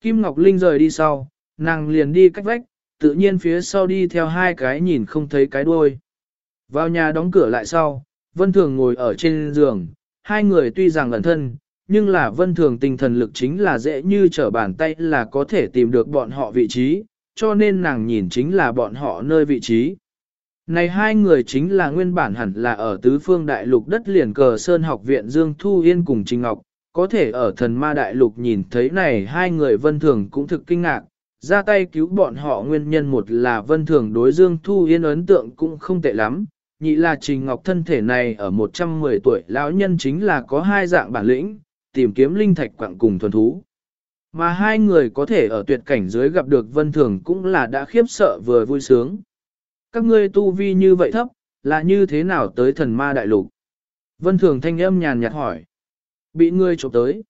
Kim Ngọc Linh rời đi sau, nàng liền đi cách vách, tự nhiên phía sau đi theo hai cái nhìn không thấy cái đuôi. Vào nhà đóng cửa lại sau, Vân Thường ngồi ở trên giường, hai người tuy rằng ẩn thân, nhưng là Vân Thường tinh thần lực chính là dễ như trở bàn tay là có thể tìm được bọn họ vị trí, cho nên nàng nhìn chính là bọn họ nơi vị trí. Này hai người chính là nguyên bản hẳn là ở tứ phương đại lục đất liền cờ Sơn học viện Dương Thu Yên cùng Trình Ngọc, có thể ở thần ma đại lục nhìn thấy này hai người vân thường cũng thực kinh ngạc, ra tay cứu bọn họ nguyên nhân một là vân thường đối Dương Thu Yên ấn tượng cũng không tệ lắm, nhị là Trình Ngọc thân thể này ở 110 tuổi lão nhân chính là có hai dạng bản lĩnh, tìm kiếm linh thạch quặng cùng thuần thú. Mà hai người có thể ở tuyệt cảnh dưới gặp được vân thường cũng là đã khiếp sợ vừa vui sướng. Các ngươi tu vi như vậy thấp, là như thế nào tới thần ma đại lục? Vân thường thanh âm nhàn nhạt hỏi. Bị ngươi trộm tới.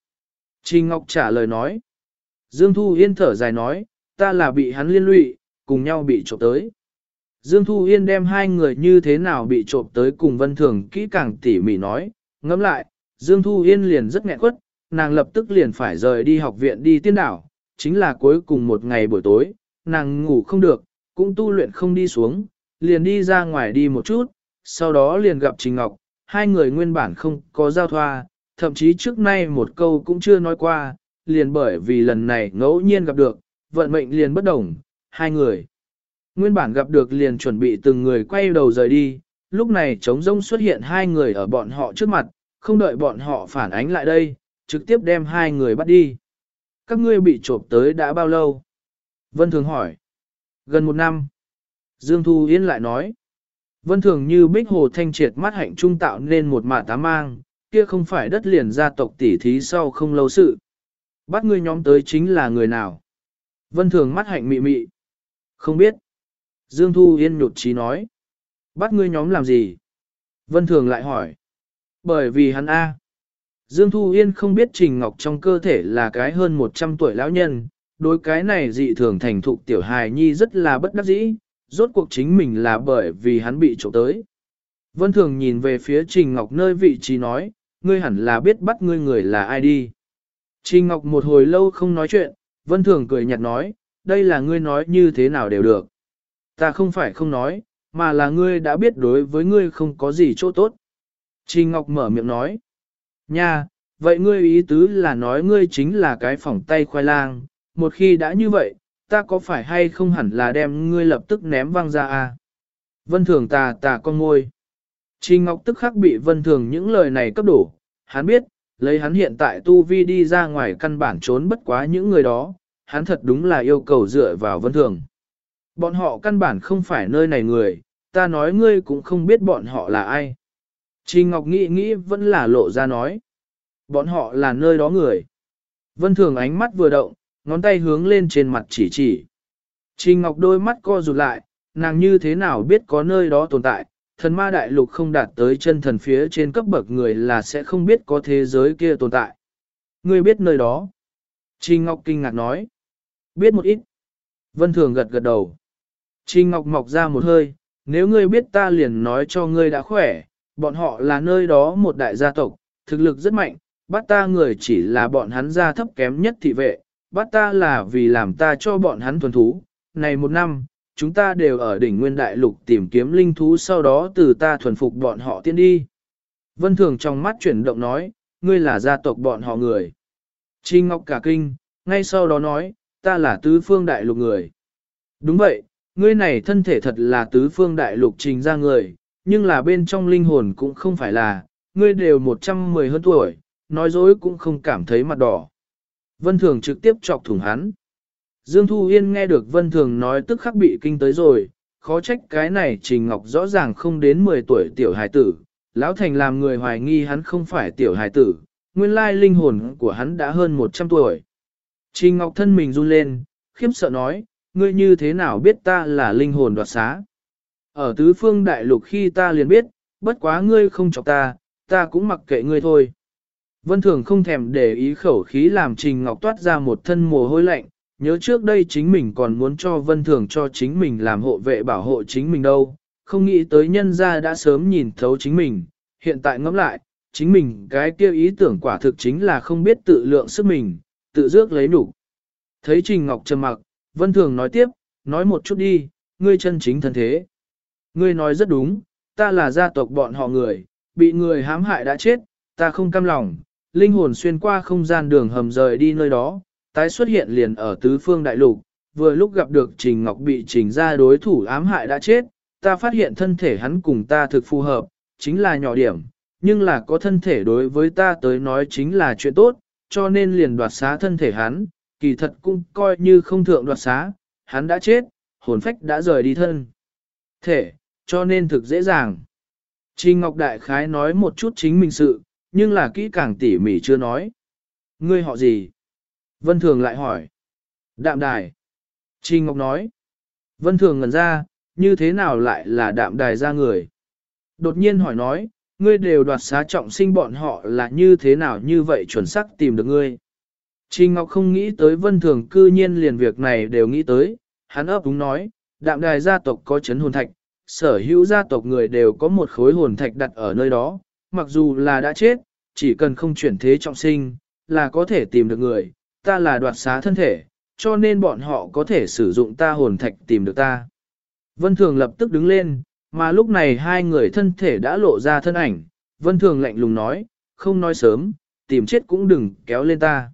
Trình Ngọc trả lời nói. Dương Thu Yên thở dài nói, ta là bị hắn liên lụy, cùng nhau bị trộm tới. Dương Thu Yên đem hai người như thế nào bị trộm tới cùng Vân Thường kỹ càng tỉ mỉ nói, ngẫm lại, Dương Thu Yên liền rất nghẹn quất, nàng lập tức liền phải rời đi học viện đi tiên đảo, chính là cuối cùng một ngày buổi tối, nàng ngủ không được, cũng tu luyện không đi xuống, liền đi ra ngoài đi một chút, sau đó liền gặp Trình Ngọc, hai người nguyên bản không có giao thoa, thậm chí trước nay một câu cũng chưa nói qua, liền bởi vì lần này ngẫu nhiên gặp được, vận mệnh liền bất đồng, hai người. Nguyên bản gặp được liền chuẩn bị từng người quay đầu rời đi, lúc này trống rông xuất hiện hai người ở bọn họ trước mặt, không đợi bọn họ phản ánh lại đây, trực tiếp đem hai người bắt đi. Các ngươi bị trộm tới đã bao lâu? Vân Thường hỏi. Gần một năm. Dương Thu Yên lại nói. Vân Thường như bích hồ thanh triệt mắt hạnh trung tạo nên một mạ tá mang, kia không phải đất liền gia tộc tỷ thí sau không lâu sự. Bắt ngươi nhóm tới chính là người nào? Vân Thường mắt hạnh mị mị. Không biết. Dương Thu Yên nhột trí nói. Bắt ngươi nhóm làm gì? Vân Thường lại hỏi. Bởi vì hắn A. Dương Thu Yên không biết Trình Ngọc trong cơ thể là cái hơn 100 tuổi lão nhân, đối cái này dị thường thành thục tiểu hài nhi rất là bất đắc dĩ, rốt cuộc chính mình là bởi vì hắn bị trộm tới. Vân Thường nhìn về phía Trình Ngọc nơi vị trí nói, ngươi hẳn là biết bắt ngươi người là ai đi. Trình Ngọc một hồi lâu không nói chuyện, Vân Thường cười nhạt nói, đây là ngươi nói như thế nào đều được. Ta không phải không nói, mà là ngươi đã biết đối với ngươi không có gì chỗ tốt. Trình Ngọc mở miệng nói, nha, vậy ngươi ý tứ là nói ngươi chính là cái phỏng tay khoai lang, một khi đã như vậy, ta có phải hay không hẳn là đem ngươi lập tức ném văng ra à? Vân Thường tà tà con ngôi. Trình Ngọc tức khắc bị Vân Thường những lời này cấp đổ, hắn biết, lấy hắn hiện tại tu vi đi ra ngoài căn bản trốn bất quá những người đó, hắn thật đúng là yêu cầu dựa vào Vân Thường. Bọn họ căn bản không phải nơi này người, ta nói ngươi cũng không biết bọn họ là ai. Trình Ngọc nghĩ nghĩ vẫn là lộ ra nói. Bọn họ là nơi đó người. Vân Thường ánh mắt vừa động, ngón tay hướng lên trên mặt chỉ chỉ. Trình Ngọc đôi mắt co rụt lại, nàng như thế nào biết có nơi đó tồn tại, thần ma đại lục không đạt tới chân thần phía trên cấp bậc người là sẽ không biết có thế giới kia tồn tại. Ngươi biết nơi đó. Trình Ngọc kinh ngạc nói. Biết một ít. Vân Thường gật gật đầu. Trình Ngọc mọc ra một hơi, nếu ngươi biết ta liền nói cho ngươi đã khỏe, bọn họ là nơi đó một đại gia tộc, thực lực rất mạnh, bắt ta người chỉ là bọn hắn gia thấp kém nhất thị vệ, bắt ta là vì làm ta cho bọn hắn thuần thú. Này một năm, chúng ta đều ở đỉnh nguyên đại lục tìm kiếm linh thú sau đó từ ta thuần phục bọn họ tiến đi. Vân Thường trong mắt chuyển động nói, ngươi là gia tộc bọn họ người. Trinh Ngọc cả kinh, ngay sau đó nói, ta là tứ phương đại lục người. Đúng vậy, ngươi này thân thể thật là tứ phương đại lục trình ra người, nhưng là bên trong linh hồn cũng không phải là, ngươi đều 110 hơn tuổi, nói dối cũng không cảm thấy mặt đỏ. Vân Thường trực tiếp chọc thủng hắn. Dương Thu Yên nghe được Vân Thường nói tức khắc bị kinh tới rồi, khó trách cái này Trình Ngọc rõ ràng không đến 10 tuổi tiểu hài tử, Lão Thành làm người hoài nghi hắn không phải tiểu hài tử, nguyên lai linh hồn của hắn đã hơn 100 tuổi. Trình Ngọc thân mình run lên, khiếp sợ nói, ngươi như thế nào biết ta là linh hồn đoạt xá? Ở tứ phương đại lục khi ta liền biết, bất quá ngươi không chọc ta, ta cũng mặc kệ ngươi thôi. Vân Thường không thèm để ý khẩu khí làm Trình Ngọc toát ra một thân mồ hôi lạnh, nhớ trước đây chính mình còn muốn cho Vân Thường cho chính mình làm hộ vệ bảo hộ chính mình đâu, không nghĩ tới nhân gia đã sớm nhìn thấu chính mình, hiện tại ngẫm lại, chính mình cái kia ý tưởng quả thực chính là không biết tự lượng sức mình, tự dước lấy đủ. Thấy Trình Ngọc trầm mặc, Vân Thường nói tiếp, nói một chút đi, ngươi chân chính thân thế. Ngươi nói rất đúng, ta là gia tộc bọn họ người, bị người hãm hại đã chết, ta không cam lòng, linh hồn xuyên qua không gian đường hầm rời đi nơi đó, tái xuất hiện liền ở tứ phương đại lục, vừa lúc gặp được Trình Ngọc bị Trình ra đối thủ ám hại đã chết, ta phát hiện thân thể hắn cùng ta thực phù hợp, chính là nhỏ điểm, nhưng là có thân thể đối với ta tới nói chính là chuyện tốt, cho nên liền đoạt xá thân thể hắn, kỳ thật cũng coi như không thượng đoạt xá, hắn đã chết, hồn phách đã rời đi thân. Thể, cho nên thực dễ dàng. Trình Ngọc Đại Khái nói một chút chính mình sự, nhưng là kỹ càng tỉ mỉ chưa nói. Ngươi họ gì? Vân Thường lại hỏi. Đạm đài. Trình Ngọc nói. Vân Thường ngẩn ra, như thế nào lại là đạm đài ra người? Đột nhiên hỏi nói, ngươi đều đoạt xá trọng sinh bọn họ là như thế nào như vậy chuẩn xác tìm được ngươi? Trình Ngọc không nghĩ tới Vân Thường cư nhiên liền việc này đều nghĩ tới, hắn ấp đúng nói, đạm đài gia tộc có chấn hồn thạch, sở hữu gia tộc người đều có một khối hồn thạch đặt ở nơi đó, mặc dù là đã chết, chỉ cần không chuyển thế trọng sinh, là có thể tìm được người, ta là đoạt xá thân thể, cho nên bọn họ có thể sử dụng ta hồn thạch tìm được ta. Vân Thường lập tức đứng lên, mà lúc này hai người thân thể đã lộ ra thân ảnh, Vân Thường lạnh lùng nói, không nói sớm, tìm chết cũng đừng kéo lên ta.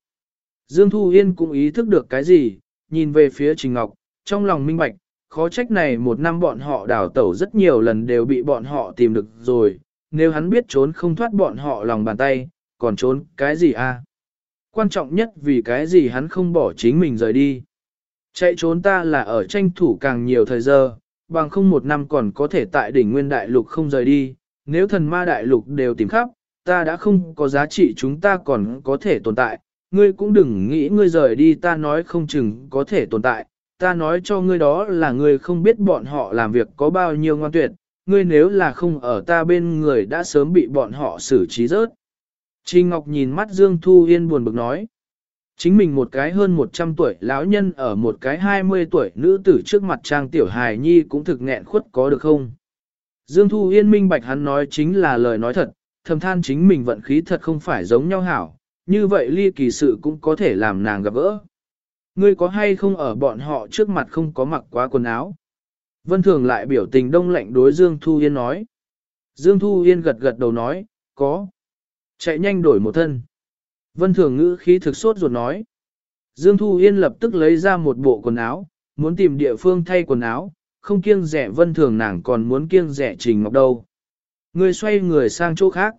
Dương Thu Yên cũng ý thức được cái gì, nhìn về phía Trình Ngọc, trong lòng minh bạch, khó trách này một năm bọn họ đào tẩu rất nhiều lần đều bị bọn họ tìm được rồi, nếu hắn biết trốn không thoát bọn họ lòng bàn tay, còn trốn cái gì a? À? Quan trọng nhất vì cái gì hắn không bỏ chính mình rời đi. Chạy trốn ta là ở tranh thủ càng nhiều thời giờ, bằng không một năm còn có thể tại đỉnh nguyên đại lục không rời đi, nếu thần ma đại lục đều tìm khắp, ta đã không có giá trị chúng ta còn có thể tồn tại, ngươi cũng đừng nghĩ ngươi rời đi ta nói không chừng có thể tồn tại, ta nói cho ngươi đó là ngươi không biết bọn họ làm việc có bao nhiêu ngoan tuyệt, ngươi nếu là không ở ta bên người đã sớm bị bọn họ xử trí rớt. Trình Ngọc nhìn mắt Dương Thu Yên buồn bực nói. Chính mình một cái hơn 100 tuổi lão nhân ở một cái 20 tuổi nữ tử trước mặt trang tiểu hài nhi cũng thực nghẹn khuất có được không? Dương Thu Yên minh bạch hắn nói chính là lời nói thật, thầm than chính mình vận khí thật không phải giống nhau hảo, như vậy ly kỳ sự cũng có thể làm nàng gặp gỡ. Ngươi có hay không ở bọn họ trước mặt không có mặc quá quần áo? Vân Thường lại biểu tình đông lạnh đối Dương Thu Yên nói. Dương Thu Yên gật gật đầu nói, có. Chạy nhanh đổi một thân. Vân Thường ngữ khí thực sốt ruột nói. Dương Thu Yên lập tức lấy ra một bộ quần áo, muốn tìm địa phương thay quần áo, không kiêng rẻ Vân Thường nàng còn muốn kiêng rẻ Trình Ngọc đâu. Người xoay người sang chỗ khác.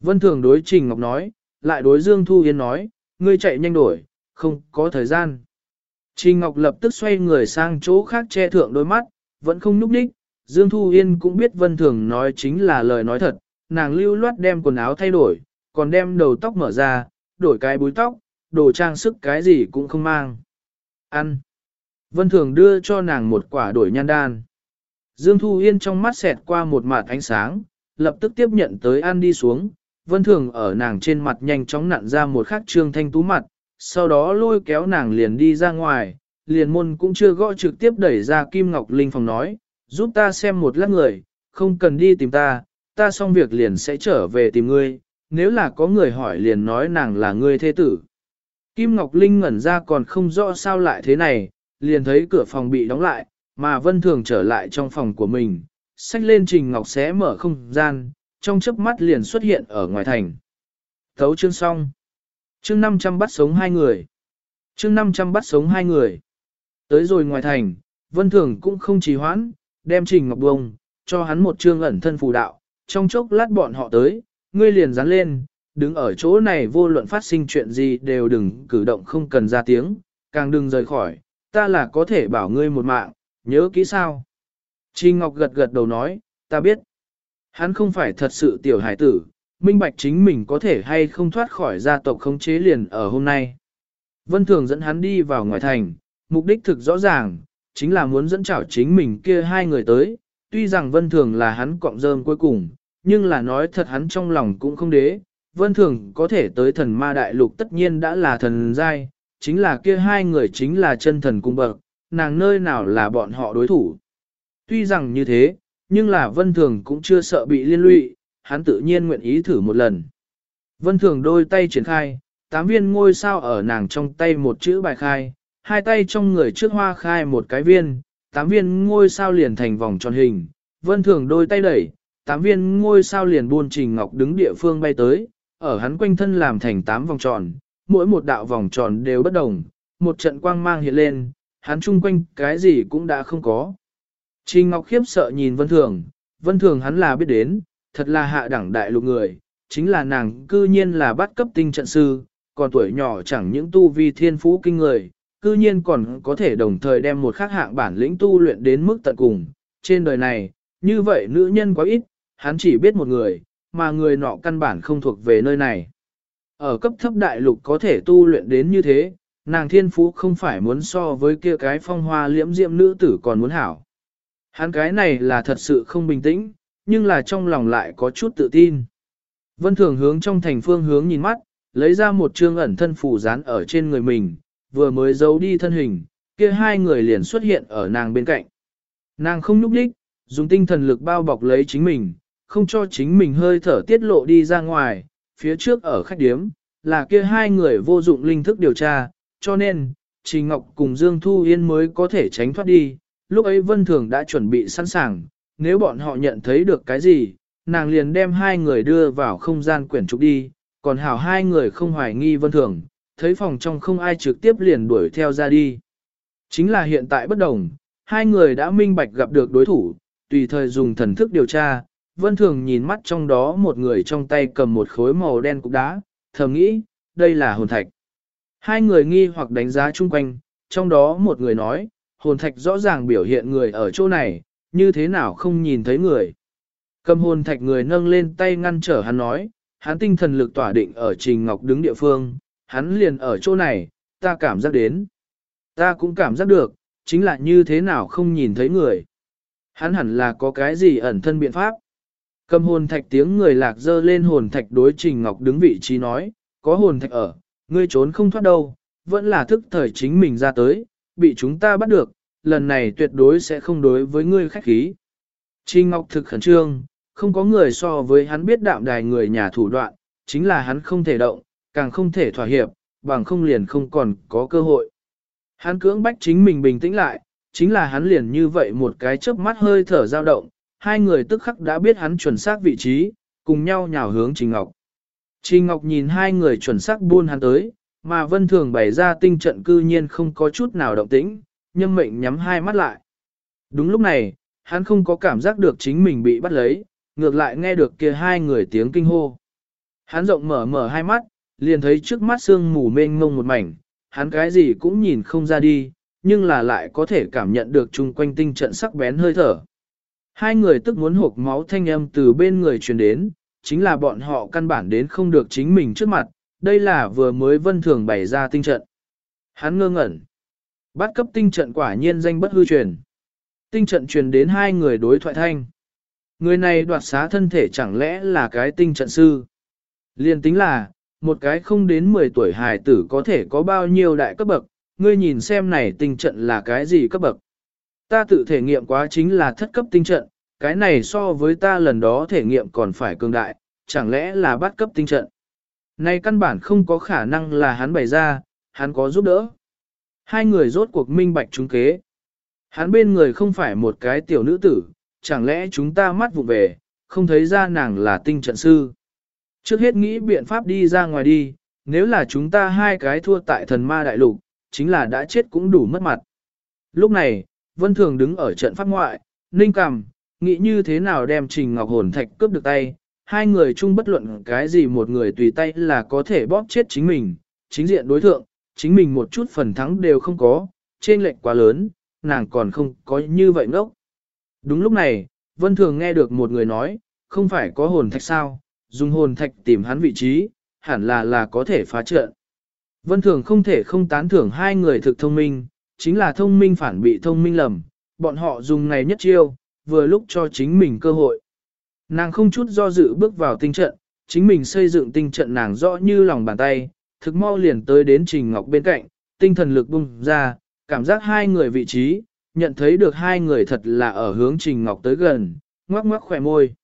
Vân Thường đối Trình Ngọc nói, lại đối Dương Thu Yên nói, ngươi chạy nhanh đổi, không có thời gian. Trình Ngọc lập tức xoay người sang chỗ khác che thượng đôi mắt, vẫn không núp đích. Dương Thu Yên cũng biết Vân Thường nói chính là lời nói thật, nàng lưu loát đem quần áo thay đổi, còn đem đầu tóc mở ra, đổi cái búi tóc, đồ trang sức cái gì cũng không mang. Ăn. Vân Thường đưa cho nàng một quả đổi nhan đan. Dương Thu Yên trong mắt xẹt qua một mạt ánh sáng, lập tức tiếp nhận tới ăn đi xuống. Vân Thường ở nàng trên mặt nhanh chóng nặn ra một khắc trương thanh tú mặt, sau đó lôi kéo nàng liền đi ra ngoài, liền môn cũng chưa gõ trực tiếp đẩy ra Kim Ngọc Linh phòng nói, giúp ta xem một lát người, không cần đi tìm ta, ta xong việc liền sẽ trở về tìm ngươi, nếu là có người hỏi liền nói nàng là ngươi thế tử. Kim Ngọc Linh ngẩn ra còn không rõ sao lại thế này, liền thấy cửa phòng bị đóng lại, mà Vân Thường trở lại trong phòng của mình, xách lên Trình Ngọc sẽ mở không gian, trong chớp mắt liền xuất hiện ở ngoài thành. Thấu chương xong. Chương 500 bắt sống hai người. Chương 500 bắt sống hai người. Tới rồi ngoài thành, Vân Thường cũng không trì hoãn, đem Trình Ngọc bông, cho hắn một chương ẩn thân phù đạo, trong chốc lát bọn họ tới, ngươi liền dán lên, đứng ở chỗ này vô luận phát sinh chuyện gì đều đừng cử động không cần ra tiếng, càng đừng rời khỏi, ta là có thể bảo ngươi một mạng, nhớ kỹ sao. Trình Ngọc gật gật đầu nói, ta biết. Hắn không phải thật sự tiểu hải tử, minh bạch chính mình có thể hay không thoát khỏi gia tộc khống chế liền ở hôm nay. Vân Thường dẫn hắn đi vào ngoài thành, mục đích thực rõ ràng, chính là muốn dẫn chảo chính mình kia hai người tới, tuy rằng Vân Thường là hắn cọng rơm cuối cùng, nhưng là nói thật hắn trong lòng cũng không đế. Vân Thường có thể tới thần ma đại lục tất nhiên đã là thần giai, chính là kia hai người chính là chân thần cung bậc, nàng nơi nào là bọn họ đối thủ. Tuy rằng như thế, nhưng là Vân Thường cũng chưa sợ bị liên lụy, hắn tự nhiên nguyện ý thử một lần. Vân Thường đôi tay triển khai, tám viên ngôi sao ở nàng trong tay một chữ bài khai, hai tay trong người trước hoa khai một cái viên, tám viên ngôi sao liền thành vòng tròn hình, vân thường đôi tay đẩy, tám viên ngôi sao liền buôn trình ngọc đứng địa phương bay tới, ở hắn quanh thân làm thành tám vòng tròn, mỗi một đạo vòng tròn đều bất đồng, một trận quang mang hiện lên, hắn chung quanh cái gì cũng đã không có. Trình Ngọc khiếp sợ nhìn Vân Thường, Vân Thường hắn là biết đến, thật là hạ đẳng đại lục người, chính là nàng cư nhiên là bắt cấp tinh trận sư, còn tuổi nhỏ chẳng những tu vi thiên phú kinh người, cư nhiên còn có thể đồng thời đem một khác hạng bản lĩnh tu luyện đến mức tận cùng. Trên đời này, như vậy nữ nhân quá ít, hắn chỉ biết một người, mà người nọ căn bản không thuộc về nơi này. Ở cấp thấp đại lục có thể tu luyện đến như thế, nàng thiên phú không phải muốn so với kia cái phong hoa liễm diệm nữ tử còn muốn hảo. Hắn cái này là thật sự không bình tĩnh, nhưng là trong lòng lại có chút tự tin. Vân Thường hướng trong thành phương hướng nhìn mắt, lấy ra một trương ẩn thân phủ dán ở trên người mình, vừa mới giấu đi thân hình, kia hai người liền xuất hiện ở nàng bên cạnh. Nàng không nhúc đích, dùng tinh thần lực bao bọc lấy chính mình, không cho chính mình hơi thở tiết lộ đi ra ngoài, phía trước ở khách điếm, là kia hai người vô dụng linh thức điều tra, cho nên, Trình Ngọc cùng Dương Thu Yên mới có thể tránh thoát đi, lúc ấy Vân Thường đã chuẩn bị sẵn sàng, nếu bọn họ nhận thấy được cái gì, nàng liền đem hai người đưa vào không gian quyển trục đi, còn hảo hai người không hoài nghi Vân Thường, thấy phòng trong không ai trực tiếp liền đuổi theo ra đi. Chính là hiện tại bất đồng, hai người đã minh bạch gặp được đối thủ, tùy thời dùng thần thức điều tra, Vân Thường nhìn mắt trong đó một người trong tay cầm một khối màu đen cục đá, thầm nghĩ, đây là hồn thạch. Hai người nghi hoặc đánh giá chung quanh, trong đó một người nói, hồn thạch rõ ràng biểu hiện người ở chỗ này, như thế nào không nhìn thấy người. Cầm hồn thạch người nâng lên tay ngăn trở hắn nói, hắn tinh thần lực tỏa định ở Trình Ngọc đứng địa phương, hắn liền ở chỗ này, ta cảm giác đến. Ta cũng cảm giác được, chính là như thế nào không nhìn thấy người. Hắn hẳn là có cái gì ẩn thân biện pháp. Cầm hồn thạch tiếng người lạc dơ lên hồn thạch đối Trình Ngọc đứng vị trí nói, có hồn thạch ở, ngươi trốn không thoát đâu, vẫn là thức thời chính mình ra tới, bị chúng ta bắt được, lần này tuyệt đối sẽ không đối với ngươi khách khí. Trình Ngọc thực khẩn trương, không có người so với hắn biết đạm đài người nhà thủ đoạn, chính là hắn không thể động, càng không thể thỏa hiệp, bằng không liền không còn có cơ hội. Hắn cưỡng bách chính mình bình tĩnh lại, chính là hắn liền như vậy một cái chớp mắt hơi thở dao động, hai người tức khắc đã biết hắn chuẩn xác vị trí, cùng nhau nhào hướng Trình Ngọc. Trình Ngọc nhìn hai người chuẩn xác buôn hắn tới, mà vân thường bày ra tinh trận cư nhiên không có chút nào động tĩnh, nhâm mệnh nhắm hai mắt lại. Đúng lúc này, hắn không có cảm giác được chính mình bị bắt lấy, ngược lại nghe được kia hai người tiếng kinh hô. Hắn rộng mở mở hai mắt, liền thấy trước mắt sương mù mênh mông một mảnh, hắn cái gì cũng nhìn không ra đi, nhưng là lại có thể cảm nhận được chung quanh tinh trận sắc bén hơi thở. Hai người tức muốn hộp máu thanh âm từ bên người truyền đến, chính là bọn họ căn bản đến không được chính mình trước mặt, đây là vừa mới vân thường bày ra tinh trận. Hắn ngơ ngẩn. Bắt cấp tinh trận quả nhiên danh bất hư truyền. Tinh trận truyền đến hai người đối thoại thanh. Người này đoạt xá thân thể chẳng lẽ là cái tinh trận sư. Liên tính là, một cái không đến 10 tuổi hài tử có thể có bao nhiêu đại cấp bậc, ngươi nhìn xem này tinh trận là cái gì cấp bậc. Ta tự thể nghiệm quá chính là thất cấp tinh trận, cái này so với ta lần đó thể nghiệm còn phải cường đại, chẳng lẽ là bắt cấp tinh trận. Này căn bản không có khả năng là hắn bày ra, hắn có giúp đỡ. Hai người rốt cuộc minh bạch chúng kế. Hắn bên người không phải một cái tiểu nữ tử, chẳng lẽ chúng ta mắt vụ về, không thấy ra nàng là tinh trận sư. Trước hết nghĩ biện pháp đi ra ngoài đi, nếu là chúng ta hai cái thua tại thần ma đại lục, chính là đã chết cũng đủ mất mặt. Lúc này, Vân Thường đứng ở trận pháp ngoại, ninh cằm, nghĩ như thế nào đem Trình Ngọc Hồn Thạch cướp được tay, hai người chung bất luận cái gì một người tùy tay là có thể bóp chết chính mình, chính diện đối thượng, chính mình một chút phần thắng đều không có, trên lệnh quá lớn, nàng còn không có như vậy ngốc. Đúng lúc này, Vân Thường nghe được một người nói, không phải có hồn thạch sao, dùng hồn thạch tìm hắn vị trí, hẳn là là có thể phá trận. Vân Thường không thể không tán thưởng hai người thực thông minh, chính là thông minh phản bị thông minh lầm, bọn họ dùng này nhất chiêu, vừa lúc cho chính mình cơ hội. Nàng không chút do dự bước vào tinh trận, chính mình xây dựng tinh trận nàng rõ như lòng bàn tay, thực mau liền tới đến Trình Ngọc bên cạnh, tinh thần lực bung ra, cảm giác hai người vị trí, nhận thấy được hai người thật là ở hướng Trình Ngọc tới gần, ngoắc ngoắc khỏe môi.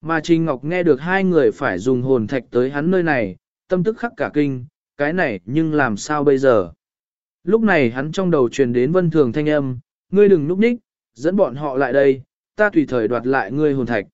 Mà Trình Ngọc nghe được hai người phải dùng hồn thạch tới hắn nơi này, tâm tức khắc cả kinh, cái này nhưng làm sao bây giờ? Lúc này hắn trong đầu truyền đến vân thường thanh âm, ngươi đừng núp ních, dẫn bọn họ lại đây, ta tùy thời đoạt lại ngươi hồn thạch.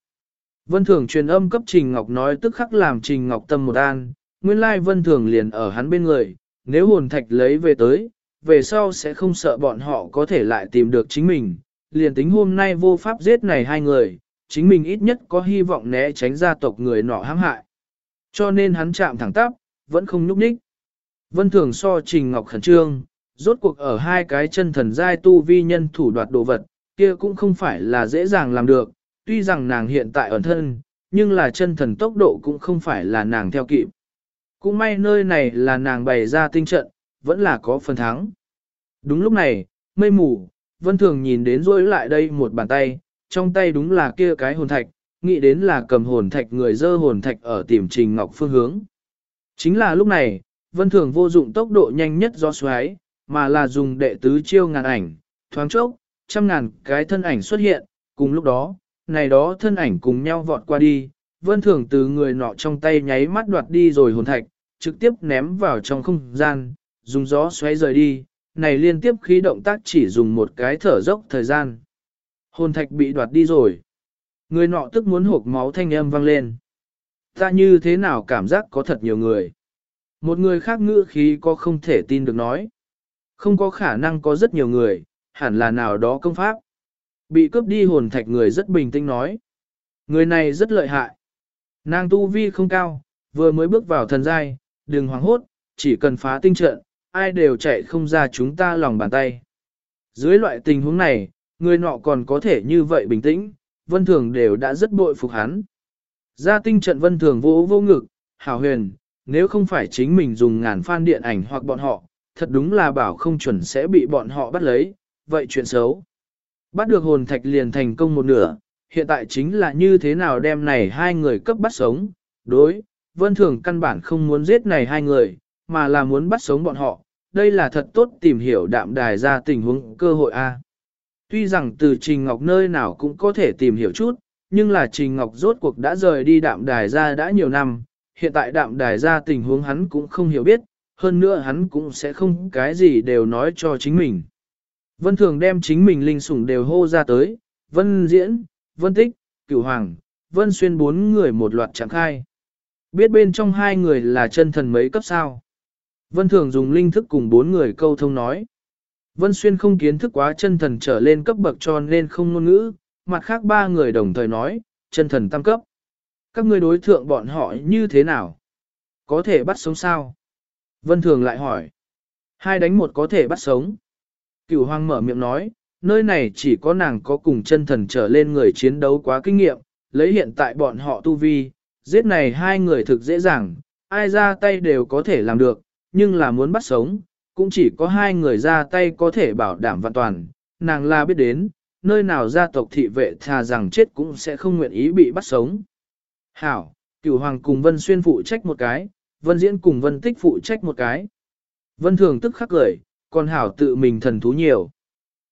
Vân thường truyền âm cấp Trình Ngọc nói tức khắc làm Trình Ngọc tâm một an, nguyên lai vân thường liền ở hắn bên người, nếu hồn thạch lấy về tới, về sau sẽ không sợ bọn họ có thể lại tìm được chính mình, liền tính hôm nay vô pháp giết này hai người, chính mình ít nhất có hy vọng né tránh gia tộc người nọ hãm hại. Cho nên hắn chạm thẳng tắp, vẫn không nhúc nhích. Vân thường so Trình Ngọc khẩn trương, rốt cuộc ở hai cái chân thần giai tu vi nhân thủ đoạt đồ vật, kia cũng không phải là dễ dàng làm được, tuy rằng nàng hiện tại ẩn thân, nhưng là chân thần tốc độ cũng không phải là nàng theo kịp. Cũng may nơi này là nàng bày ra tinh trận, vẫn là có phần thắng. Đúng lúc này, mây mù, vân thường nhìn đến rối lại đây một bàn tay, trong tay đúng là kia cái hồn thạch, nghĩ đến là cầm hồn thạch người dơ hồn thạch ở tìm trình ngọc phương hướng. Chính là lúc này, vân thường vô dụng tốc độ nhanh nhất do xoáy, mà là dùng đệ tứ chiêu ngàn ảnh, thoáng chốc, trăm ngàn cái thân ảnh xuất hiện, cùng lúc đó, này đó thân ảnh cùng nhau vọt qua đi, vân thường từ người nọ trong tay nháy mắt đoạt đi rồi hồn thạch, trực tiếp ném vào trong không gian, dùng gió xoáy rời đi, này liên tiếp khí động tác chỉ dùng một cái thở dốc thời gian. Hồn thạch bị đoạt đi rồi. Người nọ tức muốn hộp máu thanh âm vang lên. Ta như thế nào cảm giác có thật nhiều người. Một người khác ngữ khí có không thể tin được nói. Không có khả năng có rất nhiều người, hẳn là nào đó công pháp. Bị cướp đi hồn thạch người rất bình tĩnh nói. Người này rất lợi hại. Nàng tu vi không cao, vừa mới bước vào thần giai, đừng hoảng hốt, chỉ cần phá tinh trận, ai đều chạy không ra chúng ta lòng bàn tay. Dưới loại tình huống này, người nọ còn có thể như vậy bình tĩnh, vân thường đều đã rất bội phục hắn. Ra tinh trận vân thường vô vô ngực, hảo huyền, nếu không phải chính mình dùng ngàn phan điện ảnh hoặc bọn họ, thật đúng là bảo không chuẩn sẽ bị bọn họ bắt lấy, vậy chuyện xấu. Bắt được hồn thạch liền thành công một nửa, hiện tại chính là như thế nào đem này hai người cấp bắt sống, đối, vân thường căn bản không muốn giết này hai người, mà là muốn bắt sống bọn họ, đây là thật tốt tìm hiểu đạm đài ra tình huống cơ hội A. Tuy rằng từ Trình Ngọc nơi nào cũng có thể tìm hiểu chút, nhưng là Trình Ngọc rốt cuộc đã rời đi đạm đài ra đã nhiều năm, hiện tại đạm đài ra tình huống hắn cũng không hiểu biết, hơn nữa hắn cũng sẽ không cái gì đều nói cho chính mình. Vân Thường đem chính mình linh sủng đều hô ra tới, Vân Diễn, Vân Tích, Cửu Hoàng, Vân Xuyên bốn người một loạt trạng khai. Biết bên trong hai người là chân thần mấy cấp sao. Vân Thường dùng linh thức cùng bốn người câu thông nói. Vân Xuyên không kiến thức quá chân thần trở lên cấp bậc cho nên không ngôn ngữ, mặt khác ba người đồng thời nói, chân thần tam cấp. Các ngươi đối thượng bọn họ như thế nào? Có thể bắt sống sao? Vân Thường lại hỏi. Hai đánh một có thể bắt sống. Cửu Hoàng mở miệng nói, nơi này chỉ có nàng có cùng chân thần trở lên người chiến đấu quá kinh nghiệm, lấy hiện tại bọn họ tu vi, giết này hai người thực dễ dàng, ai ra tay đều có thể làm được, nhưng là muốn bắt sống, cũng chỉ có hai người ra tay có thể bảo đảm vạn toàn, nàng là biết đến, nơi nào gia tộc thị vệ thà rằng chết cũng sẽ không nguyện ý bị bắt sống. Hảo, cửu hoàng cùng Vân Xuyên phụ trách một cái, Vân Diễn cùng Vân Tích phụ trách một cái. Vân Thường tức khắc cười, còn Hảo tự mình thần thú nhiều.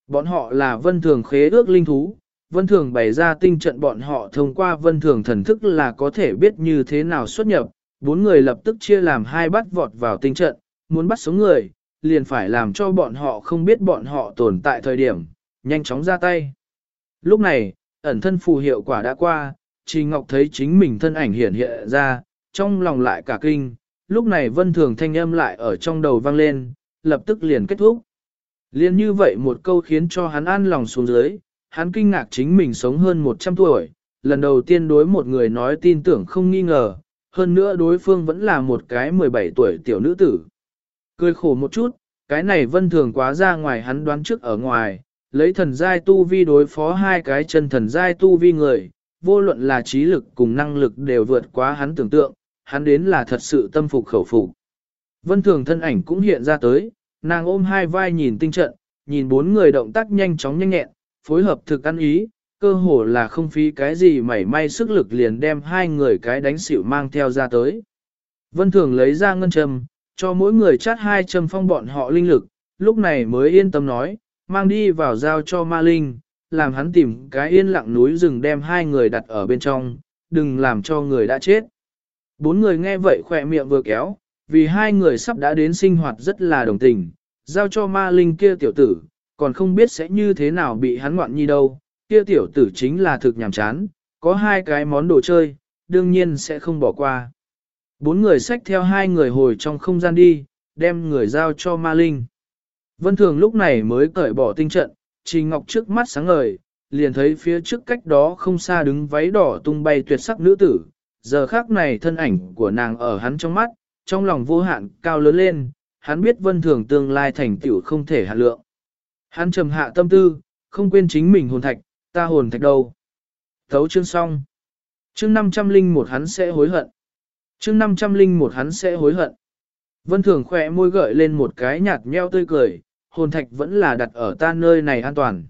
Bọn họ là Vân Thường khế ước linh thú, Vân Thường bày ra tinh trận bọn họ thông qua Vân Thường thần thức là có thể biết như thế nào xuất nhập, bốn người lập tức chia làm hai bắt vọt vào tinh trận, muốn bắt sống người, liền phải làm cho bọn họ không biết bọn họ tồn tại thời điểm, nhanh chóng ra tay. Lúc này, ẩn thân phù hiệu quả đã qua, Trình Ngọc thấy chính mình thân ảnh hiện hiện ra, trong lòng lại cả kinh, lúc này vân thường thanh âm lại ở trong đầu vang lên, lập tức liền kết thúc. Liên như vậy một câu khiến cho hắn an lòng xuống dưới, hắn kinh ngạc chính mình sống hơn 100 tuổi, lần đầu tiên đối một người nói tin tưởng không nghi ngờ, hơn nữa đối phương vẫn là một cái 17 tuổi tiểu nữ tử. Cười khổ một chút, cái này vân thường quá ra ngoài hắn đoán trước ở ngoài, lấy thần giai tu vi đối phó hai cái chân thần giai tu vi người, vô luận là trí lực cùng năng lực đều vượt quá hắn tưởng tượng, hắn đến là thật sự tâm phục khẩu phục. Vân thường thân ảnh cũng hiện ra tới, nàng ôm hai vai nhìn tinh trận, nhìn bốn người động tác nhanh chóng nhanh nhẹn, phối hợp thực ăn ý, cơ hồ là không phí cái gì mảy may sức lực liền đem hai người cái đánh xỉu mang theo ra tới. Vân thường lấy ra ngân châm, cho mỗi người chát hai châm phong bọn họ linh lực, lúc này mới yên tâm nói, mang đi vào giao cho ma linh, làm hắn tìm cái yên lặng núi rừng đem hai người đặt ở bên trong, đừng làm cho người đã chết. Bốn người nghe vậy khỏe miệng vừa kéo, vì hai người sắp đã đến sinh hoạt rất là đồng tình, Giao cho ma linh kia tiểu tử, còn không biết sẽ như thế nào bị hắn ngoạn nhi đâu, kia tiểu tử chính là thực nhàm chán, có hai cái món đồ chơi, đương nhiên sẽ không bỏ qua. Bốn người xách theo hai người hồi trong không gian đi, đem người giao cho ma linh. Vân Thường lúc này mới cởi bỏ tinh trận, Trình Ngọc trước mắt sáng ngời, liền thấy phía trước cách đó không xa đứng váy đỏ tung bay tuyệt sắc nữ tử, giờ khác này thân ảnh của nàng ở hắn trong mắt, trong lòng vô hạn cao lớn lên, hắn biết Vân Thường tương lai thành tựu không thể hạ lượng. Hắn trầm hạ tâm tư, không quên chính mình hồn thạch, ta hồn thạch đâu. Thấu chương xong. Chương 501 hắn sẽ hối hận. Chương 501 hắn sẽ hối hận. Vân Thường khỏe môi gợi lên một cái nhạt nheo tươi cười, hồn thạch vẫn là đặt ở ta nơi này an toàn.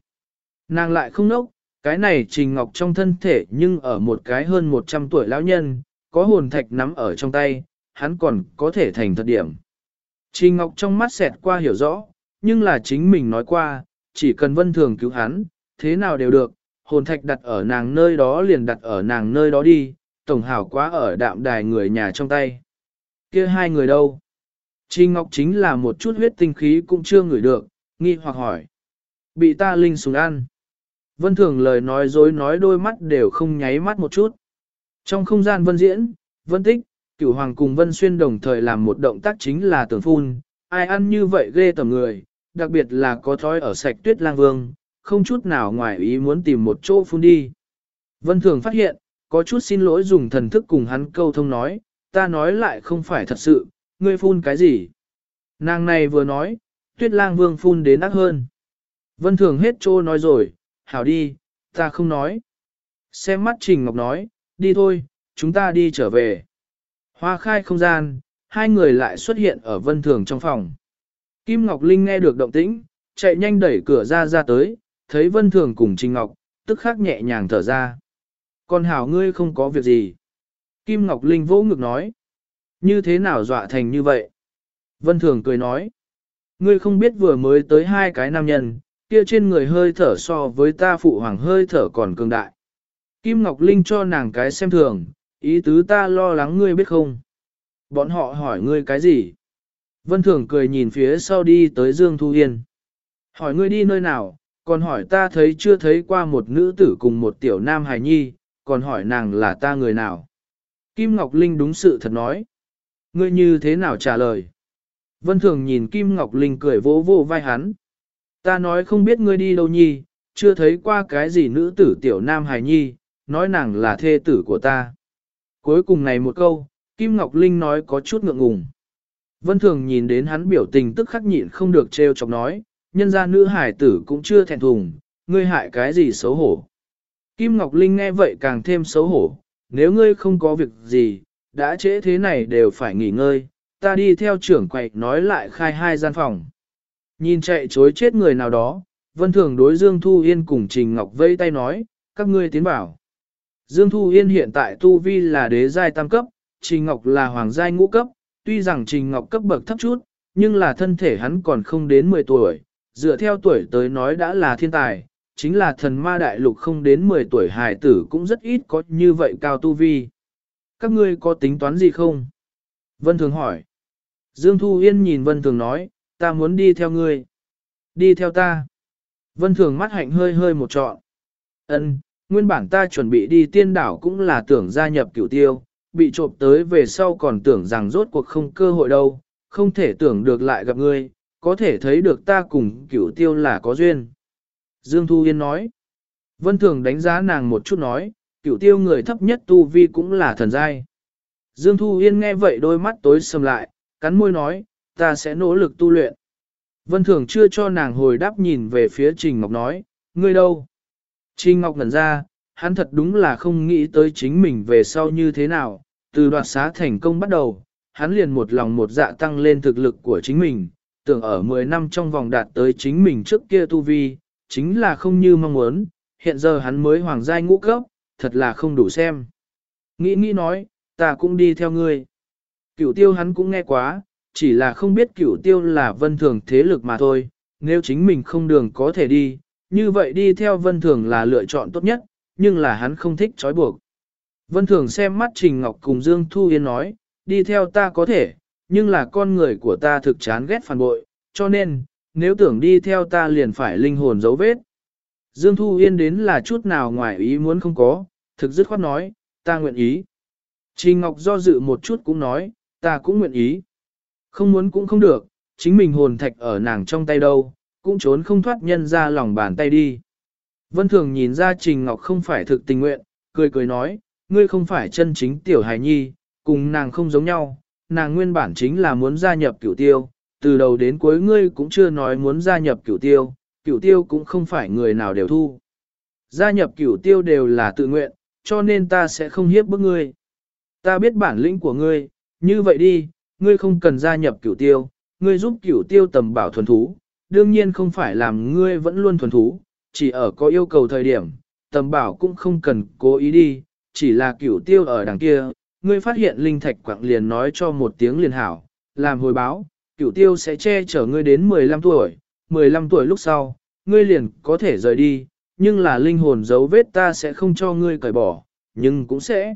Nàng lại không nốc, cái này trình ngọc trong thân thể nhưng ở một cái hơn 100 tuổi lão nhân, có hồn thạch nắm ở trong tay, hắn còn có thể thành thật điểm. Trình ngọc trong mắt xẹt qua hiểu rõ, nhưng là chính mình nói qua, chỉ cần vân thường cứu hắn, thế nào đều được, hồn thạch đặt ở nàng nơi đó liền đặt ở nàng nơi đó đi, tổng hảo quá ở đạm đài người nhà trong tay. kia hai người đâu? Trình Ngọc chính là một chút huyết tinh khí cũng chưa ngửi được, nghi hoặc hỏi. Bị ta linh xuống ăn. Vân Thường lời nói dối nói đôi mắt đều không nháy mắt một chút. Trong không gian vân diễn, vân tích, cửu hoàng cùng vân xuyên đồng thời làm một động tác chính là tưởng phun, ai ăn như vậy ghê tầm người, đặc biệt là có thói ở sạch tuyết lang vương, không chút nào ngoài ý muốn tìm một chỗ phun đi. Vân Thường phát hiện, có chút xin lỗi dùng thần thức cùng hắn câu thông nói, ta nói lại không phải thật sự, ngươi phun cái gì? Nàng này vừa nói, tuyết lang vương phun đến ác hơn. Vân Thường hết trô nói rồi, hảo đi, ta không nói. Xem mắt Trình Ngọc nói, đi thôi, chúng ta đi trở về. Hoa khai không gian, hai người lại xuất hiện ở Vân Thường trong phòng. Kim Ngọc Linh nghe được động tĩnh, chạy nhanh đẩy cửa ra ra tới, thấy Vân Thường cùng Trình Ngọc, tức khắc nhẹ nhàng thở ra. Còn hảo ngươi không có việc gì. Kim Ngọc Linh vỗ ngực nói. Như thế nào dọa thành như vậy? Vân Thường cười nói. Ngươi không biết vừa mới tới hai cái nam nhân, kia trên người hơi thở so với ta phụ hoàng hơi thở còn cường đại. Kim Ngọc Linh cho nàng cái xem thường, ý tứ ta lo lắng ngươi biết không? Bọn họ hỏi ngươi cái gì? Vân Thường cười nhìn phía sau đi tới Dương Thu Yên. Hỏi ngươi đi nơi nào, còn hỏi ta thấy chưa thấy qua một nữ tử cùng một tiểu nam hài nhi, còn hỏi nàng là ta người nào. Kim Ngọc Linh đúng sự thật nói. Ngươi như thế nào trả lời? Vân Thường nhìn Kim Ngọc Linh cười vỗ vỗ vai hắn. Ta nói không biết ngươi đi đâu nhi, chưa thấy qua cái gì nữ tử tiểu nam hài nhi, nói nàng là thê tử của ta. Cuối cùng này một câu, Kim Ngọc Linh nói có chút ngượng ngùng. Vân Thường nhìn đến hắn biểu tình tức khắc nhịn không được trêu chọc nói, nhân gia nữ hải tử cũng chưa thẹn thùng, ngươi hại cái gì xấu hổ. Kim Ngọc Linh nghe vậy càng thêm xấu hổ, nếu ngươi không có việc gì, đã trễ thế này đều phải nghỉ ngơi, ta đi theo trưởng quậy nói lại khai hai gian phòng. Nhìn chạy chối chết người nào đó, Vân Thường đối Dương Thu Yên cùng Trình Ngọc vây tay nói, các ngươi tiến bảo. Dương Thu Yên hiện tại Tu Vi là đế giai tam cấp, Trình Ngọc là hoàng giai ngũ cấp, tuy rằng Trình Ngọc cấp bậc thấp chút, nhưng là thân thể hắn còn không đến 10 tuổi, dựa theo tuổi tới nói đã là thiên tài, chính là thần ma đại lục không đến 10 tuổi hài tử cũng rất ít có như vậy cao tu vi. Các ngươi có tính toán gì không? Vân Thường hỏi. Dương Thu Yên nhìn Vân Thường nói, ta muốn đi theo ngươi. Đi theo ta. Vân Thường mắt hạnh hơi hơi một trọn. Ân, nguyên bản ta chuẩn bị đi tiên đảo cũng là tưởng gia nhập cửu tiêu, bị trộm tới về sau còn tưởng rằng rốt cuộc không cơ hội đâu, không thể tưởng được lại gặp ngươi, có thể thấy được ta cùng cửu tiêu là có duyên. Dương Thu Yên nói. Vân Thường đánh giá nàng một chút nói, cửu tiêu người thấp nhất tu vi cũng là thần giai. Dương Thu Yên nghe vậy đôi mắt tối sầm lại, cắn môi nói, ta sẽ nỗ lực tu luyện. Vân Thường chưa cho nàng hồi đáp nhìn về phía Trình Ngọc nói, ngươi đâu? Trình Ngọc ngẩn ra, hắn thật đúng là không nghĩ tới chính mình về sau như thế nào, từ đoạt xá thành công bắt đầu, hắn liền một lòng một dạ tăng lên thực lực của chính mình, tưởng ở 10 năm trong vòng đạt tới chính mình trước kia tu vi, chính là không như mong muốn, hiện giờ hắn mới hoàng giai ngũ cấp, thật là không đủ xem. Nghĩ nghĩ nói, ta cũng đi theo ngươi. Cửu tiêu hắn cũng nghe quá, chỉ là không biết cửu tiêu là vân thường thế lực mà thôi, nếu chính mình không đường có thể đi, như vậy đi theo vân thường là lựa chọn tốt nhất, nhưng là hắn không thích trói buộc. Vân thường xem mắt Trình Ngọc cùng Dương Thu Yên nói, đi theo ta có thể, nhưng là con người của ta thực chán ghét phản bội, cho nên, nếu tưởng đi theo ta liền phải linh hồn dấu vết. Dương Thu Yên đến là chút nào ngoài ý muốn không có, thực dứt khoát nói, ta nguyện ý. Trình Ngọc do dự một chút cũng nói, ta cũng nguyện ý. Không muốn cũng không được, chính mình hồn thạch ở nàng trong tay đâu, cũng trốn không thoát nhân ra lòng bàn tay đi. Vân Thường nhìn ra Trình Ngọc không phải thực tình nguyện, cười cười nói, ngươi không phải chân chính tiểu hài nhi, cùng nàng không giống nhau, nàng nguyên bản chính là muốn gia nhập cửu tiêu, từ đầu đến cuối ngươi cũng chưa nói muốn gia nhập cửu tiêu, cửu tiêu cũng không phải người nào đều thu. Gia nhập cửu tiêu đều là tự nguyện, cho nên ta sẽ không hiếp bức ngươi. Ta biết bản lĩnh của ngươi, như vậy đi, ngươi không cần gia nhập cửu tiêu, ngươi giúp cửu tiêu tầm bảo thuần thú, đương nhiên không phải làm ngươi vẫn luôn thuần thú, chỉ ở có yêu cầu thời điểm, tầm bảo cũng không cần cố ý đi, chỉ là cửu tiêu ở đằng kia, ngươi phát hiện linh thạch quạng liền nói cho một tiếng liền hảo, làm hồi báo, cửu tiêu sẽ che chở ngươi đến 15 tuổi, 15 tuổi lúc sau, ngươi liền có thể rời đi, nhưng là linh hồn dấu vết ta sẽ không cho ngươi cởi bỏ, nhưng cũng sẽ.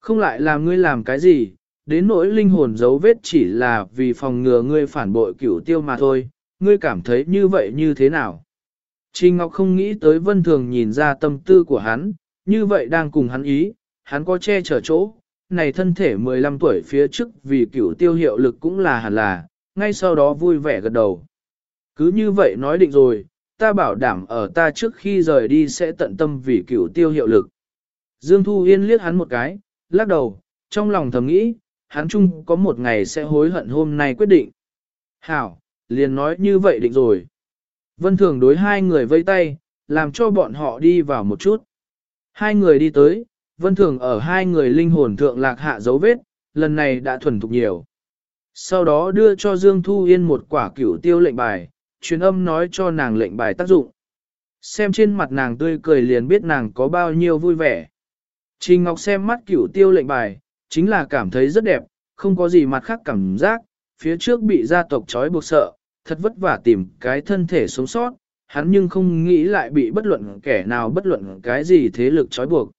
Không lại làm ngươi làm cái gì, đến nỗi linh hồn dấu vết chỉ là vì phòng ngừa ngươi phản bội cửu tiêu mà thôi, ngươi cảm thấy như vậy như thế nào? Trình Ngọc không nghĩ tới vân thường nhìn ra tâm tư của hắn, như vậy đang cùng hắn ý, hắn có che chở chỗ, này thân thể 15 tuổi phía trước vì cửu tiêu hiệu lực cũng là hẳn là, ngay sau đó vui vẻ gật đầu. Cứ như vậy nói định rồi, ta bảo đảm ở ta trước khi rời đi sẽ tận tâm vì cửu tiêu hiệu lực. Dương Thu Yên liếc hắn một cái, lắc đầu, trong lòng thầm nghĩ, hắn chung có một ngày sẽ hối hận hôm nay quyết định. Hảo, liền nói như vậy định rồi. Vân Thường đối hai người vây tay, làm cho bọn họ đi vào một chút. Hai người đi tới, Vân Thường ở hai người linh hồn thượng lạc hạ dấu vết, lần này đã thuần thục nhiều. Sau đó đưa cho Dương Thu Yên một quả cửu tiêu lệnh bài, truyền âm nói cho nàng lệnh bài tác dụng. Xem trên mặt nàng tươi cười liền biết nàng có bao nhiêu vui vẻ. Trình Ngọc xem mắt cửu tiêu lệnh bài, chính là cảm thấy rất đẹp, không có gì mặt khác cảm giác, phía trước bị gia tộc trói buộc sợ, thật vất vả tìm cái thân thể sống sót, hắn nhưng không nghĩ lại bị bất luận kẻ nào bất luận cái gì thế lực trói buộc.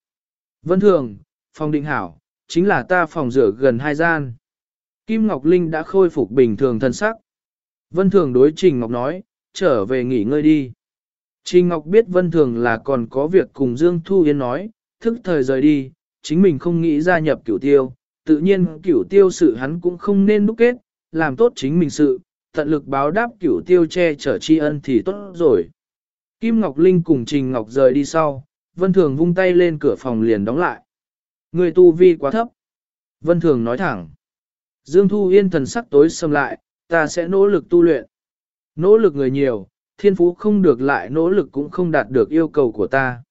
Vân thường, phòng định hảo, chính là ta phòng rửa gần hai gian. Kim Ngọc Linh đã khôi phục bình thường thân sắc. Vân thường đối Trình Ngọc nói, trở về nghỉ ngơi đi. Trình Ngọc biết Vân thường là còn có việc cùng Dương Thu Yên nói, thức thời rời đi, chính mình không nghĩ gia nhập cửu tiêu, tự nhiên cửu tiêu sự hắn cũng không nên đúc kết, làm tốt chính mình sự, tận lực báo đáp cửu tiêu che chở tri ân thì tốt rồi. Kim Ngọc Linh cùng Trình Ngọc rời đi sau, Vân Thường vung tay lên cửa phòng liền đóng lại. Người tu vi quá thấp. Vân Thường nói thẳng. Dương Thu Yên thần sắc tối xâm lại, ta sẽ nỗ lực tu luyện. Nỗ lực người nhiều, thiên phú không được lại nỗ lực cũng không đạt được yêu cầu của ta.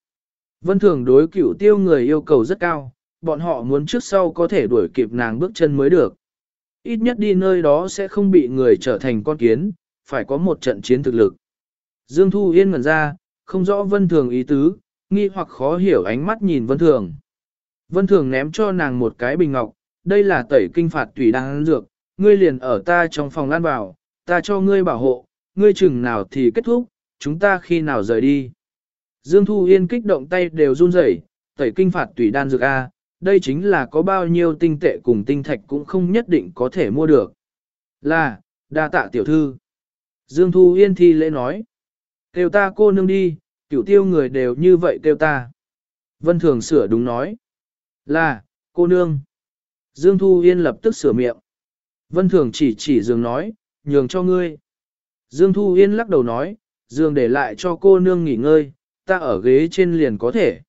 Vân Thường đối cửu tiêu người yêu cầu rất cao, bọn họ muốn trước sau có thể đuổi kịp nàng bước chân mới được. Ít nhất đi nơi đó sẽ không bị người trở thành con kiến, phải có một trận chiến thực lực. Dương Thu Yên ngẩn ra, không rõ Vân Thường ý tứ, nghi hoặc khó hiểu ánh mắt nhìn Vân Thường. Vân Thường ném cho nàng một cái bình ngọc, đây là tẩy kinh phạt tùy đang ăn dược, ngươi liền ở ta trong phòng lan vào, ta cho ngươi bảo hộ, ngươi chừng nào thì kết thúc, chúng ta khi nào rời đi. Dương Thu Yên kích động tay đều run rẩy, tẩy kinh phạt tùy đan dược A, đây chính là có bao nhiêu tinh tệ cùng tinh thạch cũng không nhất định có thể mua được. Là, đa tạ tiểu thư. Dương Thu Yên thi lễ nói. Kêu ta cô nương đi, cửu tiêu người đều như vậy kêu ta. Vân Thường sửa đúng nói. Là, cô nương. Dương Thu Yên lập tức sửa miệng. Vân Thường chỉ chỉ Dương nói, nhường cho ngươi. Dương Thu Yên lắc đầu nói, Dương để lại cho cô nương nghỉ ngơi, ta ở ghế trên liền có thể.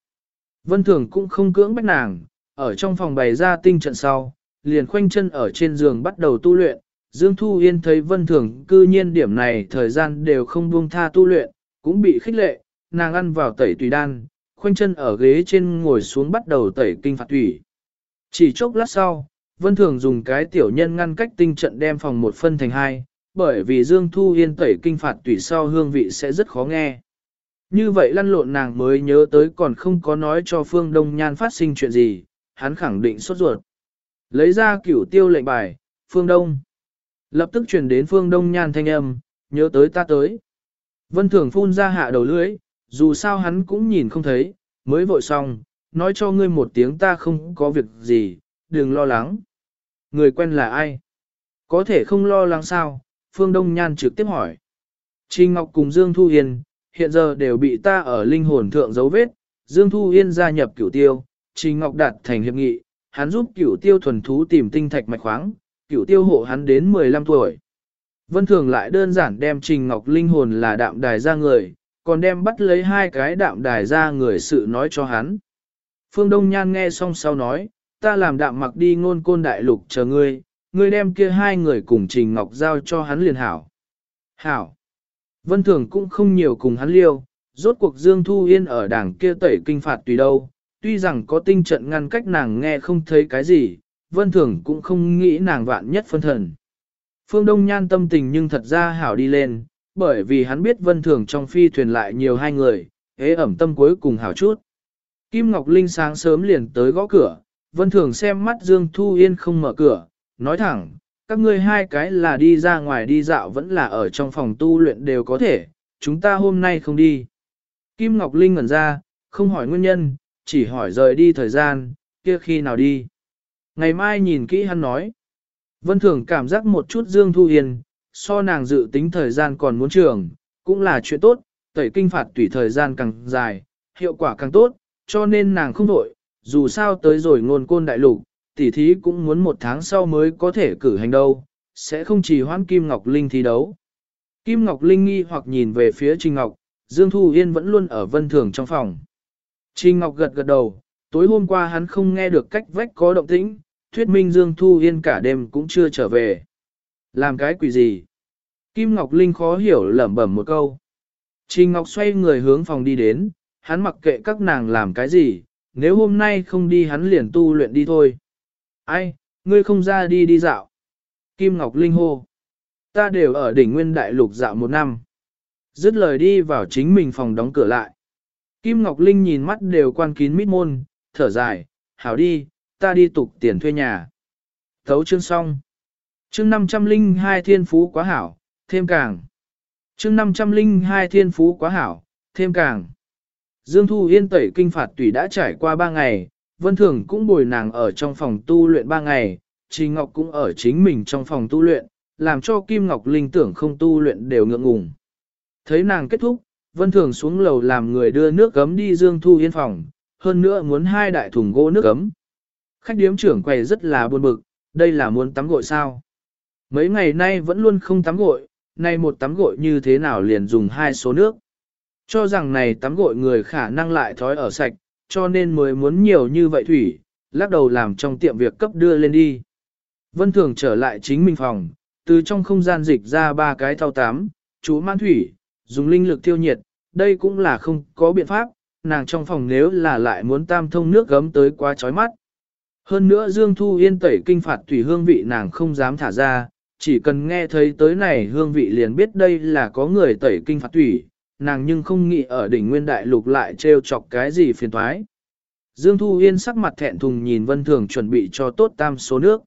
Vân Thường cũng không cưỡng bách nàng, ở trong phòng bày ra tinh trận sau, liền khoanh chân ở trên giường bắt đầu tu luyện. Dương Thu Yên thấy Vân Thường cư nhiên điểm này thời gian đều không buông tha tu luyện, cũng bị khích lệ, nàng ăn vào tẩy tùy đan, khoanh chân ở ghế trên ngồi xuống bắt đầu tẩy kinh phạt thủy. Chỉ chốc lát sau, Vân Thường dùng cái tiểu nhân ngăn cách tinh trận đem phòng một phân thành hai, bởi vì Dương Thu Yên tẩy kinh phạt tùy sau hương vị sẽ rất khó nghe. Như vậy lăn lộn nàng mới nhớ tới còn không có nói cho Phương Đông Nhan phát sinh chuyện gì, hắn khẳng định sốt ruột. Lấy ra cửu tiêu lệnh bài, Phương Đông. Lập tức truyền đến Phương Đông Nhan thanh âm, nhớ tới ta tới. Vân Thường phun ra hạ đầu lưỡi, dù sao hắn cũng nhìn không thấy, mới vội xong, nói cho ngươi một tiếng ta không có việc gì, đừng lo lắng. Người quen là ai? Có thể không lo lắng sao, Phương Đông Nhan trực tiếp hỏi. Trình Ngọc cùng Dương Thu hiền hiện giờ đều bị ta ở linh hồn thượng dấu vết, Dương Thu Yên gia nhập cửu tiêu, Trình Ngọc đạt thành hiệp nghị, hắn giúp cửu tiêu thuần thú tìm tinh thạch mạch khoáng, cửu tiêu hộ hắn đến 15 tuổi. Vân Thường lại đơn giản đem Trình Ngọc linh hồn là đạm đài ra người, còn đem bắt lấy hai cái đạm đài ra người sự nói cho hắn. Phương Đông Nhan nghe xong sau nói, ta làm đạm mặc đi ngôn côn đại lục chờ ngươi, ngươi đem kia hai người cùng Trình Ngọc giao cho hắn liền hảo. Hảo. Vân Thường cũng không nhiều cùng hắn liêu, rốt cuộc Dương Thu Yên ở đảng kia tẩy kinh phạt tùy đâu, tuy rằng có tinh trận ngăn cách nàng nghe không thấy cái gì, Vân Thường cũng không nghĩ nàng vạn nhất phân thần. Phương Đông Nhan tâm tình nhưng thật ra hảo đi lên, bởi vì hắn biết Vân Thường trong phi thuyền lại nhiều hai người, hế ẩm tâm cuối cùng hảo chút. Kim Ngọc Linh sáng sớm liền tới gõ cửa, Vân Thường xem mắt Dương Thu Yên không mở cửa, nói thẳng, các ngươi hai cái là đi ra ngoài đi dạo vẫn là ở trong phòng tu luyện đều có thể, chúng ta hôm nay không đi. Kim Ngọc Linh ngẩn ra, không hỏi nguyên nhân, chỉ hỏi rời đi thời gian, kia khi nào đi. Ngày mai nhìn kỹ hắn nói. Vân Thường cảm giác một chút Dương Thu hiền so nàng dự tính thời gian còn muốn trường, cũng là chuyện tốt, tẩy kinh phạt tùy thời gian càng dài, hiệu quả càng tốt, cho nên nàng không đổi, dù sao tới rồi ngôn côn đại lục, tỷ thí cũng muốn một tháng sau mới có thể cử hành đâu, sẽ không chỉ hoãn Kim Ngọc Linh thi đấu. Kim Ngọc Linh nghi hoặc nhìn về phía Trình Ngọc, Dương Thu Yên vẫn luôn ở vân thường trong phòng. Trình Ngọc gật gật đầu, tối hôm qua hắn không nghe được cách vách có động tĩnh, thuyết minh Dương Thu Yên cả đêm cũng chưa trở về. Làm cái quỷ gì? Kim Ngọc Linh khó hiểu lẩm bẩm một câu. Trình Ngọc xoay người hướng phòng đi đến, hắn mặc kệ các nàng làm cái gì, nếu hôm nay không đi hắn liền tu luyện đi thôi. Ai, ngươi không ra đi đi dạo. Kim Ngọc Linh hô. Ta đều ở đỉnh nguyên đại lục dạo một năm. Dứt lời đi vào chính mình phòng đóng cửa lại. Kim Ngọc Linh nhìn mắt đều quan kín mít môn, thở dài, hảo đi, ta đi tục tiền thuê nhà. Thấu chương xong. Chương 502 thiên phú quá hảo, thêm càng. Chương 502 thiên phú quá hảo, thêm càng. Dương Thu Yên tẩy kinh phạt tùy đã trải qua ba ngày, Vân Thường cũng bồi nàng ở trong phòng tu luyện ba ngày, Trình Ngọc cũng ở chính mình trong phòng tu luyện, làm cho Kim Ngọc Linh tưởng không tu luyện đều ngượng ngùng. Thấy nàng kết thúc, Vân Thường xuống lầu làm người đưa nước gấm đi Dương Thu Yên phòng, hơn nữa muốn hai đại thùng gỗ nước gấm. Khách điếm trưởng quầy rất là buồn bực, đây là muốn tắm gội sao? Mấy ngày nay vẫn luôn không tắm gội, nay một tắm gội như thế nào liền dùng hai số nước. Cho rằng này tắm gội người khả năng lại thói ở sạch, cho nên mới muốn nhiều như vậy thủy, lắc đầu làm trong tiệm việc cấp đưa lên đi. Vân Thường trở lại chính mình phòng, từ trong không gian dịch ra ba cái thao tám, chú mang thủy, dùng linh lực tiêu nhiệt, đây cũng là không có biện pháp, nàng trong phòng nếu là lại muốn tam thông nước gấm tới quá chói mắt. Hơn nữa Dương Thu Yên tẩy kinh phạt thủy hương vị nàng không dám thả ra, chỉ cần nghe thấy tới này hương vị liền biết đây là có người tẩy kinh phạt thủy, nàng nhưng không nghĩ ở đỉnh nguyên đại lục lại trêu chọc cái gì phiền thoái. Dương Thu Yên sắc mặt thẹn thùng nhìn Vân Thường chuẩn bị cho tốt tam số nước.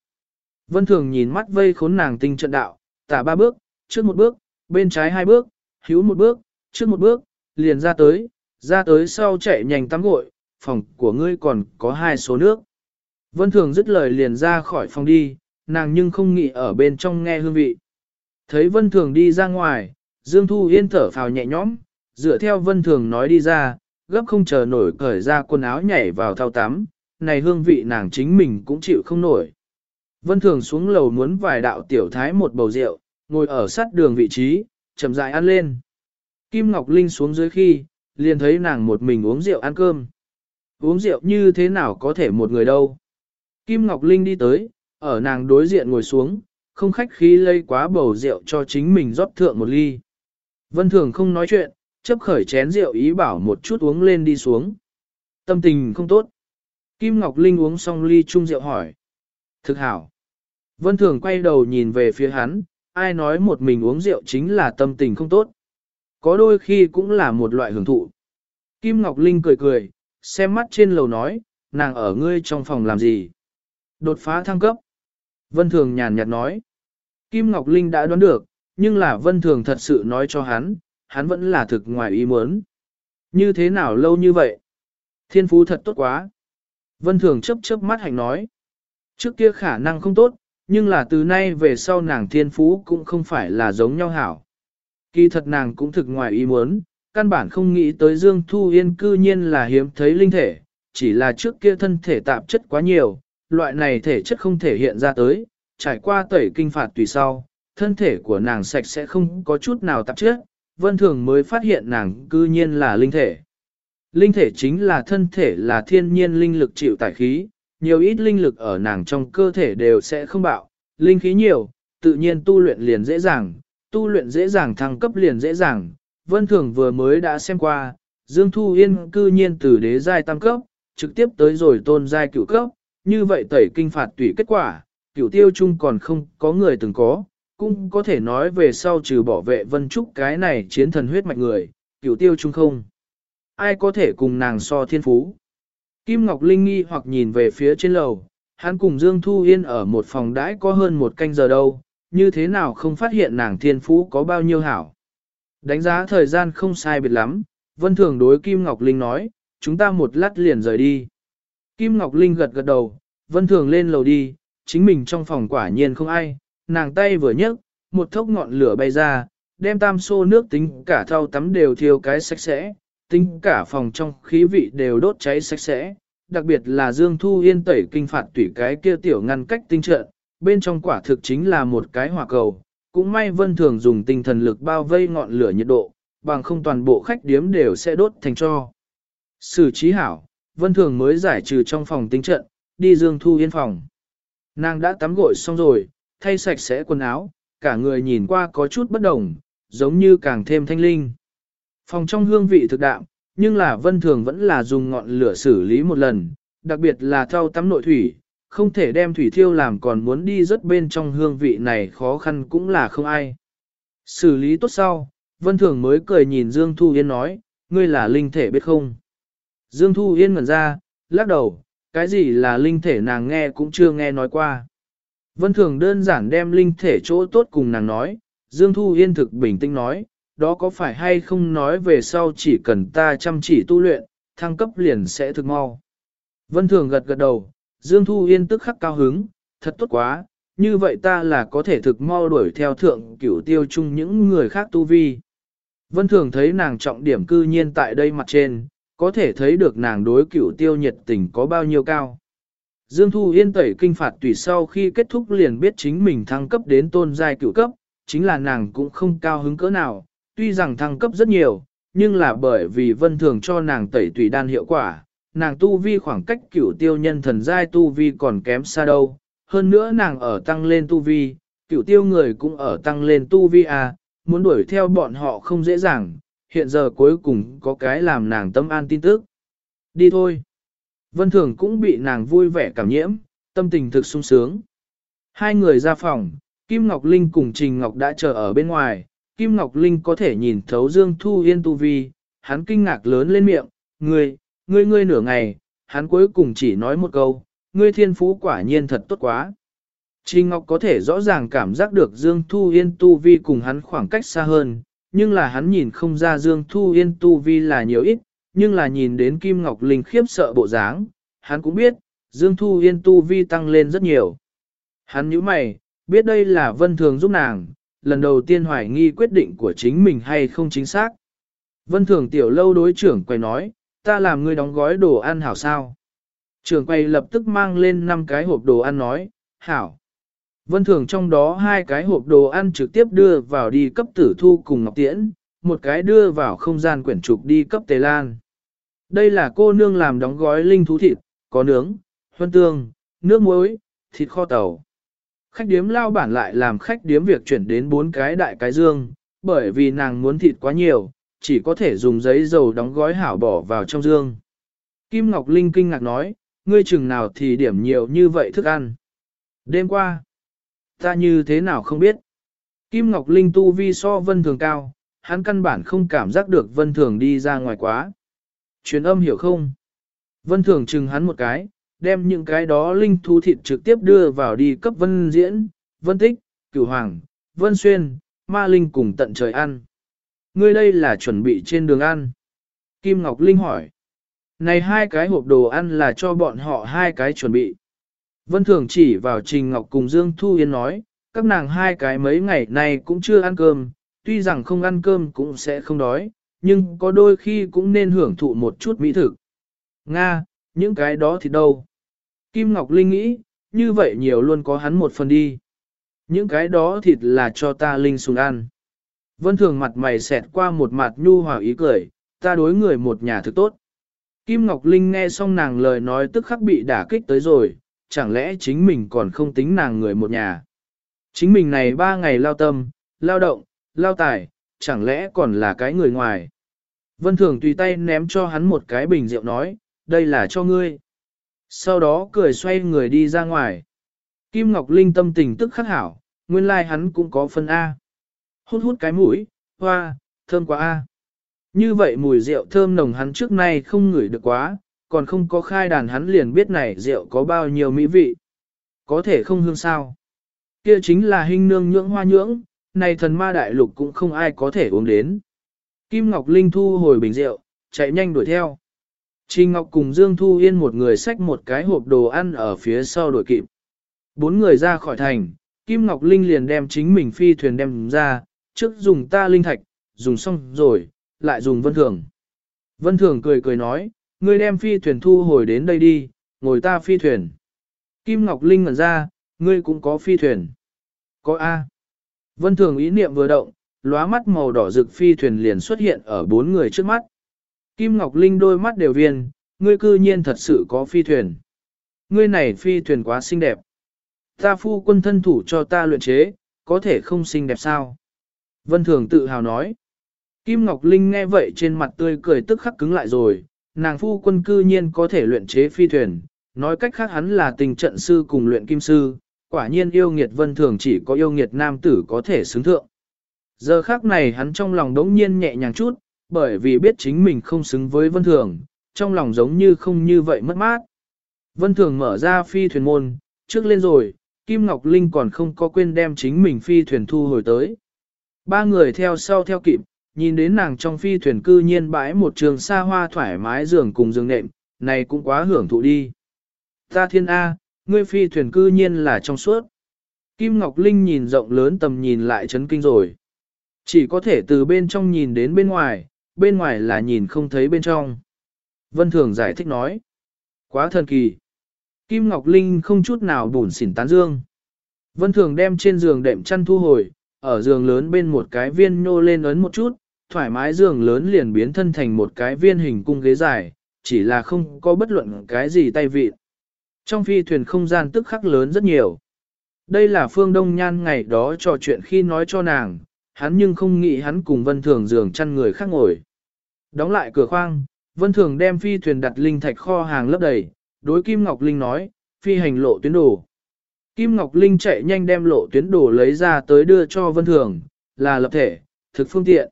Vân Thường nhìn mắt vây khốn nàng tinh trận đạo, tả ba bước, trước một bước, bên trái hai bước, hữu một bước, trước một bước, liền ra tới, ra tới sau chạy nhanh tắm gội, phòng của ngươi còn có hai số nước. Vân Thường dứt lời liền ra khỏi phòng đi, nàng nhưng không nghĩ ở bên trong nghe hương vị. Thấy Vân Thường đi ra ngoài, Dương Thu Yên thở phào nhẹ nhõm, dựa theo Vân Thường nói đi ra, gấp không chờ nổi cởi ra quần áo nhảy vào thao tắm, này hương vị nàng chính mình cũng chịu không nổi. Vân Thường xuống lầu muốn vài đạo tiểu thái một bầu rượu, ngồi ở sát đường vị trí, chậm rãi ăn lên. Kim Ngọc Linh xuống dưới khi, liền thấy nàng một mình uống rượu ăn cơm. Uống rượu như thế nào có thể một người đâu. Kim Ngọc Linh đi tới, ở nàng đối diện ngồi xuống, không khách khí lây quá bầu rượu cho chính mình rót thượng một ly. Vân Thường không nói chuyện, chấp khởi chén rượu ý bảo một chút uống lên đi xuống. Tâm tình không tốt. Kim Ngọc Linh uống xong ly chung rượu hỏi. Thực hảo. Vân Thường quay đầu nhìn về phía hắn, ai nói một mình uống rượu chính là tâm tình không tốt. Có đôi khi cũng là một loại hưởng thụ. Kim Ngọc Linh cười cười, xem mắt trên lầu nói, nàng ở ngươi trong phòng làm gì? Đột phá thăng cấp. Vân Thường nhàn nhạt nói. Kim Ngọc Linh đã đoán được, nhưng là Vân Thường thật sự nói cho hắn, hắn vẫn là thực ngoài ý muốn. Như thế nào lâu như vậy? Thiên phú thật tốt quá. Vân Thường chấp chớp mắt hành nói. Trước kia khả năng không tốt, nhưng là từ nay về sau nàng thiên phú cũng không phải là giống nhau hảo. Kỳ thật nàng cũng thực ngoài ý muốn, căn bản không nghĩ tới Dương Thu Yên cư nhiên là hiếm thấy linh thể, chỉ là trước kia thân thể tạp chất quá nhiều, loại này thể chất không thể hiện ra tới, trải qua tẩy kinh phạt tùy sau, thân thể của nàng sạch sẽ không có chút nào tạp chất, vân thường mới phát hiện nàng cư nhiên là linh thể. Linh thể chính là thân thể là thiên nhiên linh lực chịu tải khí, nhiều ít linh lực ở nàng trong cơ thể đều sẽ không bạo, linh khí nhiều, tự nhiên tu luyện liền dễ dàng, tu luyện dễ dàng thăng cấp liền dễ dàng. Vân Thường vừa mới đã xem qua, Dương Thu Yên cư nhiên từ đế giai tam cấp, trực tiếp tới rồi tôn giai cửu cấp, như vậy tẩy kinh phạt tùy kết quả, cửu tiêu chung còn không có người từng có, cũng có thể nói về sau trừ bỏ vệ Vân Trúc cái này chiến thần huyết mạch người, cửu tiêu chung không. Ai có thể cùng nàng so thiên phú? Kim Ngọc Linh nghi hoặc nhìn về phía trên lầu, hắn cùng Dương Thu Yên ở một phòng đãi có hơn một canh giờ đâu, như thế nào không phát hiện nàng thiên phú có bao nhiêu hảo. Đánh giá thời gian không sai biệt lắm, Vân Thường đối Kim Ngọc Linh nói, chúng ta một lát liền rời đi. Kim Ngọc Linh gật gật đầu, Vân Thường lên lầu đi, chính mình trong phòng quả nhiên không ai, nàng tay vừa nhấc, một thốc ngọn lửa bay ra, đem tam xô nước tính cả thau tắm đều thiêu cái sạch sẽ, tính cả phòng trong khí vị đều đốt cháy sạch sẽ, đặc biệt là Dương Thu Yên tẩy kinh phạt tủy cái kia tiểu ngăn cách tinh trận, bên trong quả thực chính là một cái hỏa cầu, cũng may vân thường dùng tinh thần lực bao vây ngọn lửa nhiệt độ, bằng không toàn bộ khách điếm đều sẽ đốt thành cho. Sử trí hảo, vân thường mới giải trừ trong phòng tinh trận, đi Dương Thu Yên phòng. Nàng đã tắm gội xong rồi, thay sạch sẽ quần áo, cả người nhìn qua có chút bất đồng, giống như càng thêm thanh linh. Phòng trong hương vị thực đạm, nhưng là vân thường vẫn là dùng ngọn lửa xử lý một lần, đặc biệt là thau tắm nội thủy, không thể đem thủy thiêu làm còn muốn đi rất bên trong hương vị này khó khăn cũng là không ai. Xử lý tốt sau, vân thường mới cười nhìn Dương Thu Yên nói, ngươi là linh thể biết không? Dương Thu Yên ngẩn ra, lắc đầu, cái gì là linh thể nàng nghe cũng chưa nghe nói qua. Vân thường đơn giản đem linh thể chỗ tốt cùng nàng nói, Dương Thu Yên thực bình tĩnh nói, đó có phải hay không nói về sau chỉ cần ta chăm chỉ tu luyện, thăng cấp liền sẽ thực mau. Vân Thường gật gật đầu, Dương Thu Yên tức khắc cao hứng, thật tốt quá, như vậy ta là có thể thực mau đuổi theo thượng cửu tiêu chung những người khác tu vi. Vân Thường thấy nàng trọng điểm cư nhiên tại đây mặt trên, có thể thấy được nàng đối cửu tiêu nhiệt tình có bao nhiêu cao. Dương Thu Yên tẩy kinh phạt tùy sau khi kết thúc liền biết chính mình thăng cấp đến tôn giai cửu cấp, chính là nàng cũng không cao hứng cỡ nào, tuy rằng thăng cấp rất nhiều, nhưng là bởi vì vân thường cho nàng tẩy tùy đan hiệu quả, nàng tu vi khoảng cách cửu tiêu nhân thần giai tu vi còn kém xa đâu. Hơn nữa nàng ở tăng lên tu vi, cửu tiêu người cũng ở tăng lên tu vi à, muốn đuổi theo bọn họ không dễ dàng, hiện giờ cuối cùng có cái làm nàng tâm an tin tức. Đi thôi. Vân Thường cũng bị nàng vui vẻ cảm nhiễm, tâm tình thực sung sướng. Hai người ra phòng, Kim Ngọc Linh cùng Trình Ngọc đã chờ ở bên ngoài, Kim Ngọc Linh có thể nhìn thấu Dương Thu Yên tu vi, hắn kinh ngạc lớn lên miệng, ngươi, ngươi ngươi nửa ngày, hắn cuối cùng chỉ nói một câu, ngươi thiên phú quả nhiên thật tốt quá. Trình Ngọc có thể rõ ràng cảm giác được Dương Thu Yên tu vi cùng hắn khoảng cách xa hơn, nhưng là hắn nhìn không ra Dương Thu Yên tu vi là nhiều ít, nhưng là nhìn đến Kim Ngọc Linh khiếp sợ bộ dáng, hắn cũng biết, Dương Thu Yên tu vi tăng lên rất nhiều. Hắn nhíu mày, biết đây là vân thường giúp nàng, lần đầu tiên hoài nghi quyết định của chính mình hay không chính xác. Vân thường tiểu lâu đối trưởng quay nói, ta làm ngươi đóng gói đồ ăn hảo sao. Trưởng quay lập tức mang lên 5 cái hộp đồ ăn nói, hảo. Vân thường trong đó hai cái hộp đồ ăn trực tiếp đưa vào đi cấp tử thu cùng Ngọc Tiễn, một cái đưa vào không gian quyển trục đi cấp Tề Lan. Đây là cô nương làm đóng gói linh thú thịt, có nướng, huân tương, nước muối, thịt kho tàu khách điếm lao bản lại làm khách điếm việc chuyển đến bốn cái đại cái dương, bởi vì nàng muốn thịt quá nhiều, chỉ có thể dùng giấy dầu đóng gói hảo bỏ vào trong dương. Kim Ngọc Linh kinh ngạc nói, ngươi chừng nào thì điểm nhiều như vậy thức ăn. Đêm qua, ta như thế nào không biết. Kim Ngọc Linh tu vi so vân thường cao, hắn căn bản không cảm giác được vân thường đi ra ngoài quá. Truyền âm hiểu không? Vân thường chừng hắn một cái, đem những cái đó linh thú thịt trực tiếp đưa vào đi cấp vân diễn, vân tích, cửu hoàng, vân xuyên, ma linh cùng tận trời ăn. Ngươi đây là chuẩn bị trên đường ăn. Kim Ngọc Linh hỏi. Này hai cái hộp đồ ăn là cho bọn họ hai cái chuẩn bị. Vân Thường chỉ vào Trình Ngọc cùng Dương Thu Yên nói, các nàng hai cái mấy ngày nay cũng chưa ăn cơm, tuy rằng không ăn cơm cũng sẽ không đói, nhưng có đôi khi cũng nên hưởng thụ một chút mỹ thực. Nga, những cái đó thì đâu? Kim Ngọc Linh nghĩ, như vậy nhiều luôn có hắn một phần đi. Những cái đó thịt là cho ta Linh sùng ăn. Vân Thường mặt mày xẹt qua một mặt nhu hòa ý cười, ta đối người một nhà thực tốt. Kim Ngọc Linh nghe xong nàng lời nói tức khắc bị đả kích tới rồi, chẳng lẽ chính mình còn không tính nàng người một nhà. Chính mình này ba ngày lao tâm, lao động, lao tài, chẳng lẽ còn là cái người ngoài. Vân Thường tùy tay ném cho hắn một cái bình rượu nói, đây là cho ngươi. Sau đó cười xoay người đi ra ngoài. Kim Ngọc Linh tâm tình tức khắc hảo, nguyên lai like hắn cũng có phân A. Hút hút cái mũi, hoa, thơm quá A. Như vậy mùi rượu thơm nồng hắn trước nay không ngửi được quá, còn không có khai đàn hắn liền biết này rượu có bao nhiêu mỹ vị. Có thể không hương sao. Kia chính là hình nương nhưỡng hoa nhưỡng, này thần ma đại lục cũng không ai có thể uống đến. Kim Ngọc Linh thu hồi bình rượu, chạy nhanh đuổi theo. Trình Ngọc cùng Dương Thu Yên một người xách một cái hộp đồ ăn ở phía sau đuổi kịp. Bốn người ra khỏi thành, Kim Ngọc Linh liền đem chính mình phi thuyền đem ra, trước dùng ta linh thạch, dùng xong rồi, lại dùng vân thường. Vân thường cười cười nói, ngươi đem phi thuyền thu hồi đến đây đi, ngồi ta phi thuyền. Kim Ngọc Linh ngẩn ra, ngươi cũng có phi thuyền. Có A. Vân thường ý niệm vừa động, lóa mắt màu đỏ rực phi thuyền liền xuất hiện ở bốn người trước mắt. Kim Ngọc Linh đôi mắt đều viên, ngươi cư nhiên thật sự có phi thuyền. Ngươi này phi thuyền quá xinh đẹp. Ta phu quân thân thủ cho ta luyện chế, có thể không xinh đẹp sao? Vân Thường tự hào nói. Kim Ngọc Linh nghe vậy trên mặt tươi cười tức khắc cứng lại rồi, nàng phu quân cư nhiên có thể luyện chế phi thuyền, nói cách khác hắn là tình trận sư cùng luyện kim sư, quả nhiên yêu nghiệt Vân Thường chỉ có yêu nghiệt nam tử có thể xứng thượng. Giờ khác này hắn trong lòng đống nhiên nhẹ nhàng chút, bởi vì biết chính mình không xứng với Vân Thường, trong lòng giống như không như vậy mất mát. Vân Thường mở ra phi thuyền môn, trước lên rồi, Kim Ngọc Linh còn không có quên đem chính mình phi thuyền thu hồi tới. Ba người theo sau theo kịp, nhìn đến nàng trong phi thuyền cư nhiên bãi một trường xa hoa thoải mái giường cùng giường nệm, này cũng quá hưởng thụ đi. Ta thiên A, ngươi phi thuyền cư nhiên là trong suốt. Kim Ngọc Linh nhìn rộng lớn tầm nhìn lại chấn kinh rồi. Chỉ có thể từ bên trong nhìn đến bên ngoài, bên ngoài là nhìn không thấy bên trong. Vân Thường giải thích nói. Quá thần kỳ. Kim Ngọc Linh không chút nào bùn xỉn tán dương. Vân Thường đem trên giường đệm chăn thu hồi, ở giường lớn bên một cái viên nhô lên ấn một chút, thoải mái giường lớn liền biến thân thành một cái viên hình cung ghế dài, chỉ là không có bất luận cái gì tay vịt. Trong phi thuyền không gian tức khắc lớn rất nhiều. Đây là Phương Đông Nhan ngày đó trò chuyện khi nói cho nàng, hắn nhưng không nghĩ hắn cùng Vân Thường giường chăn người khác ngồi. Đóng lại cửa khoang, Vân Thường đem phi thuyền đặt linh thạch kho hàng lấp đầy, đối Kim Ngọc Linh nói, phi hành lộ tuyến đồ. Kim Ngọc Linh chạy nhanh đem lộ tuyến đồ lấy ra tới đưa cho Vân Thường, là lập thể, thực phương tiện.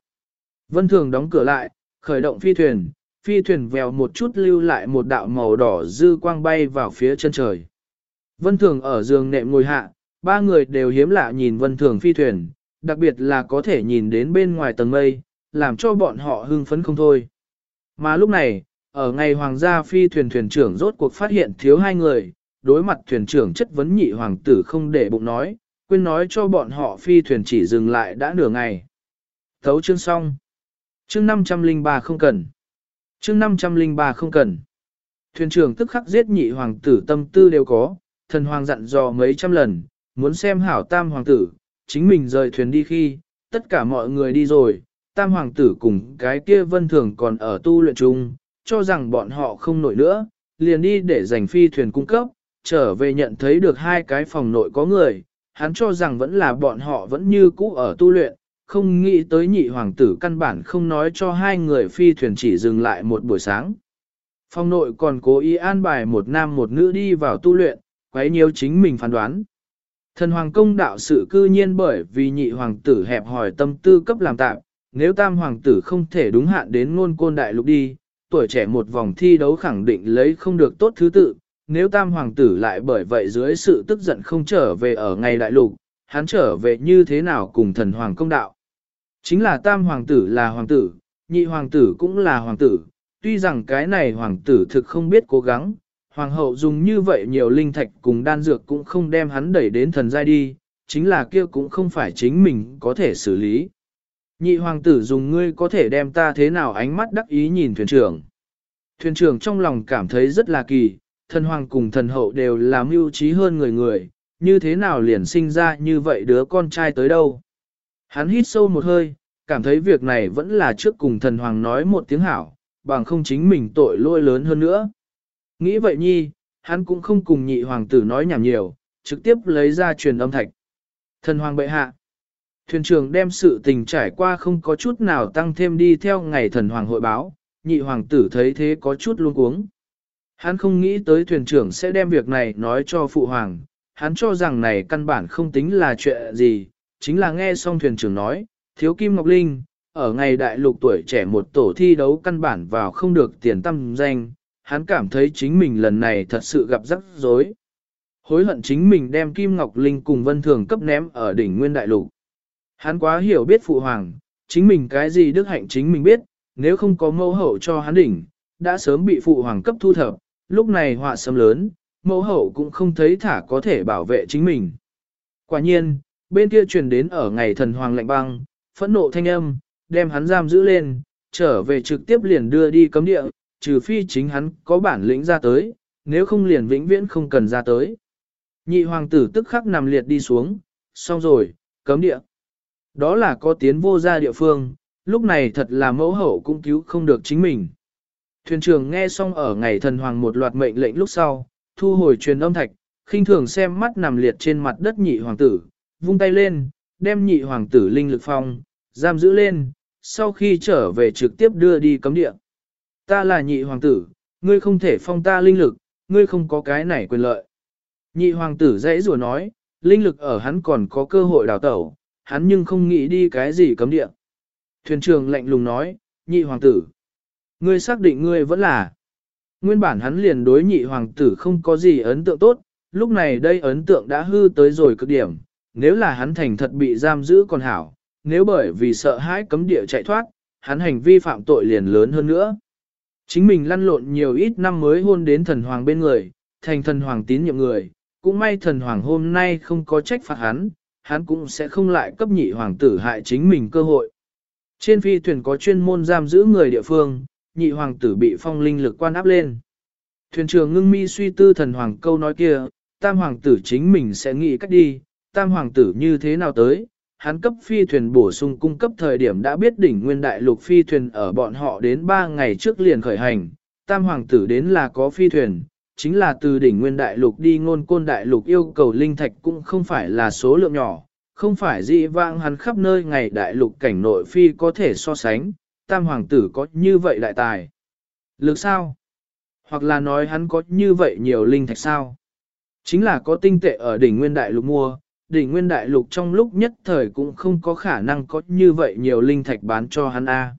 Vân Thường đóng cửa lại, khởi động phi thuyền, phi thuyền vèo một chút lưu lại một đạo màu đỏ dư quang bay vào phía chân trời. Vân Thường ở giường nệm ngồi hạ, ba người đều hiếm lạ nhìn Vân Thường phi thuyền, đặc biệt là có thể nhìn đến bên ngoài tầng mây, làm cho bọn họ hưng phấn không thôi. Mà lúc này, ở ngày hoàng gia phi thuyền thuyền trưởng rốt cuộc phát hiện thiếu hai người, đối mặt thuyền trưởng chất vấn nhị hoàng tử không để bụng nói, quên nói cho bọn họ phi thuyền chỉ dừng lại đã nửa ngày. Thấu chương xong. Chương 503 không cần. Chương 503 không cần. Thuyền trưởng tức khắc giết nhị hoàng tử tâm tư đều có, thần hoàng dặn dò mấy trăm lần, muốn xem hảo tam hoàng tử, chính mình rời thuyền đi khi, tất cả mọi người đi rồi, tam hoàng tử cùng cái kia vân thường còn ở tu luyện chung, cho rằng bọn họ không nổi nữa, liền đi để giành phi thuyền cung cấp, trở về nhận thấy được hai cái phòng nội có người, hắn cho rằng vẫn là bọn họ vẫn như cũ ở tu luyện, không nghĩ tới nhị hoàng tử căn bản không nói cho hai người phi thuyền chỉ dừng lại một buổi sáng. Phong nội còn cố ý an bài một nam một nữ đi vào tu luyện, quấy nhiều chính mình phán đoán. Thần hoàng công đạo sự cư nhiên bởi vì nhị hoàng tử hẹp hỏi tâm tư cấp làm tạm, nếu tam hoàng tử không thể đúng hạn đến ngôn côn đại lục đi, tuổi trẻ một vòng thi đấu khẳng định lấy không được tốt thứ tự, nếu tam hoàng tử lại bởi vậy dưới sự tức giận không trở về ở ngày đại lục, hắn trở về như thế nào cùng thần hoàng công đạo. Chính là tam hoàng tử là hoàng tử, nhị hoàng tử cũng là hoàng tử, tuy rằng cái này hoàng tử thực không biết cố gắng, Hoàng hậu dùng như vậy nhiều linh thạch cùng đan dược cũng không đem hắn đẩy đến thần giai đi, chính là kia cũng không phải chính mình có thể xử lý. Nhị hoàng tử dùng ngươi có thể đem ta thế nào ánh mắt đắc ý nhìn thuyền trưởng. Thuyền trưởng trong lòng cảm thấy rất là kỳ, thần hoàng cùng thần hậu đều là mưu trí hơn người người, như thế nào liền sinh ra như vậy đứa con trai tới đâu. Hắn hít sâu một hơi, cảm thấy việc này vẫn là trước cùng thần hoàng nói một tiếng hảo, bằng không chính mình tội lỗi lớn hơn nữa. Nghĩ vậy nhi, hắn cũng không cùng nhị hoàng tử nói nhảm nhiều, trực tiếp lấy ra truyền âm thạch. Thần hoàng bệ hạ. Thuyền trưởng đem sự tình trải qua không có chút nào tăng thêm đi theo ngày thần hoàng hội báo, nhị hoàng tử thấy thế có chút luống cuống. Hắn không nghĩ tới thuyền trưởng sẽ đem việc này nói cho phụ hoàng, hắn cho rằng này căn bản không tính là chuyện gì, chính là nghe xong thuyền trưởng nói, thiếu kim ngọc linh, ở ngày đại lục tuổi trẻ một tổ thi đấu căn bản vào không được tiền tâm danh, hắn cảm thấy chính mình lần này thật sự gặp rắc rối. Hối hận chính mình đem Kim Ngọc Linh cùng Vân Thường cấp ném ở đỉnh Nguyên Đại Lục. Hắn quá hiểu biết phụ hoàng, chính mình cái gì đức hạnh chính mình biết, nếu không có mâu hậu cho hắn đỉnh, đã sớm bị phụ hoàng cấp thu thập, lúc này họa sấm lớn, mẫu hậu cũng không thấy thả có thể bảo vệ chính mình. Quả nhiên, bên kia truyền đến ở ngày thần hoàng lạnh băng, phẫn nộ thanh âm, đem hắn giam giữ lên, trở về trực tiếp liền đưa đi cấm địa, trừ phi chính hắn có bản lĩnh ra tới, nếu không liền vĩnh viễn không cần ra tới. Nhị hoàng tử tức khắc nằm liệt đi xuống, xong rồi, cấm địa. Đó là có tiến vô ra địa phương, lúc này thật là mẫu hậu cũng cứu không được chính mình. Thuyền trưởng nghe xong ở ngày thần hoàng một loạt mệnh lệnh lúc sau, thu hồi truyền âm thạch, khinh thường xem mắt nằm liệt trên mặt đất nhị hoàng tử, vung tay lên, đem nhị hoàng tử linh lực phong, giam giữ lên, sau khi trở về trực tiếp đưa đi cấm địa. Ta là nhị hoàng tử, ngươi không thể phong ta linh lực, ngươi không có cái này quyền lợi. Nhị hoàng tử dãy rùa nói, linh lực ở hắn còn có cơ hội đào tẩu, hắn nhưng không nghĩ đi cái gì cấm địa. Thuyền trưởng lạnh lùng nói, nhị hoàng tử. Ngươi xác định ngươi vẫn là. Nguyên bản hắn liền đối nhị hoàng tử không có gì ấn tượng tốt, lúc này đây ấn tượng đã hư tới rồi cực điểm. Nếu là hắn thành thật bị giam giữ còn hảo, nếu bởi vì sợ hãi cấm địa chạy thoát, hắn hành vi phạm tội liền lớn hơn nữa. Chính mình lăn lộn nhiều ít năm mới hôn đến thần hoàng bên người, thành thần hoàng tín nhiệm người, cũng may thần hoàng hôm nay không có trách phạt hắn, hắn cũng sẽ không lại cấp nhị hoàng tử hại chính mình cơ hội. Trên phi thuyền có chuyên môn giam giữ người địa phương, nhị hoàng tử bị phong linh lực quan áp lên. Thuyền trưởng ngưng mi suy tư thần hoàng câu nói kia, tam hoàng tử chính mình sẽ nghĩ cách đi, tam hoàng tử như thế nào tới, hắn cấp phi thuyền bổ sung cung cấp thời điểm đã biết đỉnh nguyên đại lục phi thuyền ở bọn họ đến 3 ngày trước liền khởi hành, tam hoàng tử đến là có phi thuyền, chính là từ đỉnh nguyên đại lục đi ngôn côn đại lục yêu cầu linh thạch cũng không phải là số lượng nhỏ, không phải dị vãng hắn khắp nơi ngày đại lục cảnh nội phi có thể so sánh, tam hoàng tử có như vậy đại tài. Lực sao? Hoặc là nói hắn có như vậy nhiều linh thạch sao? Chính là có tinh tệ ở đỉnh nguyên đại lục mua, đỉnh nguyên đại lục trong lúc nhất thời cũng không có khả năng có như vậy nhiều linh thạch bán cho hắn A.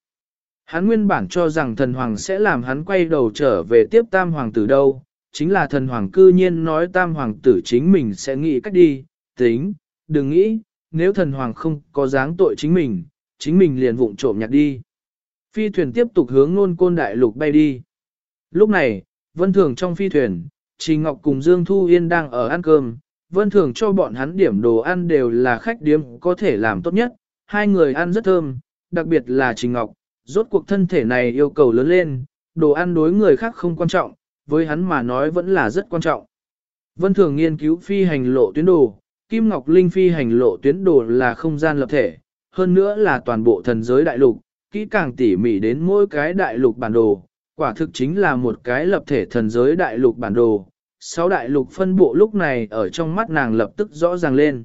Hắn nguyên bản cho rằng thần hoàng sẽ làm hắn quay đầu trở về tiếp tam hoàng tử đâu, chính là thần hoàng cư nhiên nói tam hoàng tử chính mình sẽ nghĩ cách đi, tính, đừng nghĩ, nếu thần hoàng không có dáng tội chính mình, chính mình liền vụng trộm nhặt đi. Phi thuyền tiếp tục hướng nôn côn đại lục bay đi. Lúc này, vân thường trong phi thuyền, Trình Ngọc cùng Dương Thu Yên đang ở ăn cơm, vân thường cho bọn hắn điểm đồ ăn đều là khách điếm có thể làm tốt nhất, hai người ăn rất thơm, đặc biệt là Trình Ngọc, rốt cuộc thân thể này yêu cầu lớn lên, đồ ăn đối người khác không quan trọng, với hắn mà nói vẫn là rất quan trọng. Vân thường nghiên cứu phi hành lộ tuyến đồ, Kim Ngọc Linh phi hành lộ tuyến đồ là không gian lập thể, hơn nữa là toàn bộ thần giới đại lục, kỹ càng tỉ mỉ đến mỗi cái đại lục bản đồ, quả thực chính là một cái lập thể thần giới đại lục bản đồ, sáu đại lục phân bộ lúc này ở trong mắt nàng lập tức rõ ràng lên.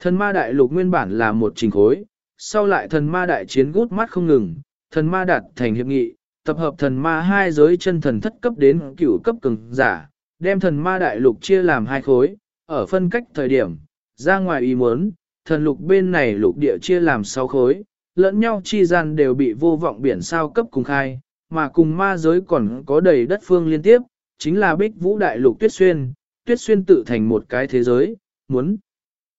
Thần ma đại lục nguyên bản là một trình khối, sau lại thần ma đại chiến gút mắt không ngừng, thần ma đạt thành hiệp nghị, tập hợp thần ma hai giới chân thần thất cấp đến cửu cấp cường giả, đem thần ma đại lục chia làm hai khối, ở phân cách thời điểm, ra ngoài ý muốn, thần lục bên này lục địa chia làm sáu khối, lẫn nhau chi gian đều bị vô vọng biển sao cấp cùng khai, mà cùng ma giới còn có đầy đất phương liên tiếp, chính là bích vũ đại lục tuyết xuyên, tuyết xuyên tự thành một cái thế giới, muốn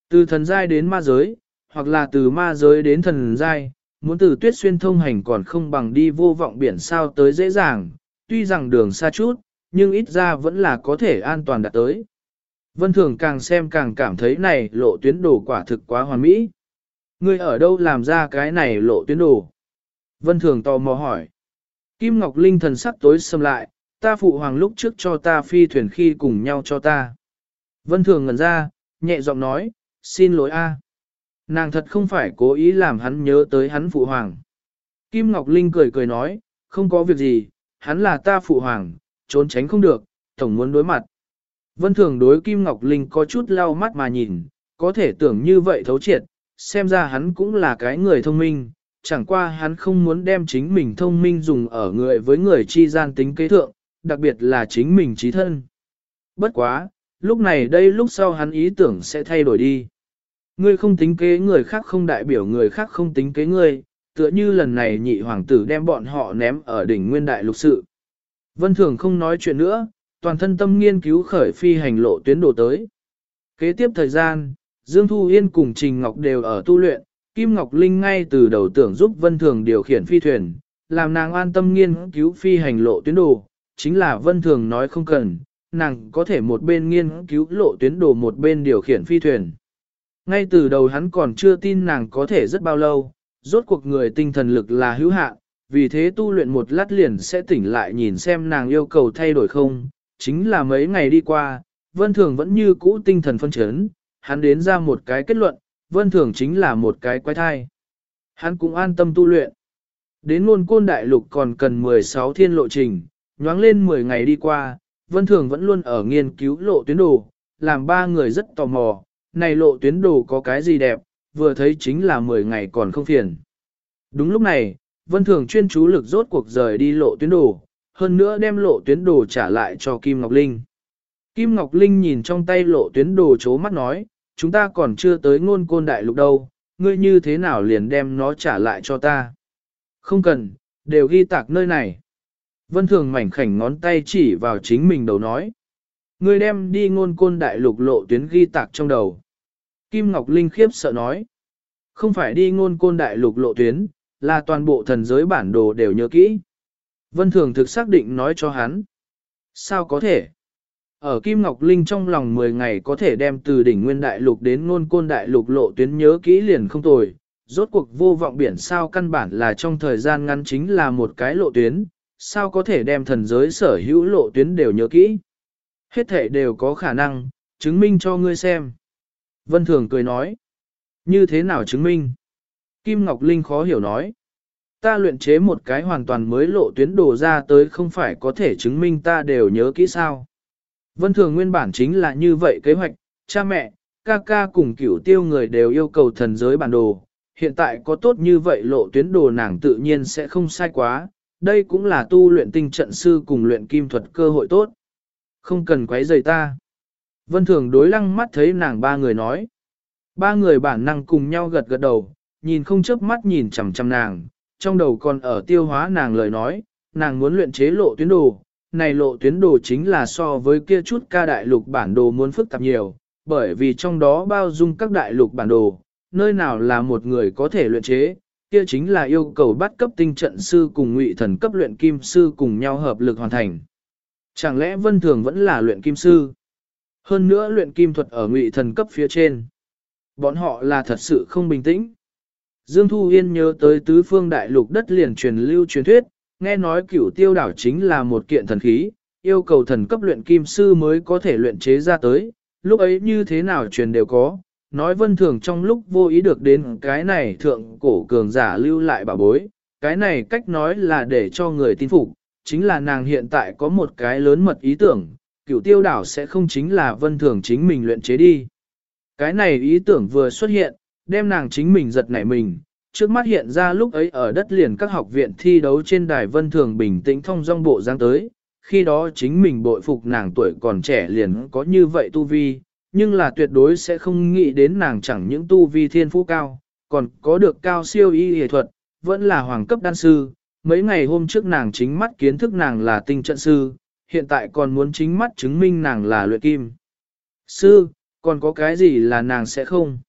từ thần giai đến ma giới, hoặc là từ ma giới đến thần giai, muốn từ tuyết xuyên thông hành còn không bằng đi vô vọng biển sao tới dễ dàng, tuy rằng đường xa chút, nhưng ít ra vẫn là có thể an toàn đạt tới. Vân Thường càng xem càng cảm thấy này lộ tuyến đồ quả thực quá hoàn mỹ. Ngươi ở đâu làm ra cái này lộ tuyến đồ? Vân Thường tò mò hỏi. Kim Ngọc Linh thần sắc tối xâm lại, ta phụ hoàng lúc trước cho ta phi thuyền khi cùng nhau cho ta. Vân Thường ngẩn ra, nhẹ giọng nói, xin lỗi a. Nàng thật không phải cố ý làm hắn nhớ tới hắn phụ hoàng. Kim Ngọc Linh cười cười nói, không có việc gì, hắn là ta phụ hoàng, trốn tránh không được, tổng muốn đối mặt. Vân Thường đối Kim Ngọc Linh có chút lau mắt mà nhìn, có thể tưởng như vậy thấu triệt, xem ra hắn cũng là cái người thông minh, chẳng qua hắn không muốn đem chính mình thông minh dùng ở người với người chi gian tính kế thượng, đặc biệt là chính mình trí thân. Bất quá, lúc này đây lúc sau hắn ý tưởng sẽ thay đổi đi. Ngươi không tính kế người khác không đại biểu người khác không tính kế ngươi, tựa như lần này nhị hoàng tử đem bọn họ ném ở đỉnh nguyên đại lục sự. Vân Thường không nói chuyện nữa, toàn thân tâm nghiên cứu khởi phi hành lộ tuyến đồ tới. Kế tiếp thời gian, Dương Thu Yên cùng Trình Ngọc đều ở tu luyện, Kim Ngọc Linh ngay từ đầu tưởng giúp Vân Thường điều khiển phi thuyền, làm nàng an tâm nghiên cứu phi hành lộ tuyến đồ, chính là Vân Thường nói không cần, nàng có thể một bên nghiên cứu lộ tuyến đồ một bên điều khiển phi thuyền. Ngay từ đầu hắn còn chưa tin nàng có thể rất bao lâu, rốt cuộc người tinh thần lực là hữu hạn, vì thế tu luyện một lát liền sẽ tỉnh lại nhìn xem nàng yêu cầu thay đổi không. Chính là mấy ngày đi qua, Vân Thường vẫn như cũ tinh thần phân chấn, hắn đến ra một cái kết luận, Vân Thường chính là một cái quái thai. Hắn cũng an tâm tu luyện. Đến luôn côn đại lục còn cần 16 thiên lộ trình, nhoáng lên 10 ngày đi qua, Vân Thường vẫn luôn ở nghiên cứu lộ tuyến đồ, làm ba người rất tò mò, này lộ tuyến đồ có cái gì đẹp, vừa thấy chính là 10 ngày còn không phiền. Đúng lúc này, Vân Thường chuyên chú lực rốt cuộc rời đi lộ tuyến đồ, hơn nữa đem lộ tuyến đồ trả lại cho Kim Ngọc Linh. Kim Ngọc Linh nhìn trong tay lộ tuyến đồ chố mắt nói, chúng ta còn chưa tới ngôn côn đại lục đâu, ngươi như thế nào liền đem nó trả lại cho ta. Không cần, đều ghi tạc nơi này. Vân Thường mảnh khảnh ngón tay chỉ vào chính mình đầu nói. Ngươi đem đi ngôn côn đại lục lộ tuyến ghi tạc trong đầu. Kim Ngọc Linh khiếp sợ nói. Không phải đi ngôn côn đại lục lộ tuyến, là toàn bộ thần giới bản đồ đều nhớ kỹ. Vân Thường thực xác định nói cho hắn. Sao có thể? Ở Kim Ngọc Linh trong lòng 10 ngày có thể đem từ đỉnh nguyên đại lục đến ngôn côn đại lục lộ tuyến nhớ kỹ liền không tồi. Rốt cuộc vô vọng biển sao căn bản là trong thời gian ngắn chính là một cái lộ tuyến, sao có thể đem thần giới sở hữu lộ tuyến đều nhớ kỹ. Hết thể đều có khả năng, chứng minh cho ngươi xem. Vân Thường cười nói. Như thế nào chứng minh? Kim Ngọc Linh khó hiểu nói. Ta luyện chế một cái hoàn toàn mới lộ tuyến đồ ra tới không phải có thể chứng minh ta đều nhớ kỹ sao. Vân Thường nguyên bản chính là như vậy kế hoạch, cha mẹ, ca ca cùng cửu tiêu người đều yêu cầu thần giới bản đồ. Hiện tại có tốt như vậy lộ tuyến đồ nàng tự nhiên sẽ không sai quá, đây cũng là tu luyện tinh trận sư cùng luyện kim thuật cơ hội tốt. Không cần quấy rầy ta. Vân Thường đối lăng mắt thấy nàng ba người nói. Ba người bản năng cùng nhau gật gật đầu, nhìn không chớp mắt nhìn chằm chằm nàng, trong đầu còn ở tiêu hóa nàng lời nói, nàng muốn luyện chế lộ tuyến đồ. Này lộ tuyến đồ chính là so với kia chút ca đại lục bản đồ muốn phức tạp nhiều, bởi vì trong đó bao dung các đại lục bản đồ, nơi nào là một người có thể luyện chế, kia chính là yêu cầu bắt cấp tinh trận sư cùng ngụy thần cấp luyện kim sư cùng nhau hợp lực hoàn thành. Chẳng lẽ vân thường vẫn là luyện kim sư? Hơn nữa luyện kim thuật ở ngụy thần cấp phía trên. Bọn họ là thật sự không bình tĩnh. Dương Thu Yên nhớ tới tứ phương đại lục đất liền truyền lưu truyền thuyết, nghe nói cửu tiêu đảo chính là một kiện thần khí, yêu cầu thần cấp luyện kim sư mới có thể luyện chế ra tới, lúc ấy như thế nào truyền đều có, nói vân thường trong lúc vô ý được đến cái này thượng cổ cường giả lưu lại bảo bối, cái này cách nói là để cho người tin phục, chính là nàng hiện tại có một cái lớn mật ý tưởng, cửu tiêu đảo sẽ không chính là vân thường chính mình luyện chế đi. Cái này ý tưởng vừa xuất hiện, đem nàng chính mình giật nảy mình, trước mắt hiện ra lúc ấy ở đất liền các học viện thi đấu trên đài vân thường bình tĩnh thông dong bộ giang tới, khi đó chính mình bội phục nàng tuổi còn trẻ liền có như vậy tu vi, nhưng là tuyệt đối sẽ không nghĩ đến nàng chẳng những tu vi thiên phú cao, còn có được cao siêu y y thuật, vẫn là hoàng cấp đan sư. Mấy ngày hôm trước nàng chính mắt kiến thức nàng là tinh trận sư, hiện tại còn muốn chính mắt chứng minh nàng là luyện kim. Sư, còn có cái gì là nàng sẽ không?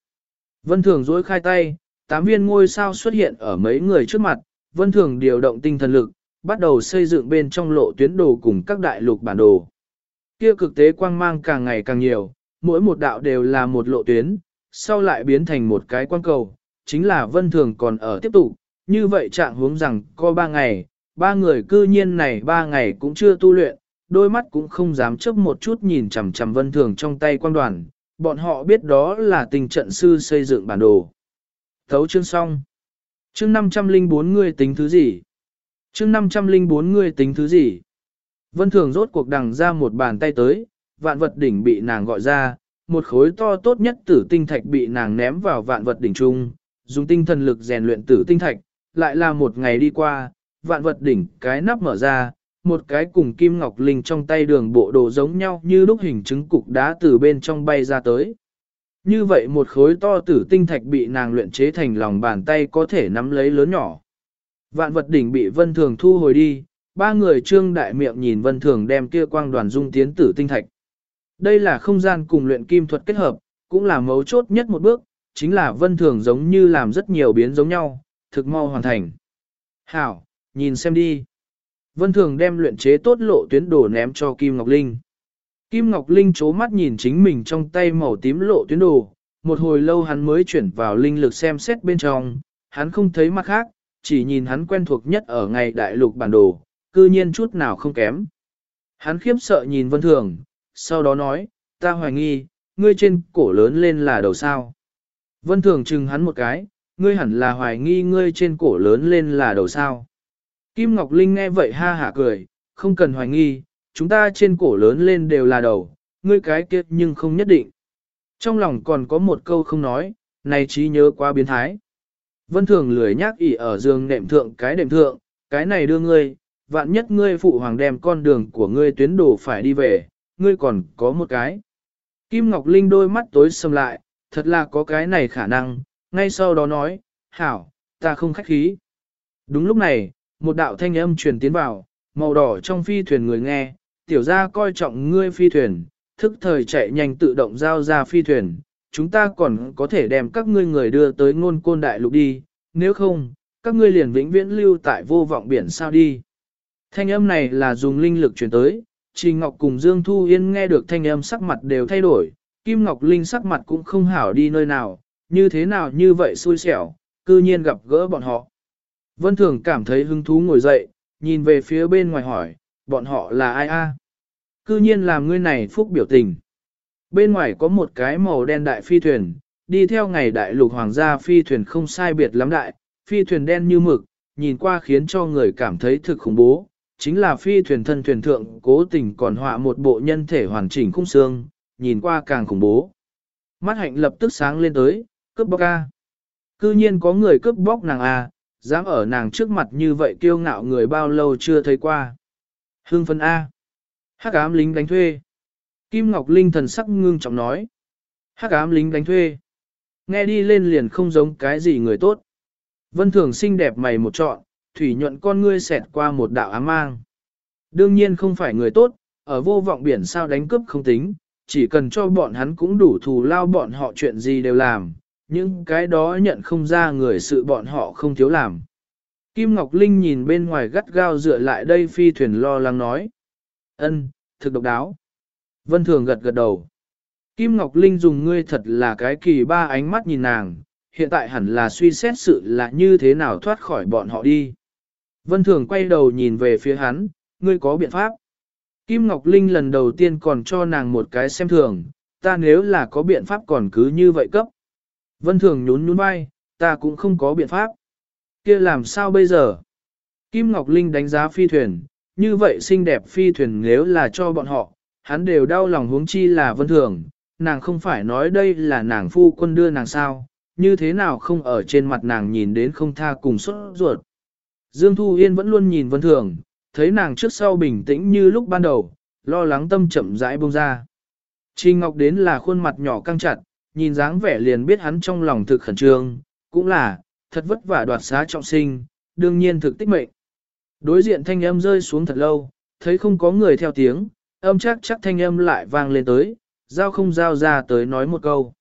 Vân Thường dối khai tay, tám viên ngôi sao xuất hiện ở mấy người trước mặt, Vân Thường điều động tinh thần lực, bắt đầu xây dựng bên trong lộ tuyến đồ cùng các đại lục bản đồ. Kia cực tế quang mang càng ngày càng nhiều, mỗi một đạo đều là một lộ tuyến, sau lại biến thành một cái quang cầu, chính là vân thường còn ở tiếp tục, như vậy trạng hướng rằng có ba ngày, ba người cư nhiên này ba ngày cũng chưa tu luyện, đôi mắt cũng không dám chớp một chút nhìn chằm chằm vân thường trong tay quang đoàn, bọn họ biết đó là tình trận sư xây dựng bản đồ. Thấu chương xong. Chương 504 người tính thứ gì? Chương 504 người tính thứ gì? Vân thường rốt cuộc đằng ra một bàn tay tới, vạn vật đỉnh bị nàng gọi ra, một khối to tốt nhất tử tinh thạch bị nàng ném vào vạn vật đỉnh trung, dùng tinh thần lực rèn luyện tử tinh thạch, lại là một ngày đi qua, vạn vật đỉnh cái nắp mở ra, một cái cùng kim ngọc linh trong tay đường bộ đồ giống nhau như lúc hình chứng cục đá từ bên trong bay ra tới. Như vậy một khối to tử tinh thạch bị nàng luyện chế thành lòng bàn tay có thể nắm lấy lớn nhỏ. Vạn vật đỉnh bị vân thường thu hồi đi, ba người trương đại miệng nhìn vân thường đem kia quang đoàn dung tiến tử tinh thạch. Đây là không gian cùng luyện kim thuật kết hợp, cũng là mấu chốt nhất một bước, chính là vân thường giống như làm rất nhiều biến giống nhau, thực mau hoàn thành. Hảo, nhìn xem đi. Vân thường đem luyện chế tốt lộ tuyến đồ ném cho Kim Ngọc Linh. Kim Ngọc Linh chố mắt nhìn chính mình trong tay màu tím lộ tuyến đồ, một hồi lâu hắn mới chuyển vào linh lực xem xét bên trong, hắn không thấy mặt khác, chỉ nhìn hắn quen thuộc nhất ở ngày đại lục bản đồ, cư nhiên chút nào không kém. Hắn khiếp sợ nhìn Vân Thường, sau đó nói, ta hoài nghi, ngươi trên cổ lớn lên là đầu sao. Vân Thường chừng hắn một cái, ngươi hẳn là hoài nghi ngươi trên cổ lớn lên là đầu sao. Kim Ngọc Linh nghe vậy ha hả cười, không cần hoài nghi, chúng ta trên cổ lớn lên đều là đầu, ngươi cái kia nhưng không nhất định. Trong lòng còn có một câu không nói, này trí nhớ quá biến thái. Vân Thường lười nhác ỉ ở giường nệm thượng cái đệm thượng, cái này đưa ngươi, vạn nhất ngươi phụ hoàng đem con đường của ngươi tuyến đổ phải đi về, ngươi còn có một cái. Kim Ngọc Linh đôi mắt tối sầm lại, thật là có cái này khả năng, ngay sau đó nói, hảo, ta không khách khí. Đúng lúc này, một đạo thanh âm truyền tiến vào, màu đỏ trong phi thuyền người nghe, tiểu gia coi trọng ngươi phi thuyền, thức thời chạy nhanh tự động giao ra phi thuyền, chúng ta còn có thể đem các ngươi người đưa tới ngôn côn đại lục đi, nếu không, các ngươi liền vĩnh viễn lưu tại vô vọng biển sao đi. Thanh âm này là dùng linh lực truyền tới, Trình Ngọc cùng Dương Thu Yên nghe được thanh âm sắc mặt đều thay đổi, Kim Ngọc Linh sắc mặt cũng không hảo đi nơi nào, như thế nào như vậy xui xẻo, cư nhiên gặp gỡ bọn họ. Vân Thường cảm thấy hứng thú ngồi dậy, nhìn về phía bên ngoài hỏi, bọn họ là ai a? Cư nhiên làm ngươi này phúc biểu tình. Bên ngoài có một cái màu đen đại phi thuyền, đi theo ngày đại lục hoàng gia phi thuyền không sai biệt lắm đại, phi thuyền đen như mực, nhìn qua khiến cho người cảm thấy thực khủng bố. Chính là phi thuyền thân thuyền thượng cố tình còn họa một bộ nhân thể hoàn chỉnh khung xương, nhìn qua càng khủng bố. Mắt hạnh lập tức sáng lên tới, cướp bóc A. Cư nhiên có người cướp bóc nàng A, dám ở nàng trước mặt như vậy kiêu ngạo người bao lâu chưa thấy qua. Hương phân A. Hắc ám lính đánh thuê. Kim Ngọc Linh thần sắc ngưng trọng nói. Hắc ám lính đánh thuê. Nghe đi lên liền không giống cái gì người tốt. Vân Thường xinh đẹp mày một trọn, thủy nhuận con ngươi xẹt qua một đạo ám mang. Đương nhiên không phải người tốt, ở vô vọng biển sao đánh cướp không tính, chỉ cần cho bọn hắn cũng đủ thù lao bọn họ chuyện gì đều làm, những cái đó nhận không ra người sự bọn họ không thiếu làm. Kim Ngọc Linh nhìn bên ngoài gắt gao dựa lại đây phi thuyền lo lắng nói. ân, thực độc đáo. Vân Thường gật gật đầu. Kim Ngọc Linh dùng ngươi thật là cái kỳ ba ánh mắt nhìn nàng, hiện tại hẳn là suy xét sự là như thế nào thoát khỏi bọn họ đi. Vân Thường quay đầu nhìn về phía hắn, ngươi có biện pháp. Kim Ngọc Linh lần đầu tiên còn cho nàng một cái xem thường, ta nếu là có biện pháp còn cứ như vậy cấp. Vân Thường nhún nhún vai, ta cũng không có biện pháp. kia làm sao bây giờ? Kim Ngọc Linh đánh giá phi thuyền, như vậy xinh đẹp phi thuyền nếu là cho bọn họ, hắn đều đau lòng huống chi là Vân Thường, nàng không phải nói đây là nàng phu quân đưa nàng sao, như thế nào không ở trên mặt nàng nhìn đến không tha cùng xuất ruột. Dương Thu Yên vẫn luôn nhìn Vân Thường, thấy nàng trước sau bình tĩnh như lúc ban đầu, lo lắng tâm chậm rãi bông ra. Trình Ngọc đến là khuôn mặt nhỏ căng chặt, nhìn dáng vẻ liền biết hắn trong lòng thực khẩn trương, cũng là, thật vất vả đoạt xá trọng sinh, đương nhiên thực tích mệnh. Đối diện thanh âm rơi xuống thật lâu, thấy không có người theo tiếng, âm chắc chắc thanh âm lại vang lên tới, giao không giao ra tới nói một câu.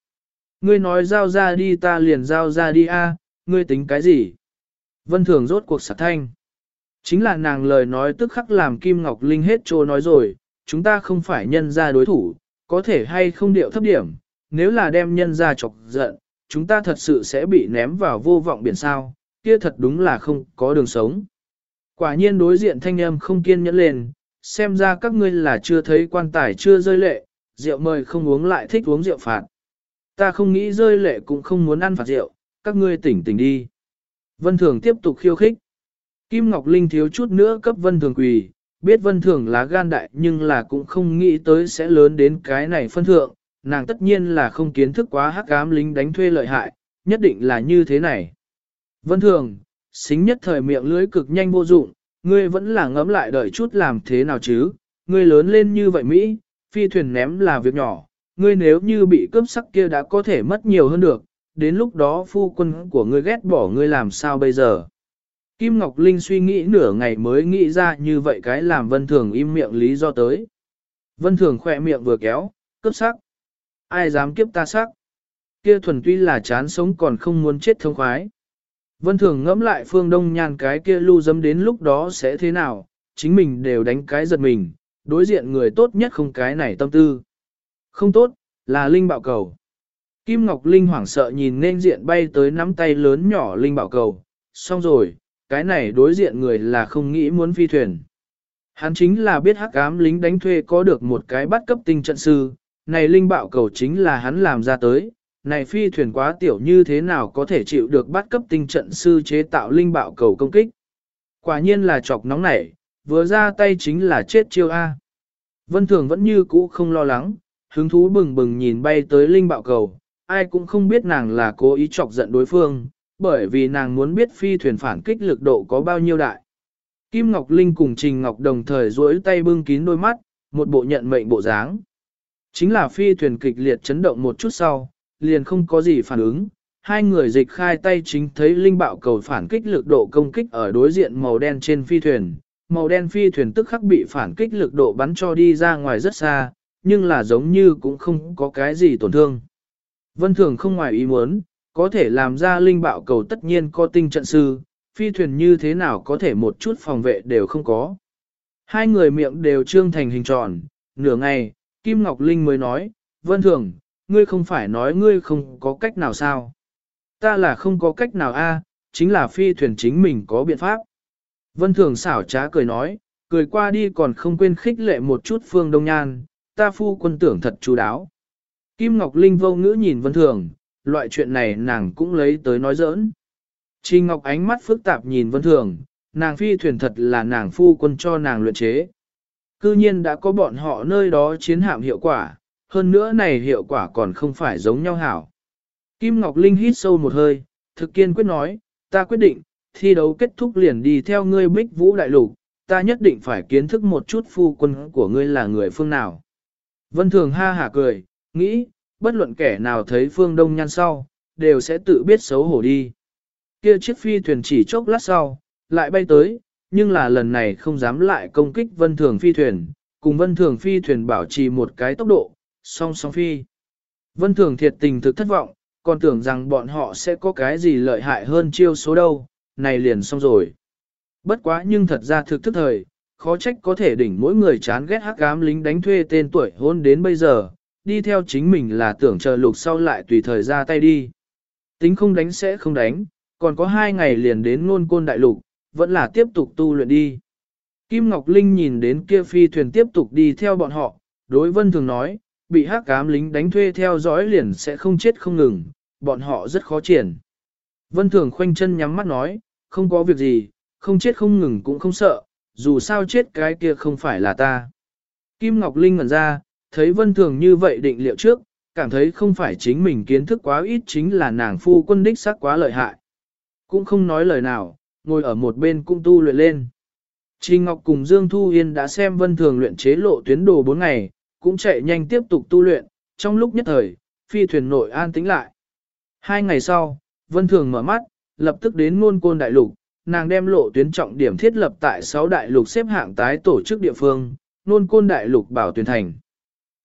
Ngươi nói giao ra đi ta liền giao ra đi a, ngươi tính cái gì? Vân Thường rốt cuộc sạc thanh. Chính là nàng lời nói tức khắc làm Kim Ngọc Linh hết trô nói rồi, chúng ta không phải nhân ra đối thủ, có thể hay không điệu thấp điểm, nếu là đem nhân ra chọc giận, chúng ta thật sự sẽ bị ném vào vô vọng biển sao, kia thật đúng là không có đường sống. Quả nhiên đối diện thanh âm không kiên nhẫn lên, xem ra các ngươi là chưa thấy quan tài chưa rơi lệ, rượu mời không uống lại thích uống rượu phạt. Ta không nghĩ rơi lệ cũng không muốn ăn phạt rượu, các ngươi tỉnh tỉnh đi. Vân Thường tiếp tục khiêu khích. Kim Ngọc Linh thiếu chút nữa cấp Vân Thường quỳ, biết Vân Thường là gan đại nhưng là cũng không nghĩ tới sẽ lớn đến cái này phân thượng, nàng tất nhiên là không kiến thức quá hắc ám lính đánh thuê lợi hại, nhất định là như thế này. Vân Thường, xính nhất thời miệng lưới cực nhanh vô dụng, ngươi vẫn là ngấm lại đợi chút làm thế nào chứ, ngươi lớn lên như vậy Mỹ, phi thuyền ném là việc nhỏ, ngươi nếu như bị cướp sắc kia đã có thể mất nhiều hơn được, đến lúc đó phu quân của ngươi ghét bỏ ngươi làm sao bây giờ. Kim Ngọc Linh suy nghĩ nửa ngày mới nghĩ ra như vậy cái làm Vân Thường im miệng lý do tới. Vân Thường khỏe miệng vừa kéo, cướp sắc. Ai dám kiếp ta sắc? Kia thuần tuy là chán sống còn không muốn chết thông khoái. Vân Thường ngẫm lại phương đông nhan cái kia lưu dấm đến lúc đó sẽ thế nào, chính mình đều đánh cái giật mình, đối diện người tốt nhất không cái này tâm tư. Không tốt, là Linh Bạo Cầu. Kim Ngọc Linh hoảng sợ nhìn nên diện bay tới nắm tay lớn nhỏ Linh Bạo Cầu, xong rồi, cái này đối diện người là không nghĩ muốn phi thuyền. Hắn chính là biết hắc ám lính đánh thuê có được một cái bắt cấp tinh trận sư, này Linh Bạo Cầu chính là hắn làm ra tới, này phi thuyền quá tiểu như thế nào có thể chịu được bắt cấp tinh trận sư chế tạo Linh Bạo Cầu công kích. Quả nhiên là chọc nóng nảy, vừa ra tay chính là chết chiêu A. Vân Thường vẫn như cũ không lo lắng, hứng thú bừng bừng nhìn bay tới Linh Bạo Cầu, ai cũng không biết nàng là cố ý chọc giận đối phương, bởi vì nàng muốn biết phi thuyền phản kích lực độ có bao nhiêu đại. Kim Ngọc Linh cùng Trình Ngọc đồng thời duỗi tay bưng kín đôi mắt, một bộ nhận mệnh bộ dáng. Chính là phi thuyền kịch liệt chấn động một chút sau, liền không có gì phản ứng. Hai người dịch khai tay chính thấy linh bạo cầu phản kích lực độ công kích ở đối diện màu đen trên phi thuyền. Màu đen phi thuyền tức khắc bị phản kích lực độ bắn cho đi ra ngoài rất xa, nhưng là giống như cũng không có cái gì tổn thương. Vân Thường không ngoài ý muốn, có thể làm ra linh bạo cầu tất nhiên có tinh trận sư, phi thuyền như thế nào có thể một chút phòng vệ đều không có. Hai người miệng đều trương thành hình tròn, nửa ngày, Kim Ngọc Linh mới nói, Vân Thường, ngươi không phải nói ngươi không có cách nào sao? Ta là không có cách nào a, chính là phi thuyền chính mình có biện pháp. Vân Thường xảo trá cười nói, cười qua đi còn không quên khích lệ một chút Phương Đông Nhan, ta phu quân tưởng thật chú đáo. Kim Ngọc Linh vô ngữ nhìn Vân Thường, loại chuyện này nàng cũng lấy tới nói giỡn. Trình Ngọc ánh mắt phức tạp nhìn Vân Thường, nàng phi thuyền thật là nàng phu quân cho nàng luyện chế. Cư nhiên đã có bọn họ nơi đó chiến hạm hiệu quả, hơn nữa này hiệu quả còn không phải giống nhau hảo. Kim Ngọc Linh hít sâu một hơi, thực kiên quyết nói, ta quyết định, thi đấu kết thúc liền đi theo ngươi bích vũ đại lục, ta nhất định phải kiến thức một chút phu quân của ngươi là người phương nào. Vân Thường ha hả cười, nghĩ, bất luận kẻ nào thấy phương đông nhan sau, đều sẽ tự biết xấu hổ đi. Kia chiếc phi thuyền chỉ chốc lát sau, lại bay tới, nhưng là lần này không dám lại công kích vân thường phi thuyền, cùng vân thường phi thuyền bảo trì một cái tốc độ, song song phi. Vân thường thiệt tình thực thất vọng, còn tưởng rằng bọn họ sẽ có cái gì lợi hại hơn chiêu số đâu, này liền xong rồi. Bất quá nhưng thật ra thực thức thời, khó trách có thể đỉnh mỗi người chán ghét hắc ám lính đánh thuê tên tuổi hôn đến bây giờ, đi theo chính mình là tưởng chờ lục sau lại tùy thời ra tay đi. Tính không đánh sẽ không đánh, còn có hai ngày liền đến ngôn côn đại lục, vẫn là tiếp tục tu luyện đi. Kim Ngọc Linh nhìn đến kia phi thuyền tiếp tục đi theo bọn họ, đối vân thường nói, bị hắc cám lính đánh thuê theo dõi liền sẽ không chết không ngừng, bọn họ rất khó triển. Vân thường khoanh chân nhắm mắt nói, không có việc gì, không chết không ngừng cũng không sợ, dù sao chết cái kia không phải là ta. Kim Ngọc Linh ngẩn ra, thấy vân thường như vậy định liệu trước, cảm thấy không phải chính mình kiến thức quá ít chính là nàng phu quân đích sắc quá lợi hại. Cũng không nói lời nào, ngồi ở một bên cung tu luyện lên. Trình Ngọc cùng Dương Thu Yên đã xem vân thường luyện chế lộ tuyến đồ 4 ngày, cũng chạy nhanh tiếp tục tu luyện, trong lúc nhất thời, phi thuyền nội an tĩnh lại. Hai ngày sau, vân thường mở mắt, lập tức đến ngôn côn đại lục, nàng đem lộ tuyến trọng điểm thiết lập tại 6 đại lục xếp hạng tái tổ chức địa phương, ngôn côn đại lục bảo tuyển thành.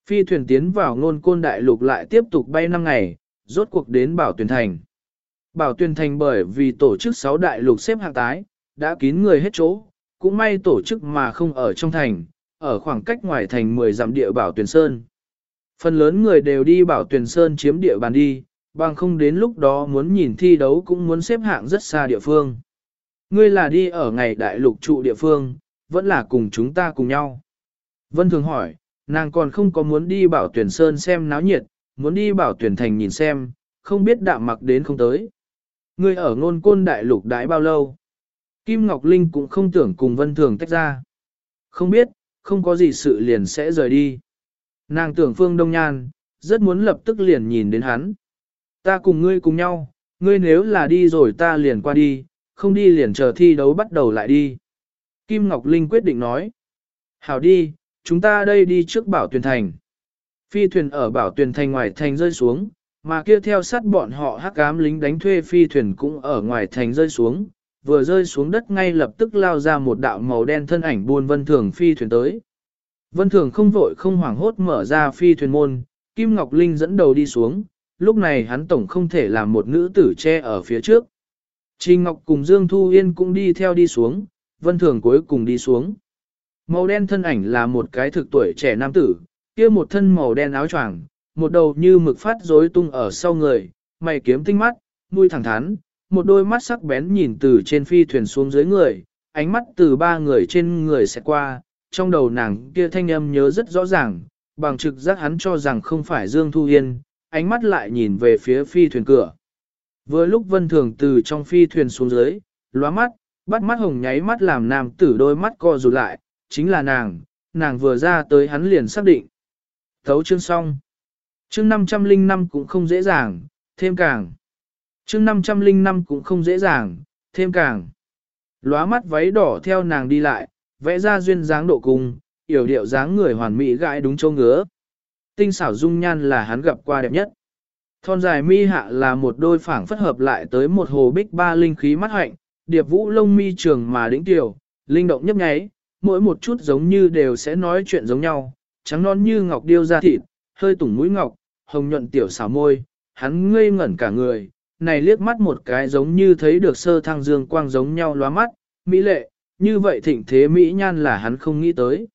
Phi thuyền tiến vào ngôn côn đại lục lại tiếp tục bay 5 ngày, rốt cuộc đến bảo tuyển thành. Bảo tuyên thành bởi vì tổ chức 6 đại lục xếp hạng tái, đã kín người hết chỗ, cũng may tổ chức mà không ở trong thành, ở khoảng cách ngoài thành 10 dặm địa bảo tuyển sơn. Phần lớn người đều đi bảo tuyển sơn chiếm địa bàn đi, bằng không đến lúc đó muốn nhìn thi đấu cũng muốn xếp hạng rất xa địa phương. Ngươi là đi ở ngày đại lục trụ địa phương, vẫn là cùng chúng ta cùng nhau. Vân Thường hỏi, nàng còn không có muốn đi bảo tuyển sơn xem náo nhiệt, muốn đi bảo tuyển thành nhìn xem, không biết đạm mặc đến không tới. Ngươi ở ngôn côn đại lục đãi bao lâu? Kim Ngọc Linh cũng không tưởng cùng Vân Thường tách ra. Không biết, không có gì sự liền sẽ rời đi. Nàng tưởng Phương Đông Nhan, rất muốn lập tức liền nhìn đến hắn. Ta cùng ngươi cùng nhau, ngươi nếu là đi rồi ta liền qua đi, không đi liền chờ thi đấu bắt đầu lại đi. Kim Ngọc Linh quyết định nói. Hảo đi, chúng ta đây đi trước bảo tuyển thành. Phi thuyền ở bảo tuyển thành ngoài thành rơi xuống, mà kia theo sát bọn họ hắc ám lính đánh thuê phi thuyền cũng ở ngoài thành rơi xuống, vừa rơi xuống đất ngay lập tức lao ra một đạo màu đen thân ảnh buôn vân thường phi thuyền tới. Vân thường không vội không hoảng hốt mở ra phi thuyền môn, Kim Ngọc Linh dẫn đầu đi xuống, lúc này hắn tổng không thể làm một nữ tử che ở phía trước. Trình Ngọc cùng Dương Thu Yên cũng đi theo đi xuống, vân thường cuối cùng đi xuống. Màu đen thân ảnh là một cái thực tuổi trẻ nam tử, kia một thân màu đen áo choàng, một đầu như mực phát rối tung ở sau người, mày kiếm tinh mắt, mũi thẳng thắn, một đôi mắt sắc bén nhìn từ trên phi thuyền xuống dưới người, ánh mắt từ ba người trên người sẽ qua, trong đầu nàng kia thanh âm nhớ rất rõ ràng, bằng trực giác hắn cho rằng không phải Dương Thu Yên, ánh mắt lại nhìn về phía phi thuyền cửa. Vừa lúc vân thường từ trong phi thuyền xuống dưới, lóa mắt, bắt mắt hồng nháy mắt làm nam tử đôi mắt co rụt lại, chính là nàng, nàng vừa ra tới hắn liền xác định. Thấu chương xong. Chương 505 cũng không dễ dàng, thêm càng. Chương 505 cũng không dễ dàng, thêm càng. Lóa mắt váy đỏ theo nàng đi lại, vẽ ra duyên dáng độ cung, yểu điệu dáng người hoàn mỹ gãi đúng châu ngứa. Tinh xảo dung nhan là hắn gặp qua đẹp nhất. Thon dài mi hạ là một đôi phảng phất hợp lại tới một hồ bích ba linh khí mắt hạnh, điệp vũ lông mi trường mà đĩnh tiểu, linh động nhấp nháy, mỗi một chút giống như đều sẽ nói chuyện giống nhau, trắng non như ngọc điêu da thịt, hơi tủng mũi ngọc, hồng nhuận tiểu xảo môi, hắn ngây ngẩn cả người, này liếc mắt một cái giống như thấy được sơ thăng dương quang giống nhau lóa mắt, mỹ lệ, như vậy thịnh thế mỹ nhan là hắn không nghĩ tới.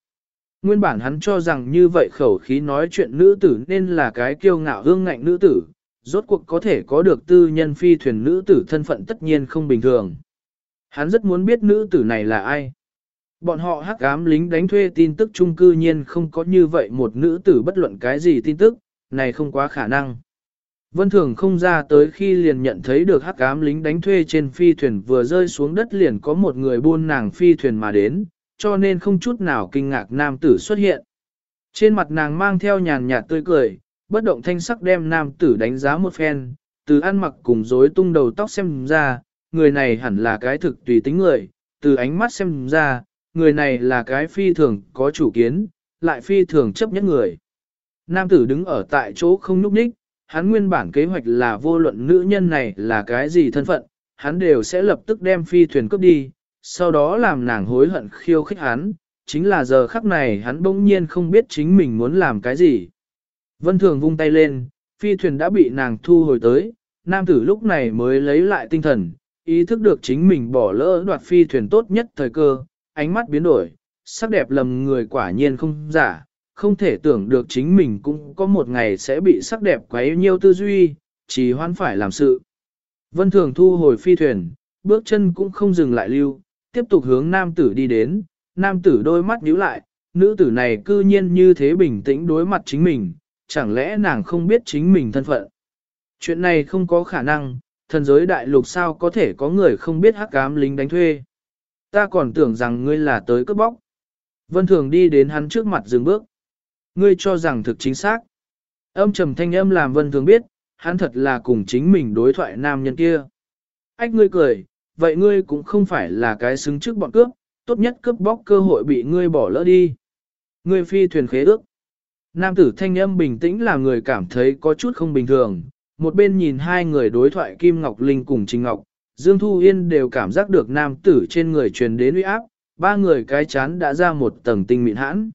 Nguyên bản hắn cho rằng như vậy khẩu khí nói chuyện nữ tử nên là cái kiêu ngạo hương ngạnh nữ tử, rốt cuộc có thể có được tư nhân phi thuyền nữ tử thân phận tất nhiên không bình thường. Hắn rất muốn biết nữ tử này là ai. Bọn họ hắc ám lính đánh thuê tin tức chung cư nhiên không có như vậy một nữ tử bất luận cái gì tin tức, này không quá khả năng. Vân Thường không ra tới khi liền nhận thấy được hắc ám lính đánh thuê trên phi thuyền vừa rơi xuống đất liền có một người buôn nàng phi thuyền mà đến, cho nên không chút nào kinh ngạc nam tử xuất hiện. Trên mặt nàng mang theo nhàn nhạt tươi cười, bất động thanh sắc đem nam tử đánh giá một phen, từ ăn mặc cùng rối tung đầu tóc xem ra, người này hẳn là cái thực tùy tính người, từ ánh mắt xem ra, người này là cái phi thường có chủ kiến, lại phi thường chấp nhất người. Nam tử đứng ở tại chỗ không núp ních, hắn nguyên bản kế hoạch là vô luận nữ nhân này là cái gì thân phận, hắn đều sẽ lập tức đem phi thuyền cướp đi, sau đó làm nàng hối hận khiêu khích hắn, chính là giờ khắc này hắn bỗng nhiên không biết chính mình muốn làm cái gì. Vân Thường vung tay lên, phi thuyền đã bị nàng thu hồi tới, nam tử lúc này mới lấy lại tinh thần, ý thức được chính mình bỏ lỡ đoạt phi thuyền tốt nhất thời cơ, ánh mắt biến đổi, sắc đẹp lầm người quả nhiên không giả, không thể tưởng được chính mình cũng có một ngày sẽ bị sắc đẹp quấy nhiêu tư duy, chỉ hoan phải làm sự. Vân Thường thu hồi phi thuyền, bước chân cũng không dừng lại lưu, tiếp tục hướng nam tử đi đến, nam tử đôi mắt nhíu lại, nữ tử này cư nhiên như thế bình tĩnh đối mặt chính mình, chẳng lẽ nàng không biết chính mình thân phận. Chuyện này không có khả năng, thần giới đại lục sao có thể có người không biết hắc cám lính đánh thuê. Ta còn tưởng rằng ngươi là tới cướp bóc. Vân Thường đi đến hắn trước mặt dừng bước. Ngươi cho rằng thực chính xác. Âm trầm thanh âm làm Vân Thường biết, hắn thật là cùng chính mình đối thoại nam nhân kia. Ách ngươi cười, vậy ngươi cũng không phải là cái xứng trước bọn cướp, tốt nhất cướp bóc cơ hội bị ngươi bỏ lỡ đi. Ngươi phi thuyền khế ước. Nam tử thanh âm bình tĩnh là người cảm thấy có chút không bình thường, một bên nhìn hai người đối thoại Kim Ngọc Linh cùng Trình Ngọc, Dương Thu Yên đều cảm giác được nam tử trên người truyền đến uy áp, ba người cái chán đã ra một tầng tinh mịn hãn.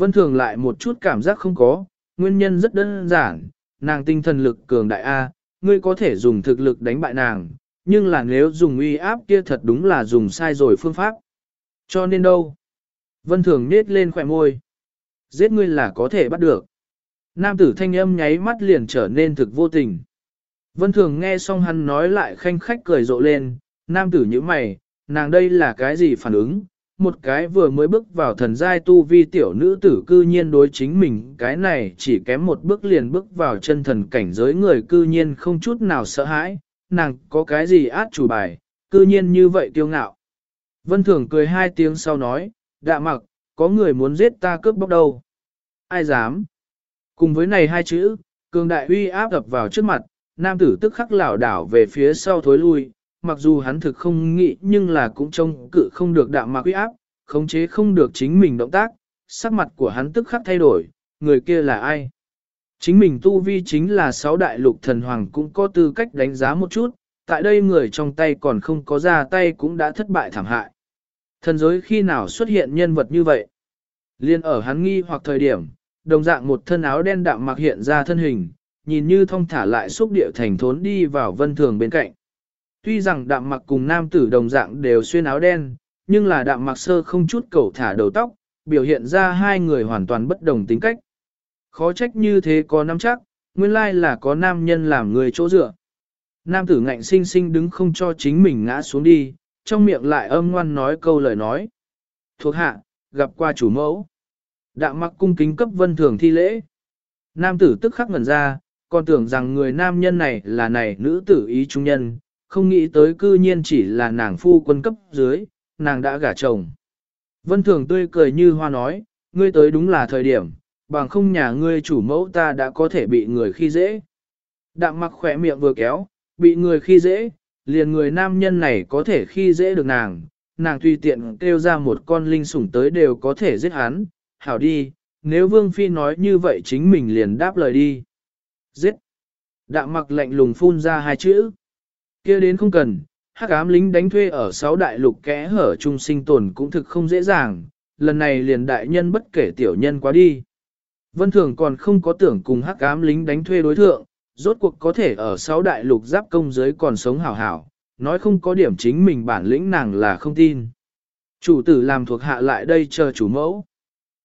Vân Thường lại một chút cảm giác không có, nguyên nhân rất đơn giản, nàng tinh thần lực cường đại A, ngươi có thể dùng thực lực đánh bại nàng, nhưng là nếu dùng uy áp kia thật đúng là dùng sai rồi phương pháp. Cho nên đâu? Vân Thường nết lên khỏe môi. Giết ngươi là có thể bắt được. Nam tử thanh âm nháy mắt liền trở nên thực vô tình. Vân Thường nghe xong hắn nói lại khanh khách cười rộ lên, nam tử như mày, nàng đây là cái gì phản ứng, một cái vừa mới bước vào thần giai tu vi tiểu nữ tử cư nhiên đối chính mình cái này chỉ kém một bước liền bước vào chân thần cảnh giới người cư nhiên không chút nào sợ hãi, nàng có cái gì át chủ bài, cư nhiên như vậy kiêu ngạo. Vân Thường cười hai tiếng sau nói, đạ mặc, có người muốn giết ta cướp bóc đâu. Ai dám? Cùng với này hai chữ, cường đại uy áp ập vào trước mặt, nam tử tức khắc lảo đảo về phía sau thối lui, mặc dù hắn thực không nghĩ nhưng là cũng trông cự không được đạm mạc uy áp, khống chế không được chính mình động tác, sắc mặt của hắn tức khắc thay đổi, người kia là ai? Chính mình tu vi chính là sáu đại lục thần hoàng cũng có tư cách đánh giá một chút, tại đây người trong tay còn không có ra tay cũng đã thất bại thảm hại. Thần giới khi nào xuất hiện nhân vật như vậy? Liên ở hắn nghi hoặc thời điểm, đồng dạng một thân áo đen đạm mặc hiện ra thân hình, nhìn như thông thả lại xúc địa thành thốn đi vào vân thường bên cạnh. Tuy rằng đạm mặc cùng nam tử đồng dạng đều xuyên áo đen, nhưng là đạm mặc sơ không chút cầu thả đầu tóc, biểu hiện ra hai người hoàn toàn bất đồng tính cách. Khó trách như thế có nắm chắc, nguyên lai là có nam nhân làm người chỗ dựa. Nam tử ngạnh sinh sinh đứng không cho chính mình ngã xuống đi, trong miệng lại âm ngoan nói câu lời nói. Thuộc hạ, gặp qua chủ mẫu. Đạm mặc cung kính cấp vân thường thi lễ. Nam tử tức khắc ngẩn ra, còn tưởng rằng người nam nhân này là này nữ tử ý trung nhân, không nghĩ tới cư nhiên chỉ là nàng phu quân cấp dưới, nàng đã gả chồng. Vân thường tươi cười như hoa nói, ngươi tới đúng là thời điểm, bằng không nhà ngươi chủ mẫu ta đã có thể bị người khi dễ. Đạm mặc khỏe miệng vừa kéo, bị người khi dễ, liền người nam nhân này có thể khi dễ được nàng, nàng tùy tiện kêu ra một con linh sủng tới đều có thể giết hắn, hảo đi, nếu Vương Phi nói như vậy chính mình liền đáp lời đi. Giết! Đạm mặc lạnh lùng phun ra hai chữ kia đến không cần, hắc ám lính đánh thuê ở sáu đại lục kẽ hở trung sinh tồn cũng thực không dễ dàng, lần này liền đại nhân bất kể tiểu nhân quá đi. Vân Thường còn không có tưởng cùng hắc ám lính đánh thuê đối thượng, rốt cuộc có thể ở sáu đại lục giáp công giới còn sống hảo hảo, nói không có điểm chính mình bản lĩnh nàng là không tin. Chủ tử làm thuộc hạ lại đây chờ chủ mẫu.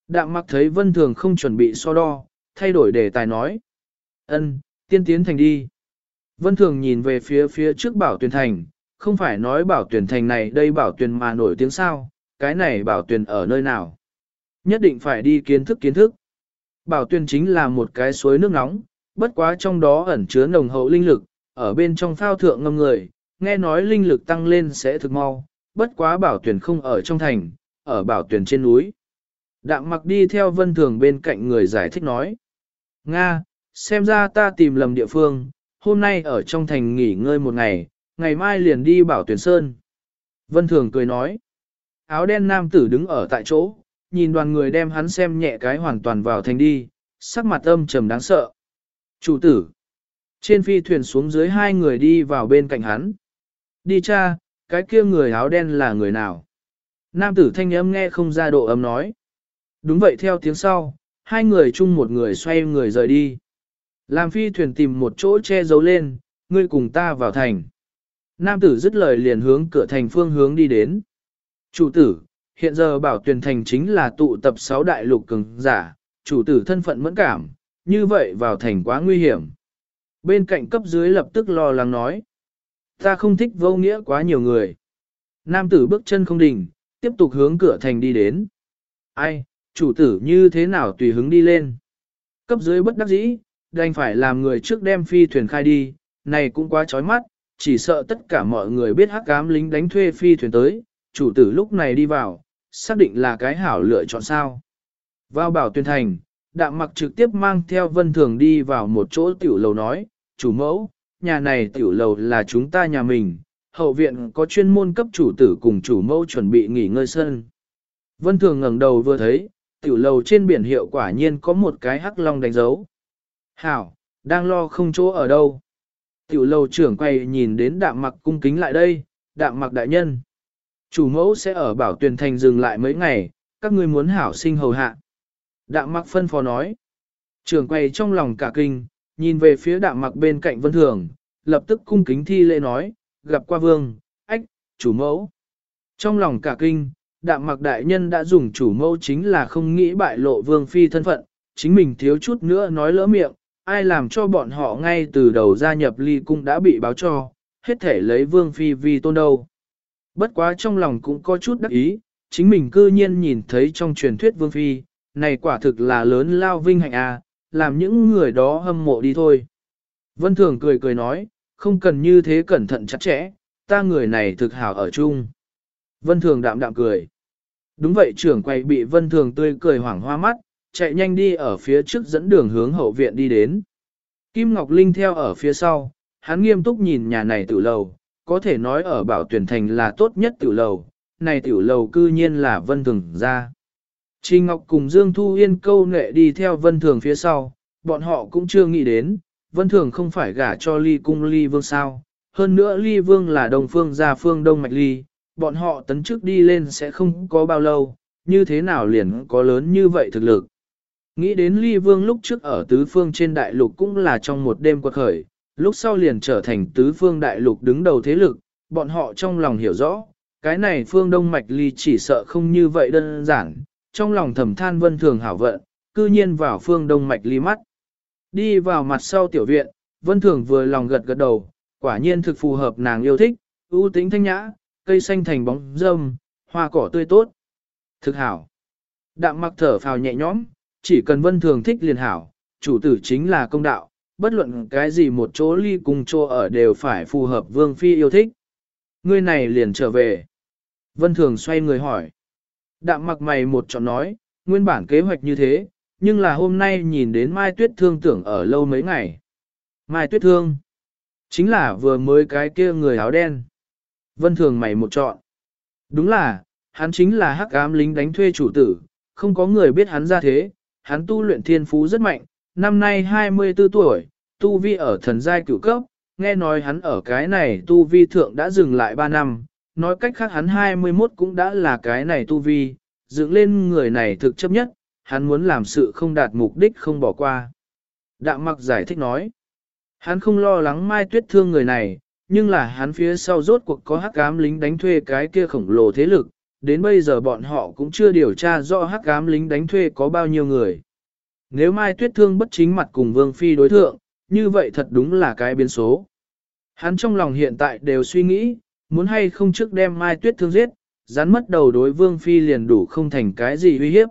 Đạm mặc thấy vân thường không chuẩn bị so đo, thay đổi đề tài nói. ân tiên tiến thành đi. Vân thường nhìn về phía phía trước bảo tuyển thành, không phải nói bảo tuyển thành này đây bảo tuyển mà nổi tiếng sao, cái này bảo tuyển ở nơi nào. Nhất định phải đi kiến thức kiến thức. Bảo tuyển chính là một cái suối nước nóng, bất quá trong đó ẩn chứa nồng hậu linh lực, ở bên trong phao thượng ngâm người, nghe nói linh lực tăng lên sẽ thực mau, bất quá bảo tuyển không ở trong thành, ở bảo tuyển trên núi. Đạm mặc đi theo vân thường bên cạnh người giải thích nói. Nga, xem ra ta tìm lầm địa phương, hôm nay ở trong thành nghỉ ngơi một ngày, ngày mai liền đi bảo tuyển sơn. Vân thường cười nói. Áo đen nam tử đứng ở tại chỗ, nhìn đoàn người đem hắn xem nhẹ cái hoàn toàn vào thành đi, sắc mặt âm trầm đáng sợ. Chủ tử. Trên phi thuyền xuống dưới hai người đi vào bên cạnh hắn. Đi cha, cái kia người áo đen là người nào? Nam tử thanh âm nghe không ra độ âm nói. Đúng vậy theo tiếng sau, hai người chung một người xoay người rời đi. Làm phi thuyền tìm một chỗ che giấu lên, ngươi cùng ta vào thành. Nam tử dứt lời liền hướng cửa thành phương hướng đi đến. Chủ tử, hiện giờ bảo tuyển thành chính là tụ tập sáu đại lục cường giả, chủ tử thân phận mẫn cảm, như vậy vào thành quá nguy hiểm. Bên cạnh cấp dưới lập tức lo lắng nói. Ta không thích vô nghĩa quá nhiều người. Nam tử bước chân không đình, tiếp tục hướng cửa thành đi đến. Ai, chủ tử như thế nào tùy hứng đi lên. Cấp dưới bất đắc dĩ, đành phải làm người trước đem phi thuyền khai đi, này cũng quá chói mắt, chỉ sợ tất cả mọi người biết hắc cám lính đánh thuê phi thuyền tới, chủ tử lúc này đi vào, xác định là cái hảo lựa chọn sao. Vào bảo tuyên thành, đạm mặc trực tiếp mang theo vân thường đi vào một chỗ tiểu lầu nói, chủ mẫu, nhà này tiểu lầu là chúng ta nhà mình, hậu viện có chuyên môn cấp chủ tử cùng chủ mẫu chuẩn bị nghỉ ngơi sân. Vân thường ngẩng đầu vừa thấy, tiểu lầu trên biển hiệu quả nhiên có một cái hắc long đánh dấu. Hảo, đang lo không chỗ ở đâu. Tiểu lầu trưởng quay nhìn đến đạm mặc cung kính lại đây, đạm mặc đại nhân. Chủ mẫu sẽ ở bảo tuyển thành dừng lại mấy ngày, các ngươi muốn hảo sinh hầu hạ. Đạm mặc phân phó nói. Trưởng quay trong lòng cả kinh, nhìn về phía đạm mặc bên cạnh vân thường, lập tức cung kính thi lễ nói, gặp qua vương, ách, chủ mẫu. Trong lòng cả kinh, Đạm mặc đại nhân đã dùng chủ mẫu chính là không nghĩ bại lộ vương phi thân phận, chính mình thiếu chút nữa nói lỡ miệng, ai làm cho bọn họ ngay từ đầu gia nhập ly cung đã bị báo cho, hết thể lấy vương phi vì tôn đâu. Bất quá trong lòng cũng có chút đắc ý, chính mình cư nhiên nhìn thấy trong truyền thuyết vương phi, này quả thực là lớn lao vinh hạnh à, làm những người đó hâm mộ đi thôi. Vân Thường cười cười nói, không cần như thế cẩn thận chặt chẽ, ta người này thực hảo ở chung. Vân Thường đạm đạm cười. Đúng vậy trưởng quay bị Vân Thường tươi cười hoảng hoa mắt, chạy nhanh đi ở phía trước dẫn đường hướng hậu viện đi đến. Kim Ngọc Linh theo ở phía sau, hắn nghiêm túc nhìn nhà này tiểu lầu, có thể nói ở bảo tuyển thành là tốt nhất tiểu lầu, này tiểu lầu cư nhiên là Vân Thường ra. Trình Ngọc cùng Dương Thu Yên câu nệ đi theo Vân Thường phía sau, bọn họ cũng chưa nghĩ đến, Vân Thường không phải gả cho ly cung ly vương sao, hơn nữa ly vương là đồng phương gia phương đông mạch ly, bọn họ tấn chức đi lên sẽ không có bao lâu, như thế nào liền có lớn như vậy thực lực. Nghĩ đến ly vương lúc trước ở tứ phương trên đại lục cũng là trong một đêm quật khởi, lúc sau liền trở thành tứ phương đại lục đứng đầu thế lực, bọn họ trong lòng hiểu rõ, cái này phương đông mạch ly chỉ sợ không như vậy đơn giản, trong lòng thầm than vân thường hảo vận, cư nhiên vào phương đông mạch ly mắt. Đi vào mặt sau tiểu viện, vân thường vừa lòng gật gật đầu, quả nhiên thực phù hợp nàng yêu thích, ưu tính thanh nhã, cây xanh thành bóng râm, hoa cỏ tươi tốt. Thực hảo. Đạm mặc thở phào nhẹ nhõm, chỉ cần vân thường thích liền hảo, chủ tử chính là công đạo, bất luận cái gì một chỗ ly cùng chỗ ở đều phải phù hợp vương phi yêu thích. Ngươi này liền trở về. Vân thường xoay người hỏi. Đạm mặc mày một chọn nói, nguyên bản kế hoạch như thế, nhưng là hôm nay nhìn đến Mai Tuyết Thương tưởng ở lâu mấy ngày. Mai Tuyết Thương, chính là vừa mới cái kia người áo đen. Vân thường mày một chọn. Đúng là, hắn chính là hắc ám lính đánh thuê chủ tử, không có người biết hắn ra thế, hắn tu luyện thiên phú rất mạnh, năm nay 24 tuổi, tu vi ở thần giai cửu cấp, nghe nói hắn ở cái này tu vi thượng đã dừng lại 3 năm, nói cách khác hắn 21 cũng đã là cái này tu vi, dựng lên người này thực chấp nhất, hắn muốn làm sự không đạt mục đích không bỏ qua. Đạm mặc giải thích nói, hắn không lo lắng mai tuyết thương người này, nhưng là hắn phía sau rốt cuộc có hắc ám lính đánh thuê cái kia khổng lồ thế lực, đến bây giờ bọn họ cũng chưa điều tra rõ hắc ám lính đánh thuê có bao nhiêu người. Nếu Mai Tuyết Thương bất chính mặt cùng Vương Phi đối thượng, như vậy thật đúng là cái biến số. Hắn trong lòng hiện tại đều suy nghĩ, muốn hay không trước đem Mai Tuyết Thương giết, rắn mất đầu đối Vương Phi liền đủ không thành cái gì uy hiếp.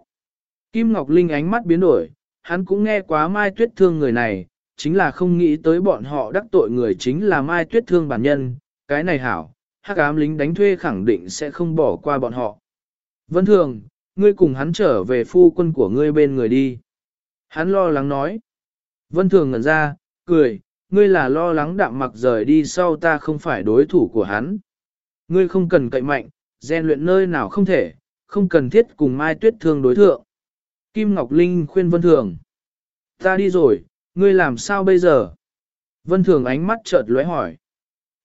Kim Ngọc Linh ánh mắt biến đổi, hắn cũng nghe quá Mai Tuyết Thương người này, chính là không nghĩ tới bọn họ đắc tội người chính là Mai Tuyết Thương bản nhân, cái này hảo, hắc ám lính đánh thuê khẳng định sẽ không bỏ qua bọn họ. Vân Thường, ngươi cùng hắn trở về phu quân của ngươi bên người đi. Hắn lo lắng nói. Vân Thường ngẩn ra, cười, ngươi là lo lắng đạm mặc rời đi sau ta không phải đối thủ của hắn. Ngươi không cần cậy mạnh, rèn luyện nơi nào không thể, không cần thiết cùng Mai Tuyết Thương đối thượng. Kim Ngọc Linh khuyên Vân Thường. Ta đi rồi, ngươi làm sao bây giờ? Vân Thường ánh mắt chợt lóe hỏi.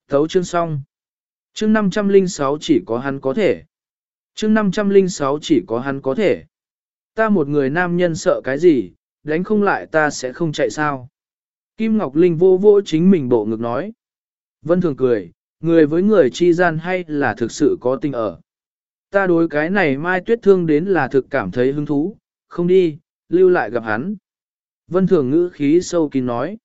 Thấu chương xong. Chương 506 chỉ có hắn có thể. Chương 506 chỉ có hắn có thể. Ta một người nam nhân sợ cái gì, đánh không lại ta sẽ không chạy sao. Kim Ngọc Linh vô vô chính mình bộ ngực nói. Vân Thường cười, người với người chi gian hay là thực sự có tình ở. Ta đối cái này mai tuyết thương đến là thực cảm thấy hứng thú, không đi, lưu lại gặp hắn. Vân Thường ngữ khí sâu kín nói.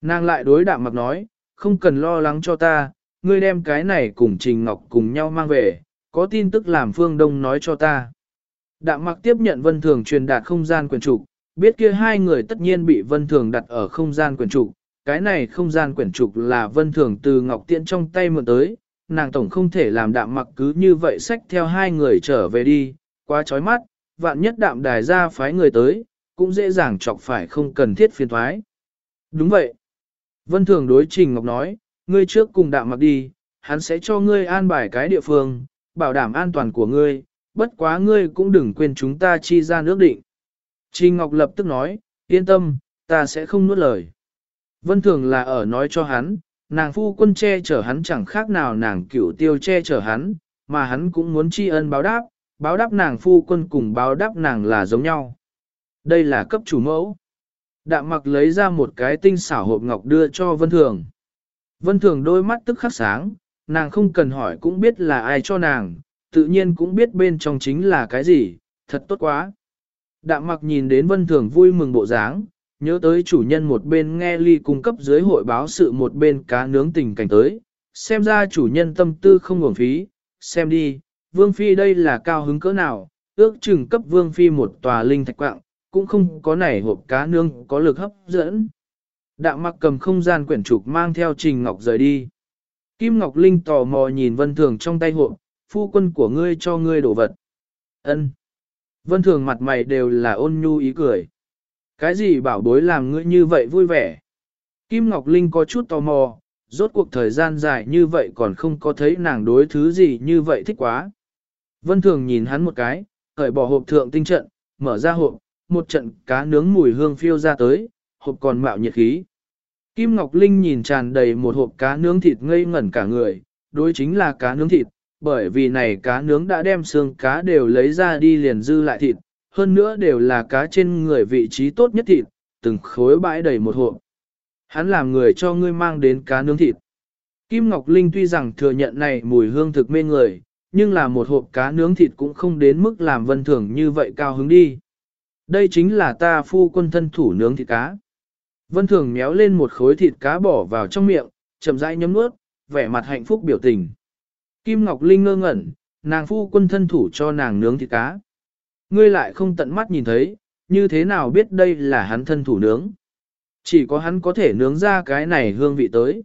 Nàng lại đối đạm mặc nói, không cần lo lắng cho ta, ngươi đem cái này cùng Trình Ngọc cùng nhau mang về, có tin tức làm Phương Đông nói cho ta. Đạm mặc tiếp nhận Vân Thường truyền đạt không gian quyển trục, biết kia hai người tất nhiên bị Vân Thường đặt ở không gian quyển trục, cái này không gian quyển trục là Vân Thường từ Ngọc Tiễn trong tay mượn tới, nàng tổng không thể làm đạm mặc cứ như vậy xách theo hai người trở về đi, quá chói mắt, vạn nhất đạm đài ra phái người tới, cũng dễ dàng chọc phải không cần thiết phiền thoái. Đúng vậy. Vân Thường đối Trình Ngọc nói, ngươi trước cùng đạm mặc đi, hắn sẽ cho ngươi an bài cái địa phương, bảo đảm an toàn của ngươi, bất quá ngươi cũng đừng quên chúng ta chi ra nước định. Trình Ngọc lập tức nói, yên tâm, ta sẽ không nuốt lời. Vân Thường là ở nói cho hắn, nàng phu quân che chở hắn chẳng khác nào nàng cửu tiêu che chở hắn, mà hắn cũng muốn tri ân báo đáp, báo đáp nàng phu quân cùng báo đáp nàng là giống nhau. Đây là cấp chủ mẫu. Đạm mặc lấy ra một cái tinh xảo hộp ngọc đưa cho Vân Thường. Vân Thường đôi mắt tức khắc sáng, nàng không cần hỏi cũng biết là ai cho nàng, tự nhiên cũng biết bên trong chính là cái gì, thật tốt quá. Đạm mặc nhìn đến vân thường vui mừng bộ dáng, nhớ tới chủ nhân một bên nghe ly cung cấp dưới hội báo sự một bên cá nướng tình cảnh tới, xem ra chủ nhân tâm tư không uổng phí, xem đi, vương phi đây là cao hứng cỡ nào, ước chừng cấp vương phi một tòa linh thạch quạng, cũng không có nảy hộp cá nướng có lực hấp dẫn. Đạm mặc cầm không gian quyển trục mang theo Trình Ngọc rời đi. Kim Ngọc Linh tò mò nhìn Vân Thường trong tay hộp, phu quân của ngươi cho ngươi đổ vật. Ân. Vân Thường mặt mày đều là ôn nhu ý cười. Cái gì bảo bối làm ngươi như vậy vui vẻ? Kim Ngọc Linh có chút tò mò, rốt cuộc thời gian dài như vậy còn không có thấy nàng đối thứ gì như vậy thích quá. Vân Thường nhìn hắn một cái, khởi bỏ hộp thượng tinh trận, mở ra hộp, một trận cá nướng mùi hương phiêu ra tới, hộp còn mạo nhiệt khí. Kim Ngọc Linh nhìn tràn đầy một hộp cá nướng thịt ngây ngẩn cả người, đối chính là cá nướng thịt, bởi vì này cá nướng đã đem xương cá đều lấy ra đi liền dư lại thịt, hơn nữa đều là cá trên người vị trí tốt nhất thịt, từng khối bãi đầy một hộp. Hắn làm người cho ngươi mang đến cá nướng thịt. Kim Ngọc Linh tuy rằng thừa nhận này mùi hương thực mê người, nhưng là một hộp cá nướng thịt cũng không đến mức làm vân thường như vậy cao hứng đi. Đây chính là ta phu quân thân thủ nướng thịt cá. Vân thường méo lên một khối thịt cá bỏ vào trong miệng, chậm rãi nhấm nuốt, vẻ mặt hạnh phúc biểu tình. Kim Ngọc Linh ngơ ngẩn, nàng phu quân thân thủ cho nàng nướng thịt cá. Ngươi lại không tận mắt nhìn thấy, như thế nào biết đây là hắn thân thủ nướng. Chỉ có hắn có thể nướng ra cái này hương vị tới.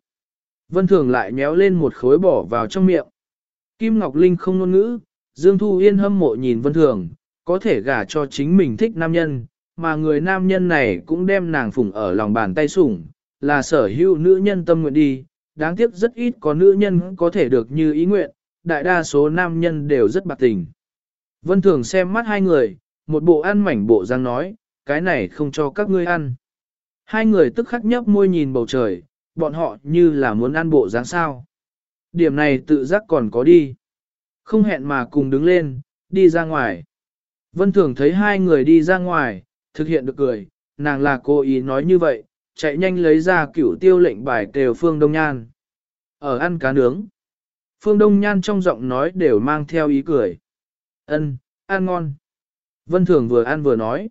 Vân Thường lại méo lên một khối bỏ vào trong miệng. Kim Ngọc Linh không ngôn ngữ, Dương Thu Yên hâm mộ nhìn Vân Thường, có thể gả cho chính mình thích nam nhân, mà người nam nhân này cũng đem nàng phụng ở lòng bàn tay sủng, là sở hữu nữ nhân tâm nguyện đi, đáng tiếc rất ít có nữ nhân có thể được như ý nguyện, đại đa số nam nhân đều rất bạc tình. Vân Thường xem mắt hai người, một bộ ăn mảnh bộ răng nói, cái này không cho các ngươi ăn. Hai người tức khắc nhấp môi nhìn bầu trời, bọn họ như là muốn ăn bộ dáng sao. Điểm này tự giác còn có đi. Không hẹn mà cùng đứng lên, đi ra ngoài. Vân Thường thấy hai người đi ra ngoài, thực hiện được cười, nàng là cô ý nói như vậy, chạy nhanh lấy ra cửu tiêu lệnh bài kêu Phương Đông Nhan. Ở ăn cá nướng. Phương Đông Nhan trong giọng nói đều mang theo ý cười. Ân, ăn ngon. Vân Thường vừa ăn vừa nói.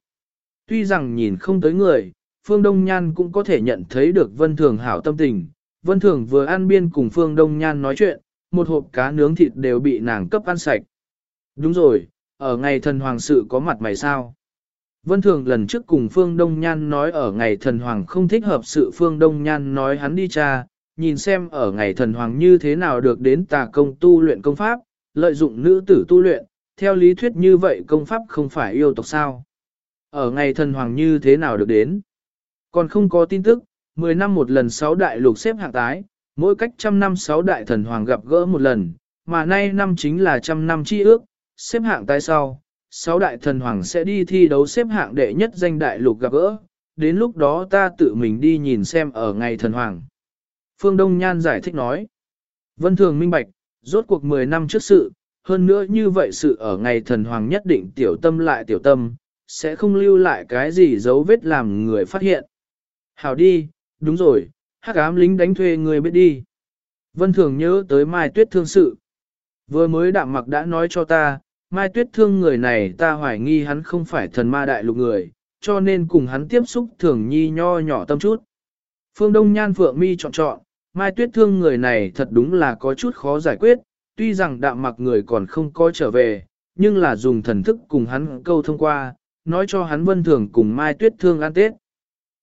Tuy rằng nhìn không tới người, Phương Đông Nhan cũng có thể nhận thấy được Vân Thường hảo tâm tình. Vân Thường vừa ăn biên cùng Phương Đông Nhan nói chuyện, một hộp cá nướng thịt đều bị nàng cấp ăn sạch. Đúng rồi, ở ngày thần hoàng sự có mặt mày sao? Vân Thường lần trước cùng Phương Đông Nhan nói ở ngày thần hoàng không thích hợp sự Phương Đông Nhan nói hắn đi cha, nhìn xem ở ngày thần hoàng như thế nào được đến tà công tu luyện công pháp, lợi dụng nữ tử tu luyện, theo lý thuyết như vậy công pháp không phải yêu tộc sao. Ở ngày thần hoàng như thế nào được đến? Còn không có tin tức, 10 năm một lần 6 đại lục xếp hạng tái, mỗi cách trăm năm 6 đại thần hoàng gặp gỡ một lần, mà nay năm chính là trăm năm chi ước, xếp hạng tái sau, Sáu đại thần hoàng sẽ đi thi đấu xếp hạng đệ nhất danh đại lục gặp gỡ, đến lúc đó ta tự mình đi nhìn xem ở ngày thần hoàng. Phương Đông Nhan giải thích nói, Vân Thường minh bạch, rốt cuộc 10 năm trước sự, hơn nữa như vậy sự ở ngày thần hoàng nhất định tiểu tâm lại tiểu tâm, sẽ không lưu lại cái gì dấu vết làm người phát hiện. Hảo đi, đúng rồi, hắc ám lính đánh thuê người biết đi. Vân Thường nhớ tới Mai Tuyết thương sự. Vừa mới đạm mặc đã nói cho ta, Mai Tuyết thương người này ta hoài nghi hắn không phải thần ma đại lục người, cho nên cùng hắn tiếp xúc thường nhi nho nhỏ tâm chút. Phương Đông Nhan Phượng mi chọn chọn, Mai Tuyết thương người này thật đúng là có chút khó giải quyết, tuy rằng đạm mặc người còn không có trở về, nhưng là dùng thần thức cùng hắn câu thông qua, nói cho hắn vân thường cùng Mai Tuyết thương ăn Tết.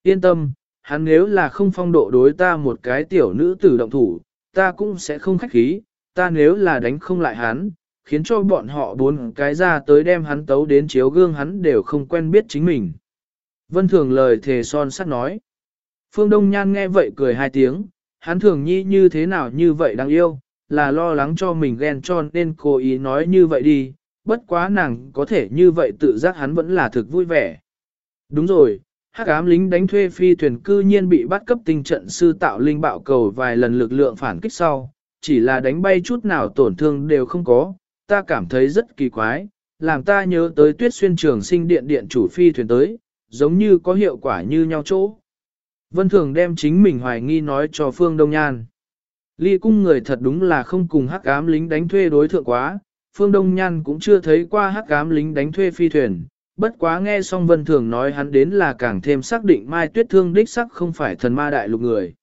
Yên tâm, hắn nếu là không phong độ đối ta một cái tiểu nữ tử động thủ, ta cũng sẽ không khách khí, ta nếu là đánh không lại hắn, khiến cho bọn họ bốn cái ra tới đem hắn tấu đến chiếu gương hắn đều không quen biết chính mình. Vân thường lời thề son sắt nói. Phương Đông Nhan nghe vậy cười hai tiếng, hắn thường nhi như thế nào như vậy đáng yêu, là lo lắng cho mình ghen cho nên cố ý nói như vậy đi, bất quá nàng có thể như vậy tự giác hắn vẫn là thực vui vẻ. Đúng rồi, hắc ám lính đánh thuê phi thuyền cư nhiên bị bắt cấp tinh trận sư tạo linh bạo cầu vài lần lực lượng phản kích sau, chỉ là đánh bay chút nào tổn thương đều không có, ta cảm thấy rất kỳ quái, làm ta nhớ tới tuyết xuyên trường sinh điện điện chủ phi thuyền tới, giống như có hiệu quả như nhau chỗ. Vân Thường đem chính mình hoài nghi nói cho Phương Đông Nhan. Ly cung người thật đúng là không cùng hắc ám lính đánh thuê đối thượng quá, Phương Đông Nhan cũng chưa thấy qua hắc ám lính đánh thuê phi thuyền, bất quá nghe xong Vân Thường nói hắn đến là càng thêm xác định Mai Tuyết Thương đích sắc không phải thần ma đại lục người.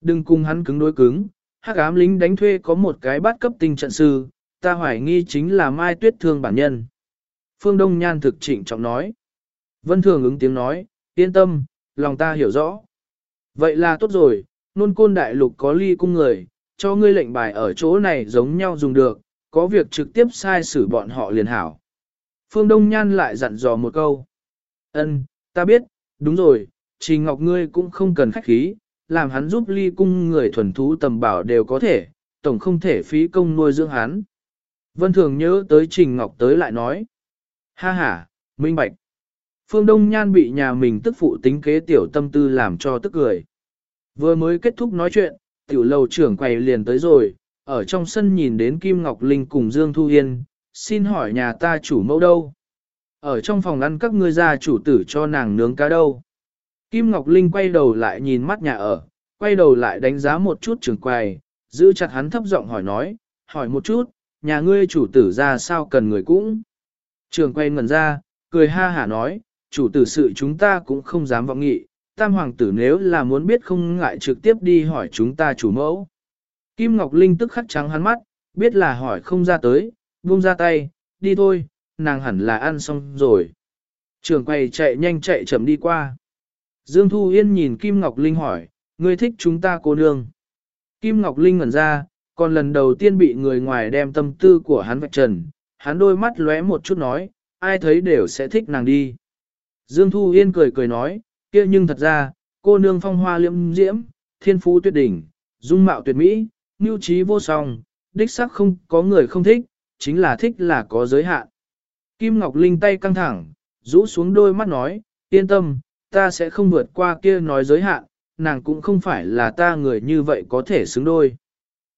Đừng cùng hắn cứng đối cứng, hắc ám lính đánh thuê có một cái bắt cấp tinh trận sư, ta hoài nghi chính là Mai Tuyết Thương bản nhân. Phương Đông Nhan thực chỉnh trọng nói. Vân Thường ứng tiếng nói, yên tâm, lòng ta hiểu rõ. Vậy là tốt rồi, nôn côn đại lục có ly cung người, cho ngươi lệnh bài ở chỗ này giống nhau dùng được, có việc trực tiếp sai xử bọn họ liền hảo. Phương Đông Nhan lại dặn dò một câu. Ân, ta biết, đúng rồi, Trình Ngọc ngươi cũng không cần khách khí, làm hắn giúp ly cung người thuần thú tầm bảo đều có thể, tổng không thể phí công nuôi dưỡng hắn. Vân Thường nhớ tới Trình Ngọc tới lại nói. Ha ha, minh bạch. Phương Đông Nhan bị nhà mình tức phụ tính kế tiểu tâm tư làm cho tức cười. Vừa mới kết thúc nói chuyện, tiểu lầu trưởng quầy liền tới rồi, ở trong sân nhìn đến Kim Ngọc Linh cùng Dương Thu Yên, xin hỏi nhà ta chủ mẫu đâu? Ở trong phòng ăn các ngươi gia chủ tử cho nàng nướng cá đâu? Kim Ngọc Linh quay đầu lại nhìn mắt nhà ở, quay đầu lại đánh giá một chút trưởng quầy, giữ chặt hắn thấp giọng hỏi nói, hỏi một chút, nhà ngươi chủ tử ra sao cần người cũng. Trường quay ngẩn ra, cười ha hả nói, chủ tử sự chúng ta cũng không dám vọng nghị, tam hoàng tử nếu là muốn biết không ngại trực tiếp đi hỏi chúng ta chủ mẫu. Kim Ngọc Linh tức khắc trắng hắn mắt, biết là hỏi không ra tới, buông ra tay, đi thôi, nàng hẳn là ăn xong rồi. Trường quay chạy nhanh chạy chậm đi qua. Dương Thu Yên nhìn Kim Ngọc Linh hỏi, ngươi thích chúng ta cô nương. Kim Ngọc Linh ngẩn ra, còn lần đầu tiên bị người ngoài đem tâm tư của hắn vạch trần, hắn đôi mắt lóe một chút nói, ai thấy đều sẽ thích nàng đi. Dương Thu Yên cười cười nói, kia nhưng thật ra, cô nương phong hoa liễm diễm, thiên phú tuyệt đỉnh, dung mạo tuyệt mỹ, nhu trí vô song, đích sắc không có người không thích, chính là thích là có giới hạn. Kim Ngọc Linh tay căng thẳng, rũ xuống đôi mắt nói, yên tâm, ta sẽ không vượt qua kia nói giới hạn, nàng cũng không phải là ta người như vậy có thể xứng đôi.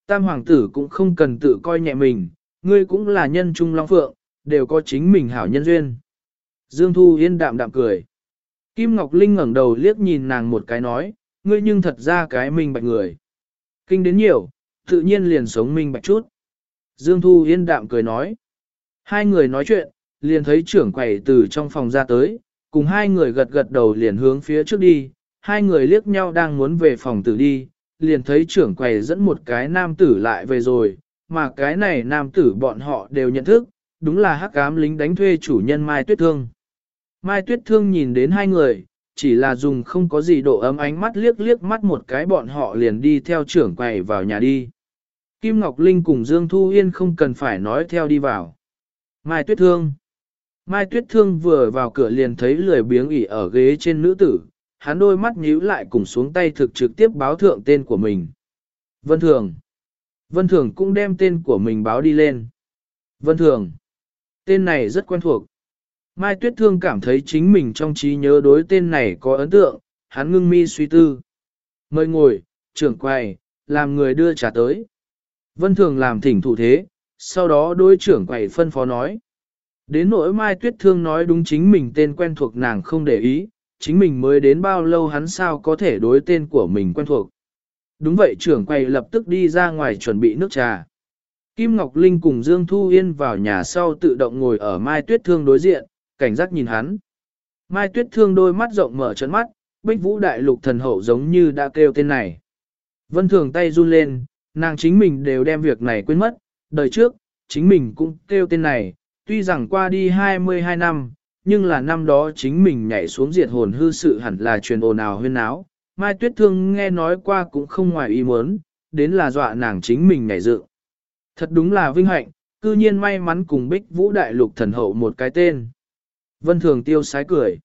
Tam hoàng tử cũng không cần tự coi nhẹ mình, ngươi cũng là nhân trung long phượng, đều có chính mình hảo nhân duyên. Dương Thu Yên đạm đạm cười. Kim Ngọc Linh ngẩng đầu liếc nhìn nàng một cái nói, ngươi nhưng thật ra cái mình bạch người. Kinh đến nhiều, tự nhiên liền sống minh bạch chút. Dương Thu Yên đạm cười nói. Hai người nói chuyện, liền thấy trưởng quầy từ trong phòng ra tới, cùng hai người gật gật đầu liền hướng phía trước đi, hai người liếc nhau đang muốn về phòng tử đi, liền thấy trưởng quầy dẫn một cái nam tử lại về rồi, mà cái này nam tử bọn họ đều nhận thức, đúng là hắc ám lính đánh thuê chủ nhân Mai Tuyết Thương. Mai Tuyết Thương nhìn đến hai người, chỉ là dùng không có gì độ ấm ánh mắt liếc liếc mắt một cái bọn họ liền đi theo trưởng quầy vào nhà đi. Kim Ngọc Linh cùng Dương Thu Yên không cần phải nói theo đi vào. Mai Tuyết Thương Mai Tuyết Thương vừa vào cửa liền thấy lười biếng ỉ ở ghế trên nữ tử, hắn đôi mắt nhíu lại cùng xuống tay thực trực tiếp báo thượng tên của mình. Vân Thường Vân Thường cũng đem tên của mình báo đi lên. Vân Thường Tên này rất quen thuộc. Mai Tuyết Thương cảm thấy chính mình trong trí nhớ đối tên này có ấn tượng, hắn ngưng mi suy tư. Mời ngồi, trưởng quầy, làm người đưa trà tới. Vân Thường làm thỉnh thủ thế, sau đó đối trưởng quầy phân phó nói. Đến nỗi Mai Tuyết Thương nói đúng chính mình tên quen thuộc nàng không để ý, chính mình mới đến bao lâu hắn sao có thể đối tên của mình quen thuộc. Đúng vậy trưởng quầy lập tức đi ra ngoài chuẩn bị nước trà. Kim Ngọc Linh cùng Dương Thu Yên vào nhà sau tự động ngồi ở Mai Tuyết Thương đối diện, cảnh giác nhìn hắn. Mai Tuyết Thương đôi mắt rộng mở trấn mắt, Bích Vũ Đại Lục thần hậu giống như đã kêu tên này. Vân Thường tay run lên, nàng chính mình đều đem việc này quên mất, đời trước, chính mình cũng kêu tên này, tuy rằng qua đi 22 năm, nhưng là năm đó chính mình nhảy xuống diệt hồn hư sự hẳn là truyền ồn ào huyên áo. Mai Tuyết Thương nghe nói qua cũng không ngoài ý muốn, đến là dọa nàng chính mình nhảy dựng. Thật đúng là vinh hạnh, cư nhiên may mắn cùng Bích Vũ Đại Lục thần hậu một cái tên. Vân Thường tiêu sái cười.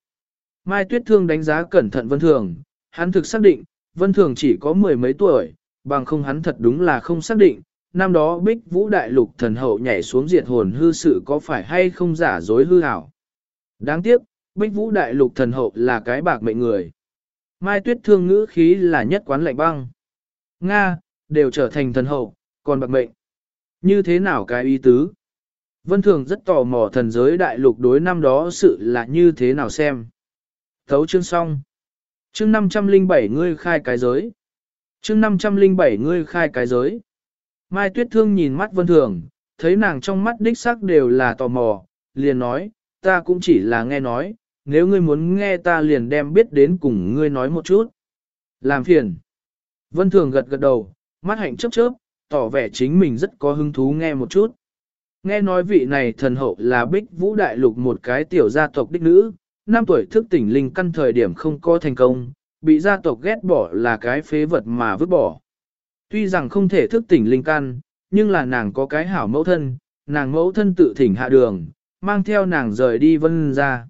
Mai Tuyết Thương đánh giá cẩn thận Vân Thường, hắn thực xác định, Vân Thường chỉ có mười mấy tuổi, bằng không hắn thật đúng là không xác định, năm đó Bích Vũ Đại Lục thần hậu nhảy xuống diệt hồn hư sự có phải hay không giả dối hư hảo. Đáng tiếc, Bích Vũ Đại Lục thần hậu là cái bạc mệnh người. Mai Tuyết Thương ngữ khí là nhất quán lạnh băng. Nga, đều trở thành thần hậu, còn bạc mệnh. Như thế nào cái ý tứ? Vân Thường rất tò mò thần giới đại lục đối năm đó sự là như thế nào xem. Thấu chương xong. Chương 507 ngươi khai cái giới. Chương 507 ngươi khai cái giới. Mai Tuyết Thương nhìn mắt Vân Thường, thấy nàng trong mắt đích sắc đều là tò mò, liền nói, ta cũng chỉ là nghe nói, nếu ngươi muốn nghe ta liền đem biết đến cùng ngươi nói một chút. Làm phiền. Vân Thường gật gật đầu, mắt hạnh chớp chớp, tỏ vẻ chính mình rất có hứng thú nghe một chút. Nghe nói vị này thần hậu là bích vũ đại lục một cái tiểu gia tộc đích nữ, năm tuổi thức tỉnh linh căn thời điểm không có thành công, bị gia tộc ghét bỏ là cái phế vật mà vứt bỏ. Tuy rằng không thể thức tỉnh linh căn, nhưng là nàng có cái hảo mẫu thân, nàng mẫu thân tự thỉnh hạ đường, mang theo nàng rời đi vân ra.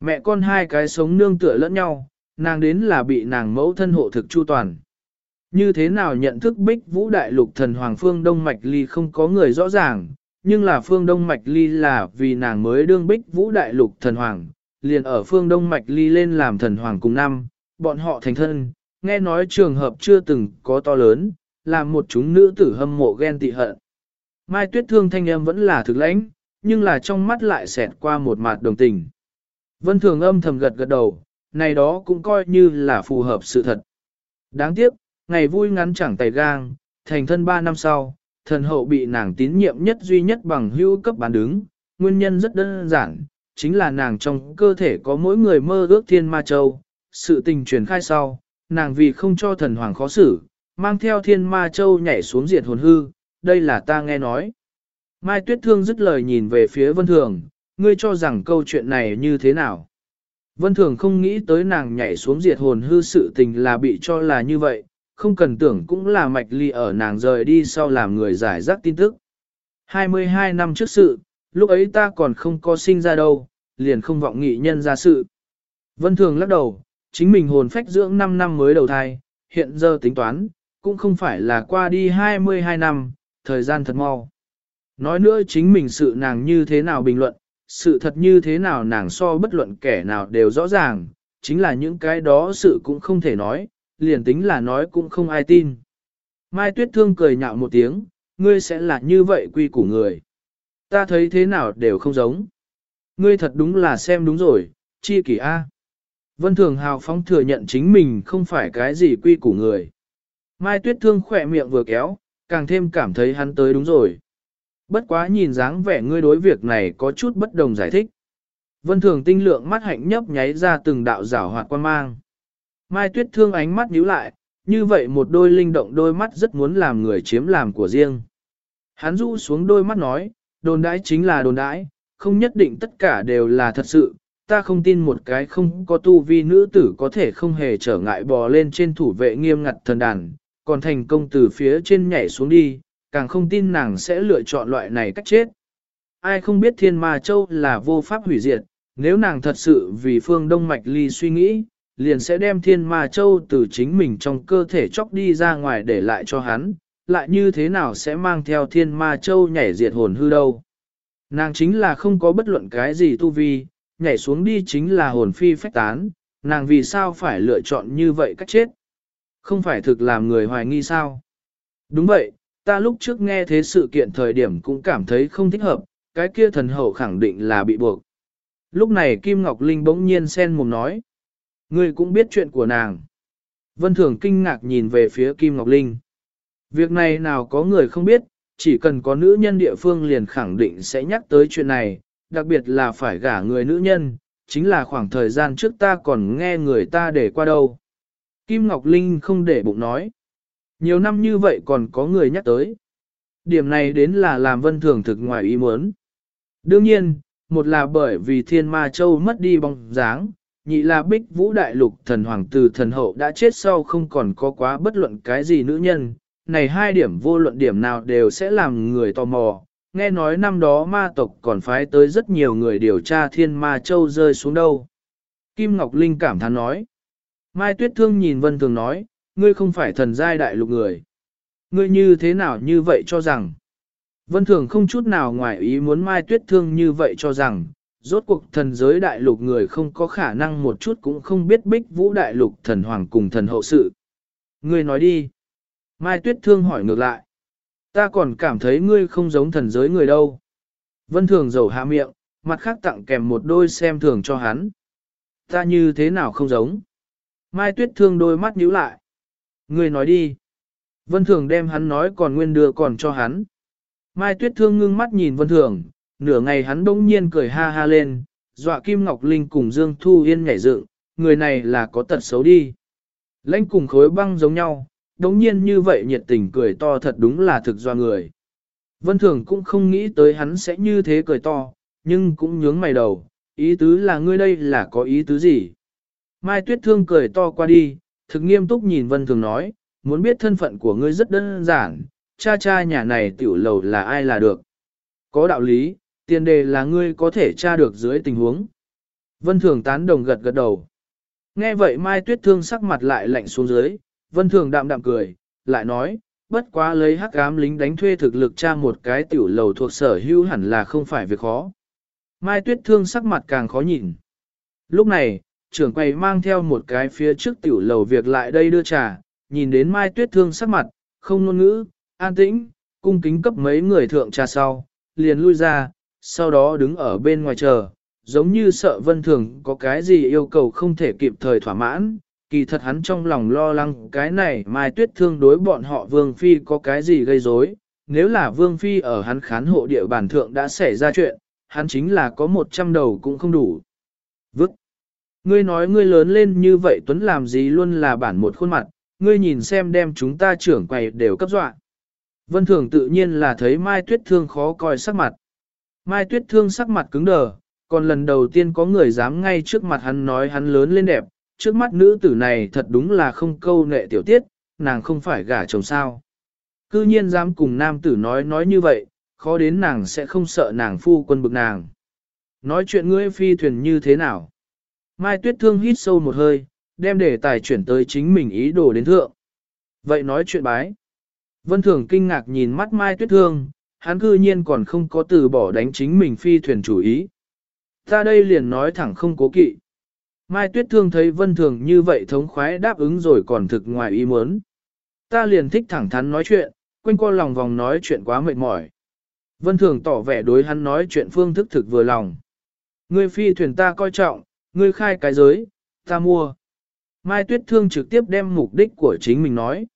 Mẹ con hai cái sống nương tựa lẫn nhau, nàng đến là bị nàng mẫu thân hộ thực chu toàn. Như thế nào nhận thức bích vũ đại lục thần hoàng phương Đông Mạch Ly không có người rõ ràng, nhưng là phương Đông Mạch Ly là vì nàng mới đương bích vũ đại lục thần hoàng, liền ở phương Đông Mạch Ly lên làm thần hoàng cùng năm, bọn họ thành thân, nghe nói trường hợp chưa từng có to lớn, làm một chúng nữ tử hâm mộ ghen tị hận. Mai tuyết thương thanh âm vẫn là thực lãnh, nhưng là trong mắt lại xẹt qua một mặt đồng tình. Vân thường âm thầm gật gật đầu, này đó cũng coi như là phù hợp sự thật. Đáng tiếc, ngày vui ngắn chẳng tay gang, thành thân ba năm sau, thần hậu bị nàng tín nhiệm nhất duy nhất bằng hữu cấp bán đứng, nguyên nhân rất đơn giản, chính là nàng trong cơ thể có mỗi người mơ ước thiên ma châu, sự tình truyền khai sau, nàng vì không cho thần hoàng khó xử, mang theo thiên ma châu nhảy xuống diệt hồn hư, đây là ta nghe nói. Mai Tuyết Thương dứt lời nhìn về phía Vân Thường, ngươi cho rằng câu chuyện này như thế nào? Vân Thường không nghĩ tới nàng nhảy xuống diệt hồn hư sự tình là bị cho là như vậy, không cần tưởng cũng là mạch ly ở nàng rời đi sau làm người giải rác tin tức. 22 năm trước sự, lúc ấy ta còn không có sinh ra đâu, liền không vọng nghị nhân ra sự. Vân Thường lắc đầu, chính mình hồn phách dưỡng 5 năm mới đầu thai, hiện giờ tính toán, cũng không phải là qua đi 22 năm, thời gian thật mau. Nói nữa chính mình sự nàng như thế nào bình luận, sự thật như thế nào nàng so bất luận kẻ nào đều rõ ràng, chính là những cái đó sự cũng không thể nói, liền tính là nói cũng không ai tin. Mai Tuyết Thương cười nhạo một tiếng, ngươi sẽ là như vậy quy củ người. Ta thấy thế nào đều không giống. Ngươi thật đúng là xem đúng rồi, chi kỷ A. Vân Thường hào phóng thừa nhận chính mình không phải cái gì quy củ người. Mai Tuyết Thương khỏe miệng vừa kéo, càng thêm cảm thấy hắn tới đúng rồi. Bất quá nhìn dáng vẻ ngươi đối việc này có chút bất đồng giải thích. Vân Thường tinh lượng mắt hạnh nhấp nháy ra từng đạo rảo hoạt quan mang. Mai Tuyết Thương ánh mắt nhíu lại, như vậy một đôi linh động đôi mắt rất muốn làm người chiếm làm của riêng. Hắn rũ xuống đôi mắt nói, đồn đãi chính là đồn đãi, không nhất định tất cả đều là thật sự, ta không tin một cái không có tu vi nữ tử có thể không hề trở ngại bò lên trên thủ vệ nghiêm ngặt thần đàn, còn thành công từ phía trên nhảy xuống đi, càng không tin nàng sẽ lựa chọn loại này cách chết. Ai không biết thiên ma châu là vô pháp hủy diệt, nếu nàng thật sự vì phương đông mạch ly suy nghĩ, liền sẽ đem thiên ma châu từ chính mình trong cơ thể chóc đi ra ngoài để lại cho hắn, lại như thế nào sẽ mang theo thiên ma châu nhảy diệt hồn hư đâu. Nàng chính là không có bất luận cái gì tu vi, nhảy xuống đi chính là hồn phi phách tán, nàng vì sao phải lựa chọn như vậy cách chết. Không phải thực làm người hoài nghi sao? Đúng vậy, ta lúc trước nghe thế sự kiện thời điểm cũng cảm thấy không thích hợp, cái kia thần hậu khẳng định là bị buộc. Lúc này Kim Ngọc Linh bỗng nhiên sen mồm nói. Ngươi cũng biết chuyện của nàng. Vân Thường kinh ngạc nhìn về phía Kim Ngọc Linh. Việc này nào có người không biết, chỉ cần có nữ nhân địa phương liền khẳng định sẽ nhắc tới chuyện này, đặc biệt là phải gả người nữ nhân, chính là khoảng thời gian trước ta còn nghe người ta để qua đâu. Kim Ngọc Linh không để bụng nói. Nhiều năm như vậy còn có người nhắc tới. Điểm này đến là làm vân thường thực ngoài ý muốn. Đương nhiên, một là bởi vì thiên ma châu mất đi bóng dáng, nhị là bích vũ đại lục thần hoàng tử thần hậu đã chết sau không còn có quá bất luận cái gì nữ nhân. Này hai điểm vô luận điểm nào đều sẽ làm người tò mò. Nghe nói năm đó ma tộc còn phái tới rất nhiều người điều tra thiên ma châu rơi xuống đâu. Kim Ngọc Linh cảm thán nói. Mai Tuyết Thương nhìn Vân Thường nói, ngươi không phải thần giai đại lục người. Ngươi như thế nào như vậy cho rằng. Vân Thường không chút nào ngoài ý muốn Mai Tuyết Thương như vậy cho rằng, rốt cuộc thần giới đại lục người không có khả năng một chút cũng không biết bích vũ đại lục thần hoàng cùng thần hậu sự. Ngươi nói đi. Mai Tuyết Thương hỏi ngược lại. Ta còn cảm thấy ngươi không giống thần giới người đâu. Vân Thường giàu hạ miệng, mặt khác tặng kèm một đôi xem thường cho hắn. Ta như thế nào không giống. Mai Tuyết Thương đôi mắt nhíu lại. Ngươi nói đi. Vân Thường đem hắn nói còn nguyên đưa còn cho hắn. Mai Tuyết Thương ngưng mắt nhìn Vân Thường, nửa ngày hắn bỗng nhiên cười ha ha lên, dọa Kim Ngọc Linh cùng Dương Thu Yên nhảy dựng, người này là có tật xấu đi. Lãnh cùng khối băng giống nhau, đống nhiên như vậy nhiệt tình cười to thật đúng là thực do người. Vân Thường cũng không nghĩ tới hắn sẽ như thế cười to, nhưng cũng nhướng mày đầu, ý tứ là ngươi đây là có ý tứ gì? Mai Tuyết Thương cười to qua đi, thực nghiêm túc nhìn Vân Thường nói, muốn biết thân phận của ngươi rất đơn giản, cha cha nhà này tiểu lầu là ai là được. Có đạo lý, tiền đề là ngươi có thể tra được dưới tình huống. Vân Thường tán đồng gật gật đầu. Nghe vậy Mai Tuyết Thương sắc mặt lại lạnh xuống dưới, Vân Thường đạm đạm cười, lại nói, bất quá lấy hắc ám lính đánh thuê thực lực tra một cái tiểu lầu thuộc sở hữu hẳn là không phải việc khó. Mai Tuyết Thương sắc mặt càng khó nhìn. Lúc này, trưởng quầy mang theo một cái phía trước tiểu lầu việc lại đây đưa trà, nhìn đến Mai Tuyết Thương sắc mặt, không ngôn ngữ, an tĩnh, cung kính cấp mấy người thượng trà sau, liền lui ra, sau đó đứng ở bên ngoài chờ, giống như sợ vân thường có cái gì yêu cầu không thể kịp thời thỏa mãn. Kỳ thật hắn trong lòng lo lắng cái này Mai Tuyết Thương đối bọn họ Vương Phi có cái gì gây rối. Nếu là Vương Phi ở hắn khán hộ địa bàn thượng đã xảy ra chuyện, hắn chính là có một trăm đầu cũng không đủ. Vứt! Ngươi nói ngươi lớn lên như vậy Tuấn làm gì luôn là bản một khuôn mặt, ngươi nhìn xem đem chúng ta trưởng quầy đều cấp dọa. Vân Thường tự nhiên là thấy Mai Tuyết Thương khó coi sắc mặt. Mai Tuyết Thương sắc mặt cứng đờ, còn lần đầu tiên có người dám ngay trước mặt hắn nói hắn lớn lên đẹp, trước mắt nữ tử này thật đúng là không câu nệ tiểu tiết, nàng không phải gả chồng sao. Cư nhiên dám cùng nam tử nói nói như vậy, khó đến nàng sẽ không sợ nàng phu quân bực nàng. Nói chuyện ngươi phi thuyền như thế nào? Mai Tuyết Thương hít sâu một hơi, đem đề tài chuyển tới chính mình ý đồ đến thượng. Vậy nói chuyện bái. Vân Thường kinh ngạc nhìn mắt Mai Tuyết Thương, hắn cư nhiên còn không có từ bỏ đánh chính mình phi thuyền chủ ý. Ta đây liền nói thẳng không cố kỵ. Mai Tuyết Thương thấy Vân Thường như vậy thống khoái đáp ứng rồi còn thực ngoài ý muốn. Ta liền thích thẳng thắn nói chuyện, quanh co lòng vòng nói chuyện quá mệt mỏi. Vân Thường tỏ vẻ đối hắn nói chuyện phương thức thực vừa lòng. Ngươi phi thuyền ta coi trọng, ngươi khai cái giới, ta mua. Mai Tuyết Thương trực tiếp đem mục đích của chính mình nói.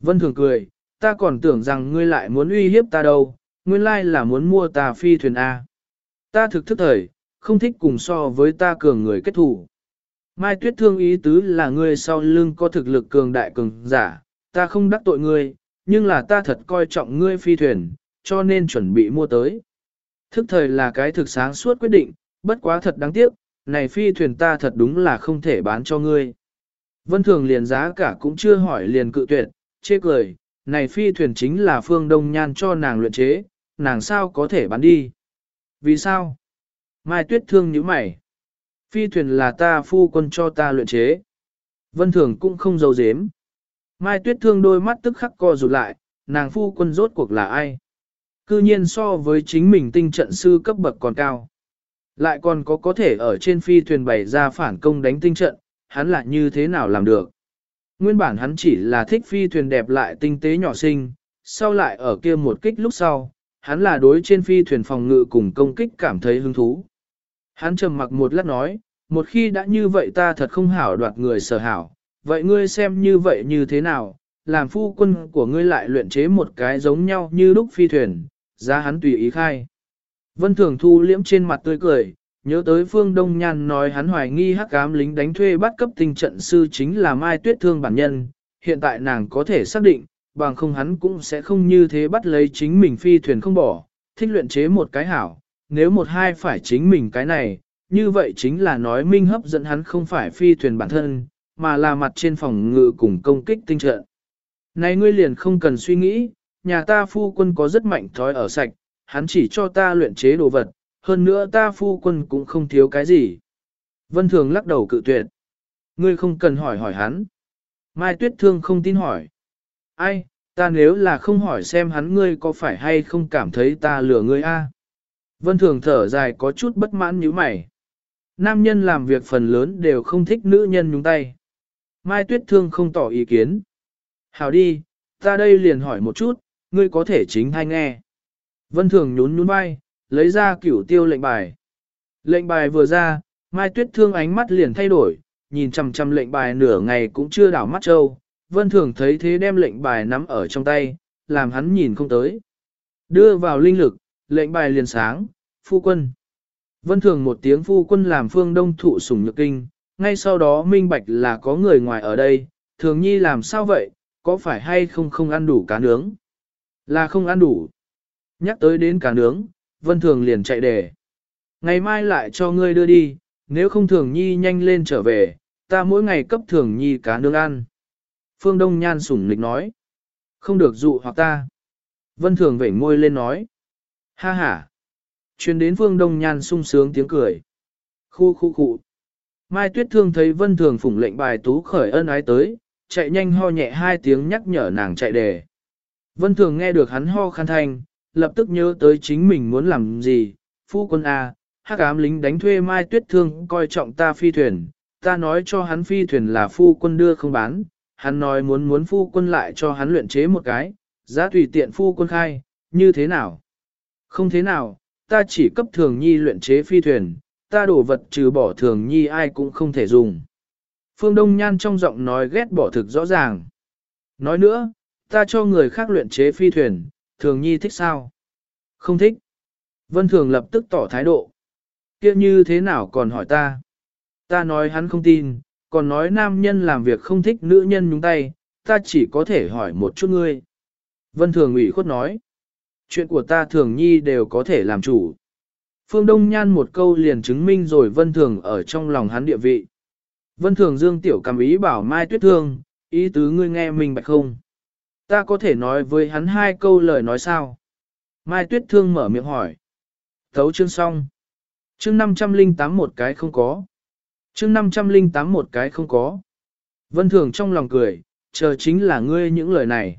Vân Thường cười, ta còn tưởng rằng ngươi lại muốn uy hiếp ta đâu, nguyên lai là muốn mua ta phi thuyền A. Ta thực thức thời, không thích cùng so với ta cường người kết thủ. Mai Tuyết Thương ý tứ là ngươi sau lưng có thực lực cường đại cường giả, ta không đắc tội ngươi, nhưng là ta thật coi trọng ngươi phi thuyền, cho nên chuẩn bị mua tới. Thức thời là cái thực sáng suốt quyết định, bất quá thật đáng tiếc, này phi thuyền ta thật đúng là không thể bán cho ngươi. Vân Thường liền giá cả cũng chưa hỏi liền cự tuyệt, chê cười, này phi thuyền chính là phương đông nhan cho nàng luyện chế, nàng sao có thể bán đi. Vì sao? Mai Tuyết thương như mày. Phi thuyền là ta phu quân cho ta luyện chế. Vân Thường cũng không giấu dếm. Mai Tuyết thương đôi mắt tức khắc co rụt lại, nàng phu quân rốt cuộc là ai? Cư nhiên so với chính mình tinh trận sư cấp bậc còn cao. Lại còn có có thể ở trên phi thuyền bày ra phản công đánh tinh trận, hắn lại như thế nào làm được? Nguyên bản hắn chỉ là thích phi thuyền đẹp lại tinh tế nhỏ xinh, sau lại ở kia một kích lúc sau, hắn là đối trên phi thuyền phòng ngự cùng công kích cảm thấy hứng thú. Hắn trầm mặc một lát nói, một khi đã như vậy ta thật không hảo đoạt người sở hảo, vậy ngươi xem như vậy như thế nào, làm phu quân của ngươi lại luyện chế một cái giống nhau như lúc phi thuyền, ra hắn tùy ý khai. Vân Thường Thu liễm trên mặt tươi cười, nhớ tới Phương Đông Nhan nói hắn hoài nghi hắc ám lính đánh thuê bắt cấp tinh trận sư chính là Mai Tuyết Thương bản nhân, hiện tại nàng có thể xác định, bằng không hắn cũng sẽ không như thế bắt lấy chính mình phi thuyền không bỏ, thích luyện chế một cái hảo, nếu một hai phải chính mình cái này, như vậy chính là nói minh hấp dẫn hắn không phải phi thuyền bản thân, mà là mặt trên phòng ngự cùng công kích tinh trận. Này ngươi liền không cần suy nghĩ, nhà ta phu quân có rất mạnh thói ở sạch, hắn chỉ cho ta luyện chế đồ vật, hơn nữa ta phu quân cũng không thiếu cái gì. Vân Thường lắc đầu cự tuyệt. Ngươi không cần hỏi hỏi hắn. Mai Tuyết Thương không tin hỏi. Ai, ta nếu là không hỏi xem hắn ngươi có phải hay không cảm thấy ta lừa ngươi a? Vân Thường thở dài có chút bất mãn như mày. Nam nhân làm việc phần lớn đều không thích nữ nhân nhúng tay. Mai Tuyết Thương không tỏ ý kiến. Hảo đi, ta đây liền hỏi một chút, ngươi có thể chính hay nghe. Vân Thường nhún nhún vai, lấy ra cửu tiêu lệnh bài. Lệnh bài vừa ra, Mai Tuyết Thương ánh mắt liền thay đổi, nhìn chằm chằm lệnh bài nửa ngày cũng chưa đảo mắt trâu. Vân Thường thấy thế đem lệnh bài nắm ở trong tay, làm hắn nhìn không tới. Đưa vào linh lực, lệnh bài liền sáng, phu quân. Vân thường một tiếng phu quân làm phương đông thụ sủng nhược kinh, ngay sau đó minh bạch là có người ngoài ở đây, thường nhi làm sao vậy, có phải hay không không ăn đủ cá nướng? Là không ăn đủ. Nhắc tới đến cá nướng, vân thường liền chạy đề. Ngày mai lại cho ngươi đưa đi, nếu không thường nhi nhanh lên trở về, ta mỗi ngày cấp thường nhi cá nướng ăn. Phương Đông Nhan sủng lịch nói. Không được dụ hoặc ta. Vân thường vểnh môi lên nói. Ha ha. Chuyên đến Phương Đông Nhan sung sướng tiếng cười. Khu khu khu. Mai Tuyết Thương thấy Vân Thường phủng lệnh bài tú khởi ân ái tới, chạy nhanh ho nhẹ hai tiếng nhắc nhở nàng chạy đề. Vân Thường nghe được hắn ho khăn thanh, lập tức nhớ tới chính mình muốn làm gì. Phu quân A, hắc ám lính đánh thuê Mai Tuyết Thương coi trọng ta phi thuyền, ta nói cho hắn phi thuyền là phu quân đưa không bán, hắn nói muốn muốn phu quân lại cho hắn luyện chế một cái, giá tùy tiện phu quân khai, như thế nào? Không thế nào, ta chỉ cấp thường nhi luyện chế phi thuyền, ta đổ vật trừ bỏ thường nhi ai cũng không thể dùng. Phương Đông Nhan trong giọng nói ghét bỏ thực rõ ràng. Nói nữa, ta cho người khác luyện chế phi thuyền, thường nhi thích sao? Không thích. Vân Thường lập tức tỏ thái độ. kia như thế nào còn hỏi ta? Ta nói hắn không tin, còn nói nam nhân làm việc không thích nữ nhân nhúng tay, ta chỉ có thể hỏi một chút ngươi. Vân Thường ủy khuất nói. Chuyện của ta thường nhi đều có thể làm chủ. Phương Đông Nhan một câu liền chứng minh rồi Vân Thường ở trong lòng hắn địa vị. Vân Thường Dương Tiểu cầm ý bảo Mai Tuyết Thương, ý tứ ngươi nghe mình bạch không? Ta có thể nói với hắn hai câu lời nói sao? Mai Tuyết Thương mở miệng hỏi. Thấu chương xong. Chương 508 một cái không có. Chương 508 một cái không có. Vân Thường trong lòng cười, chờ chính là ngươi những lời này.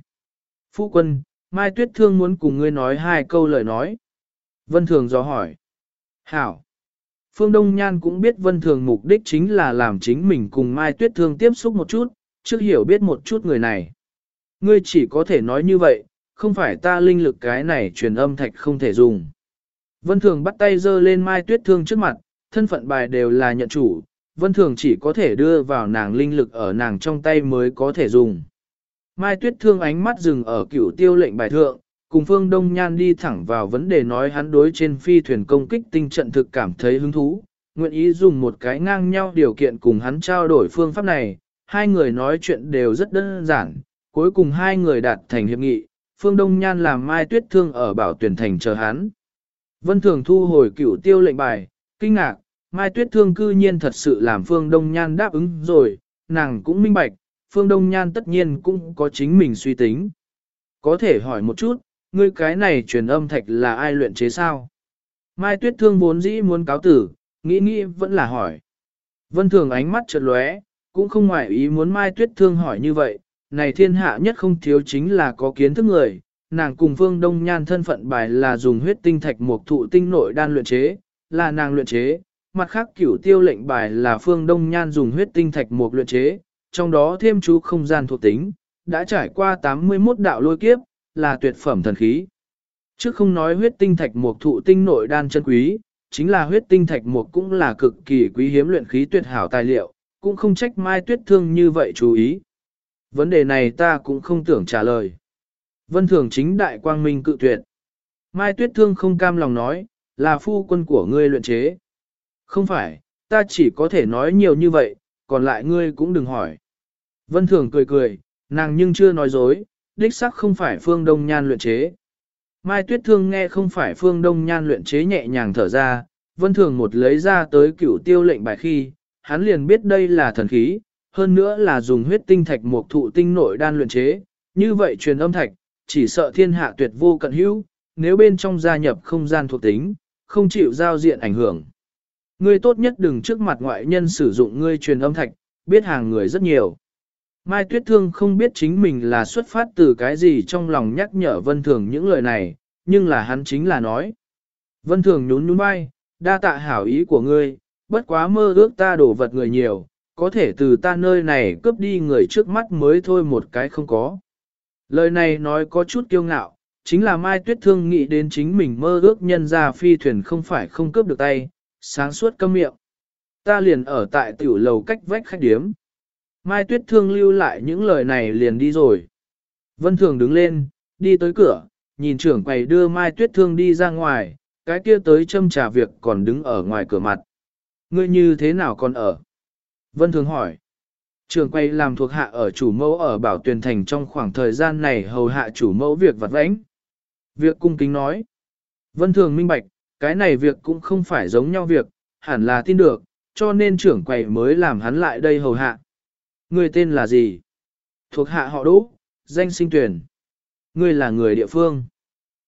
Phu quân, Mai Tuyết Thương muốn cùng ngươi nói hai câu lời nói. Vân Thường dò hỏi. Hảo. Phương Đông Nhan cũng biết Vân Thường mục đích chính là làm chính mình cùng Mai Tuyết Thương tiếp xúc một chút, trước hiểu biết một chút người này. Ngươi chỉ có thể nói như vậy, không phải ta linh lực cái này truyền âm thạch không thể dùng. Vân Thường bắt tay giơ lên Mai Tuyết Thương trước mặt, thân phận bài đều là nhận chủ, Vân Thường chỉ có thể đưa vào nàng linh lực ở nàng trong tay mới có thể dùng. Mai Tuyết Thương ánh mắt dừng ở cửu tiêu lệnh bài thượng, cùng Phương Đông Nhan đi thẳng vào vấn đề nói hắn đối trên phi thuyền công kích tinh trận thực cảm thấy hứng thú, nguyện ý dùng một cái ngang nhau điều kiện cùng hắn trao đổi phương pháp này, hai người nói chuyện đều rất đơn giản, cuối cùng hai người đạt thành hiệp nghị, Phương Đông Nhan làm Mai Tuyết Thương ở bảo tuyển thành chờ hắn. Vân Thường thu hồi cửu tiêu lệnh bài, kinh ngạc, Mai Tuyết Thương cư nhiên thật sự làm Phương Đông Nhan đáp ứng rồi, nàng cũng minh bạch, Phương Đông Nhan tất nhiên cũng có chính mình suy tính. Có thể hỏi một chút, ngươi cái này truyền âm thạch là ai luyện chế sao? Mai Tuyết Thương vốn dĩ muốn cáo tử, nghĩ nghĩ vẫn là hỏi. Vân Thường ánh mắt chợt lóe, cũng không ngoại ý muốn Mai Tuyết Thương hỏi như vậy, này thiên hạ nhất không thiếu chính là có kiến thức người, nàng cùng Phương Đông Nhan thân phận bài là dùng huyết tinh thạch một thụ tinh nội đan luyện chế, là nàng luyện chế, mặt khác cửu tiêu lệnh bài là Phương Đông Nhan dùng huyết tinh thạch một luyện chế, trong đó thêm chú không gian thuộc tính, đã trải qua 81 đạo lôi kiếp, là tuyệt phẩm thần khí. Trước không nói huyết tinh thạch mục thụ tinh nội đan chân quý, chính là huyết tinh thạch mục cũng là cực kỳ quý hiếm luyện khí tuyệt hảo tài liệu, cũng không trách Mai Tuyết Thương như vậy chú ý. Vấn đề này ta cũng không tưởng trả lời. Vân Thường chính đại quang minh cự tuyệt. Mai Tuyết Thương không cam lòng nói, là phu quân của ngươi luyện chế. Không phải, ta chỉ có thể nói nhiều như vậy, còn lại ngươi cũng đừng hỏi. Vân Thường cười cười, nàng nhưng chưa nói dối, đích sắc không phải phương đông nhan luyện chế. Mai Tuyết Thương nghe không phải phương đông nhan luyện chế nhẹ nhàng thở ra, Vân Thường một lấy ra tới cửu tiêu lệnh bài khi, hắn liền biết đây là thần khí, hơn nữa là dùng huyết tinh thạch một thụ tinh nội đan luyện chế, như vậy truyền âm thạch, chỉ sợ thiên hạ tuyệt vô cận hữu, nếu bên trong gia nhập không gian thuộc tính, không chịu giao diện ảnh hưởng. Ngươi tốt nhất đừng trước mặt ngoại nhân sử dụng ngươi truyền âm thạch, biết hàng người rất nhiều. Mai Tuyết Thương không biết chính mình là xuất phát từ cái gì trong lòng nhắc nhở Vân Thường những lời này, nhưng là hắn chính là nói. Vân Thường nhún nhún vai, đa tạ hảo ý của ngươi, bất quá mơ ước ta đổ vật người nhiều, có thể từ ta nơi này cướp đi người trước mắt mới thôi một cái không có. Lời này nói có chút kiêu ngạo, chính là Mai Tuyết Thương nghĩ đến chính mình mơ ước nhân ra phi thuyền không phải không cướp được tay, sáng suốt câm miệng. Ta liền ở tại tiểu lầu cách vách khách điếm. Mai Tuyết Thương lưu lại những lời này liền đi rồi. Vân Thường đứng lên, đi tới cửa, nhìn trưởng quầy đưa Mai Tuyết Thương đi ra ngoài, cái kia tới châm trà việc còn đứng ở ngoài cửa mặt. Ngươi như thế nào còn ở? Vân Thường hỏi. Trường quay làm thuộc hạ ở chủ mẫu ở bảo tuyển thành trong khoảng thời gian này hầu hạ chủ mẫu việc vặt vãnh. Việc cung kính nói. Vân Thường minh bạch, cái này việc cũng không phải giống nhau việc, hẳn là tin được, cho nên trưởng quầy mới làm hắn lại đây hầu hạ. Người tên là gì? Thuộc hạ họ Đỗ, danh sinh tuyển. Ngươi là người địa phương.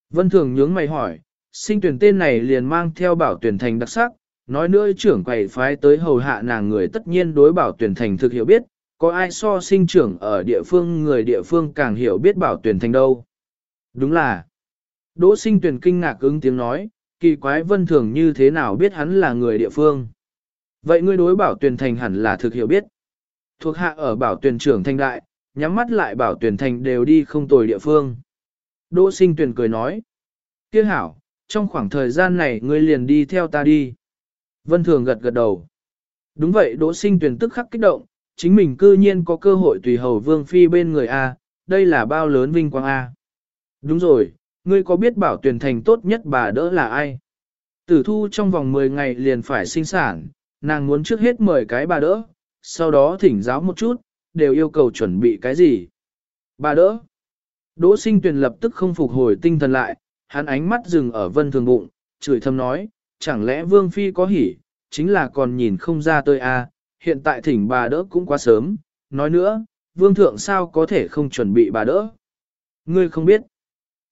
Vân Thường nhướng mày hỏi, sinh tuyển tên này liền mang theo bảo tuyển thành đặc sắc, nói nữa trưởng quầy phái tới hầu hạ nàng người tất nhiên đối bảo tuyển thành thực hiểu biết, có ai so sinh trưởng ở địa phương người địa phương càng hiểu biết bảo tuyển thành đâu. Đúng là, Đỗ sinh tuyển kinh ngạc ứng tiếng nói, kỳ quái vân thường như thế nào biết hắn là người địa phương. Vậy ngươi đối bảo tuyển thành hẳn là thực hiểu biết. Thuộc hạ ở bảo tuyển trưởng thanh đại, nhắm mắt lại bảo tuyển thành đều đi không tồi địa phương. Đỗ sinh tuyển cười nói, kia hảo, trong khoảng thời gian này ngươi liền đi theo ta đi. Vân thường gật gật đầu. Đúng vậy đỗ sinh tuyển tức khắc kích động, chính mình cư nhiên có cơ hội tùy hầu vương phi bên người A, đây là bao lớn vinh quang A. Đúng rồi, ngươi có biết bảo tuyển thành tốt nhất bà đỡ là ai? Tử thu trong vòng 10 ngày liền phải sinh sản, nàng muốn trước hết mời cái bà đỡ, sau đó thỉnh giáo một chút, đều yêu cầu chuẩn bị cái gì? Bà đỡ. Đỗ sinh tuyển lập tức không phục hồi tinh thần lại, hắn ánh mắt dừng ở vân thường bụng, chửi thầm nói, chẳng lẽ vương phi có hỉ, chính là còn nhìn không ra tôi a hiện tại thỉnh bà đỡ cũng quá sớm, nói nữa, vương thượng sao có thể không chuẩn bị bà đỡ. Ngươi không biết.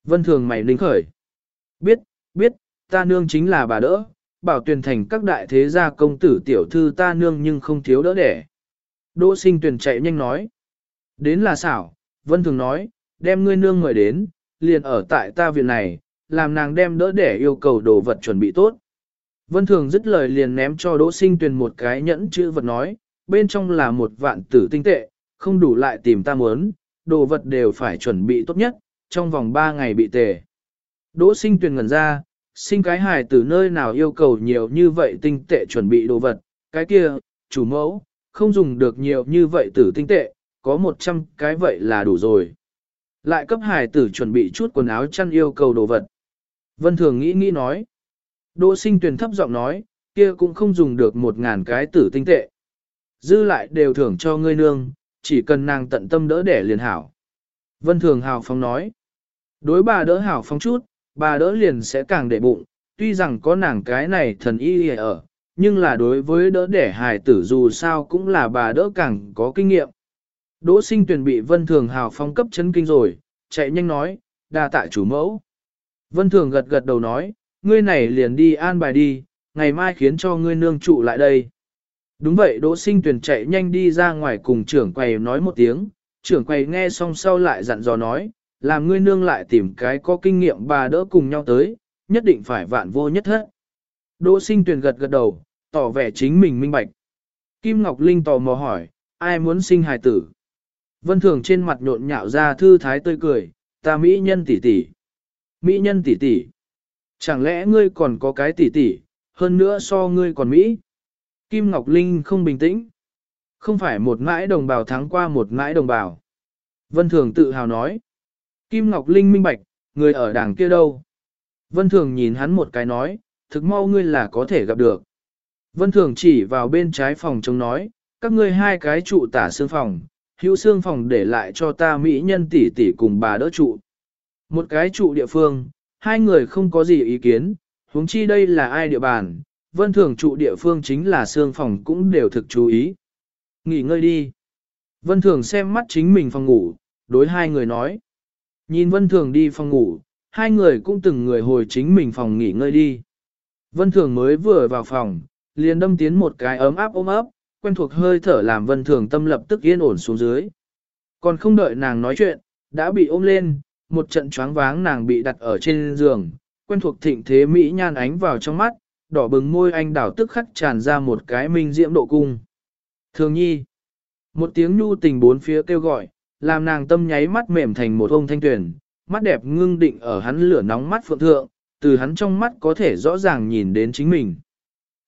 Vân thường mày lính khởi. Biết, biết, ta nương chính là bà đỡ, bảo tuyển thành các đại thế gia công tử tiểu thư ta nương nhưng không thiếu đỡ đẻ. Đỗ sinh tuyển chạy nhanh nói. Đến là xảo, vân thường nói, đem ngươi nương mời đến, liền ở tại ta viện này, làm nàng đem đỡ đẻ yêu cầu đồ vật chuẩn bị tốt. Vân Thường dứt lời liền ném cho Đỗ Sinh Tuyền một cái nhẫn chữ vật nói, bên trong là một vạn tử tinh tệ, không đủ lại tìm ta muốn, đồ vật đều phải chuẩn bị tốt nhất, trong vòng 3 ngày bị tề. Đỗ Sinh Tuyền ngẩn ra, sinh cái hài từ nơi nào yêu cầu nhiều như vậy tinh tệ chuẩn bị đồ vật, cái kia, chủ mẫu, không dùng được nhiều như vậy tử tinh tệ, có 100 cái vậy là đủ rồi. Lại cấp hài tử chuẩn bị chút quần áo chăn yêu cầu đồ vật. Vân Thường nghĩ nghĩ nói, Đỗ sinh tuyển thấp giọng nói, kia cũng không dùng được một ngàn cái tử tinh tệ. Dư lại đều thưởng cho ngươi nương, chỉ cần nàng tận tâm đỡ đẻ liền hảo. Vân Thường hào phóng nói, đối bà đỡ hảo phóng chút, bà đỡ liền sẽ càng để bụng, tuy rằng có nàng cái này thần y ở, nhưng là đối với đỡ đẻ hài tử dù sao cũng là bà đỡ càng có kinh nghiệm. Đỗ sinh tuyển bị Vân Thường hào phóng cấp chấn kinh rồi, chạy nhanh nói, đa tạ chủ mẫu. Vân Thường gật gật đầu nói, ngươi này liền đi an bài đi, ngày mai khiến cho ngươi nương trụ lại đây. Đúng vậy Đỗ Sinh Tuyền chạy nhanh đi ra ngoài cùng trưởng quầy nói một tiếng, trưởng quầy nghe xong sau lại dặn dò nói, làm ngươi nương lại tìm cái có kinh nghiệm bà đỡ cùng nhau tới, nhất định phải vạn vô nhất hết. Đỗ Sinh Tuyền gật gật đầu, tỏ vẻ chính mình minh bạch. Kim Ngọc Linh tò mò hỏi, ai muốn sinh hài tử? Vân Thường trên mặt nhộn nhạo ra thư thái tươi cười, ta mỹ nhân tỷ tỷ. Mỹ nhân tỷ tỷ. Chẳng lẽ ngươi còn có cái tỷ tỷ, hơn nữa so ngươi còn Mỹ? Kim Ngọc Linh không bình tĩnh. Không phải một mãi đồng bào thắng qua một mãi đồng bào. Vân Thường tự hào nói. Kim Ngọc Linh minh bạch, người ở đảng kia đâu? Vân Thường nhìn hắn một cái nói, thực mau ngươi là có thể gặp được. Vân Thường chỉ vào bên trái phòng chống nói, các ngươi hai cái trụ tả xương phòng, hữu xương phòng để lại cho ta mỹ nhân tỷ tỷ cùng bà đỡ trụ. Một cái trụ địa phương, hai người không có gì ý kiến, huống chi đây là ai địa bàn, vân thường trụ địa phương chính là xương phòng cũng đều thực chú ý. Nghỉ ngơi đi. Vân thường xem mắt chính mình phòng ngủ, đối hai người nói. Nhìn vân thường đi phòng ngủ, hai người cũng từng người hồi chính mình phòng nghỉ ngơi đi. Vân thường mới vừa vào phòng, liền đâm tiến một cái ấm áp ôm ấp, quen thuộc hơi thở làm vân thường tâm lập tức yên ổn xuống dưới. Còn không đợi nàng nói chuyện, đã bị ôm lên, một trận choáng váng nàng bị đặt ở trên giường, quen thuộc thịnh thế Mỹ nhan ánh vào trong mắt, đỏ bừng môi anh đảo tức khắc tràn ra một cái minh diễm độ cung. Thường nhi, một tiếng nhu tình bốn phía kêu gọi, làm nàng tâm nháy mắt mềm thành một ông thanh tuyển, mắt đẹp ngưng định ở hắn lửa nóng mắt phượng thượng, từ hắn trong mắt có thể rõ ràng nhìn đến chính mình.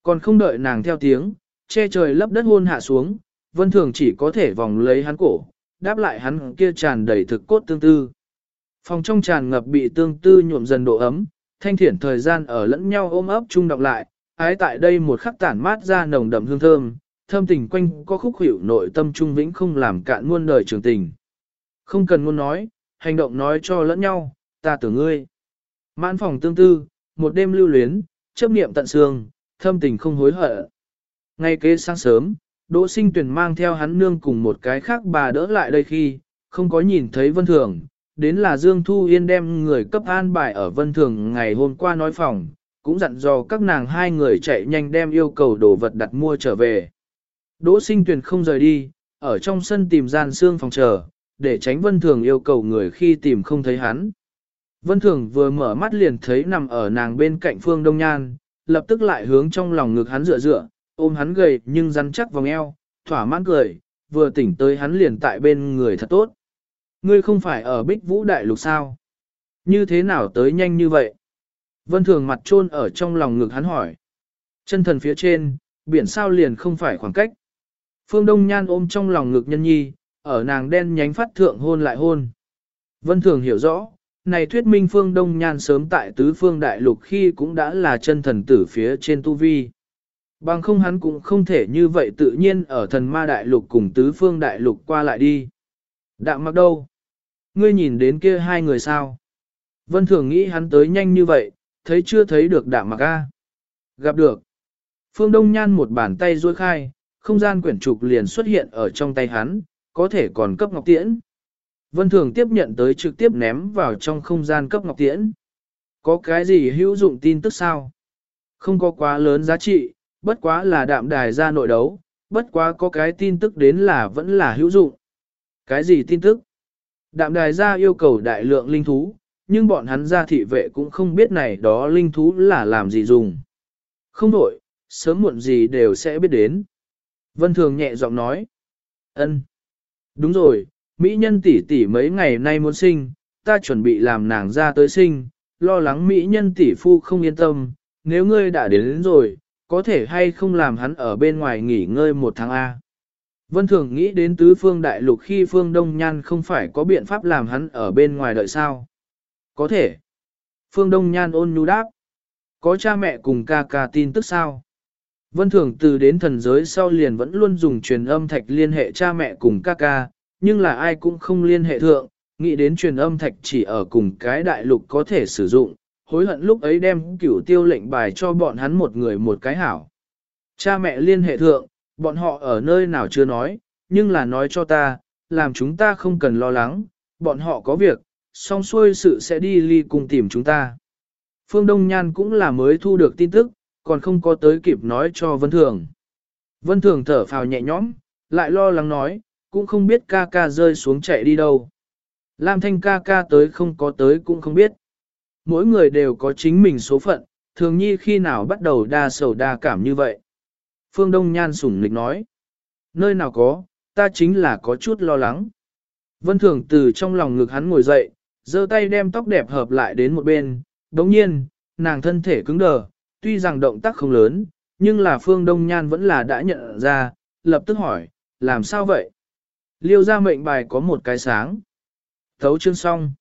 Còn không đợi nàng theo tiếng, che trời lấp đất hôn hạ xuống, vân thường chỉ có thể vòng lấy hắn cổ, đáp lại hắn kia tràn đầy thực cốt tương tư. Phòng trong tràn ngập bị tương tư nhuộm dần độ ấm, thanh thiển thời gian ở lẫn nhau ôm ấp chung đọc lại, ái tại đây một khắc tản mát ra nồng đậm hương thơm, thơm tình quanh có khúc hiểu nội tâm trung vĩnh không làm cạn muôn đời trường tình. Không cần muốn nói, hành động nói cho lẫn nhau, ta tưởng ngươi. Mãn phòng tương tư, một đêm lưu luyến, chấp niệm tận xương, thâm tình không hối hận. Ngay kế sáng sớm, Đỗ sinh tuyển mang theo hắn nương cùng một cái khác bà đỡ lại đây khi, không có nhìn thấy vân thường, đến là Dương Thu Yên đem người cấp an bài ở vân thường ngày hôm qua nói phòng, cũng dặn dò các nàng hai người chạy nhanh đem yêu cầu đồ vật đặt mua trở về. Đỗ sinh tuyển không rời đi, ở trong sân tìm gian xương phòng chờ, để tránh vân thường yêu cầu người khi tìm không thấy hắn. Vân thường vừa mở mắt liền thấy nằm ở nàng bên cạnh phương đông nhan, lập tức lại hướng trong lòng ngực hắn dựa dựa, ôm hắn gầy nhưng rắn chắc vòng eo, thỏa mãn cười, vừa tỉnh tới hắn liền tại bên người thật tốt. Ngươi không phải ở bích vũ đại lục sao? Như thế nào tới nhanh như vậy? Vân thường mặt trôn ở trong lòng ngực hắn hỏi. Chân thần phía trên, biển sao liền không phải khoảng cách. Phương Đông Nhan ôm trong lòng ngực nhân nhi, ở nàng đen nhánh phát thượng hôn lại hôn. Vân thường hiểu rõ, này thuyết minh Phương Đông Nhan sớm tại tứ phương đại lục khi cũng đã là chân thần tử phía trên tu vi. Bằng không hắn cũng không thể như vậy tự nhiên ở thần ma đại lục cùng tứ phương đại lục qua lại đi. Đạm mặc đâu? Ngươi nhìn đến kia hai người sao? Vân thường nghĩ hắn tới nhanh như vậy, thấy chưa thấy được đạm mặc a Gặp được. Phương Đông Nhan một bàn tay duỗi khai, không gian quyển trục liền xuất hiện ở trong tay hắn, có thể còn cấp ngọc tiễn. Vân Thường tiếp nhận tới trực tiếp ném vào trong không gian cấp ngọc tiễn. Có cái gì hữu dụng tin tức sao? Không có quá lớn giá trị, bất quá là đạm đài ra nội đấu, bất quá có cái tin tức đến là vẫn là hữu dụng. Cái gì tin tức? Đạm đài ra yêu cầu đại lượng linh thú, nhưng bọn hắn ra thị vệ cũng không biết này đó linh thú là làm gì dùng. Không đổi, sớm muộn gì đều sẽ biết đến. Vân Thường nhẹ giọng nói. ân, Đúng rồi, Mỹ nhân tỷ tỷ mấy ngày nay muốn sinh, ta chuẩn bị làm nàng ra tới sinh, lo lắng Mỹ nhân tỷ phu không yên tâm, nếu ngươi đã đến, đến rồi, có thể hay không làm hắn ở bên ngoài nghỉ ngơi một tháng A. Vân Thường nghĩ đến tứ phương đại lục khi phương Đông Nhan không phải có biện pháp làm hắn ở bên ngoài đợi sao. Có thể. Phương Đông Nhan ôn nhu đáp. Có cha mẹ cùng ca ca tin tức sao? Vân Thường từ đến thần giới sau liền vẫn luôn dùng truyền âm thạch liên hệ cha mẹ cùng ca ca, nhưng là ai cũng không liên hệ thượng, nghĩ đến truyền âm thạch chỉ ở cùng cái đại lục có thể sử dụng, hối hận lúc ấy đem cửu tiêu lệnh bài cho bọn hắn một người một cái hảo. Cha mẹ liên hệ thượng, bọn họ ở nơi nào chưa nói, nhưng là nói cho ta, làm chúng ta không cần lo lắng, bọn họ có việc, xong xuôi sự sẽ đi ly cùng tìm chúng ta. Phương Đông Nhan cũng là mới thu được tin tức, còn không có tới kịp nói cho Vân Thường. Vân Thường thở phào nhẹ nhõm, lại lo lắng nói, cũng không biết ca ca rơi xuống chạy đi đâu. Lam Thanh ca ca tới không có tới cũng không biết. Mỗi người đều có chính mình số phận, thường nhi khi nào bắt đầu đa sầu đa cảm như vậy. Phương Đông Nhan sủng lịch nói. Nơi nào có, ta chính là có chút lo lắng. Vân Thường từ trong lòng ngực hắn ngồi dậy, giơ tay đem tóc đẹp hợp lại đến một bên. Đồng nhiên, nàng thân thể cứng đờ, tuy rằng động tác không lớn, nhưng là Phương Đông Nhan vẫn là đã nhận ra, lập tức hỏi, làm sao vậy? Liêu ra mệnh bài có một cái sáng. Thấu chương xong.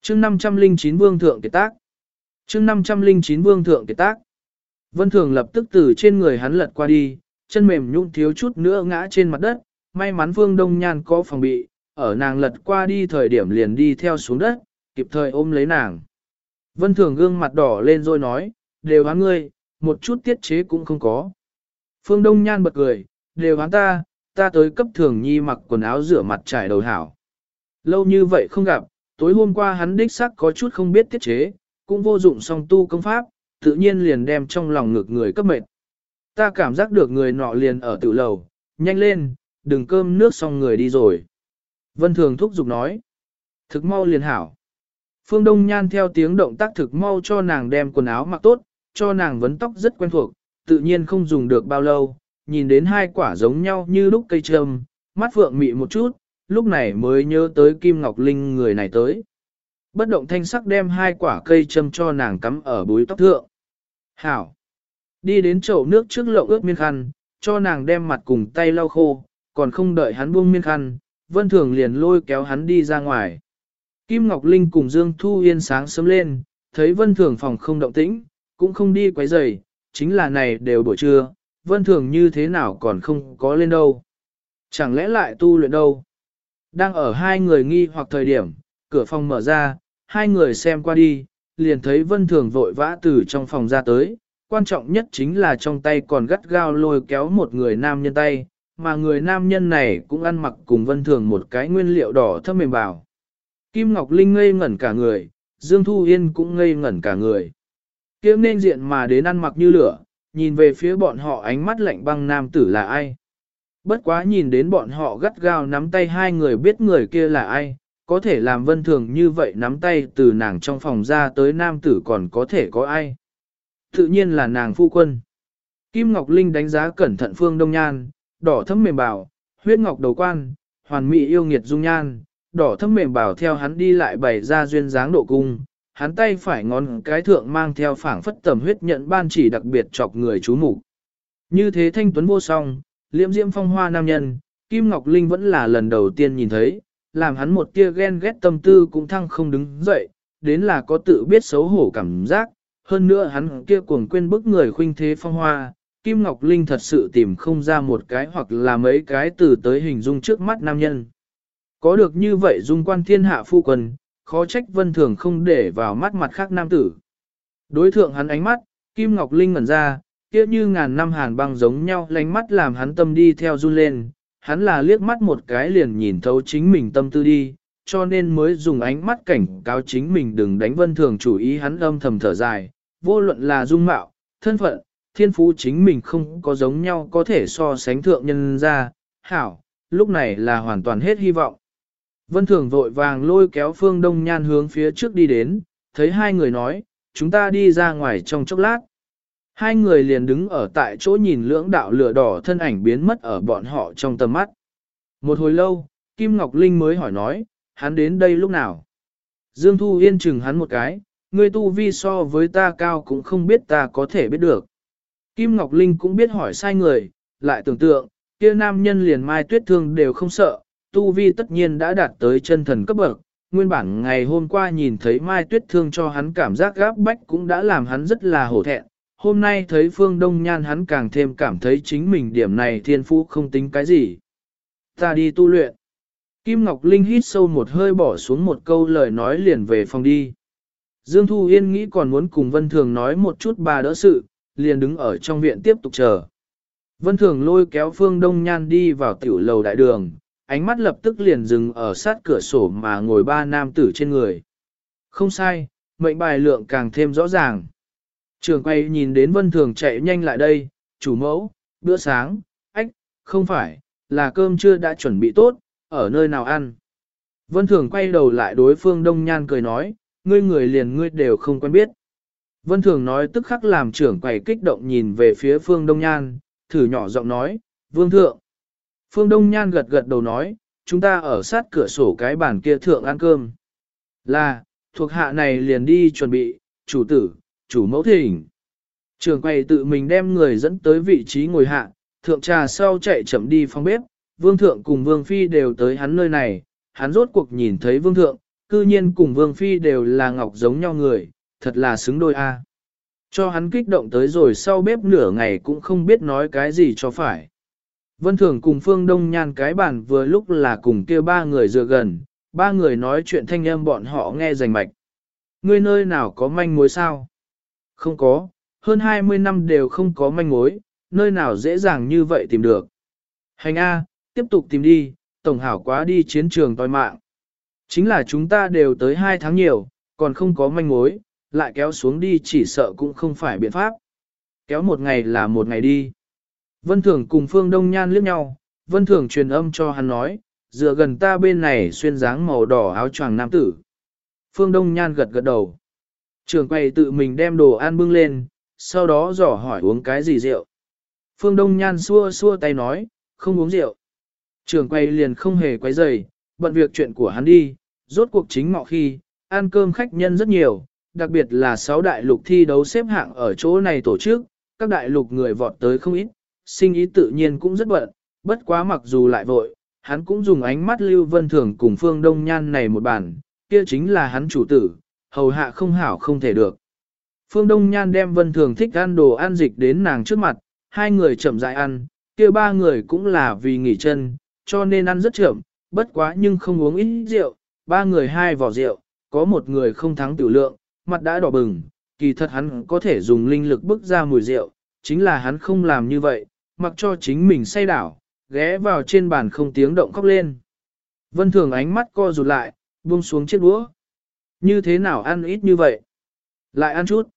Chương 509 Vương Thượng Kiệt Tác. Chương 509 Vương Thượng Kiệt Tác. Vân Thường lập tức từ trên người hắn lật qua đi, chân mềm nhũn thiếu chút nữa ngã trên mặt đất, may mắn Vương Đông Nhan có phòng bị, ở nàng lật qua đi thời điểm liền đi theo xuống đất, kịp thời ôm lấy nàng. Vân Thường gương mặt đỏ lên rồi nói, đều hắn ngươi, một chút tiết chế cũng không có. Phương Đông Nhan bật cười, đều hắn ta, ta tới cấp thường nhi mặc quần áo rửa mặt trải đầu hảo. Lâu như vậy không gặp, tối hôm qua hắn đích sắc có chút không biết tiết chế, cũng vô dụng song tu công pháp, tự nhiên liền đem trong lòng ngực người cấp mệt. Ta cảm giác được người nọ liền ở tự lầu, nhanh lên, đừng cơm nước xong người đi rồi. Vân Thường thúc giục nói, thực mau liền hảo. Phương Đông Nhan theo tiếng động tác thực mau cho nàng đem quần áo mặc tốt, cho nàng vấn tóc rất quen thuộc, tự nhiên không dùng được bao lâu, nhìn đến hai quả giống nhau như lúc cây trâm, mắt phượng mị một chút, lúc này mới nhớ tới Kim Ngọc Linh người này tới. Bất động thanh sắc đem hai quả cây châm cho nàng cắm ở búi tóc thượng. Hảo! Đi đến chậu nước trước lậu ướt miên khăn, cho nàng đem mặt cùng tay lau khô, còn không đợi hắn buông miên khăn, vân thường liền lôi kéo hắn đi ra ngoài. Kim Ngọc Linh cùng Dương Thu Yên sáng sớm lên, thấy Vân Thường phòng không động tĩnh, cũng không đi quấy rầy, chính là này đều buổi trưa, Vân Thường như thế nào còn không có lên đâu. Chẳng lẽ lại tu luyện đâu? Đang ở hai người nghi hoặc thời điểm, cửa phòng mở ra, hai người xem qua đi, liền thấy Vân Thường vội vã từ trong phòng ra tới, quan trọng nhất chính là trong tay còn gắt gao lôi kéo một người nam nhân tay, mà người nam nhân này cũng ăn mặc cùng Vân Thường một cái nguyên liệu đỏ thơm mềm bảo. Kim Ngọc Linh ngây ngẩn cả người, Dương Thu Yên cũng ngây ngẩn cả người. Kiếm nên diện mà đến ăn mặc như lửa, nhìn về phía bọn họ ánh mắt lạnh băng nam tử là ai. Bất quá nhìn đến bọn họ gắt gao nắm tay hai người biết người kia là ai, có thể làm vân thường như vậy nắm tay từ nàng trong phòng ra tới nam tử còn có thể có ai. Tự nhiên là nàng phu quân. Kim Ngọc Linh đánh giá cẩn thận phương đông nhan, đỏ thấm mềm bảo, huyết ngọc đầu quan, hoàn mỹ yêu nghiệt dung nhan, đỏ thấm mềm bảo theo hắn đi lại bày ra duyên dáng độ cung, hắn tay phải ngón cái thượng mang theo phảng phất tầm huyết nhận ban chỉ đặc biệt chọc người chú mục Như thế thanh tuấn vô song, liễm diễm phong hoa nam nhân, Kim Ngọc Linh vẫn là lần đầu tiên nhìn thấy, làm hắn một tia ghen ghét tâm tư cũng thăng không đứng dậy, đến là có tự biết xấu hổ cảm giác, hơn nữa hắn kia cuồng quên bức người khuynh thế phong hoa, Kim Ngọc Linh thật sự tìm không ra một cái hoặc là mấy cái từ tới hình dung trước mắt nam nhân. Có được như vậy dung quan thiên hạ phu quân, khó trách vân thường không để vào mắt mặt khác nam tử. Đối thượng hắn ánh mắt, Kim Ngọc Linh ngẩn ra, kia như ngàn năm hàn băng giống nhau lánh mắt làm hắn tâm đi theo run lên, hắn là liếc mắt một cái liền nhìn thấu chính mình tâm tư đi, cho nên mới dùng ánh mắt cảnh cáo chính mình đừng đánh vân thường chủ ý hắn âm thầm thở dài, vô luận là dung mạo, thân phận, thiên phú chính mình không có giống nhau có thể so sánh thượng nhân ra, hảo, lúc này là hoàn toàn hết hy vọng. Vân Thường vội vàng lôi kéo Phương Đông Nhan hướng phía trước đi đến, thấy hai người nói, chúng ta đi ra ngoài trong chốc lát. Hai người liền đứng ở tại chỗ nhìn lưỡng đạo lửa đỏ thân ảnh biến mất ở bọn họ trong tầm mắt. Một hồi lâu, Kim Ngọc Linh mới hỏi nói, hắn đến đây lúc nào? Dương Thu Yên chừng hắn một cái, người tu vi so với ta cao cũng không biết ta có thể biết được. Kim Ngọc Linh cũng biết hỏi sai người, lại tưởng tượng, kia nam nhân liền mai tuyết thương đều không sợ, tu vi tất nhiên đã đạt tới chân thần cấp bậc. Nguyên bản ngày hôm qua nhìn thấy Mai Tuyết Thương cho hắn cảm giác gáp bách cũng đã làm hắn rất là hổ thẹn. Hôm nay thấy Phương Đông Nhan hắn càng thêm cảm thấy chính mình điểm này thiên phú không tính cái gì. Ta đi tu luyện. Kim Ngọc Linh hít sâu một hơi bỏ xuống một câu lời nói liền về phòng đi. Dương Thu Yên nghĩ còn muốn cùng Vân Thường nói một chút bà đỡ sự, liền đứng ở trong viện tiếp tục chờ. Vân Thường lôi kéo Phương Đông Nhan đi vào tiểu lầu đại đường, ánh mắt lập tức liền dừng ở sát cửa sổ mà ngồi ba nam tử trên người. Không sai, mệnh bài lượng càng thêm rõ ràng. Trường quay nhìn đến Vân Thường chạy nhanh lại đây, chủ mẫu, bữa sáng, ách, không phải, là cơm chưa đã chuẩn bị tốt, ở nơi nào ăn. Vân Thường quay đầu lại đối phương Đông Nhan cười nói, ngươi người liền ngươi đều không quen biết. Vân Thường nói tức khắc làm trưởng quầy kích động nhìn về phía phương Đông Nhan, thử nhỏ giọng nói, Vương Thượng. Phương Đông Nhan gật gật đầu nói, chúng ta ở sát cửa sổ cái bàn kia thượng ăn cơm. Là, thuộc hạ này liền đi chuẩn bị, chủ tử, chủ mẫu thỉnh. Trường quầy tự mình đem người dẫn tới vị trí ngồi hạ, thượng trà sau chạy chậm đi phòng bếp, vương thượng cùng vương phi đều tới hắn nơi này, hắn rốt cuộc nhìn thấy vương thượng, cư nhiên cùng vương phi đều là ngọc giống nhau người, thật là xứng đôi a. Cho hắn kích động tới rồi sau bếp nửa ngày cũng không biết nói cái gì cho phải. Vân Thường cùng Phương Đông Nhan cái bàn vừa lúc là cùng kia ba người dựa gần, ba người nói chuyện thanh âm bọn họ nghe rành mạch. Ngươi nơi nào có manh mối sao? Không có, hơn 20 năm đều không có manh mối, nơi nào dễ dàng như vậy tìm được. Hành A, tiếp tục tìm đi, tổng hảo quá đi chiến trường toi mạng. Chính là chúng ta đều tới 2 tháng nhiều, còn không có manh mối, lại kéo xuống đi chỉ sợ cũng không phải biện pháp. Kéo một ngày là một ngày đi. Vân Thường cùng Phương Đông Nhan liếc nhau, Vân Thường truyền âm cho hắn nói, dựa gần ta bên này xuyên dáng màu đỏ áo choàng nam tử. Phương Đông Nhan gật gật đầu. Trường quầy tự mình đem đồ ăn bưng lên, sau đó dò hỏi uống cái gì rượu. Phương Đông Nhan xua xua tay nói, không uống rượu. Trường quầy liền không hề quấy rầy, bận việc chuyện của hắn đi, rốt cuộc chính ngọ khi, ăn cơm khách nhân rất nhiều, đặc biệt là sáu đại lục thi đấu xếp hạng ở chỗ này tổ chức, các đại lục người vọt tới không ít, sinh ý tự nhiên cũng rất bận, bất quá mặc dù lại vội, hắn cũng dùng ánh mắt lưu vân thường cùng phương đông nhan này một bản, kia chính là hắn chủ tử, hầu hạ không hảo không thể được. Phương Đông Nhan đem Vân Thường thích ăn đồ ăn dịch đến nàng trước mặt, hai người chậm rãi ăn, kia ba người cũng là vì nghỉ chân, cho nên ăn rất chậm, bất quá nhưng không uống ít rượu, ba người hai vỏ rượu, có một người không thắng tiểu lượng, mặt đã đỏ bừng, kỳ thật hắn có thể dùng linh lực bức ra mùi rượu, chính là hắn không làm như vậy, mặc cho chính mình say đảo, ghé vào trên bàn không tiếng động khóc lên. Vân Thường ánh mắt co rụt lại, buông xuống chiếc đũa. Như thế nào ăn ít như vậy? Lại ăn chút.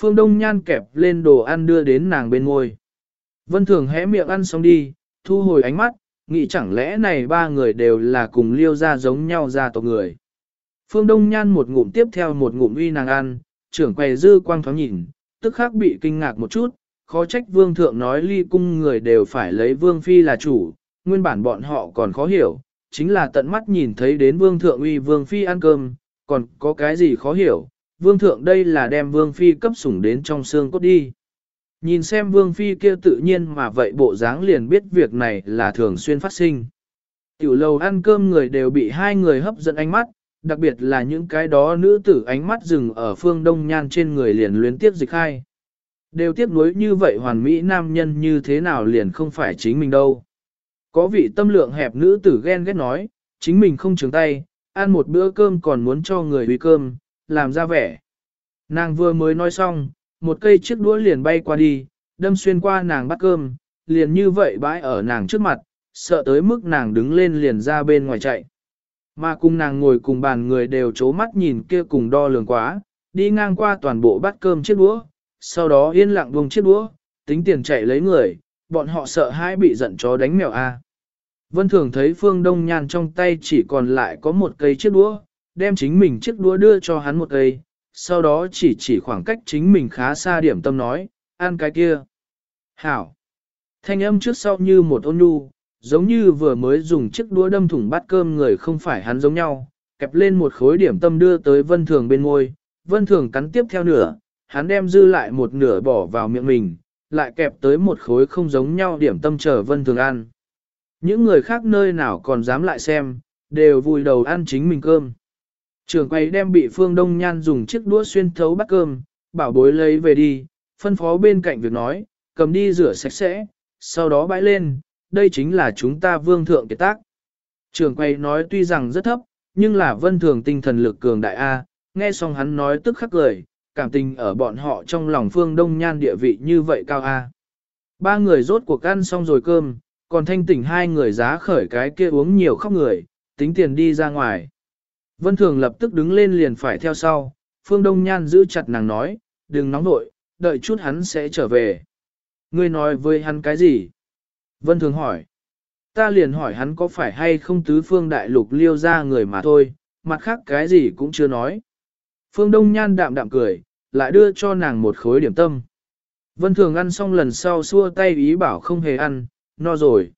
Phương Đông Nhan kẹp lên đồ ăn đưa đến nàng bên ngôi. Vân Thường hé miệng ăn xong đi, thu hồi ánh mắt, nghĩ chẳng lẽ này ba người đều là cùng liêu ra giống nhau ra tộc người. Phương Đông Nhan một ngụm tiếp theo một ngụm uy nàng ăn, trưởng quầy dư quang thoáng nhìn, tức khắc bị kinh ngạc một chút, khó trách vương thượng nói ly cung người đều phải lấy vương phi là chủ, nguyên bản bọn họ còn khó hiểu, chính là tận mắt nhìn thấy đến vương thượng uy vương phi ăn cơm, còn có cái gì khó hiểu, vương thượng đây là đem vương phi cấp sủng đến trong xương cốt đi. Nhìn xem vương phi kia tự nhiên mà vậy bộ dáng liền biết việc này là thường xuyên phát sinh. Tiểu lầu ăn cơm người đều bị hai người hấp dẫn ánh mắt, đặc biệt là những cái đó nữ tử ánh mắt dừng ở phương đông nhan trên người liền luyến tiếp dịch hai. Đều tiếc nuối như vậy hoàn mỹ nam nhân như thế nào liền không phải chính mình đâu. Có vị tâm lượng hẹp nữ tử ghen ghét nói, chính mình không trường tay, ăn một bữa cơm còn muốn cho người uy cơm, làm ra vẻ. Nàng vừa mới nói xong, một cây chiếc đũa liền bay qua đi, đâm xuyên qua nàng bắt cơm, liền như vậy bãi ở nàng trước mặt, sợ tới mức nàng đứng lên liền ra bên ngoài chạy. Mà cùng nàng ngồi cùng bàn người đều chố mắt nhìn kia cùng đo lường quá, đi ngang qua toàn bộ bát cơm chiếc đũa, sau đó yên lặng buông chiếc đũa, tính tiền chạy lấy người, bọn họ sợ hãi bị giận chó đánh mèo a. Vân Thường thấy Phương Đông Nhan trong tay chỉ còn lại có một cây chiếc đũa, đem chính mình chiếc đũa đưa cho hắn một cây, sau đó chỉ chỉ khoảng cách chính mình khá xa điểm tâm nói, ăn cái kia. Hảo! Thanh âm trước sau như một ôn nhu, giống như vừa mới dùng chiếc đũa đâm thủng bát cơm người không phải hắn giống nhau, kẹp lên một khối điểm tâm đưa tới Vân Thường bên môi, Vân Thường cắn tiếp theo nửa, hắn đem dư lại một nửa bỏ vào miệng mình, lại kẹp tới một khối không giống nhau điểm tâm chờ Vân Thường ăn. Những người khác nơi nào còn dám lại xem, đều vùi đầu ăn chính mình cơm. Trường quay đem bị Phương Đông Nhan dùng chiếc đũa xuyên thấu bát cơm, bảo bối lấy về đi, phân phó bên cạnh việc nói, cầm đi rửa sạch sẽ, sau đó bãi lên, đây chính là chúng ta vương thượng kiệt tác. Trường quay nói tuy rằng rất thấp, nhưng là vân thường tinh thần lực cường đại A, nghe xong hắn nói tức khắc cười, cảm tình ở bọn họ trong lòng phương đông nhan địa vị như vậy cao A. Ba người rốt cuộc ăn xong rồi cơm, còn thanh tỉnh hai người giá khởi cái kia uống nhiều khóc người, tính tiền đi ra ngoài. Vân Thường lập tức đứng lên liền phải theo sau, Phương Đông Nhan giữ chặt nàng nói, đừng nóng nội, đợi chút hắn sẽ trở về. Ngươi nói với hắn cái gì? Vân Thường hỏi. Ta liền hỏi hắn có phải hay không tứ phương đại lục liêu ra người mà thôi, mặt khác cái gì cũng chưa nói. Phương Đông Nhan đạm đạm cười, lại đưa cho nàng một khối điểm tâm. Vân Thường ăn xong lần sau xua tay ý bảo không hề ăn, no rồi.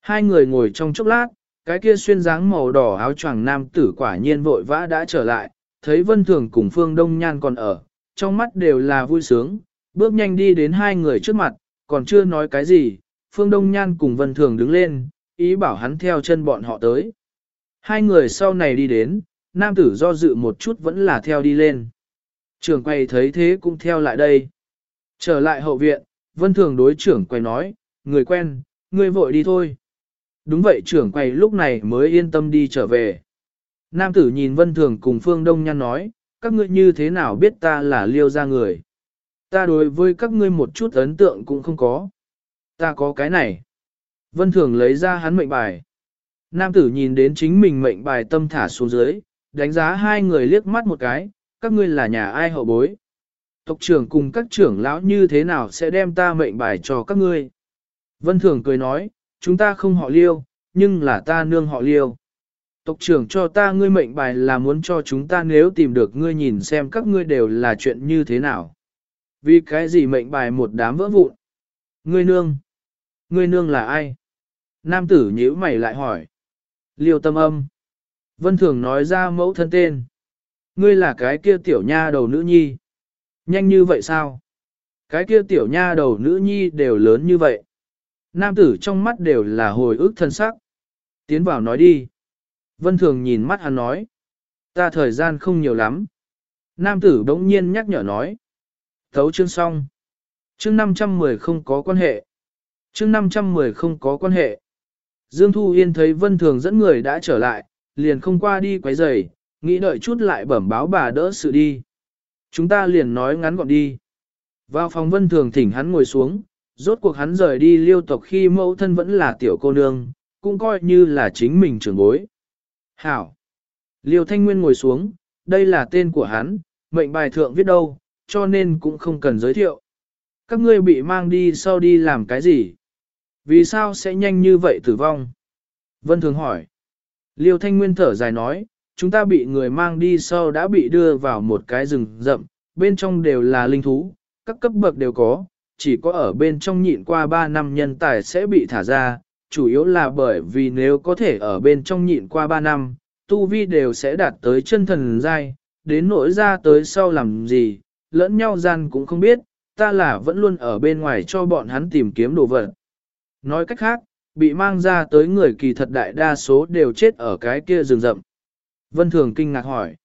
Hai người ngồi trong chốc lát, cái kia xuyên dáng màu đỏ áo choàng nam tử quả nhiên vội vã đã trở lại, thấy Vân Thường cùng Phương Đông Nhan còn ở, trong mắt đều là vui sướng, bước nhanh đi đến hai người trước mặt, còn chưa nói cái gì, Phương Đông Nhan cùng Vân Thường đứng lên, ý bảo hắn theo chân bọn họ tới. Hai người sau này đi đến, nam tử do dự một chút vẫn là theo đi lên. Trưởng quay thấy thế cũng theo lại đây. Trở lại hậu viện, Vân Thường đối trưởng quay nói, người quen, người vội đi thôi. Đúng vậy trưởng quầy lúc này mới yên tâm đi trở về. Nam tử nhìn Vân Thường cùng Phương Đông Nhan nói, các ngươi như thế nào biết ta là liêu ra người. Ta đối với các ngươi một chút ấn tượng cũng không có. Ta có cái này. Vân Thường lấy ra hắn mệnh bài. Nam tử nhìn đến chính mình mệnh bài tâm thả xuống dưới, đánh giá hai người liếc mắt một cái, các ngươi là nhà ai hậu bối. Tộc trưởng cùng các trưởng lão như thế nào sẽ đem ta mệnh bài cho các ngươi. Vân Thường cười nói, chúng ta không họ liêu, nhưng là ta nương họ liêu. Tộc trưởng cho ta ngươi mệnh bài là muốn cho chúng ta nếu tìm được ngươi nhìn xem các ngươi đều là chuyện như thế nào. Vì cái gì mệnh bài một đám vỡ vụn? Ngươi nương. Ngươi nương là ai? Nam tử nhíu mày lại hỏi. Liêu tâm âm. Vân Thường nói ra mẫu thân tên. Ngươi là cái kia tiểu nha đầu nữ nhi. Nhanh như vậy sao? Cái kia tiểu nha đầu nữ nhi đều lớn như vậy. Nam tử trong mắt đều là hồi ức thân sắc. Tiến vào nói đi. Vân Thường nhìn mắt hắn nói. Ta thời gian không nhiều lắm. Nam tử bỗng nhiên nhắc nhở nói. Thấu chương xong. Chương 510 không có quan hệ. Chương 510 không có quan hệ. Dương Thu Yên thấy Vân Thường dẫn người đã trở lại, liền không qua đi quấy rầy, nghĩ đợi chút lại bẩm báo bà đỡ sự đi. Chúng ta liền nói ngắn gọn đi. Vào phòng Vân Thường thỉnh hắn ngồi xuống, rốt cuộc hắn rời đi liêu tộc khi mẫu thân vẫn là tiểu cô nương, cũng coi như là chính mình trưởng bối. Hảo! Liêu Thanh Nguyên ngồi xuống, đây là tên của hắn, mệnh bài thượng viết đâu, cho nên cũng không cần giới thiệu. Các ngươi bị mang đi sau đi làm cái gì? Vì sao sẽ nhanh như vậy tử vong? Vân Thường hỏi. Liêu Thanh Nguyên thở dài nói, chúng ta bị người mang đi sau đã bị đưa vào một cái rừng rậm, bên trong đều là linh thú, các cấp bậc đều có, chỉ có ở bên trong nhịn qua 3 năm nhân tài sẽ bị thả ra, chủ yếu là bởi vì nếu có thể ở bên trong nhịn qua 3 năm, tu vi đều sẽ đạt tới chân thần giai, đến nỗi ra tới sau làm gì, lẫn nhau gian cũng không biết, ta là vẫn luôn ở bên ngoài cho bọn hắn tìm kiếm đồ vật. Nói cách khác, bị mang ra tới người kỳ thật đại đa số đều chết ở cái kia rừng rậm. Vân Thường kinh ngạc hỏi.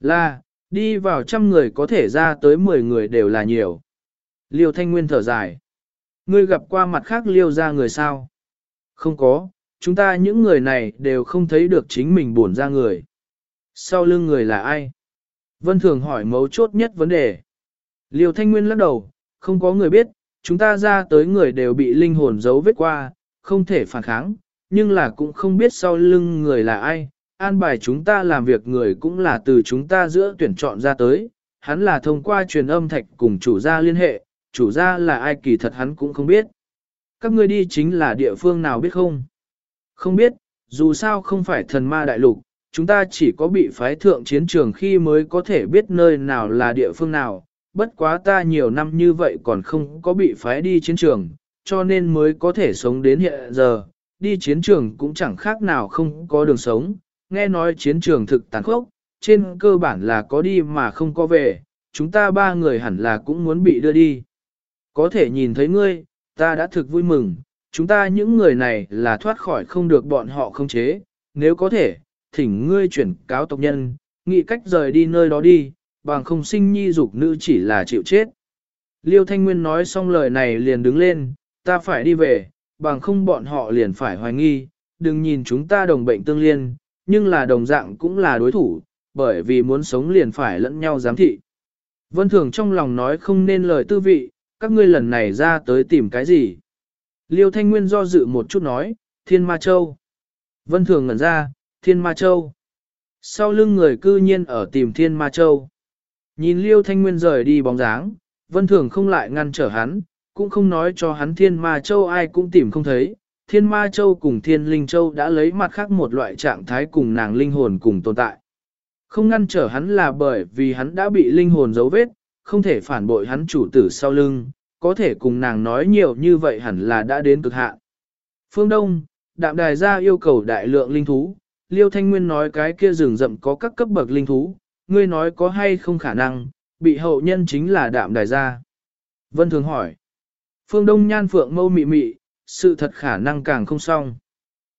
Là, đi vào trăm người có thể ra tới 10 người đều là nhiều. Liêu Thanh Nguyên thở dài. Ngươi gặp qua mặt khác liêu ra người sao? Không có, chúng ta những người này đều không thấy được chính mình buồn ra người. Sau lưng người là ai? Vân Thường hỏi mấu chốt nhất vấn đề. Liêu Thanh Nguyên lắc đầu, không có người biết, chúng ta ra tới người đều bị linh hồn giấu vết qua, không thể phản kháng, nhưng là cũng không biết sau lưng người là ai. An bài chúng ta làm việc người cũng là từ chúng ta giữa tuyển chọn ra tới, hắn là thông qua truyền âm thạch cùng chủ gia liên hệ, chủ gia là ai kỳ thật hắn cũng không biết. Các ngươi đi chính là địa phương nào biết không? Không biết, dù sao không phải thần ma đại lục, chúng ta chỉ có bị phái thượng chiến trường khi mới có thể biết nơi nào là địa phương nào, bất quá ta nhiều năm như vậy còn không có bị phái đi chiến trường, cho nên mới có thể sống đến hiện giờ, đi chiến trường cũng chẳng khác nào không có đường sống, nghe nói chiến trường thực tàn khốc, trên cơ bản là có đi mà không có về, chúng ta ba người hẳn là cũng muốn bị đưa đi. Có thể nhìn thấy ngươi, ta đã thực vui mừng, chúng ta những người này là thoát khỏi không được bọn họ không chế, nếu có thể, thỉnh ngươi chuyển cáo tộc nhân, nghĩ cách rời đi nơi đó đi, bằng không sinh nhi dục nữ chỉ là chịu chết. Liêu Thanh Nguyên nói xong lời này liền đứng lên, ta phải đi về, bằng không bọn họ liền phải hoài nghi, đừng nhìn chúng ta đồng bệnh tương liên, nhưng là đồng dạng cũng là đối thủ, bởi vì muốn sống liền phải lẫn nhau giám thị. Vân Thường trong lòng nói không nên lời tư vị, các ngươi lần này ra tới tìm cái gì? Liêu Thanh Nguyên do dự một chút nói, Thiên Ma Châu. Vân Thường ngẩn ra, Thiên Ma Châu. Sau lưng người cư nhiên ở tìm Thiên Ma Châu. Nhìn Liêu Thanh Nguyên rời đi bóng dáng, Vân Thường không lại ngăn trở hắn, cũng không nói cho hắn Thiên Ma Châu ai cũng tìm không thấy. Thiên Ma Châu cùng Thiên Linh Châu đã lấy mặt khác một loại trạng thái cùng nàng linh hồn cùng tồn tại. Không ngăn trở hắn là bởi vì hắn đã bị linh hồn dấu vết, không thể phản bội hắn chủ tử sau lưng, có thể cùng nàng nói nhiều như vậy hẳn là đã đến cực hạn. Phương Đông, đạm đài gia yêu cầu đại lượng linh thú, Liêu Thanh Nguyên nói cái kia rừng rậm có các cấp bậc linh thú, ngươi nói có hay không khả năng, bị hậu nhân chính là đạm đài gia. Vân Thường hỏi. Phương Đông nhan phượng mâu mị mị, sự thật khả năng càng không xong.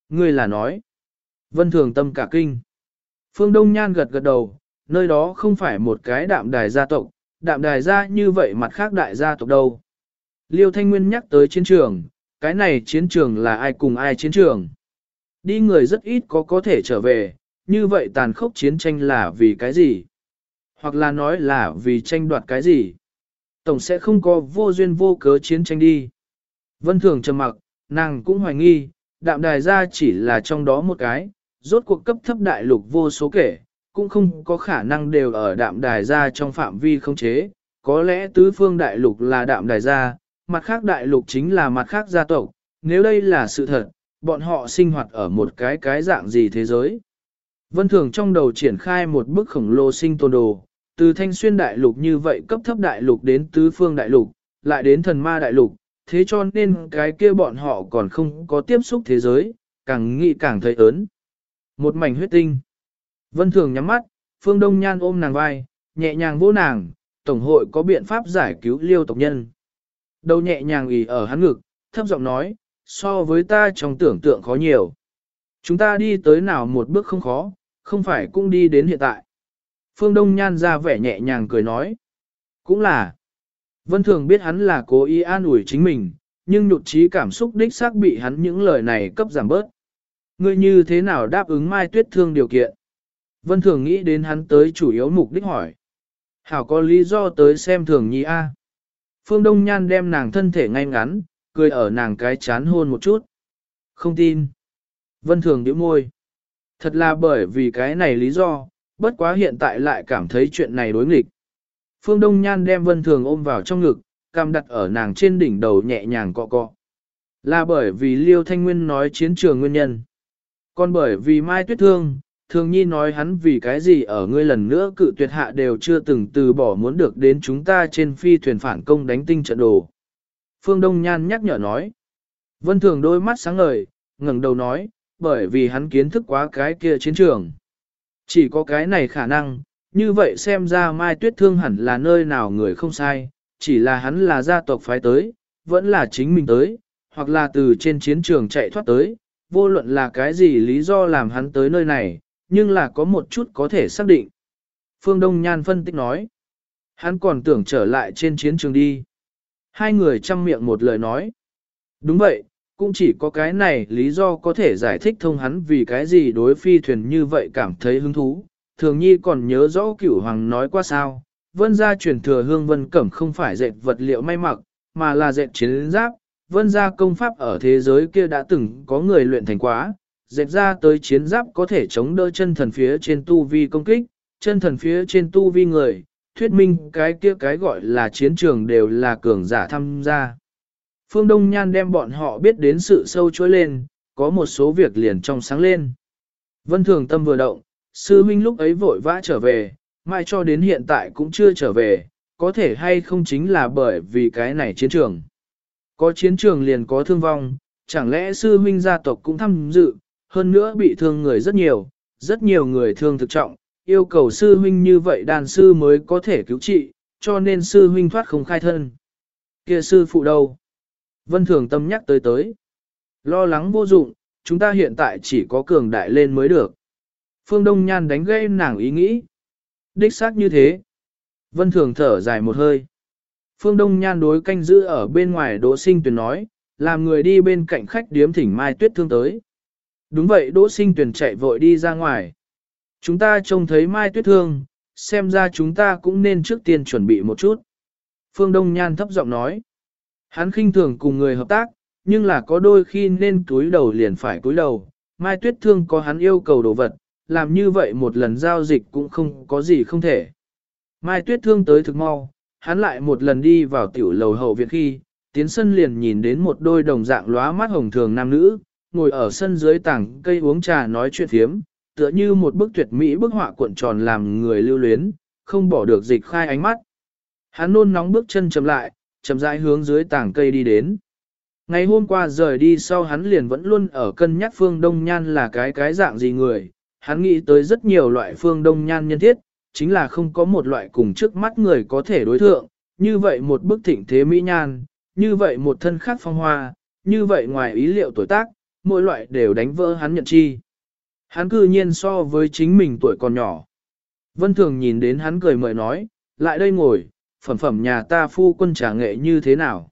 Ngươi là nói. Vân Thường tâm cả kinh. Phương Đông nhan gật gật đầu, nơi đó không phải một cái đạm đài gia tộc, đạm đài gia như vậy mặt khác đại gia tộc đâu. Liêu Thanh Nguyên nhắc tới chiến trường, cái này chiến trường là ai cùng ai chiến trường. Đi người rất ít có có thể trở về, như vậy tàn khốc chiến tranh là vì cái gì? Hoặc là nói là vì tranh đoạt cái gì? Tổng sẽ không có vô duyên vô cớ chiến tranh đi. Vân Thường trầm mặc, nàng cũng hoài nghi, đạm đài gia chỉ là trong đó một cái, rốt cuộc cấp thấp đại lục vô số kể, cũng không có khả năng đều ở đạm đài gia trong phạm vi không chế. Có lẽ tứ phương đại lục là đạm đài gia, mặt khác đại lục chính là mặt khác gia tộc, nếu đây là sự thật, bọn họ sinh hoạt ở một cái cái dạng gì thế giới. Vân Thường trong đầu triển khai một bức khổng lồ sinh tồn đồ, từ thanh xuyên đại lục như vậy cấp thấp đại lục đến tứ phương đại lục, lại đến thần ma đại lục, thế cho nên cái kia bọn họ còn không có tiếp xúc thế giới, càng nghĩ càng thấy ớn. Một mảnh huyết tinh. Vân Thường nhắm mắt, Phương Đông Nhan ôm nàng vai, nhẹ nhàng vỗ nàng, Tổng hội có biện pháp giải cứu liêu tộc nhân. Đầu nhẹ nhàng ỉ ở hắn ngực, thấp giọng nói, so với ta trong tưởng tượng khó nhiều. Chúng ta đi tới nào một bước không khó, Không phải cũng đi đến hiện tại. Phương Đông Nhan ra vẻ nhẹ nhàng cười nói. Cũng là. Vân Thường biết hắn là cố ý an ủi chính mình, nhưng nhụt chí cảm xúc đích xác bị hắn những lời này cấp giảm bớt. Ngươi như thế nào đáp ứng Mai Tuyết Thương điều kiện? Vân Thường nghĩ đến hắn tới chủ yếu mục đích hỏi. Hảo có lý do tới xem Thường Nhi A. Phương Đông Nhan đem nàng thân thể ngay ngắn, cười ở nàng cái chán hôn một chút. Không tin. Vân Thường điểm môi. Thật là bởi vì cái này lý do, bất quá hiện tại lại cảm thấy chuyện này đối nghịch. Phương Đông Nhan đem Vân Thường ôm vào trong ngực, cam đặt ở nàng trên đỉnh đầu nhẹ nhàng cọ cọ. Là bởi vì Liêu Thanh Nguyên nói chiến trường nguyên nhân. Còn bởi vì Mai Tuyết Thương, Thường Nhi nói hắn vì cái gì ở ngươi lần nữa cự tuyệt hạ đều chưa từng từ bỏ muốn được đến chúng ta trên phi thuyền phản công đánh tinh trận đồ. Phương Đông Nhan nhắc nhở nói. Vân Thường đôi mắt sáng ngời, ngẩng đầu nói, bởi vì hắn kiến thức quá cái kia chiến trường. Chỉ có cái này khả năng, như vậy xem ra Mai Tuyết Thương hẳn là nơi nào người không sai, chỉ là hắn là gia tộc phái tới, vẫn là chính mình tới, hoặc là từ trên chiến trường chạy thoát tới, vô luận là cái gì lý do làm hắn tới nơi này, nhưng là có một chút có thể xác định. Phương Đông Nhan phân tích nói, hắn còn tưởng trở lại trên chiến trường đi. Hai người chăm miệng một lời nói. Đúng vậy, cũng chỉ có cái này lý do có thể giải thích thông hắn vì cái gì đối phi thuyền như vậy cảm thấy hứng thú. Thường nhi còn nhớ rõ cửu hoàng nói qua sao, vân gia truyền thừa hương vân cẩm không phải dệt vật liệu may mặc, mà là dệt chiến giáp. Vân gia công pháp ở thế giới kia đã từng có người luyện thành quá, dệt ra tới chiến giáp có thể chống đỡ chân thần phía trên tu vi công kích, chân thần phía trên tu vi người, thuyết minh cái kia cái gọi là chiến trường đều là cường giả tham gia. Phương Đông Nhan đem bọn họ biết đến sự sâu chối lên, có một số việc liền trong sáng lên. Vân Thường Tâm vừa động, sư minh lúc ấy vội vã trở về, mai cho đến hiện tại cũng chưa trở về, có thể hay không chính là bởi vì cái này chiến trường. Có chiến trường liền có thương vong, chẳng lẽ sư huynh gia tộc cũng tham dự, hơn nữa bị thương người rất nhiều, rất nhiều người thương thực trọng, yêu cầu sư huynh như vậy đàn sư mới có thể cứu trị, cho nên sư huynh thoát không khai thân. Kia sư phụ đâu? Vân Thường Tâm nhắc tới tới. Lo lắng vô dụng, chúng ta hiện tại chỉ có cường đại lên mới được. Phương Đông Nhan đánh gây nàng ý nghĩ. Đích xác như thế. Vân Thường thở dài một hơi. Phương Đông Nhan đối canh giữ ở bên ngoài Đỗ Sinh tuyển nói, làm người đi bên cạnh khách điếm thỉnh Mai Tuyết Thương tới. Đúng vậy Đỗ Sinh Tuyền chạy vội đi ra ngoài. Chúng ta trông thấy Mai Tuyết Thương, xem ra chúng ta cũng nên trước tiên chuẩn bị một chút. Phương Đông Nhan thấp giọng nói. Hắn khinh thường cùng người hợp tác, nhưng là có đôi khi nên túi đầu liền phải túi đầu. Mai Tuyết Thương có hắn yêu cầu đồ vật, làm như vậy một lần giao dịch cũng không có gì không thể. Mai Tuyết Thương tới thực mau, hắn lại một lần đi vào tiểu lầu hậu viện khi, tiến sân liền nhìn đến một đôi đồng dạng lóa mắt hồng thường nam nữ, ngồi ở sân dưới tảng cây uống trà nói chuyện thiếm, tựa như một bức tuyệt mỹ bức họa cuộn tròn làm người lưu luyến, không bỏ được dịch khai ánh mắt. Hắn nôn nóng bước chân chậm lại, chậm rãi hướng dưới tảng cây đi đến. Ngày hôm qua rời đi sau hắn liền vẫn luôn ở cân nhắc phương đông nhan là cái cái dạng gì người, hắn nghĩ tới rất nhiều loại phương đông nhan nhân thiết, chính là không có một loại cùng trước mắt người có thể đối thượng, như vậy một bức thịnh thế mỹ nhan, như vậy một thân khác phong hoa, như vậy ngoài ý liệu tuổi tác, mỗi loại đều đánh vỡ hắn nhận chi. Hắn cư nhiên so với chính mình tuổi còn nhỏ. Vân Thường nhìn đến hắn cười mời nói, lại đây ngồi, phẩm phẩm nhà ta phu quân trà nghệ như thế nào.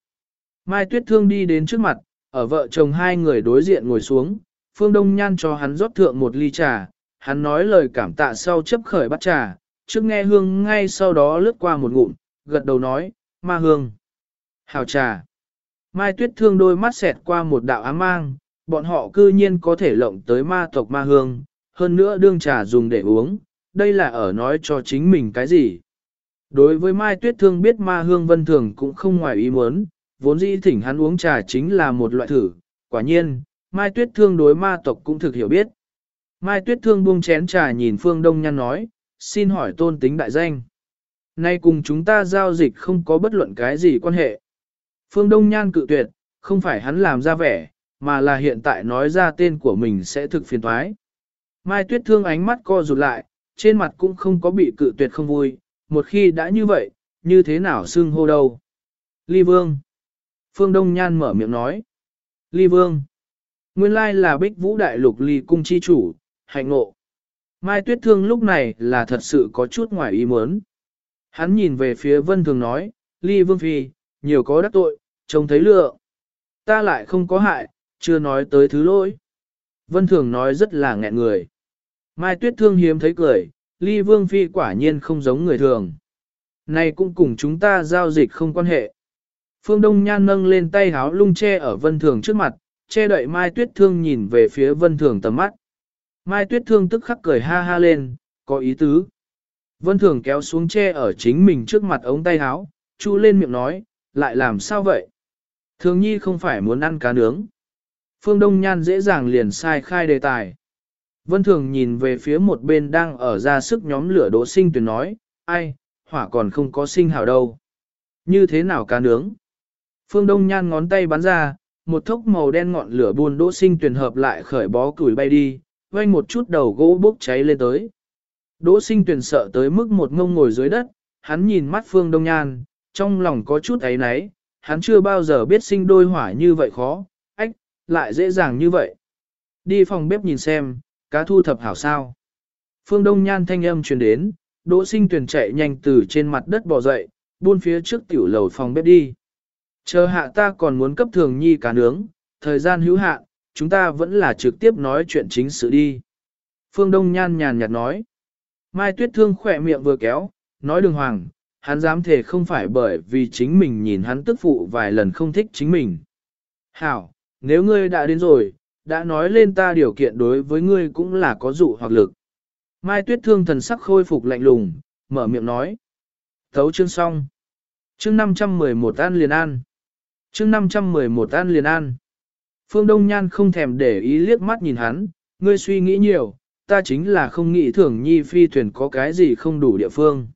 Mai Tuyết Thương đi đến trước mặt, ở vợ chồng hai người đối diện ngồi xuống, Phương Đông Nhan cho hắn rót thượng một ly trà, hắn nói lời cảm tạ sau chấp khởi bắt trà, trước nghe hương ngay sau đó lướt qua một ngụm, gật đầu nói, ma hương. Hào trà. Mai Tuyết Thương đôi mắt xẹt qua một đạo ám mang, bọn họ cư nhiên có thể lộng tới ma tộc ma hương, hơn nữa đương trà dùng để uống, đây là ở nói cho chính mình cái gì. Đối với Mai Tuyết Thương biết ma hương vân thường cũng không ngoài ý muốn, vốn dĩ thỉnh hắn uống trà chính là một loại thử, quả nhiên, Mai Tuyết Thương đối ma tộc cũng thực hiểu biết. Mai Tuyết Thương buông chén trà nhìn Phương Đông Nhan nói, xin hỏi tôn tính đại danh. Nay cùng chúng ta giao dịch không có bất luận cái gì quan hệ. Phương Đông Nhan cự tuyệt, không phải hắn làm ra vẻ, mà là hiện tại nói ra tên của mình sẽ thực phiền thoái. Mai Tuyết Thương ánh mắt co rụt lại, trên mặt cũng không có bị cự tuyệt không vui, một khi đã như vậy, như thế nào xưng hô đâu. Ly Vương. Phương Đông Nhan mở miệng nói. Ly Vương. Nguyên lai là bích vũ đại lục ly cung chi chủ, hạnh ngộ. Mai Tuyết Thương lúc này là thật sự có chút ngoài ý muốn. Hắn nhìn về phía Vân Thường nói, Ly Vương Phi, nhiều có đắc tội, trông thấy lựa. Ta lại không có hại, chưa nói tới thứ lỗi. Vân Thường nói rất là nghẹn người. Mai Tuyết Thương hiếm thấy cười, Ly Vương Phi quả nhiên không giống người thường. Này cũng cùng chúng ta giao dịch không quan hệ. Phương Đông Nhan nâng lên tay háo lung che ở Vân Thường trước mặt, che đậy Mai Tuyết Thương nhìn về phía Vân Thường tầm mắt. Mai Tuyết Thương tức khắc cười ha ha lên, có ý tứ. Vân Thường kéo xuống che ở chính mình trước mặt ống tay háo, chu lên miệng nói, lại làm sao vậy? Thường nhi không phải muốn ăn cá nướng. Phương Đông Nhan dễ dàng liền sai khai đề tài. Vân Thường nhìn về phía một bên đang ở ra sức nhóm lửa đỗ sinh tuyển nói, ai, hỏa còn không có sinh hảo đâu. Như thế nào cá nướng? Phương Đông Nhan ngón tay bắn ra, một thốc màu đen ngọn lửa buồn đỗ sinh tuyển hợp lại khởi bó củi bay đi, vang một chút đầu gỗ bốc cháy lên tới. Đỗ sinh tuyển sợ tới mức một ngông ngồi dưới đất, hắn nhìn mắt Phương Đông Nhan, trong lòng có chút ấy náy, hắn chưa bao giờ biết sinh đôi hỏa như vậy khó, lại dễ dàng như vậy. Đi phòng bếp nhìn xem, cá thu thập hảo sao. Phương Đông Nhan thanh âm truyền đến, Đỗ sinh tuyển chạy nhanh từ trên mặt đất bò dậy, buôn phía trước tiểu lầu phòng bếp đi. Chờ hạ ta còn muốn cấp thường nhi cá nướng, thời gian hữu hạn, chúng ta vẫn là trực tiếp nói chuyện chính sự đi. Phương Đông Nhan nhàn nhạt nói. Mai Tuyết Thương khỏe miệng vừa kéo, nói đường hoàng, hắn dám thể không phải bởi vì chính mình nhìn hắn tức phụ vài lần không thích chính mình. Hảo, nếu ngươi đã đến rồi, đã nói lên ta điều kiện đối với ngươi cũng là có dụ hoặc lực. Mai Tuyết Thương thần sắc khôi phục lạnh lùng, mở miệng nói. Thấu chương xong. Chương 511 an liền an. Chương 511 an liền an. Phương Đông Nhan không thèm để ý liếc mắt nhìn hắn, ngươi suy nghĩ nhiều, ta chính là không nghĩ thường nhi phi thuyền có cái gì không đủ địa phương.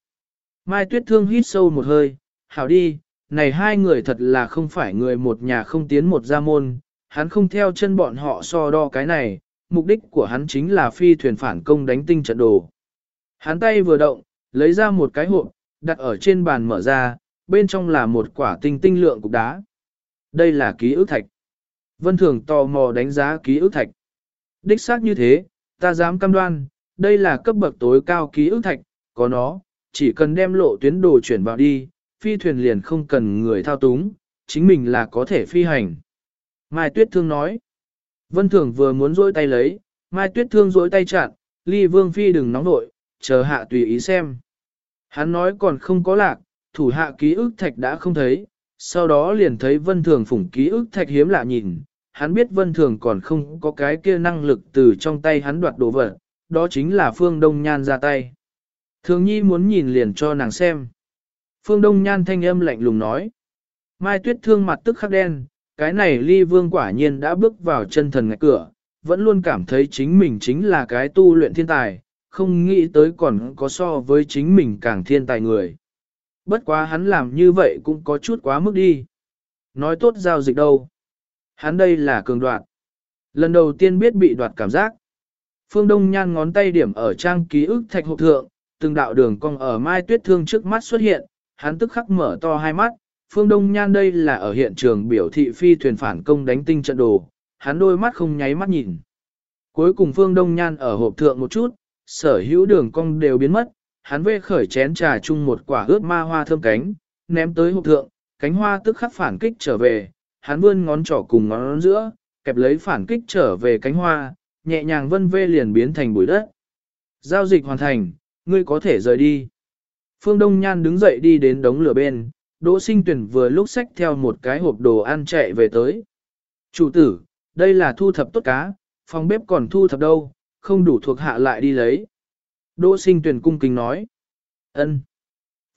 Mai Tuyết Thương hít sâu một hơi, hảo đi, này hai người thật là không phải người một nhà không tiến một gia môn, hắn không theo chân bọn họ so đo cái này, mục đích của hắn chính là phi thuyền phản công đánh tinh trận đồ. Hắn tay vừa động, lấy ra một cái hộp, đặt ở trên bàn mở ra, bên trong là một quả tinh tinh lượng cục đá. Đây là ký ức thạch. Vân Thường tò mò đánh giá ký ức thạch. Đích xác như thế, ta dám cam đoan, đây là cấp bậc tối cao ký ức thạch, có nó, chỉ cần đem lộ tuyến đồ chuyển vào đi, phi thuyền liền không cần người thao túng, chính mình là có thể phi hành. Mai Tuyết Thương nói, Vân Thường vừa muốn rỗi tay lấy, Mai Tuyết Thương rỗi tay chặn, ly vương phi đừng nóng nội, chờ hạ tùy ý xem. Hắn nói còn không có lạc, thủ hạ ký ức thạch đã không thấy, sau đó liền thấy Vân Thường phủng ký ức thạch hiếm lạ nhìn, hắn biết Vân Thường còn không có cái kia năng lực từ trong tay hắn đoạt đồ vật, đó chính là Phương Đông Nhan ra tay. Thường nhi muốn nhìn liền cho nàng xem. Phương Đông Nhan thanh âm lạnh lùng nói. Mai Tuyết Thương mặt tức khắc đen, cái này ly vương quả nhiên đã bước vào chân thần ngạch cửa, vẫn luôn cảm thấy chính mình chính là cái tu luyện thiên tài, không nghĩ tới còn có so với chính mình càng thiên tài người. Bất quá hắn làm như vậy cũng có chút quá mức đi. Nói tốt giao dịch đâu. Hắn đây là cường đoạt. Lần đầu tiên biết bị đoạt cảm giác. Phương Đông Nhan ngón tay điểm ở trang ký ức thạch hộp thượng, từng đạo đường cong ở mai tuyết thương trước mắt xuất hiện, hắn tức khắc mở to hai mắt, Phương Đông Nhan đây là ở hiện trường biểu thị phi thuyền phản công đánh tinh trận đồ, hắn đôi mắt không nháy mắt nhìn. Cuối cùng Phương Đông Nhan ở hộp thượng một chút, sở hữu đường cong đều biến mất, hắn vê khởi chén trà chung một quả ướt ma hoa thơm cánh, ném tới hộp thượng, cánh hoa tức khắc phản kích trở về, hắn vươn ngón trỏ cùng ngón giữa, kẹp lấy phản kích trở về cánh hoa, nhẹ nhàng vân vê liền biến thành bụi đất. Giao dịch hoàn thành, ngươi có thể rời đi. Phương Đông Nhan đứng dậy đi đến đống lửa bên, Đỗ sinh tuyển vừa lúc xách theo một cái hộp đồ ăn chạy về tới. Chủ tử, đây là thu thập tốt cá, phòng bếp còn thu thập đâu, không đủ thuộc hạ lại đi lấy. Đỗ sinh tuyển cung kính nói. ân.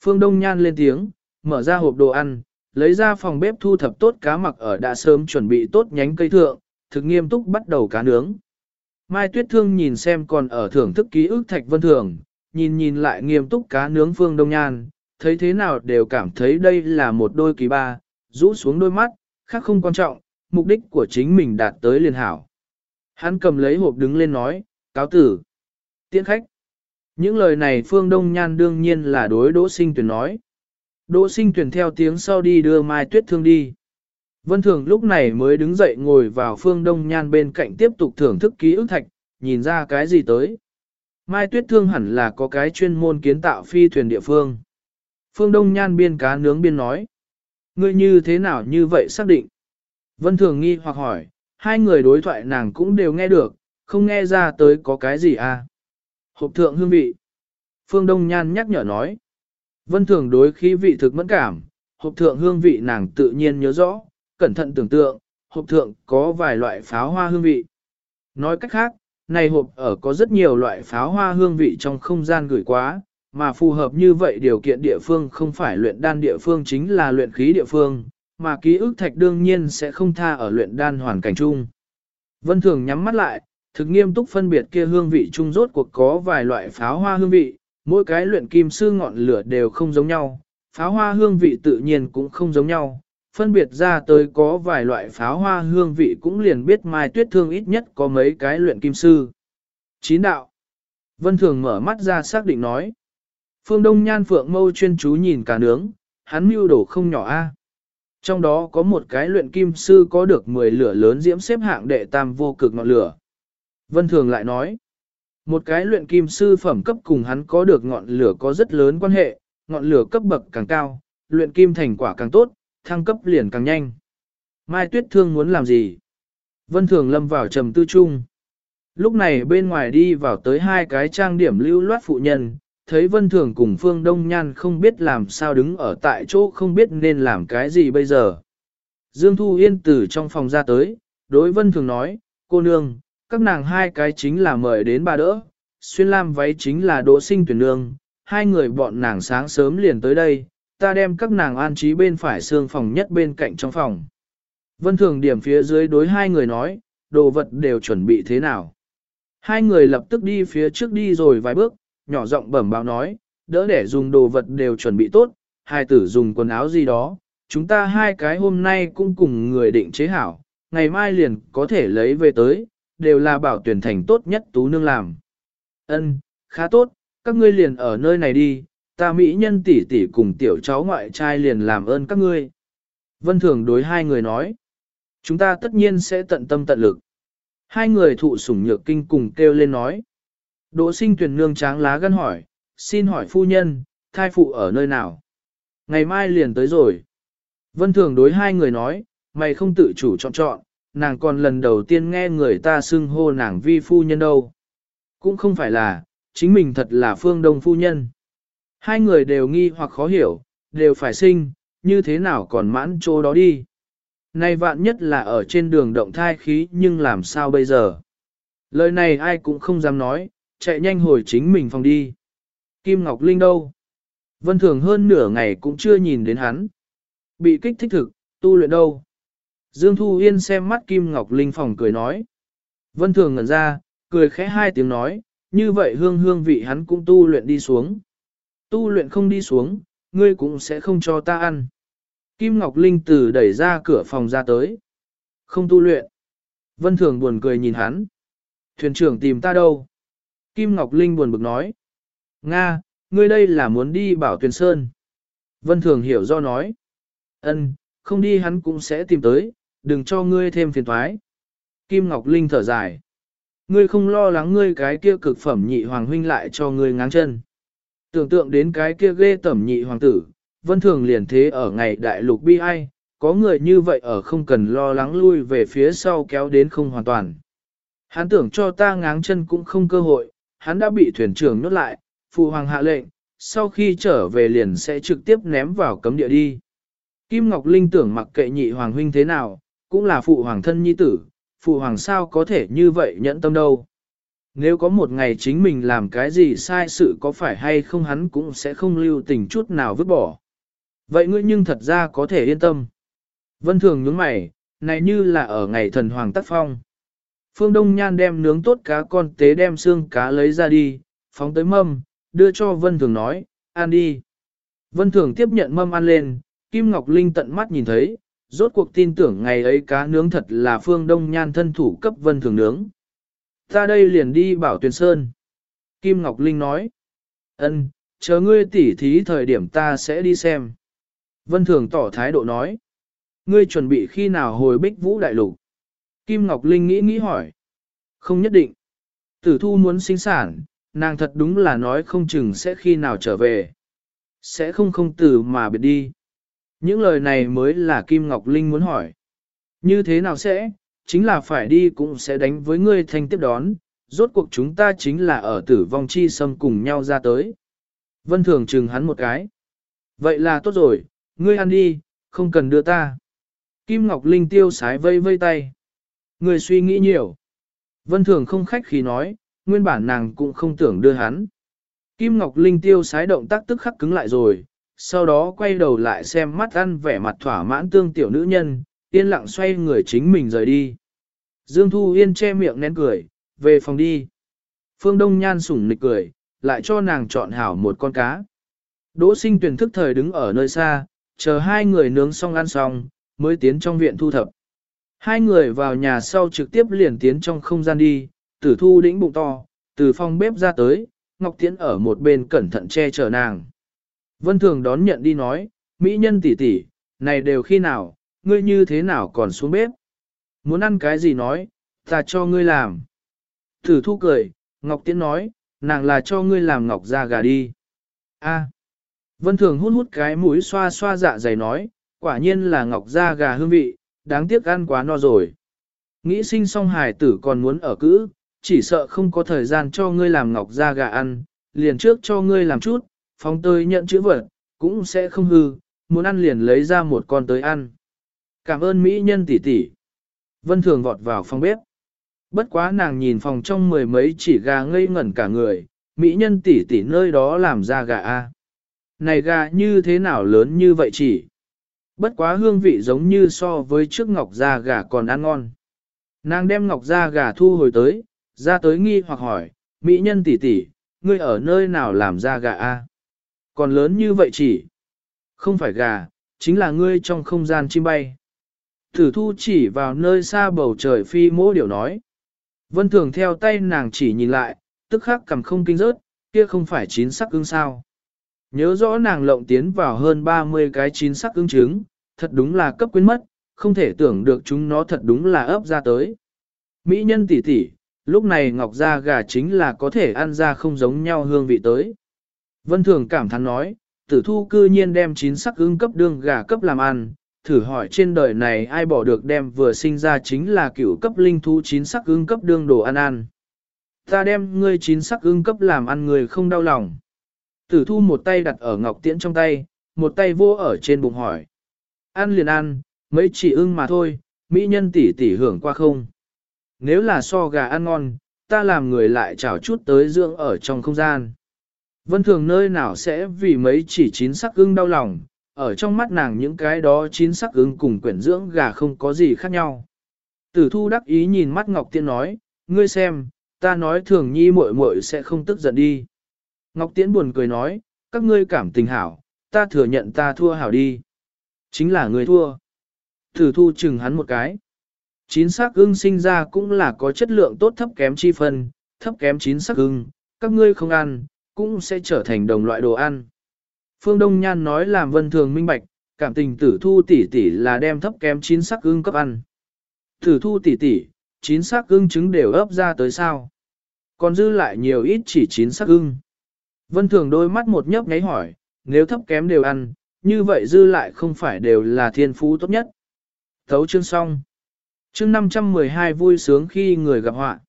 Phương Đông Nhan lên tiếng, mở ra hộp đồ ăn, lấy ra phòng bếp thu thập tốt cá mặc ở đã sớm chuẩn bị tốt nhánh cây thượng, thực nghiêm túc bắt đầu cá nướng. Mai Tuyết Thương nhìn xem còn ở thưởng thức ký ức Thạch Vân Thường, nhìn nhìn lại nghiêm túc cá nướng Phương Đông Nhan, thấy thế nào đều cảm thấy đây là một đôi kỳ ba, rũ xuống đôi mắt, khác không quan trọng, mục đích của chính mình đạt tới liền hảo. Hắn cầm lấy hộp đứng lên nói, cáo tử, tiễn khách. Những lời này Phương Đông Nhan đương nhiên là đối Đỗ Sinh Tuyển nói. Đỗ Sinh Tuyển theo tiếng sau đi đưa Mai Tuyết Thương đi. Vân Thường lúc này mới đứng dậy ngồi vào Phương Đông Nhan bên cạnh tiếp tục thưởng thức ký ức thạch, nhìn ra cái gì tới. Mai Tuyết Thương hẳn là có cái chuyên môn kiến tạo phi thuyền địa phương. Phương Đông Nhan biên cá nướng biên nói. Ngươi như thế nào như vậy xác định? Vân Thường nghi hoặc hỏi, hai người đối thoại nàng cũng đều nghe được, không nghe ra tới có cái gì à? Hộp thượng hương vị. Phương Đông Nhan nhắc nhở nói. Vân Thường đối khí vị thực mẫn cảm, hộp thượng hương vị nàng tự nhiên nhớ rõ, cẩn thận tưởng tượng, hộp thượng có vài loại pháo hoa hương vị. Nói cách khác, này hộp ở có rất nhiều loại pháo hoa hương vị trong không gian gửi quá, mà phù hợp như vậy điều kiện địa phương không phải luyện đan địa phương chính là luyện khí địa phương, mà ký ức thạch đương nhiên sẽ không tha ở luyện đan hoàn cảnh chung. Vân Thường nhắm mắt lại, thực nghiêm túc phân biệt kia hương vị chung rốt cuộc có vài loại pháo hoa hương vị, mỗi cái luyện kim sư ngọn lửa đều không giống nhau, pháo hoa hương vị tự nhiên cũng không giống nhau, phân biệt ra tới có vài loại pháo hoa hương vị cũng liền biết mai tuyết thương ít nhất có mấy cái luyện kim sư. Chín đạo. Vân Thường mở mắt ra xác định nói. Phương Đông Nhan Phượng mâu chuyên chú nhìn cả nướng, hắn mưu đổ không nhỏ a. Trong đó có một cái luyện kim sư có được 10 lửa lớn diễm xếp hạng đệ tam vô cực ngọn lửa. Vân Thường lại nói, một cái luyện kim sư phẩm cấp cùng hắn có được ngọn lửa có rất lớn quan hệ, ngọn lửa cấp bậc càng cao, luyện kim thành quả càng tốt, thăng cấp liền càng nhanh. Mai Tuyết Thương muốn làm gì? Vân Thường lâm vào trầm tư chung. Lúc này bên ngoài đi vào tới hai cái trang điểm lưu loát phụ nhân, thấy Vân Thường cùng Phương Đông Nhan không biết làm sao đứng ở tại chỗ không biết nên làm cái gì bây giờ. Dương Thu Yên từ trong phòng ra tới, đối Vân Thường nói, cô nương, các nàng hai cái chính là mời đến bà đỡ, xuyên lam váy chính là đỗ sinh tuyển nương, hai người bọn nàng sáng sớm liền tới đây, ta đem các nàng an trí bên phải xương phòng nhất bên cạnh trong phòng. Vân Thường điểm phía dưới đối hai người nói, đồ vật đều chuẩn bị thế nào. Hai người lập tức đi phía trước đi rồi vài bước, nhỏ giọng bẩm báo nói, đỡ để dùng đồ vật đều chuẩn bị tốt, hai tử dùng quần áo gì đó, chúng ta hai cái hôm nay cũng cùng người định chế hảo, ngày mai liền có thể lấy về tới, đều là bảo tuyển thành tốt nhất tú nương làm. Ân, khá tốt, các ngươi liền ở nơi này đi, ta mỹ nhân tỷ tỷ cùng tiểu cháu ngoại trai liền làm ơn các ngươi. Vân Thường đối hai người nói, chúng ta tất nhiên sẽ tận tâm tận lực. Hai người thụ sủng nhược kinh cùng kêu lên nói. Đỗ sinh tuyển nương tráng lá gân hỏi, xin hỏi phu nhân, thai phụ ở nơi nào? Ngày mai liền tới rồi. Vân Thường đối hai người nói, mày không tự chủ chọn chọn, nàng còn lần đầu tiên nghe người ta xưng hô nàng vi phu nhân đâu. Cũng không phải là, chính mình thật là phương đông phu nhân. Hai người đều nghi hoặc khó hiểu, đều phải sinh, như thế nào còn mãn chỗ đó đi. Nay vạn nhất là ở trên đường động thai khí nhưng làm sao bây giờ? Lời này ai cũng không dám nói, chạy nhanh hồi chính mình phòng đi. Kim Ngọc Linh đâu? Vân Thường hơn nửa ngày cũng chưa nhìn đến hắn. Bị kích thích thực, tu luyện đâu? Dương Thu Yên xem mắt Kim Ngọc Linh phòng cười nói. Vân Thường ngẩn ra, cười khẽ hai tiếng nói, như vậy hương hương vị hắn cũng tu luyện đi xuống. Tu luyện không đi xuống, ngươi cũng sẽ không cho ta ăn. Kim Ngọc Linh từ đẩy ra cửa phòng ra tới. Không tu luyện. Vân Thường buồn cười nhìn hắn. Thuyền trưởng tìm ta đâu? Kim Ngọc Linh buồn bực nói. Nga, ngươi đây là muốn đi bảo tuyển sơn. Vân Thường hiểu do nói. Ân, không đi hắn cũng sẽ tìm tới, đừng cho ngươi thêm phiền thoái. Kim Ngọc Linh thở dài. Ngươi không lo lắng ngươi cái kia cực phẩm nhị hoàng huynh lại cho ngươi ngáng chân. Tưởng tượng đến cái kia ghê tẩm nhị hoàng tử, vân thường liền thế ở ngày đại lục bi ai, có người như vậy ở không cần lo lắng lui về phía sau kéo đến không hoàn toàn. Hắn tưởng cho ta ngáng chân cũng không cơ hội, hắn đã bị thuyền trưởng nhốt lại, phụ hoàng hạ lệnh, sau khi trở về liền sẽ trực tiếp ném vào cấm địa đi. Kim Ngọc Linh tưởng mặc kệ nhị hoàng huynh thế nào, cũng là phụ hoàng thân nhi tử, phụ hoàng sao có thể như vậy nhẫn tâm đâu. Nếu có một ngày chính mình làm cái gì sai sự có phải hay không hắn cũng sẽ không lưu tình chút nào vứt bỏ. Vậy ngươi nhưng thật ra có thể yên tâm. Vân thường nhướng mày, này như là ở ngày thần hoàng tác phong. Phương Đông Nhan đem nướng tốt cá con tế đem xương cá lấy ra đi, phóng tới mâm, đưa cho Vân Thường nói, ăn đi. Vân Thường tiếp nhận mâm ăn lên, Kim Ngọc Linh tận mắt nhìn thấy, rốt cuộc tin tưởng ngày ấy cá nướng thật là Phương Đông Nhan thân thủ cấp Vân Thường nướng. Ta đây liền đi bảo Tuyền sơn. Kim Ngọc Linh nói, ân, chờ ngươi tỉ thí thời điểm ta sẽ đi xem. Vân Thường tỏ thái độ nói, ngươi chuẩn bị khi nào hồi bích vũ đại lục. Kim Ngọc Linh nghĩ nghĩ hỏi. Không nhất định. Tử thu muốn sinh sản, nàng thật đúng là nói không chừng sẽ khi nào trở về. Sẽ không không từ mà biệt đi. Những lời này mới là Kim Ngọc Linh muốn hỏi. Như thế nào sẽ, chính là phải đi cũng sẽ đánh với ngươi thanh tiếp đón, rốt cuộc chúng ta chính là ở tử vong chi xâm cùng nhau ra tới. Vân Thường chừng hắn một cái. Vậy là tốt rồi, ngươi ăn đi, không cần đưa ta. Kim Ngọc Linh tiêu sái vây vây tay. Ngươi suy nghĩ nhiều. Vân Thường không khách khí nói, nguyên bản nàng cũng không tưởng đưa hắn. Kim Ngọc Linh tiêu sái động tác tức khắc cứng lại rồi, sau đó quay đầu lại xem mắt ăn vẻ mặt thỏa mãn tương tiểu nữ nhân, yên lặng xoay người chính mình rời đi. Dương Thu Yên che miệng nén cười, về phòng đi. Phương Đông Nhan sủng nịch cười, lại cho nàng chọn hảo một con cá. Đỗ sinh tuyển thức thời đứng ở nơi xa, chờ hai người nướng xong ăn xong, mới tiến trong viện thu thập. Hai người vào nhà sau trực tiếp liền tiến trong không gian đi, tử thu đĩnh bụng to, từ phòng bếp ra tới, Ngọc Tiễn ở một bên cẩn thận che chở nàng. Vân Thường đón nhận đi nói, Mỹ nhân tỷ tỷ, này đều khi nào, ngươi như thế nào còn xuống bếp? Muốn ăn cái gì nói, ta cho ngươi làm. Tử thu cười, Ngọc Tiễn nói, nàng là cho ngươi làm ngọc ra gà đi. A. Vân Thường hút hút cái mũi xoa xoa dạ dày nói, quả nhiên là ngọc da gà hương vị, đáng tiếc ăn quá no rồi. Nghĩ sinh song hài tử còn muốn ở cữ, chỉ sợ không có thời gian cho ngươi làm ngọc ra gà ăn, liền trước cho ngươi làm chút, phóng tơi nhận chữ vật, cũng sẽ không hư, muốn ăn liền lấy ra một con tới ăn. Cảm ơn Mỹ nhân tỷ tỷ. Vân Thường vọt vào phòng bếp. Bất quá nàng nhìn phòng trong mười mấy chỉ gà ngây ngẩn cả người, Mỹ nhân tỷ tỷ nơi đó làm ra gà a. Này gà như thế nào lớn như vậy chỉ? Bất quá hương vị giống như so với trước ngọc da gà còn ăn ngon. Nàng đem ngọc da gà thu hồi tới, ra tới nghi hoặc hỏi, Mỹ nhân tỷ tỷ, ngươi ở nơi nào làm da gà a? Còn lớn như vậy chỉ? Không phải gà, chính là ngươi trong không gian chim bay. Thử thu chỉ vào nơi xa bầu trời phi mỗ điều nói. Vân thường theo tay nàng chỉ nhìn lại, tức khắc cầm không kinh rớt, kia không phải chín sắc ưng sao. Nhớ rõ nàng lộng tiến vào hơn 30 cái chín sắc ưng trứng, thật đúng là cấp quyến mất, không thể tưởng được chúng nó thật đúng là ấp ra tới. Mỹ nhân tỷ tỷ, lúc này ngọc da gà chính là có thể ăn ra không giống nhau hương vị tới. Vân Thường cảm thán nói, tử thu cư nhiên đem chín sắc ưng cấp đương gà cấp làm ăn, thử hỏi trên đời này ai bỏ được đem vừa sinh ra chính là cựu cấp linh thú chín sắc ưng cấp đương đồ ăn ăn. Ta đem ngươi chín sắc ưng cấp làm ăn người không đau lòng. Tử thu một tay đặt ở ngọc tiễn trong tay, một tay vô ở trên bụng hỏi. Ăn liền ăn, mấy chỉ ưng mà thôi, mỹ nhân tỷ tỷ hưởng qua không. Nếu là so gà ăn ngon, ta làm người lại chảo chút tới dưỡng ở trong không gian. Vân thường nơi nào sẽ vì mấy chỉ chín sắc ưng đau lòng, ở trong mắt nàng những cái đó chín sắc ưng cùng quyển dưỡng gà không có gì khác nhau. Tử thu đắc ý nhìn mắt Ngọc Tiễn nói, ngươi xem, ta nói thường nhi muội muội sẽ không tức giận đi. Ngọc Tiễn buồn cười nói, các ngươi cảm tình hảo, ta thừa nhận ta thua hảo đi. Chính là người thua. Tử thu chừng hắn một cái. Chín sắc ưng sinh ra cũng là có chất lượng tốt thấp kém chi phân, thấp kém chín sắc ưng, các ngươi không ăn, cũng sẽ trở thành đồng loại đồ ăn. Phương Đông Nhan nói làm vân thường minh bạch, cảm tình tử thu tỷ tỷ là đem thấp kém chín sắc ưng cấp ăn. Tử thu tỷ tỷ, chín sắc ưng trứng đều ấp ra tới sao? Còn dư lại nhiều ít chỉ chín sắc ưng. Vân thường đôi mắt một nhấp nháy hỏi, nếu thấp kém đều ăn, như vậy dư lại không phải đều là thiên phú tốt nhất. Thấu chương xong. Chương 512 vui sướng khi người gặp họa.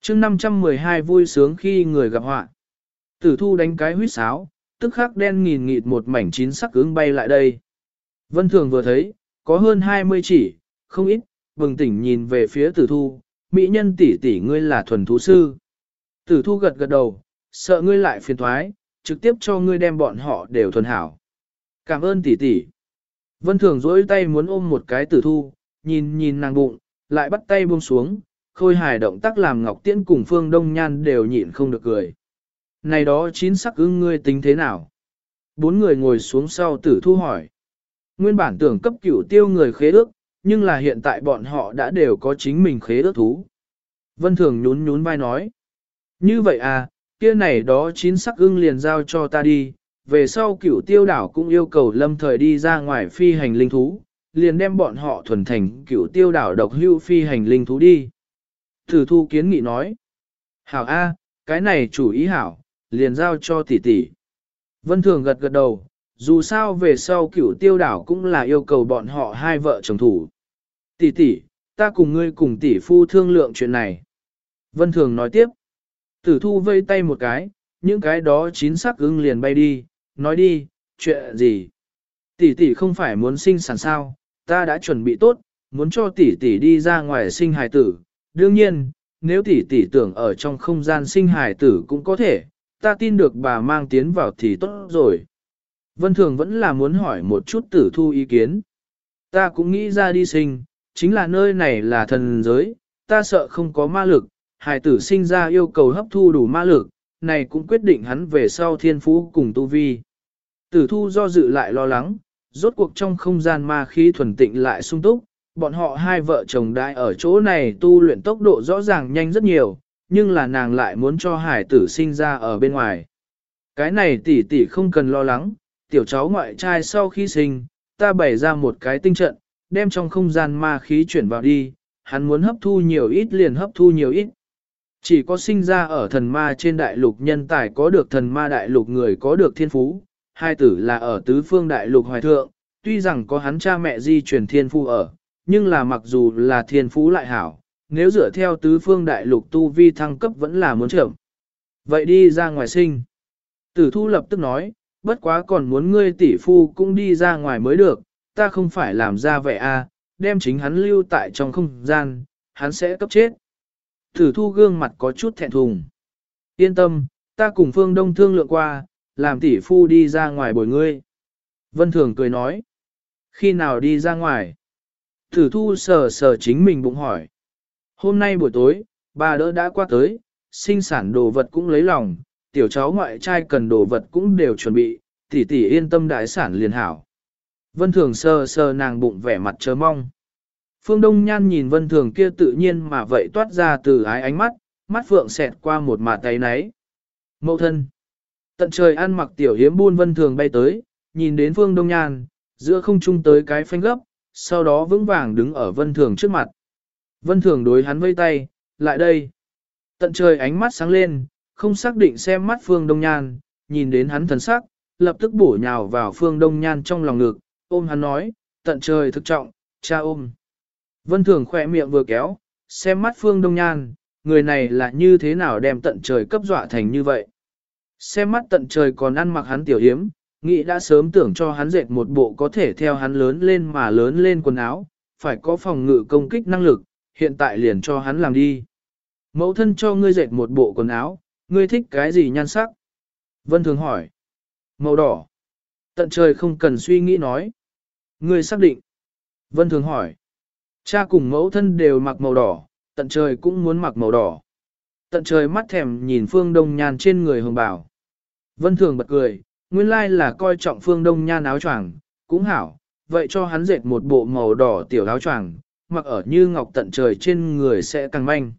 Chương 512 vui sướng khi người gặp họa. Tử thu đánh cái huýt sáo, tức khắc đen nghìn nghịt một mảnh chín sắc ứng bay lại đây. Vân Thường vừa thấy, có hơn 20 chỉ, không ít, bừng tỉnh nhìn về phía tử thu, mỹ nhân tỷ tỷ ngươi là thuần thú sư. Tử thu gật gật đầu, sợ ngươi lại phiền thoái, trực tiếp cho ngươi đem bọn họ đều thuần hảo. Cảm ơn tỷ tỷ. Vân Thường dỗi tay muốn ôm một cái tử thu, nhìn nhìn nàng bụng, lại bắt tay buông xuống, khôi hài động tác làm Ngọc Tiễn cùng Phương Đông Nhan đều nhịn không được cười. Này đó chín sắc ưng ngươi tính thế nào? Bốn người ngồi xuống sau tử thu hỏi. Nguyên bản tưởng cấp cửu tiêu người khế ước, nhưng là hiện tại bọn họ đã đều có chính mình khế ước thú. Vân Thường nhún nhún vai nói. Như vậy à, kia này đó chín sắc ưng liền giao cho ta đi, về sau cửu tiêu đảo cũng yêu cầu lâm thời đi ra ngoài phi hành linh thú, liền đem bọn họ thuần thành cửu tiêu đảo độc hưu phi hành linh thú đi. thử thu kiến nghị nói. Hảo A, cái này chủ ý hảo, liền giao cho tỷ tỷ. Vân Thường gật gật đầu, dù sao về sau cửu tiêu đảo cũng là yêu cầu bọn họ hai vợ chồng thủ. Tỷ tỷ, ta cùng ngươi cùng tỷ phu thương lượng chuyện này. Vân Thường nói tiếp. Tử thu vây tay một cái, những cái đó chín sắc ưng liền bay đi, nói đi, chuyện gì? Tỷ tỷ không phải muốn sinh sản sao, ta đã chuẩn bị tốt, muốn cho tỷ tỷ đi ra ngoài sinh hài tử. Đương nhiên, nếu tỷ tỷ tưởng ở trong không gian sinh hài tử cũng có thể, ta tin được bà mang tiến vào thì tốt rồi. Vân Thường vẫn là muốn hỏi một chút tử thu ý kiến. Ta cũng nghĩ ra đi sinh, chính là nơi này là thần giới, ta sợ không có ma lực, hài tử sinh ra yêu cầu hấp thu đủ ma lực, này cũng quyết định hắn về sau thiên phú cùng tu vi. Tử thu do dự lại lo lắng, rốt cuộc trong không gian ma khí thuần tịnh lại sung túc, bọn họ hai vợ chồng đại ở chỗ này tu luyện tốc độ rõ ràng nhanh rất nhiều, nhưng là nàng lại muốn cho hải tử sinh ra ở bên ngoài. Cái này tỷ tỷ không cần lo lắng, tiểu cháu ngoại trai sau khi sinh, ta bày ra một cái tinh trận, đem trong không gian ma khí chuyển vào đi, hắn muốn hấp thu nhiều ít liền hấp thu nhiều ít. Chỉ có sinh ra ở thần ma trên đại lục nhân tài có được thần ma đại lục người có được thiên phú, hai tử là ở tứ phương đại lục hoài thượng, tuy rằng có hắn cha mẹ di truyền thiên phú ở, nhưng là mặc dù là thiên phú lại hảo, nếu dựa theo tứ phương đại lục tu vi thăng cấp vẫn là muốn chậm. Vậy đi ra ngoài sinh. Tử thu lập tức nói, bất quá còn muốn ngươi tỷ phu cũng đi ra ngoài mới được, ta không phải làm ra vậy à, đem chính hắn lưu tại trong không gian, hắn sẽ cấp chết. Thử thu gương mặt có chút thẹn thùng. Yên tâm, ta cùng phương đông thương lượng qua, làm tỷ phu đi ra ngoài bồi ngươi. Vân Thường cười nói. Khi nào đi ra ngoài? Thử thu sờ sờ chính mình bụng hỏi. Hôm nay buổi tối, bà đỡ đã qua tới, sinh sản đồ vật cũng lấy lòng, tiểu cháu ngoại trai cần đồ vật cũng đều chuẩn bị, tỷ tỷ yên tâm đại sản liền hảo. Vân Thường sờ sờ nàng bụng vẻ mặt chờ mong. Phương Đông Nhan nhìn Vân Thường kia tự nhiên mà vậy toát ra từ ái ánh mắt, mắt phượng xẹt qua một mà tay náy. Mậu thân. Tận trời ăn mặc tiểu hiếm buôn Vân Thường bay tới, nhìn đến Phương Đông Nhan, giữa không trung tới cái phanh gấp, sau đó vững vàng đứng ở Vân Thường trước mặt. Vân Thường đối hắn vây tay, lại đây. Tận trời ánh mắt sáng lên, không xác định xem mắt Phương Đông Nhan, nhìn đến hắn thần sắc, lập tức bổ nhào vào Phương Đông Nhan trong lòng ngực, ôm hắn nói, tận trời thực trọng, cha ôm. Vân Thường khỏe miệng vừa kéo, xem mắt Phương Đông Nhan, người này là như thế nào đem tận trời cấp dọa thành như vậy. Xem mắt tận trời còn ăn mặc hắn tiểu hiếm, nghĩ đã sớm tưởng cho hắn dệt một bộ có thể theo hắn lớn lên mà lớn lên quần áo, phải có phòng ngự công kích năng lực, hiện tại liền cho hắn làm đi. Mẫu thân cho ngươi dệt một bộ quần áo, ngươi thích cái gì nhan sắc? Vân Thường hỏi. Màu đỏ. Tận trời không cần suy nghĩ nói. Ngươi xác định. Vân Thường hỏi. Cha cùng mẫu thân đều mặc màu đỏ, tận trời cũng muốn mặc màu đỏ. Tận trời mắt thèm nhìn Phương Đông Nhan trên người hồng bảo. Vân Thường bật cười, nguyên lai là coi trọng Phương Đông Nhan áo choàng, cũng hảo, vậy cho hắn dệt một bộ màu đỏ tiểu áo choàng, mặc ở như ngọc tận trời trên người sẽ càng manh.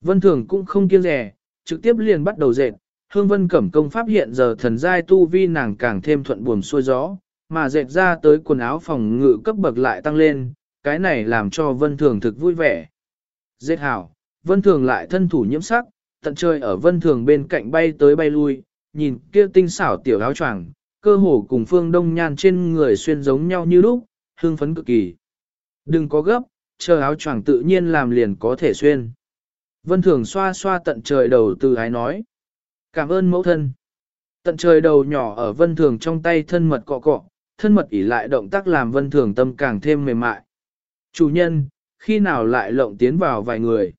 Vân Thường cũng không kiêng rẻ, trực tiếp liền bắt đầu dệt, Hương Vân Cẩm công pháp hiện giờ thần giai tu vi nàng càng thêm thuận buồm xuôi gió, mà dệt ra tới quần áo phòng ngự cấp bậc lại tăng lên, cái này làm cho Vân Thường thực vui vẻ. Dết hảo, Vân Thường lại thân thủ nhiễm sắc, tận trời ở Vân Thường bên cạnh bay tới bay lui, nhìn kia tinh xảo tiểu áo choàng, cơ hồ cùng phương đông nhan trên người xuyên giống nhau như lúc, hương phấn cực kỳ. Đừng có gấp, chờ áo choàng tự nhiên làm liền có thể xuyên. Vân Thường xoa xoa tận trời đầu từ ái nói. Cảm ơn mẫu thân. Tận trời đầu nhỏ ở Vân Thường trong tay thân mật cọ cọ, thân mật ỉ lại động tác làm Vân Thường tâm càng thêm mềm mại. Chủ nhân, khi nào lại lộng tiến vào vài người.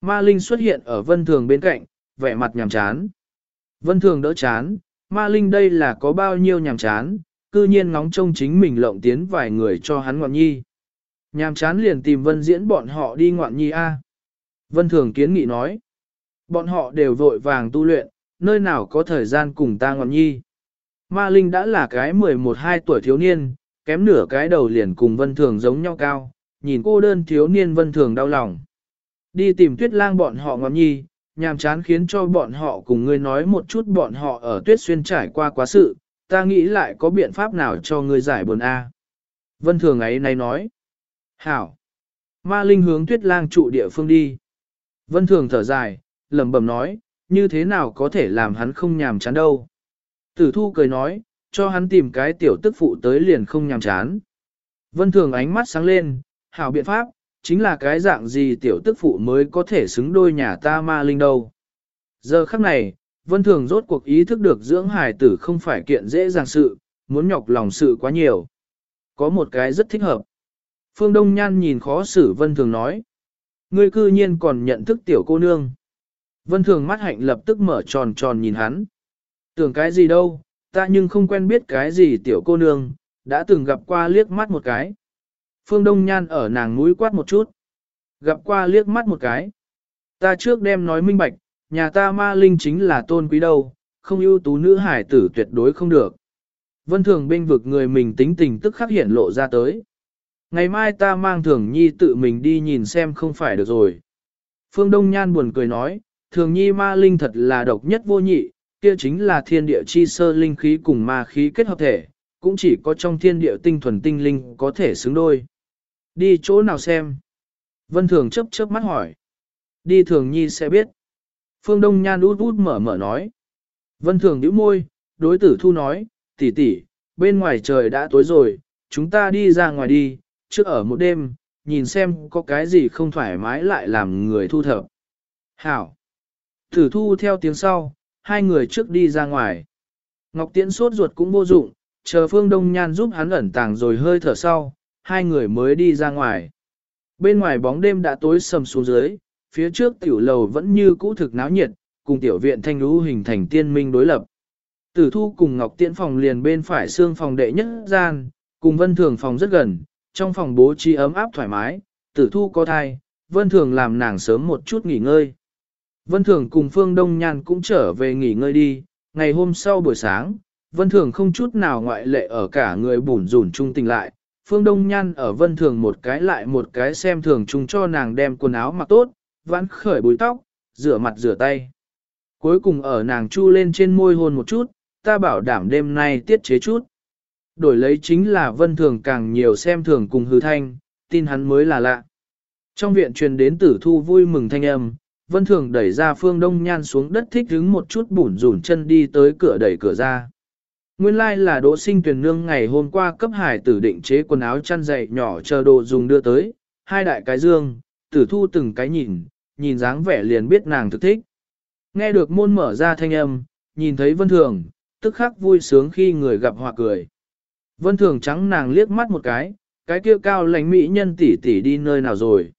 Ma Linh xuất hiện ở Vân Thường bên cạnh, vẻ mặt nhàm chán. Vân Thường đỡ chán, Ma Linh đây là có bao nhiêu nhàm chán, cư nhiên ngóng trông chính mình lộng tiến vài người cho hắn ngoạn nhi. Nhàm chán liền tìm Vân Diễn bọn họ đi ngoạn nhi A. Vân Thường kiến nghị nói. Bọn họ đều vội vàng tu luyện, nơi nào có thời gian cùng ta ngoạn nhi. Ma Linh đã là cái 11-12 tuổi thiếu niên, kém nửa cái đầu liền cùng Vân Thường giống nhau cao, nhìn cô đơn thiếu niên Vân Thường đau lòng. Đi tìm tuyết lang bọn họ ngoạn nhi, nhàm chán khiến cho bọn họ cùng ngươi nói một chút bọn họ ở tuyết xuyên trải qua quá sự, ta nghĩ lại có biện pháp nào cho ngươi giải buồn a. Vân Thường ấy này nói. Hảo. Ma Linh hướng tuyết lang trụ địa phương đi. Vân Thường thở dài, lẩm bẩm nói, như thế nào có thể làm hắn không nhàm chán đâu. Tử thu cười nói, cho hắn tìm cái tiểu tức phụ tới liền không nhàm chán. Vân thường ánh mắt sáng lên, hảo biện pháp, chính là cái dạng gì tiểu tức phụ mới có thể xứng đôi nhà ta ma linh đâu. Giờ khắc này, vân thường rốt cuộc ý thức được dưỡng hài tử không phải kiện dễ dàng sự, muốn nhọc lòng sự quá nhiều. Có một cái rất thích hợp. Phương Đông Nhan nhìn khó xử vân thường nói. Ngươi cư nhiên còn nhận thức tiểu cô nương. Vân thường mắt hạnh lập tức mở tròn tròn nhìn hắn. Tưởng cái gì đâu, ta nhưng không quen biết cái gì tiểu cô nương, đã từng gặp qua liếc mắt một cái. Phương Đông Nhan ở nàng mũi quát một chút. Gặp qua liếc mắt một cái. Ta trước đem nói minh bạch, nhà ta ma linh chính là tôn quý đâu, không ưu tú nữ hải tử tuyệt đối không được. Vân thường binh vực người mình tính tình tức khắc hiện lộ ra tới. Ngày mai ta mang thường nhi tự mình đi nhìn xem không phải được rồi. Phương Đông Nhan buồn cười nói, thường nhi ma linh thật là độc nhất vô nhị, kia chính là thiên địa chi sơ linh khí cùng ma khí kết hợp thể, cũng chỉ có trong thiên địa tinh thuần tinh linh có thể xứng đôi. Đi chỗ nào xem? Vân Thường chấp chớp mắt hỏi. Đi Thường Nhi sẽ biết. Phương Đông Nhan út út mở mở nói. Vân Thường nhíu môi, đối tử thu nói, tỷ tỷ, bên ngoài trời đã tối rồi, chúng ta đi ra ngoài đi, trước ở một đêm, nhìn xem có cái gì không thoải mái lại làm người thu thập. Hảo. Tử thu theo tiếng sau, hai người trước đi ra ngoài. Ngọc Tiễn sốt ruột cũng vô dụng, chờ Phương Đông Nhan giúp hắn ẩn tàng rồi hơi thở sau, hai người mới đi ra ngoài. Bên ngoài bóng đêm đã tối sầm xuống dưới, phía trước tiểu lầu vẫn như cũ thực náo nhiệt, cùng tiểu viện thanh lũ hình thành tiên minh đối lập. Tử thu cùng Ngọc Tiễn phòng liền bên phải xương phòng đệ nhất gian, cùng vân thường phòng rất gần, trong phòng bố trí ấm áp thoải mái, tử thu có thai, vân thường làm nàng sớm một chút nghỉ ngơi. Vân thường cùng Phương Đông Nhan cũng trở về nghỉ ngơi đi, ngày hôm sau buổi sáng, vân thường không chút nào ngoại lệ ở cả người bùn rủn trung tình lại, Phương Đông Nhan ở vân thường một cái lại một cái xem thường chung cho nàng đem quần áo mặc tốt, vãn khởi búi tóc, rửa mặt rửa tay. Cuối cùng ở nàng chu lên trên môi hôn một chút, ta bảo đảm đêm nay tiết chế chút. Đổi lấy chính là vân thường càng nhiều xem thường cùng hư thanh, tin hắn mới là lạ. Trong viện truyền đến tử thu vui mừng thanh âm, vân thường đẩy ra phương đông nhan xuống đất thích đứng một chút bủn rủn chân đi tới cửa đẩy cửa ra. Nguyên lai like là đỗ sinh tuyển nương ngày hôm qua cấp hải tử định chế quần áo chăn dày nhỏ chờ đồ dùng đưa tới, hai đại cái dương, tử thu từng cái nhìn, nhìn dáng vẻ liền biết nàng thực thích. Nghe được môn mở ra thanh âm, nhìn thấy vân thường, tức khắc vui sướng khi người gặp họa cười. Vân thường trắng nàng liếc mắt một cái, cái kia cao lãnh mỹ nhân tỷ tỷ đi nơi nào rồi.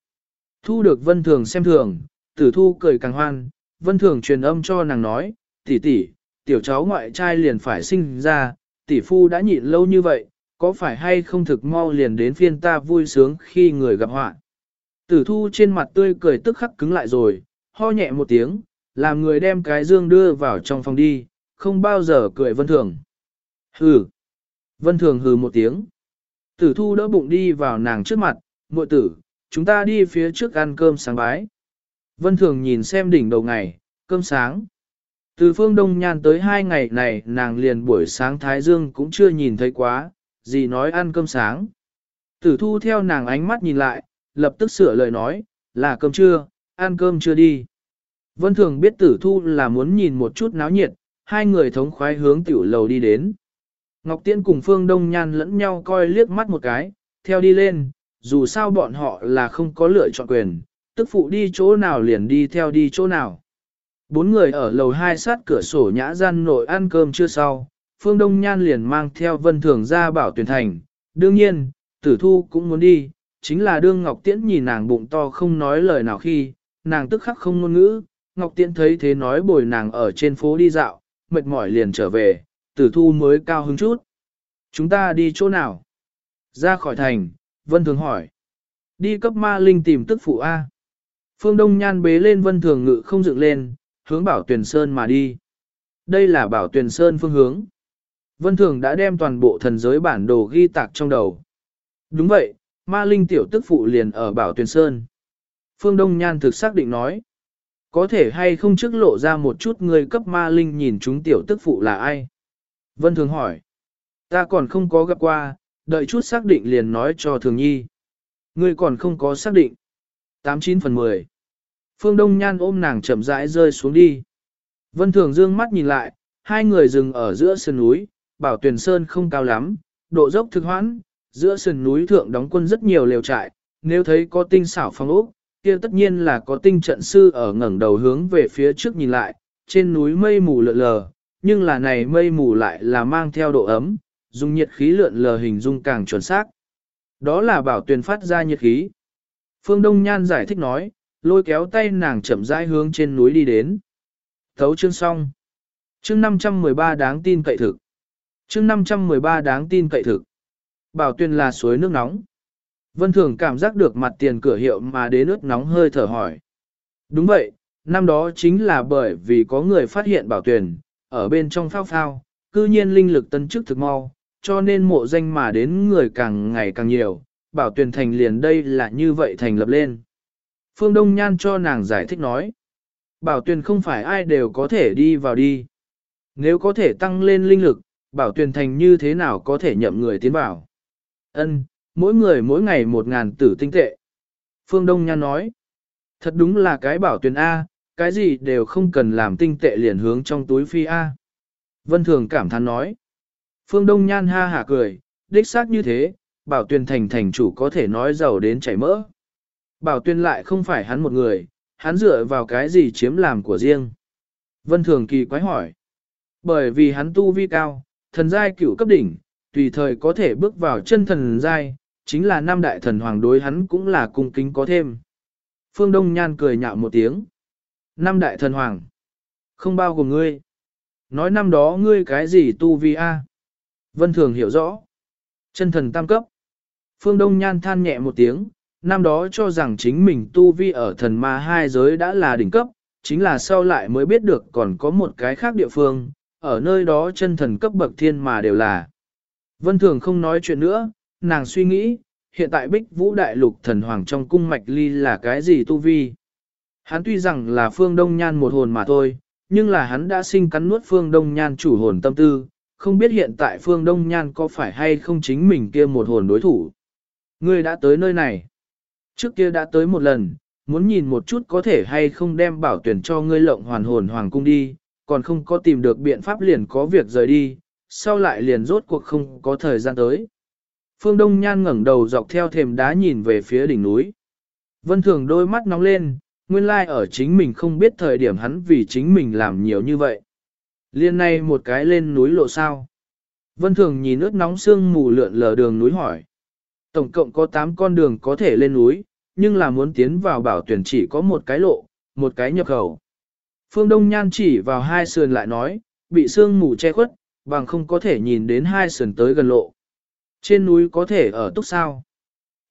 Thu được vân thường xem thường, tử thu cười càng hoan, vân thường truyền âm cho nàng nói, tỷ tỷ, tiểu cháu ngoại trai liền phải sinh ra, tỷ phu đã nhịn lâu như vậy, có phải hay không thực mau liền đến phiên ta vui sướng khi người gặp họa. Tử thu trên mặt tươi cười tức khắc cứng lại rồi, ho nhẹ một tiếng, làm người đem cái dương đưa vào trong phòng đi, không bao giờ cười vân thường. Hừ. Vân thường hừ một tiếng. Tử thu đỡ bụng đi vào nàng trước mặt, muội tử, chúng ta đi phía trước ăn cơm sáng bái. Vân thường nhìn xem đỉnh đầu ngày, cơm sáng. Từ phương Đông Nhan tới hai ngày này nàng liền buổi sáng Thái Dương cũng chưa nhìn thấy quá, gì nói ăn cơm sáng. Tử thu theo nàng ánh mắt nhìn lại, lập tức sửa lời nói, là cơm trưa, ăn cơm chưa đi. Vân Thường biết tử thu là muốn nhìn một chút náo nhiệt, hai người thống khoái hướng tiểu lầu đi đến. Ngọc Tiễn cùng Phương Đông Nhan lẫn nhau coi liếc mắt một cái, theo đi lên, dù sao bọn họ là không có lựa chọn quyền, tức phụ đi chỗ nào liền đi theo đi chỗ nào. Bốn người ở lầu hai sát cửa sổ nhã gian nội ăn cơm chưa sau, Phương Đông Nhan liền mang theo Vân Thường ra bảo tuyển thành. Đương nhiên, tử thu cũng muốn đi, chính là đương Ngọc Tiễn nhìn nàng bụng to không nói lời nào khi, nàng tức khắc không ngôn ngữ, Ngọc Tiễn thấy thế nói bồi nàng ở trên phố đi dạo, mệt mỏi liền trở về, tử thu mới cao hứng chút. Chúng ta đi chỗ nào? Ra khỏi thành, Vân Thường hỏi. Đi cấp ma linh tìm tức phụ A. Phương Đông Nhan bế lên Vân Thường ngự không dựng lên, hướng bảo tuyển sơn mà đi. Đây là bảo tuyển sơn phương hướng. Vân Thường đã đem toàn bộ thần giới bản đồ ghi tạc trong đầu. Đúng vậy, ma linh tiểu tức phụ liền ở bảo tuyển sơn. Phương Đông Nhan thực xác định nói. Có thể hay không trước lộ ra một chút người cấp ma linh nhìn chúng tiểu tức phụ là ai? Vân Thường hỏi. Ta còn không có gặp qua, đợi chút xác định liền nói cho Thường Nhi. Ngươi còn không có xác định. 89 phần 10. Phương Đông Nhan ôm nàng chậm rãi rơi xuống đi. Vân Thường dương mắt nhìn lại, hai người dừng ở giữa sườn núi, bảo tuyển sơn không cao lắm, độ dốc thực hoãn, giữa sườn núi thượng đóng quân rất nhiều lều trại, nếu thấy có tinh xảo phong ốc, kia tất nhiên là có tinh trận sư ở ngẩng đầu hướng về phía trước nhìn lại, trên núi mây mù lượn lờ, nhưng là này mây mù lại là mang theo độ ấm, dùng nhiệt khí lượn lờ hình dung càng chuẩn xác. Đó là bảo tuyền phát ra nhiệt khí. Phương Đông Nhan giải thích nói, lôi kéo tay nàng chậm rãi hướng trên núi đi đến. Thấu chương xong. Chương 513 đáng tin cậy thực. Chương 513 đáng tin cậy thực. Bảo tuyền là suối nước nóng. Vân Thường cảm giác được mặt tiền cửa hiệu mà đến nước nóng hơi thở hỏi. Đúng vậy, năm đó chính là bởi vì có người phát hiện bảo tuyền, ở bên trong phao phao, cư nhiên linh lực tân chức thực mau, cho nên mộ danh mà đến người càng ngày càng nhiều, bảo tuyền thành liền đây là như vậy thành lập lên. Phương Đông Nhan cho nàng giải thích nói, bảo tuyền không phải ai đều có thể đi vào đi. Nếu có thể tăng lên linh lực, bảo tuyền thành như thế nào có thể nhậm người tiến vào. Ân, mỗi người mỗi ngày một ngàn tử tinh tệ. Phương Đông Nhan nói, thật đúng là cái bảo tuyền A, cái gì đều không cần làm tinh tệ liền hướng trong túi phi A. Vân Thường cảm thán nói, Phương Đông Nhan ha hả cười, đích xác như thế, bảo tuyền thành thành chủ có thể nói giàu đến chảy mỡ. Bảo tuyên lại không phải hắn một người, hắn dựa vào cái gì chiếm làm của riêng. Vân Thường kỳ quái hỏi. Bởi vì hắn tu vi cao, thần giai cửu cấp đỉnh, tùy thời có thể bước vào chân thần giai, chính là năm đại thần hoàng đối hắn cũng là cung kính có thêm. Phương Đông Nhan cười nhạo một tiếng. Năm đại thần hoàng. Không bao gồm ngươi. Nói năm đó ngươi cái gì tu vi a? Vân Thường hiểu rõ. Chân thần tam cấp. Phương Đông Nhan than nhẹ một tiếng, năm đó cho rằng chính mình tu vi ở thần ma hai giới đã là đỉnh cấp, chính là sau lại mới biết được còn có một cái khác địa phương, ở nơi đó chân thần cấp bậc thiên mà đều là. Vân Thường không nói chuyện nữa, nàng suy nghĩ, hiện tại bích vũ đại lục thần hoàng trong cung mạch ly là cái gì tu vi. Hắn tuy rằng là phương đông nhan một hồn mà thôi, nhưng là hắn đã sinh cắn nuốt phương đông nhan chủ hồn tâm tư, không biết hiện tại phương đông nhan có phải hay không chính mình kia một hồn đối thủ. Ngươi đã tới nơi này. Trước kia đã tới một lần, muốn nhìn một chút có thể hay không đem bảo tuyển cho ngươi lộng hoàn hồn hoàng cung đi, còn không có tìm được biện pháp liền có việc rời đi, sau lại liền rốt cuộc không có thời gian tới. Phương Đông Nhan ngẩng đầu dọc theo thềm đá nhìn về phía đỉnh núi. Vân Thường đôi mắt nóng lên, nguyên lai like ở chính mình không biết thời điểm hắn vì chính mình làm nhiều như vậy. Liên này một cái lên núi lộ sao. Vân Thường nhìn ướt nóng sương mù lượn lờ đường núi hỏi. Tổng cộng có 8 con đường có thể lên núi, nhưng là muốn tiến vào bảo tuyển chỉ có một cái lộ, một cái nhập khẩu. Phương Đông Nhan chỉ vào hai sườn lại nói, bị sương mù che khuất, bằng không có thể nhìn đến hai sườn tới gần lộ. Trên núi có thể ở túc sao?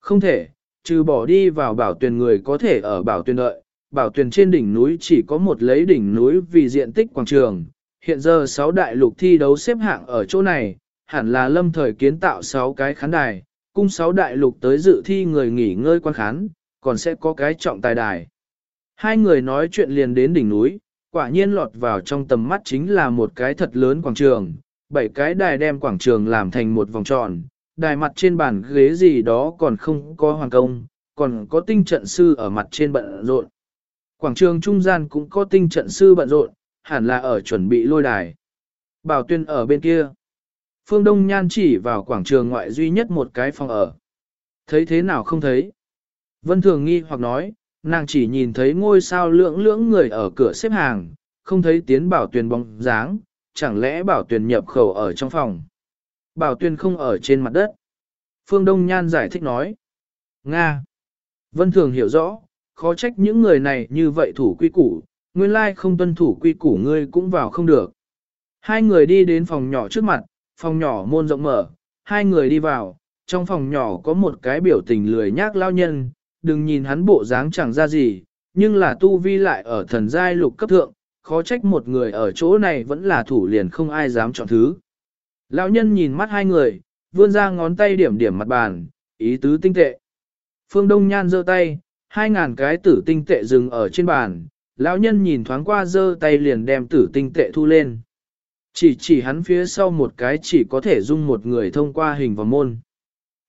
Không thể, trừ bỏ đi vào bảo tuyển người có thể ở bảo tuyển đợi, bảo tuyển trên đỉnh núi chỉ có một lấy đỉnh núi vì diện tích quảng trường. Hiện giờ 6 đại lục thi đấu xếp hạng ở chỗ này, hẳn là lâm thời kiến tạo 6 cái khán đài, cung sáu đại lục tới dự thi người nghỉ ngơi quan khán, còn sẽ có cái trọng tài đài. Hai người nói chuyện liền đến đỉnh núi, quả nhiên lọt vào trong tầm mắt chính là một cái thật lớn quảng trường, bảy cái đài đem quảng trường làm thành một vòng tròn, đài mặt trên bàn ghế gì đó còn không có hoàng công, còn có tinh trận sư ở mặt trên bận rộn. Quảng trường trung gian cũng có tinh trận sư bận rộn, hẳn là ở chuẩn bị lôi đài. Bảo tuyên ở bên kia. Phương Đông Nhan chỉ vào quảng trường ngoại duy nhất một cái phòng ở. Thấy thế nào không thấy? Vân Thường nghi hoặc nói, nàng chỉ nhìn thấy ngôi sao lưỡng lưỡng người ở cửa xếp hàng, không thấy tiến bảo Tuyền bóng dáng, chẳng lẽ bảo Tuyền nhập khẩu ở trong phòng. Bảo Tuyền không ở trên mặt đất. Phương Đông Nhan giải thích nói. Nga. Vân Thường hiểu rõ, khó trách những người này như vậy thủ quy củ, nguyên lai không tuân thủ quy củ ngươi cũng vào không được. Hai người đi đến phòng nhỏ trước mặt, phòng nhỏ môn rộng mở, hai người đi vào, trong phòng nhỏ có một cái biểu tình lười nhác lao nhân, đừng nhìn hắn bộ dáng chẳng ra gì, nhưng là tu vi lại ở thần giai lục cấp thượng, khó trách một người ở chỗ này vẫn là thủ liền không ai dám chọn thứ. Lão nhân nhìn mắt hai người, vươn ra ngón tay điểm điểm mặt bàn, ý tứ tinh tệ. Phương Đông Nhan giơ tay, hai ngàn cái tử tinh tệ dừng ở trên bàn, lão nhân nhìn thoáng qua giơ tay liền đem tử tinh tệ thu lên. Chỉ chỉ hắn phía sau một cái chỉ có thể dung một người thông qua hình và môn.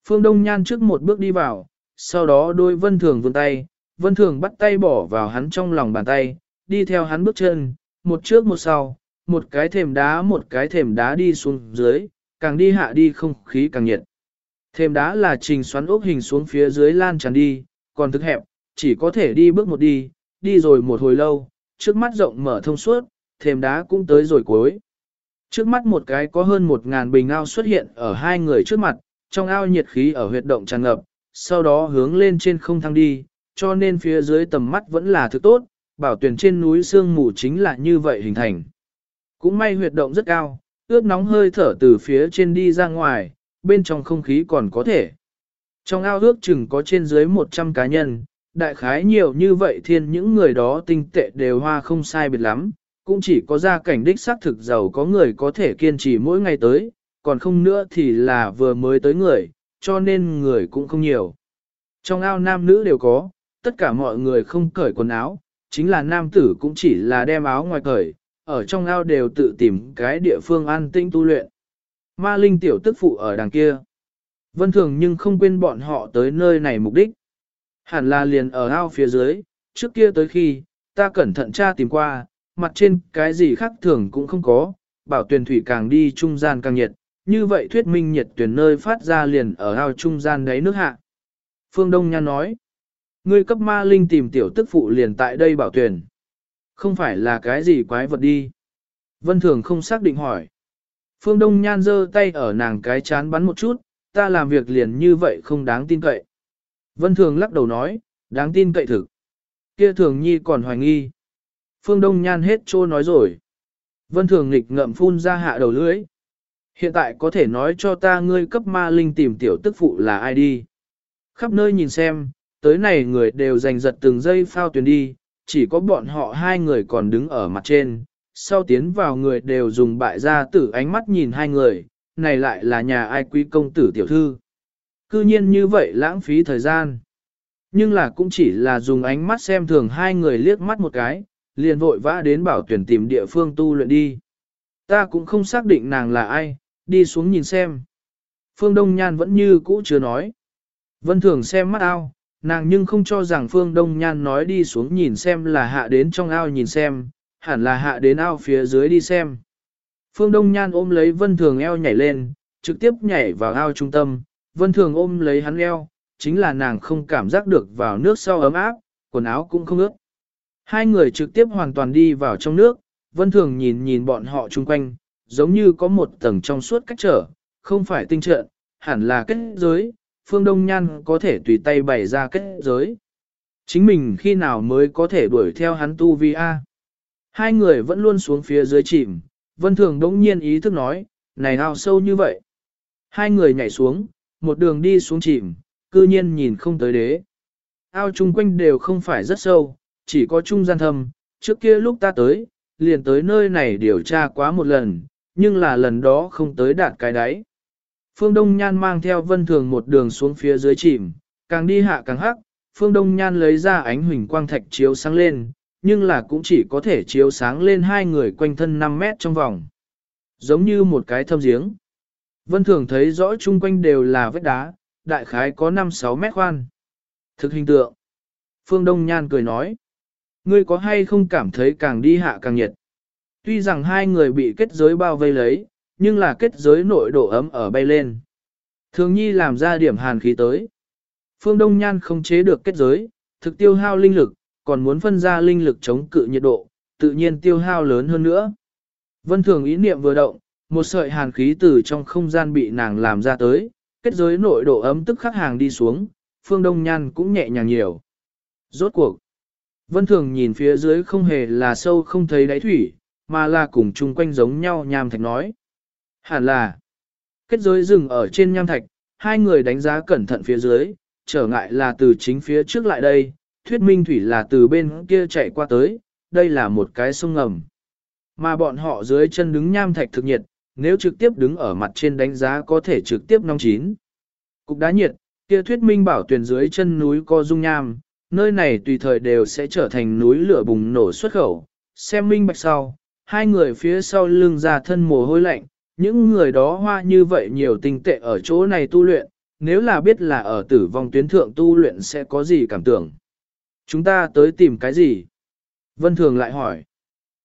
Phương Đông Nhan trước một bước đi vào, sau đó đôi vân thường vươn tay, vân thường bắt tay bỏ vào hắn trong lòng bàn tay, đi theo hắn bước chân, một trước một sau, một cái thềm đá một cái thềm đá đi xuống dưới, càng đi hạ đi không khí càng nhiệt. Thềm đá là trình xoắn ốc hình xuống phía dưới lan tràn đi, còn thức hẹp, chỉ có thể đi bước một đi, đi rồi một hồi lâu, trước mắt rộng mở thông suốt, thềm đá cũng tới rồi cuối. Trước mắt một cái có hơn một ngàn bình ao xuất hiện ở hai người trước mặt, trong ao nhiệt khí ở huyệt động tràn ngập, sau đó hướng lên trên không thăng đi, cho nên phía dưới tầm mắt vẫn là thứ tốt, bảo tuyển trên núi sương mù chính là như vậy hình thành. Cũng may huyệt động rất cao, ướp nóng hơi thở từ phía trên đi ra ngoài, bên trong không khí còn có thể. Trong ao ước chừng có trên dưới 100 cá nhân, đại khái nhiều như vậy thiên những người đó tinh tệ đều hoa không sai biệt lắm, cũng chỉ có gia cảnh đích xác thực giàu có người có thể kiên trì mỗi ngày tới, còn không nữa thì là vừa mới tới người, cho nên người cũng không nhiều. Trong ao nam nữ đều có, tất cả mọi người không cởi quần áo, chính là nam tử cũng chỉ là đem áo ngoài cởi, ở trong ao đều tự tìm cái địa phương an tĩnh tu luyện. Ma linh tiểu tức phụ ở đằng kia. Vân thường nhưng không quên bọn họ tới nơi này mục đích. Hẳn là liền ở ao phía dưới, trước kia tới khi, ta cẩn thận tra tìm qua, mặt trên cái gì khác thường cũng không có, bảo tuyển thủy càng đi trung gian càng nhiệt, như vậy thuyết minh nhiệt tuyển nơi phát ra liền ở ao trung gian đáy nước hạ. Phương Đông Nhan nói, ngươi cấp ma linh tìm tiểu tức phụ liền tại đây bảo tuyển. Không phải là cái gì quái vật đi. Vân Thường không xác định hỏi. Phương Đông Nhan giơ tay ở nàng cái chán bắn một chút, ta làm việc liền như vậy không đáng tin cậy. Vân Thường lắc đầu nói, đáng tin cậy thực. Kia Thường Nhi còn hoài nghi. Phương Đông Nhan hết trô nói rồi. Vân Thường nghịch ngậm phun ra hạ đầu lưỡi. Hiện tại có thể nói cho ta ngươi cấp ma linh tìm tiểu tức phụ là ai đi. Khắp nơi nhìn xem, tới này người đều giành giật từng giây phao tuyến đi, chỉ có bọn họ hai người còn đứng ở mặt trên. Sau tiến vào người đều dùng bại gia tử ánh mắt nhìn hai người, này lại là nhà ai quý công tử tiểu thư. Cư nhiên như vậy lãng phí thời gian. Nhưng là cũng chỉ là dùng ánh mắt xem thường hai người liếc mắt một cái, liền vội vã đến bảo tuyển tìm địa phương tu luyện đi. Ta cũng không xác định nàng là ai, đi xuống nhìn xem. Phương Đông Nhan vẫn như cũ chưa nói. Vân Thường xem mắt ao, nàng nhưng không cho rằng Phương Đông Nhan nói đi xuống nhìn xem là hạ đến trong ao nhìn xem, hẳn là hạ đến ao phía dưới đi xem. Phương Đông Nhan ôm lấy Vân Thường eo nhảy lên, trực tiếp nhảy vào ao trung tâm, Vân Thường ôm lấy hắn eo, chính là nàng không cảm giác được vào nước sau ấm áp, quần áo cũng không ướt. Hai người trực tiếp hoàn toàn đi vào trong nước, Vân Thường nhìn nhìn bọn họ chung quanh, giống như có một tầng trong suốt cách trở, không phải tinh trận, hẳn là kết giới, Phương Đông Nhan có thể tùy tay bày ra kết giới. Chính mình khi nào mới có thể đuổi theo hắn tu vi A. Hai người vẫn luôn xuống phía dưới chìm, Vân Thường đống nhiên ý thức nói, này nào sâu như vậy. Hai người nhảy xuống, một đường đi xuống chìm, cư nhiên nhìn không tới đế. Ao chung quanh đều không phải rất sâu, chỉ có trung gian thâm, trước kia lúc ta tới, liền tới nơi này điều tra quá một lần, nhưng là lần đó không tới đạt cái đáy. Phương Đông Nhan mang theo vân thường một đường xuống phía dưới chìm, càng đi hạ càng hắc, Phương Đông Nhan lấy ra ánh huỳnh quang thạch chiếu sáng lên, nhưng là cũng chỉ có thể chiếu sáng lên hai người quanh thân 5 mét trong vòng. Giống như một cái thâm giếng. Vân thường thấy rõ chung quanh đều là vết đá, đại khái có 5-6 mét khoan. Thực hình tượng. Phương Đông Nhan cười nói. Ngươi có hay không cảm thấy càng đi hạ càng nhiệt? Tuy rằng hai người bị kết giới bao vây lấy, nhưng là kết giới nội độ ấm ở bay lên. Thường nhi làm ra điểm hàn khí tới. Phương Đông Nhan không chế được kết giới, thực tiêu hao linh lực, còn muốn phân ra linh lực chống cự nhiệt độ, tự nhiên tiêu hao lớn hơn nữa. Vân Thường ý niệm vừa động, một sợi hàn khí từ trong không gian bị nàng làm ra tới, kết giới nội độ ấm tức khắc hàng đi xuống, Phương Đông Nhan cũng nhẹ nhàng nhiều. Rốt cuộc, Vân Thường nhìn phía dưới không hề là sâu không thấy đáy thủy, mà là cùng chung quanh giống nhau nham thạch nói. Hẳn là, kết giới dừng ở trên nham thạch, hai người đánh giá cẩn thận phía dưới, trở ngại là từ chính phía trước lại đây, thuyết minh thủy là từ bên kia chạy qua tới, đây là một cái sông ngầm. Mà bọn họ dưới chân đứng nham thạch thực nhiệt, nếu trực tiếp đứng ở mặt trên đánh giá có thể trực tiếp nóng chín. Cục đá nhiệt, kia thuyết minh bảo tuyển dưới chân núi có dung nham, nơi này tùy thời đều sẽ trở thành núi lửa bùng nổ xuất khẩu. Xem minh bạch sau, hai người phía sau lưng ra thân mồ hôi lạnh, những người đó hoa như vậy nhiều tinh tệ ở chỗ này tu luyện, nếu là biết là ở tử vong tuyến thượng tu luyện sẽ có gì cảm tưởng. Chúng ta tới tìm cái gì? Vân Thường lại hỏi.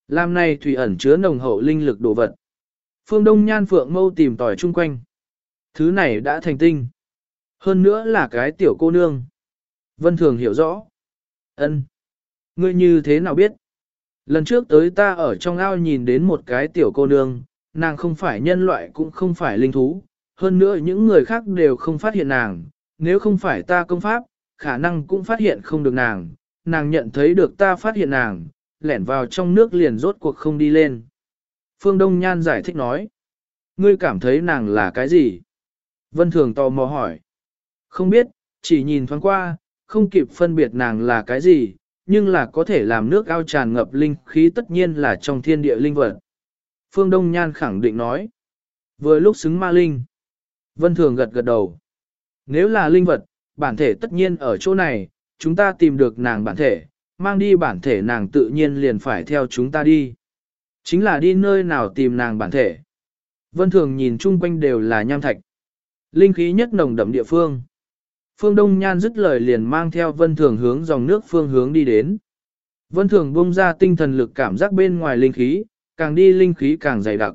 Làm này thủy ẩn chứa nồng hậu linh lực đồ vật. Phương Đông Nhan Phượng mâu tìm tòi chung quanh. Thứ này đã thành tinh. Hơn nữa là cái tiểu cô nương. Vân Thường hiểu rõ. ân Ngươi như thế nào biết? Lần trước tới ta ở trong ao nhìn đến một cái tiểu cô nương, nàng không phải nhân loại cũng không phải linh thú, hơn nữa những người khác đều không phát hiện nàng, nếu không phải ta công pháp, khả năng cũng phát hiện không được nàng, nàng nhận thấy được ta phát hiện nàng, lẻn vào trong nước liền rốt cuộc không đi lên. Phương Đông Nhan giải thích nói, ngươi cảm thấy nàng là cái gì? Vân Thường tò mò hỏi, không biết, chỉ nhìn thoáng qua, không kịp phân biệt nàng là cái gì, nhưng là có thể làm nước ao tràn ngập linh khí tất nhiên là trong thiên địa linh vật. Phương Đông Nhan khẳng định nói, vừa lúc xứng ma linh. Vân Thường gật gật đầu. Nếu là linh vật, bản thể tất nhiên ở chỗ này, chúng ta tìm được nàng bản thể, mang đi bản thể nàng tự nhiên liền phải theo chúng ta đi. Chính là đi nơi nào tìm nàng bản thể. Vân Thường nhìn chung quanh đều là nham thạch. Linh khí nhất nồng đậm địa phương. Phương Đông Nhan dứt lời liền mang theo Vân Thường hướng dòng nước phương hướng đi đến. Vân Thường bung ra tinh thần lực cảm giác bên ngoài linh khí, càng đi linh khí càng dày đặc.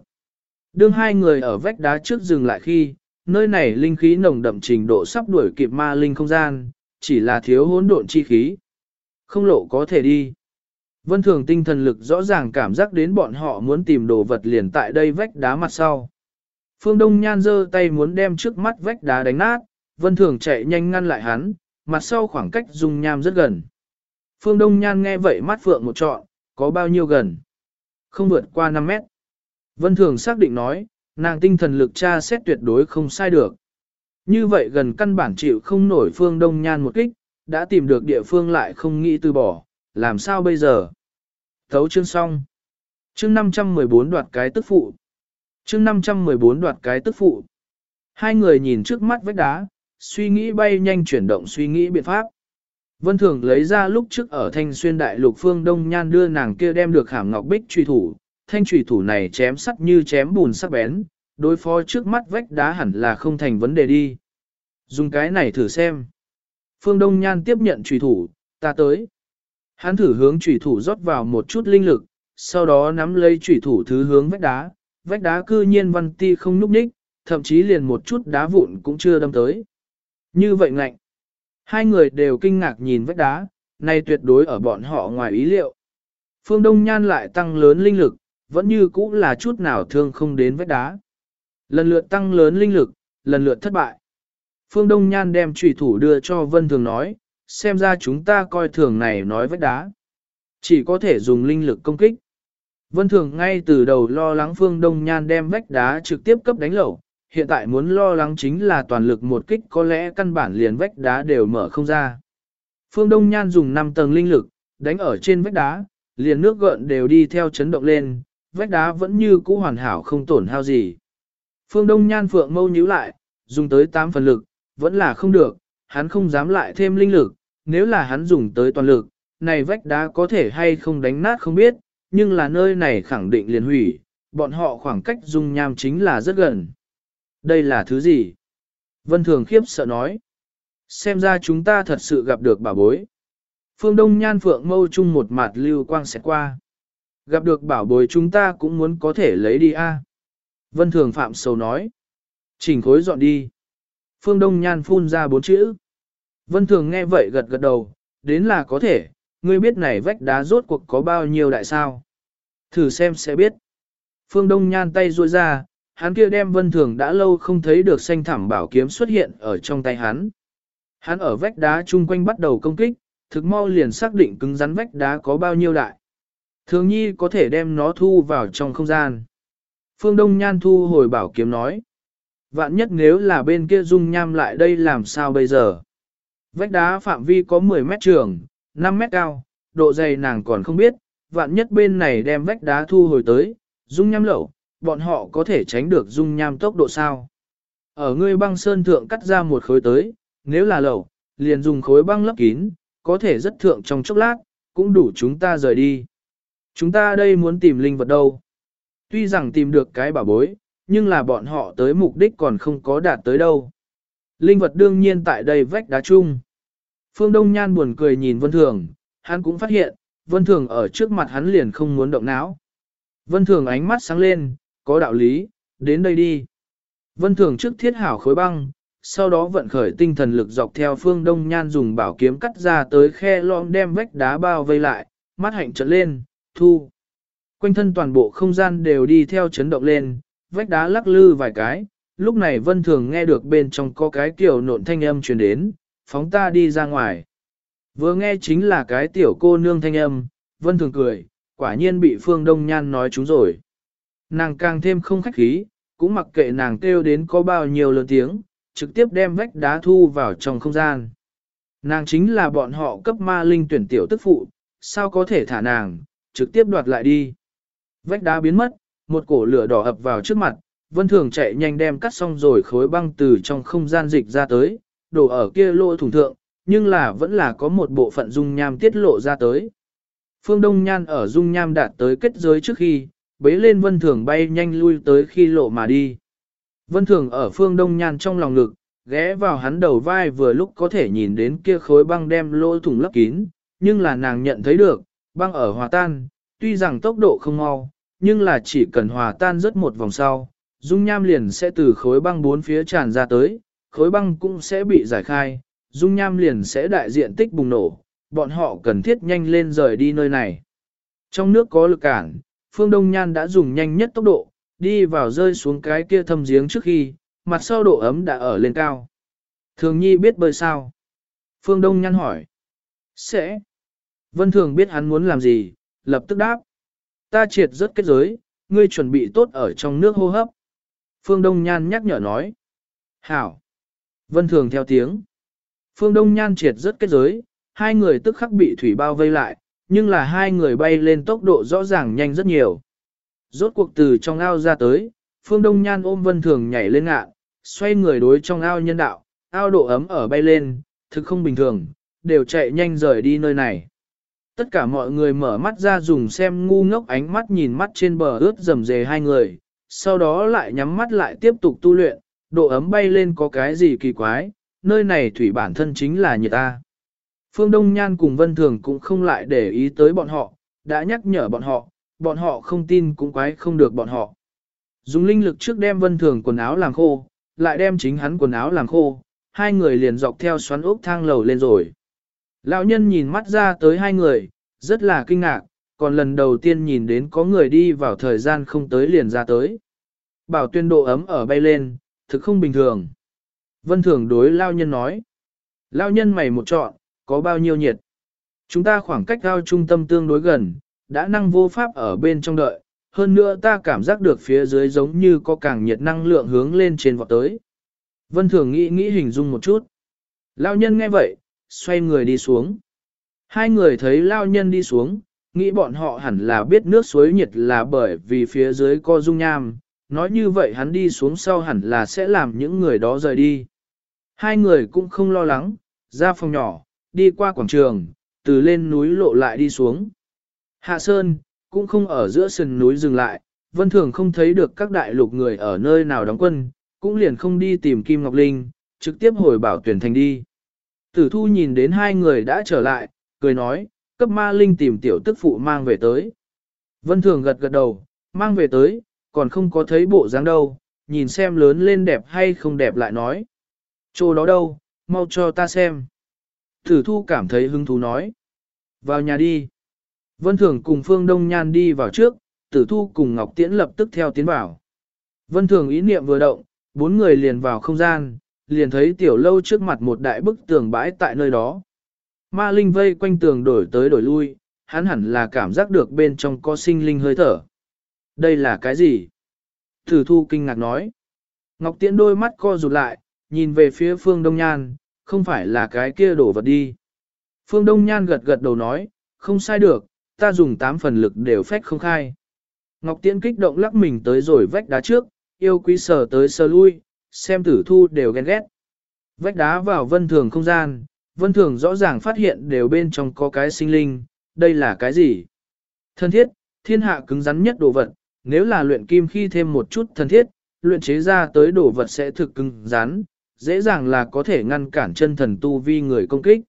Đương hai người ở vách đá trước dừng lại khi, nơi này linh khí nồng đậm trình độ sắp đuổi kịp ma linh không gian, chỉ là thiếu hỗn độn chi khí. Không lộ có thể đi. Vân Thường tinh thần lực rõ ràng cảm giác đến bọn họ muốn tìm đồ vật liền tại đây vách đá mặt sau. Phương Đông Nhan giơ tay muốn đem trước mắt vách đá đánh nát, Vân Thường chạy nhanh ngăn lại hắn, mặt sau khoảng cách dung nham rất gần. Phương Đông Nhan nghe vậy mắt phượng một trọn, có bao nhiêu gần? Không vượt qua 5 mét. Vân Thường xác định nói, nàng tinh thần lực tra xét tuyệt đối không sai được. Như vậy gần căn bản chịu không nổi Phương Đông Nhan một kích, đã tìm được địa phương lại không nghĩ từ bỏ, làm sao bây giờ? Thấu chương xong. Chương 514 đoạt cái tức phụ. Chương 514 đoạt cái tức phụ. Hai người nhìn trước mắt vách đá, suy nghĩ bay nhanh chuyển động suy nghĩ biện pháp. Vân Thường lấy ra lúc trước ở Thanh Xuyên Đại Lục Phương Đông Nhan đưa nàng kia đem được hàm ngọc bích truy thủ, thanh truy thủ này chém sắt như chém bùn sắc bén, đối phó trước mắt vách đá hẳn là không thành vấn đề đi. Dùng cái này thử xem. Phương Đông Nhan tiếp nhận truy thủ, ta tới. Hắn thử hướng truy thủ rót vào một chút linh lực, sau đó nắm lấy truy thủ thứ hướng vách đá, vách đá cư nhiên văn ti không núp ních, thậm chí liền một chút đá vụn cũng chưa đâm tới. Như vậy ngạnh. Hai người đều kinh ngạc nhìn vách đá, này tuyệt đối ở bọn họ ngoài ý liệu. Phương Đông Nhan lại tăng lớn linh lực, vẫn như cũ là chút nào thương không đến vách đá. Lần lượt tăng lớn linh lực, lần lượt thất bại. Phương Đông Nhan đem trùy thủ đưa cho Vân Thường nói, xem ra chúng ta coi thường này nói vách đá. Chỉ có thể dùng linh lực công kích. Vân Thường ngay từ đầu lo lắng Phương Đông Nhan đem vách đá trực tiếp cấp đánh lẩu, hiện tại muốn lo lắng chính là toàn lực một kích có lẽ căn bản liền vách đá đều mở không ra. Phương Đông Nhan dùng 5 tầng linh lực, đánh ở trên vách đá, liền nước gợn đều đi theo chấn động lên, vách đá vẫn như cũ hoàn hảo không tổn hao gì. Phương Đông Nhan phượng mâu nhíu lại, dùng tới 8 phần lực, vẫn là không được, hắn không dám lại thêm linh lực, nếu là hắn dùng tới toàn lực, này vách đá có thể hay không đánh nát không biết, nhưng là nơi này khẳng định liền hủy, bọn họ khoảng cách dung nham chính là rất gần. Đây là thứ gì? Vân Thường khiếp sợ nói. Xem ra chúng ta thật sự gặp được bảo bối. Phương Đông Nhan Phượng mâu chung một mặt lưu quang sẽ qua. Gặp được bảo bối chúng ta cũng muốn có thể lấy đi a. Vân Thường Phạm Sầu nói. Chỉnh khối dọn đi. Phương Đông Nhan phun ra bốn chữ. Vân Thường nghe vậy gật gật đầu, đến là có thể, ngươi biết này vách đá rốt cuộc có bao nhiêu đại sao. Thử xem sẽ biết. Phương Đông Nhan tay ruôi ra, hắn kia đem vân thường đã lâu không thấy được xanh thảm bảo kiếm xuất hiện ở trong tay hắn. Hắn ở vách đá chung quanh bắt đầu công kích, thực mau liền xác định cứng rắn vách đá có bao nhiêu đại. Thường nhi có thể đem nó thu vào trong không gian. Phương Đông Nhan thu hồi bảo kiếm nói. Vạn nhất nếu là bên kia dung nham lại đây làm sao bây giờ? Vách đá phạm vi có 10 mét trường, 5 mét cao, độ dày nàng còn không biết, vạn nhất bên này đem vách đá thu hồi tới, dung nham lẩu, bọn họ có thể tránh được dung nham tốc độ sao. Ở ngươi băng sơn thượng cắt ra một khối tới, nếu là lẩu, liền dùng khối băng lấp kín, có thể rất thượng trong chốc lát, cũng đủ chúng ta rời đi. Chúng ta đây muốn tìm linh vật đâu. Tuy rằng tìm được cái bảo bối, nhưng là bọn họ tới mục đích còn không có đạt tới đâu. Linh vật đương nhiên tại đây vách đá chung. Phương Đông Nhan buồn cười nhìn Vân Thường, hắn cũng phát hiện, vân thường ở trước mặt hắn liền không muốn động não. Vân thường ánh mắt sáng lên, có đạo lý, đến đây đi. Vân thường trước thiết hảo khối băng, sau đó vận khởi tinh thần lực dọc theo phương đông nhan dùng bảo kiếm cắt ra tới khe lõm đem vách đá bao vây lại, mắt hạnh trợn lên, thu. Quanh thân toàn bộ không gian đều đi theo chấn động lên, vách đá lắc lư vài cái, lúc này vân thường nghe được bên trong có cái kiểu nộn thanh âm truyền đến, phóng ta đi ra ngoài. Vừa nghe chính là cái tiểu cô nương thanh âm, vân thường cười, quả nhiên bị phương đông nhan nói chúng rồi. Nàng càng thêm không khách khí, cũng mặc kệ nàng kêu đến có bao nhiêu lớn tiếng, trực tiếp đem vách đá thu vào trong không gian. Nàng chính là bọn họ cấp ma linh tuyển tiểu tức phụ, sao có thể thả nàng, trực tiếp đoạt lại đi. Vách đá biến mất, một cổ lửa đỏ ập vào trước mặt, vân thường chạy nhanh đem cắt xong rồi khối băng từ trong không gian dịch ra tới, đổ ở kia lỗ thủng thượng, nhưng là vẫn là có một bộ phận dung nham tiết lộ ra tới. Phương Đông Nhan ở dung nham đạt tới kết giới trước khi, bế lên vân thường bay nhanh lui tới khi lộ mà đi. Vân thường ở phương Đông Nhan trong lòng ngực, ghé vào hắn đầu vai vừa lúc có thể nhìn đến kia khối băng đem lỗ thủng lấp kín, nhưng là nàng nhận thấy được, băng ở hòa tan, tuy rằng tốc độ không mau, nhưng là chỉ cần hòa tan rất một vòng sau, dung nham liền sẽ từ khối băng bốn phía tràn ra tới, khối băng cũng sẽ bị giải khai, dung nham liền sẽ đại diện tích bùng nổ, bọn họ cần thiết nhanh lên rời đi nơi này. Trong nước có lực cản, Phương Đông Nhan đã dùng nhanh nhất tốc độ, đi vào rơi xuống cái kia thâm giếng trước khi, mặt sau độ ấm đã ở lên cao. Thường Nhi biết bơi sao? Phương Đông Nhan hỏi. Sẽ. Vân Thường biết hắn muốn làm gì, lập tức đáp. Ta triệt rất kết giới, ngươi chuẩn bị tốt ở trong nước hô hấp. Phương Đông Nhan nhắc nhở nói. Hảo. Vân Thường theo tiếng. Phương Đông Nhan triệt rất kết giới, hai người tức khắc bị thủy bao vây lại, nhưng là hai người bay lên tốc độ rõ ràng nhanh rất nhiều. Rốt cuộc từ trong ao ra tới, Phương Đông Nhan ôm Vân Thường nhảy lên ngạ, xoay người đối trong ao nhân đạo, ao độ ấm ở bay lên, thực không bình thường, đều chạy nhanh rời đi nơi này. Tất cả mọi người mở mắt ra dùng xem ngu ngốc ánh mắt nhìn mắt trên bờ ướt rầm rề hai người, sau đó lại nhắm mắt lại tiếp tục tu luyện, độ ấm bay lên có cái gì kỳ quái, nơi này thủy bản thân chính là nhiệt ta. Phương Đông Nhan cùng Vân Thường cũng không lại để ý tới bọn họ, đã nhắc nhở bọn họ, bọn họ không tin cũng quái không được bọn họ. Dùng linh lực trước đem Vân Thường quần áo làm khô, lại đem chính hắn quần áo làm khô, hai người liền dọc theo xoắn ốc thang lầu lên rồi. Lão nhân nhìn mắt ra tới hai người, rất là kinh ngạc, còn lần đầu tiên nhìn đến có người đi vào thời gian không tới liền ra tới. Bảo tuyên độ ấm ở bay lên, thực không bình thường. Vân Thường đối Lao nhân nói. Lao nhân mày một trọn, có bao nhiêu nhiệt. Chúng ta khoảng cách cao trung tâm tương đối gần, đã năng vô pháp ở bên trong đợi, hơn nữa ta cảm giác được phía dưới giống như có càng nhiệt năng lượng hướng lên trên vọt tới. Vân Thường nghĩ nghĩ hình dung một chút. Lao nhân nghe vậy, xoay người đi xuống. Hai người thấy Lao nhân đi xuống, nghĩ bọn họ hẳn là biết nước suối nhiệt là bởi vì phía dưới có dung nham, nói như vậy hắn đi xuống sau hẳn là sẽ làm những người đó rời đi. Hai người cũng không lo lắng, ra phòng nhỏ, đi qua quảng trường, từ lên núi lộ lại đi xuống. Hạ Sơn, cũng không ở giữa sườn núi dừng lại, vân thường không thấy được các đại lục người ở nơi nào đóng quân, cũng liền không đi tìm Kim Ngọc Linh, trực tiếp hồi bảo tuyển thành đi. Tử thu nhìn đến hai người đã trở lại, cười nói, cấp ma linh tìm tiểu tức phụ mang về tới. Vân thường gật gật đầu, mang về tới, còn không có thấy bộ dáng đâu, nhìn xem lớn lên đẹp hay không đẹp lại nói. Chỗ đó đâu, mau cho ta xem. Tử thu cảm thấy hứng thú nói. Vào nhà đi. Vân Thường cùng Phương Đông Nhan đi vào trước, tử thu cùng Ngọc Tiễn lập tức theo tiến vào. Vân Thường ý niệm vừa động, bốn người liền vào không gian, liền thấy tiểu lâu trước mặt một đại bức tường bãi tại nơi đó. Ma Linh vây quanh tường đổi tới đổi lui, hắn hẳn là cảm giác được bên trong có sinh linh hơi thở. Đây là cái gì? Tử thu kinh ngạc nói. Ngọc Tiễn đôi mắt co rụt lại, nhìn về phía Phương Đông Nhan, không phải là cái kia đổ vật đi. Phương Đông Nhan gật gật đầu nói, không sai được, ta dùng 8 phần lực đều phách không khai. Ngọc Tiễn kích động lắc mình tới rồi vách đá trước, yêu quý sở tới sơ lui, xem tử thu đều ghen ghét. Vách đá vào vân thường không gian, vân thường rõ ràng phát hiện đều bên trong có cái sinh linh, đây là cái gì? Thân thiết, thiên hạ cứng rắn nhất đồ vật, nếu là luyện kim khi thêm một chút thân thiết, luyện chế ra tới đồ vật sẽ thực cứng rắn, dễ dàng là có thể ngăn cản chân thần tu vi người công kích.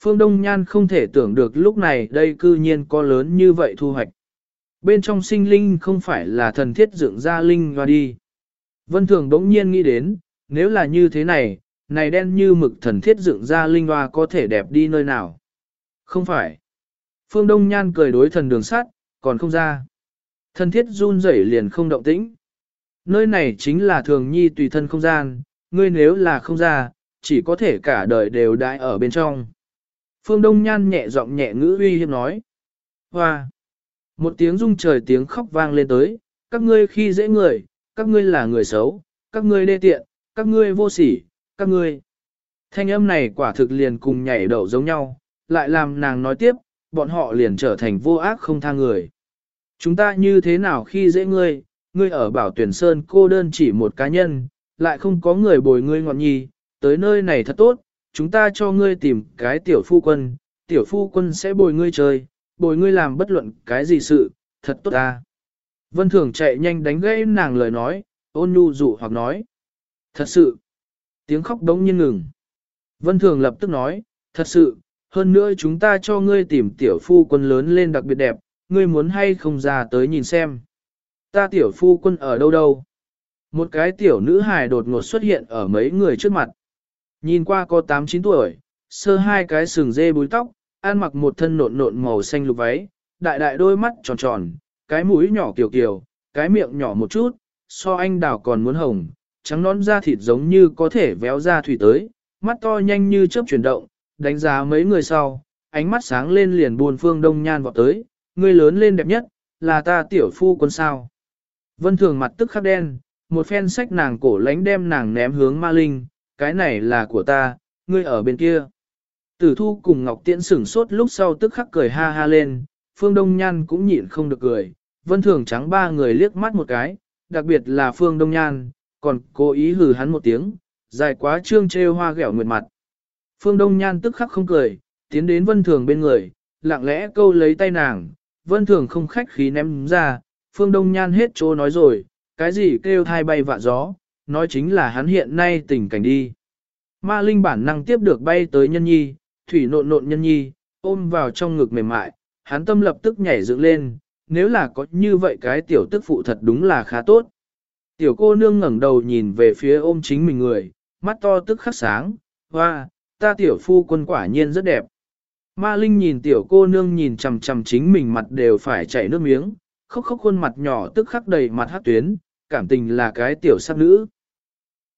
Phương Đông Nhan không thể tưởng được lúc này đây cư nhiên có lớn như vậy thu hoạch. Bên trong sinh linh không phải là thần thiết dựng ra linh hoa đi. Vân Thường đống nhiên nghĩ đến, nếu là như thế này, này đen như mực thần thiết dựng ra linh hoa có thể đẹp đi nơi nào. Không phải. Phương Đông Nhan cười đối thần đường sắt, còn không ra. Thần thiết run rẩy liền không động tĩnh. Nơi này chính là thường nhi tùy thân không gian, ngươi nếu là không ra, chỉ có thể cả đời đều đại ở bên trong. Phương Đông Nhan nhẹ giọng nhẹ ngữ uy hiếp nói. Hoa! Một tiếng rung trời tiếng khóc vang lên tới, các ngươi khi dễ người, các ngươi là người xấu, các ngươi đê tiện, các ngươi vô sỉ, các ngươi. Thanh âm này quả thực liền cùng nhảy đậu giống nhau, lại làm nàng nói tiếp, bọn họ liền trở thành vô ác không tha người. Chúng ta như thế nào khi dễ ngươi, ngươi ở bảo tuyển sơn cô đơn chỉ một cá nhân, lại không có người bồi ngươi ngọn nhi, tới nơi này thật tốt, chúng ta cho ngươi tìm cái tiểu phu quân, tiểu phu quân sẽ bồi ngươi chơi, bồi ngươi làm bất luận cái gì sự, thật tốt ta. Vân Thường chạy nhanh đánh gãy nàng lời nói, ôn nhu dụ hoặc nói. Thật sự, tiếng khóc đống nhiên ngừng. Vân Thường lập tức nói, thật sự, hơn nữa chúng ta cho ngươi tìm tiểu phu quân lớn lên đặc biệt đẹp, ngươi muốn hay không ra tới nhìn xem. Ta tiểu phu quân ở đâu đâu? Một cái tiểu nữ hài đột ngột xuất hiện ở mấy người trước mặt. Nhìn qua có 8-9 tuổi, sơ hai cái sừng dê búi tóc, ăn mặc một thân nộn nộn màu xanh lục váy, đại đại đôi mắt tròn tròn, cái mũi nhỏ kiều kiều, cái miệng nhỏ một chút, so anh đào còn muốn hồng, trắng nón da thịt giống như có thể véo ra thủy tới, mắt to nhanh như chớp chuyển động, đánh giá mấy người sau, ánh mắt sáng lên liền buồn phương đông nhan vọt tới, người lớn lên đẹp nhất, là ta tiểu phu quân sao. Vân thường mặt tức khắc đen, một phen sách nàng cổ lánh đem nàng ném hướng ma linh, cái này là của ta, ngươi ở bên kia. Tử thu cùng Ngọc Tiễn sửng sốt lúc sau tức khắc cười ha ha lên, Phương Đông Nhan cũng nhịn không được cười, vân thường trắng ba người liếc mắt một cái, đặc biệt là Phương Đông Nhan, còn cố ý hừ hắn một tiếng, dài quá trương trêu hoa ghẹo nguyệt mặt. Phương Đông Nhan tức khắc không cười, tiến đến vân thường bên người, lặng lẽ câu lấy tay nàng, vân thường không khách khí ném ra, Phương Đông Nhan hết chỗ nói rồi, cái gì kêu thai bay vạ gió, nói chính là hắn hiện nay tình cảnh đi. Ma Linh bản năng tiếp được bay tới nhân nhi, thủy nộn nộn nhân nhi, ôm vào trong ngực mềm mại, hắn tâm lập tức nhảy dựng lên, nếu là có như vậy cái tiểu tức phụ thật đúng là khá tốt. Tiểu cô nương ngẩng đầu nhìn về phía ôm chính mình người, mắt to tức khắc sáng, hoa, ta tiểu phu quân quả nhiên rất đẹp. Ma Linh nhìn tiểu cô nương nhìn chằm chằm chính mình mặt đều phải chảy nước miếng, khóc khóc khuôn mặt nhỏ tức khắc đầy mặt hát tuyến, cảm tình là cái tiểu sắc nữ.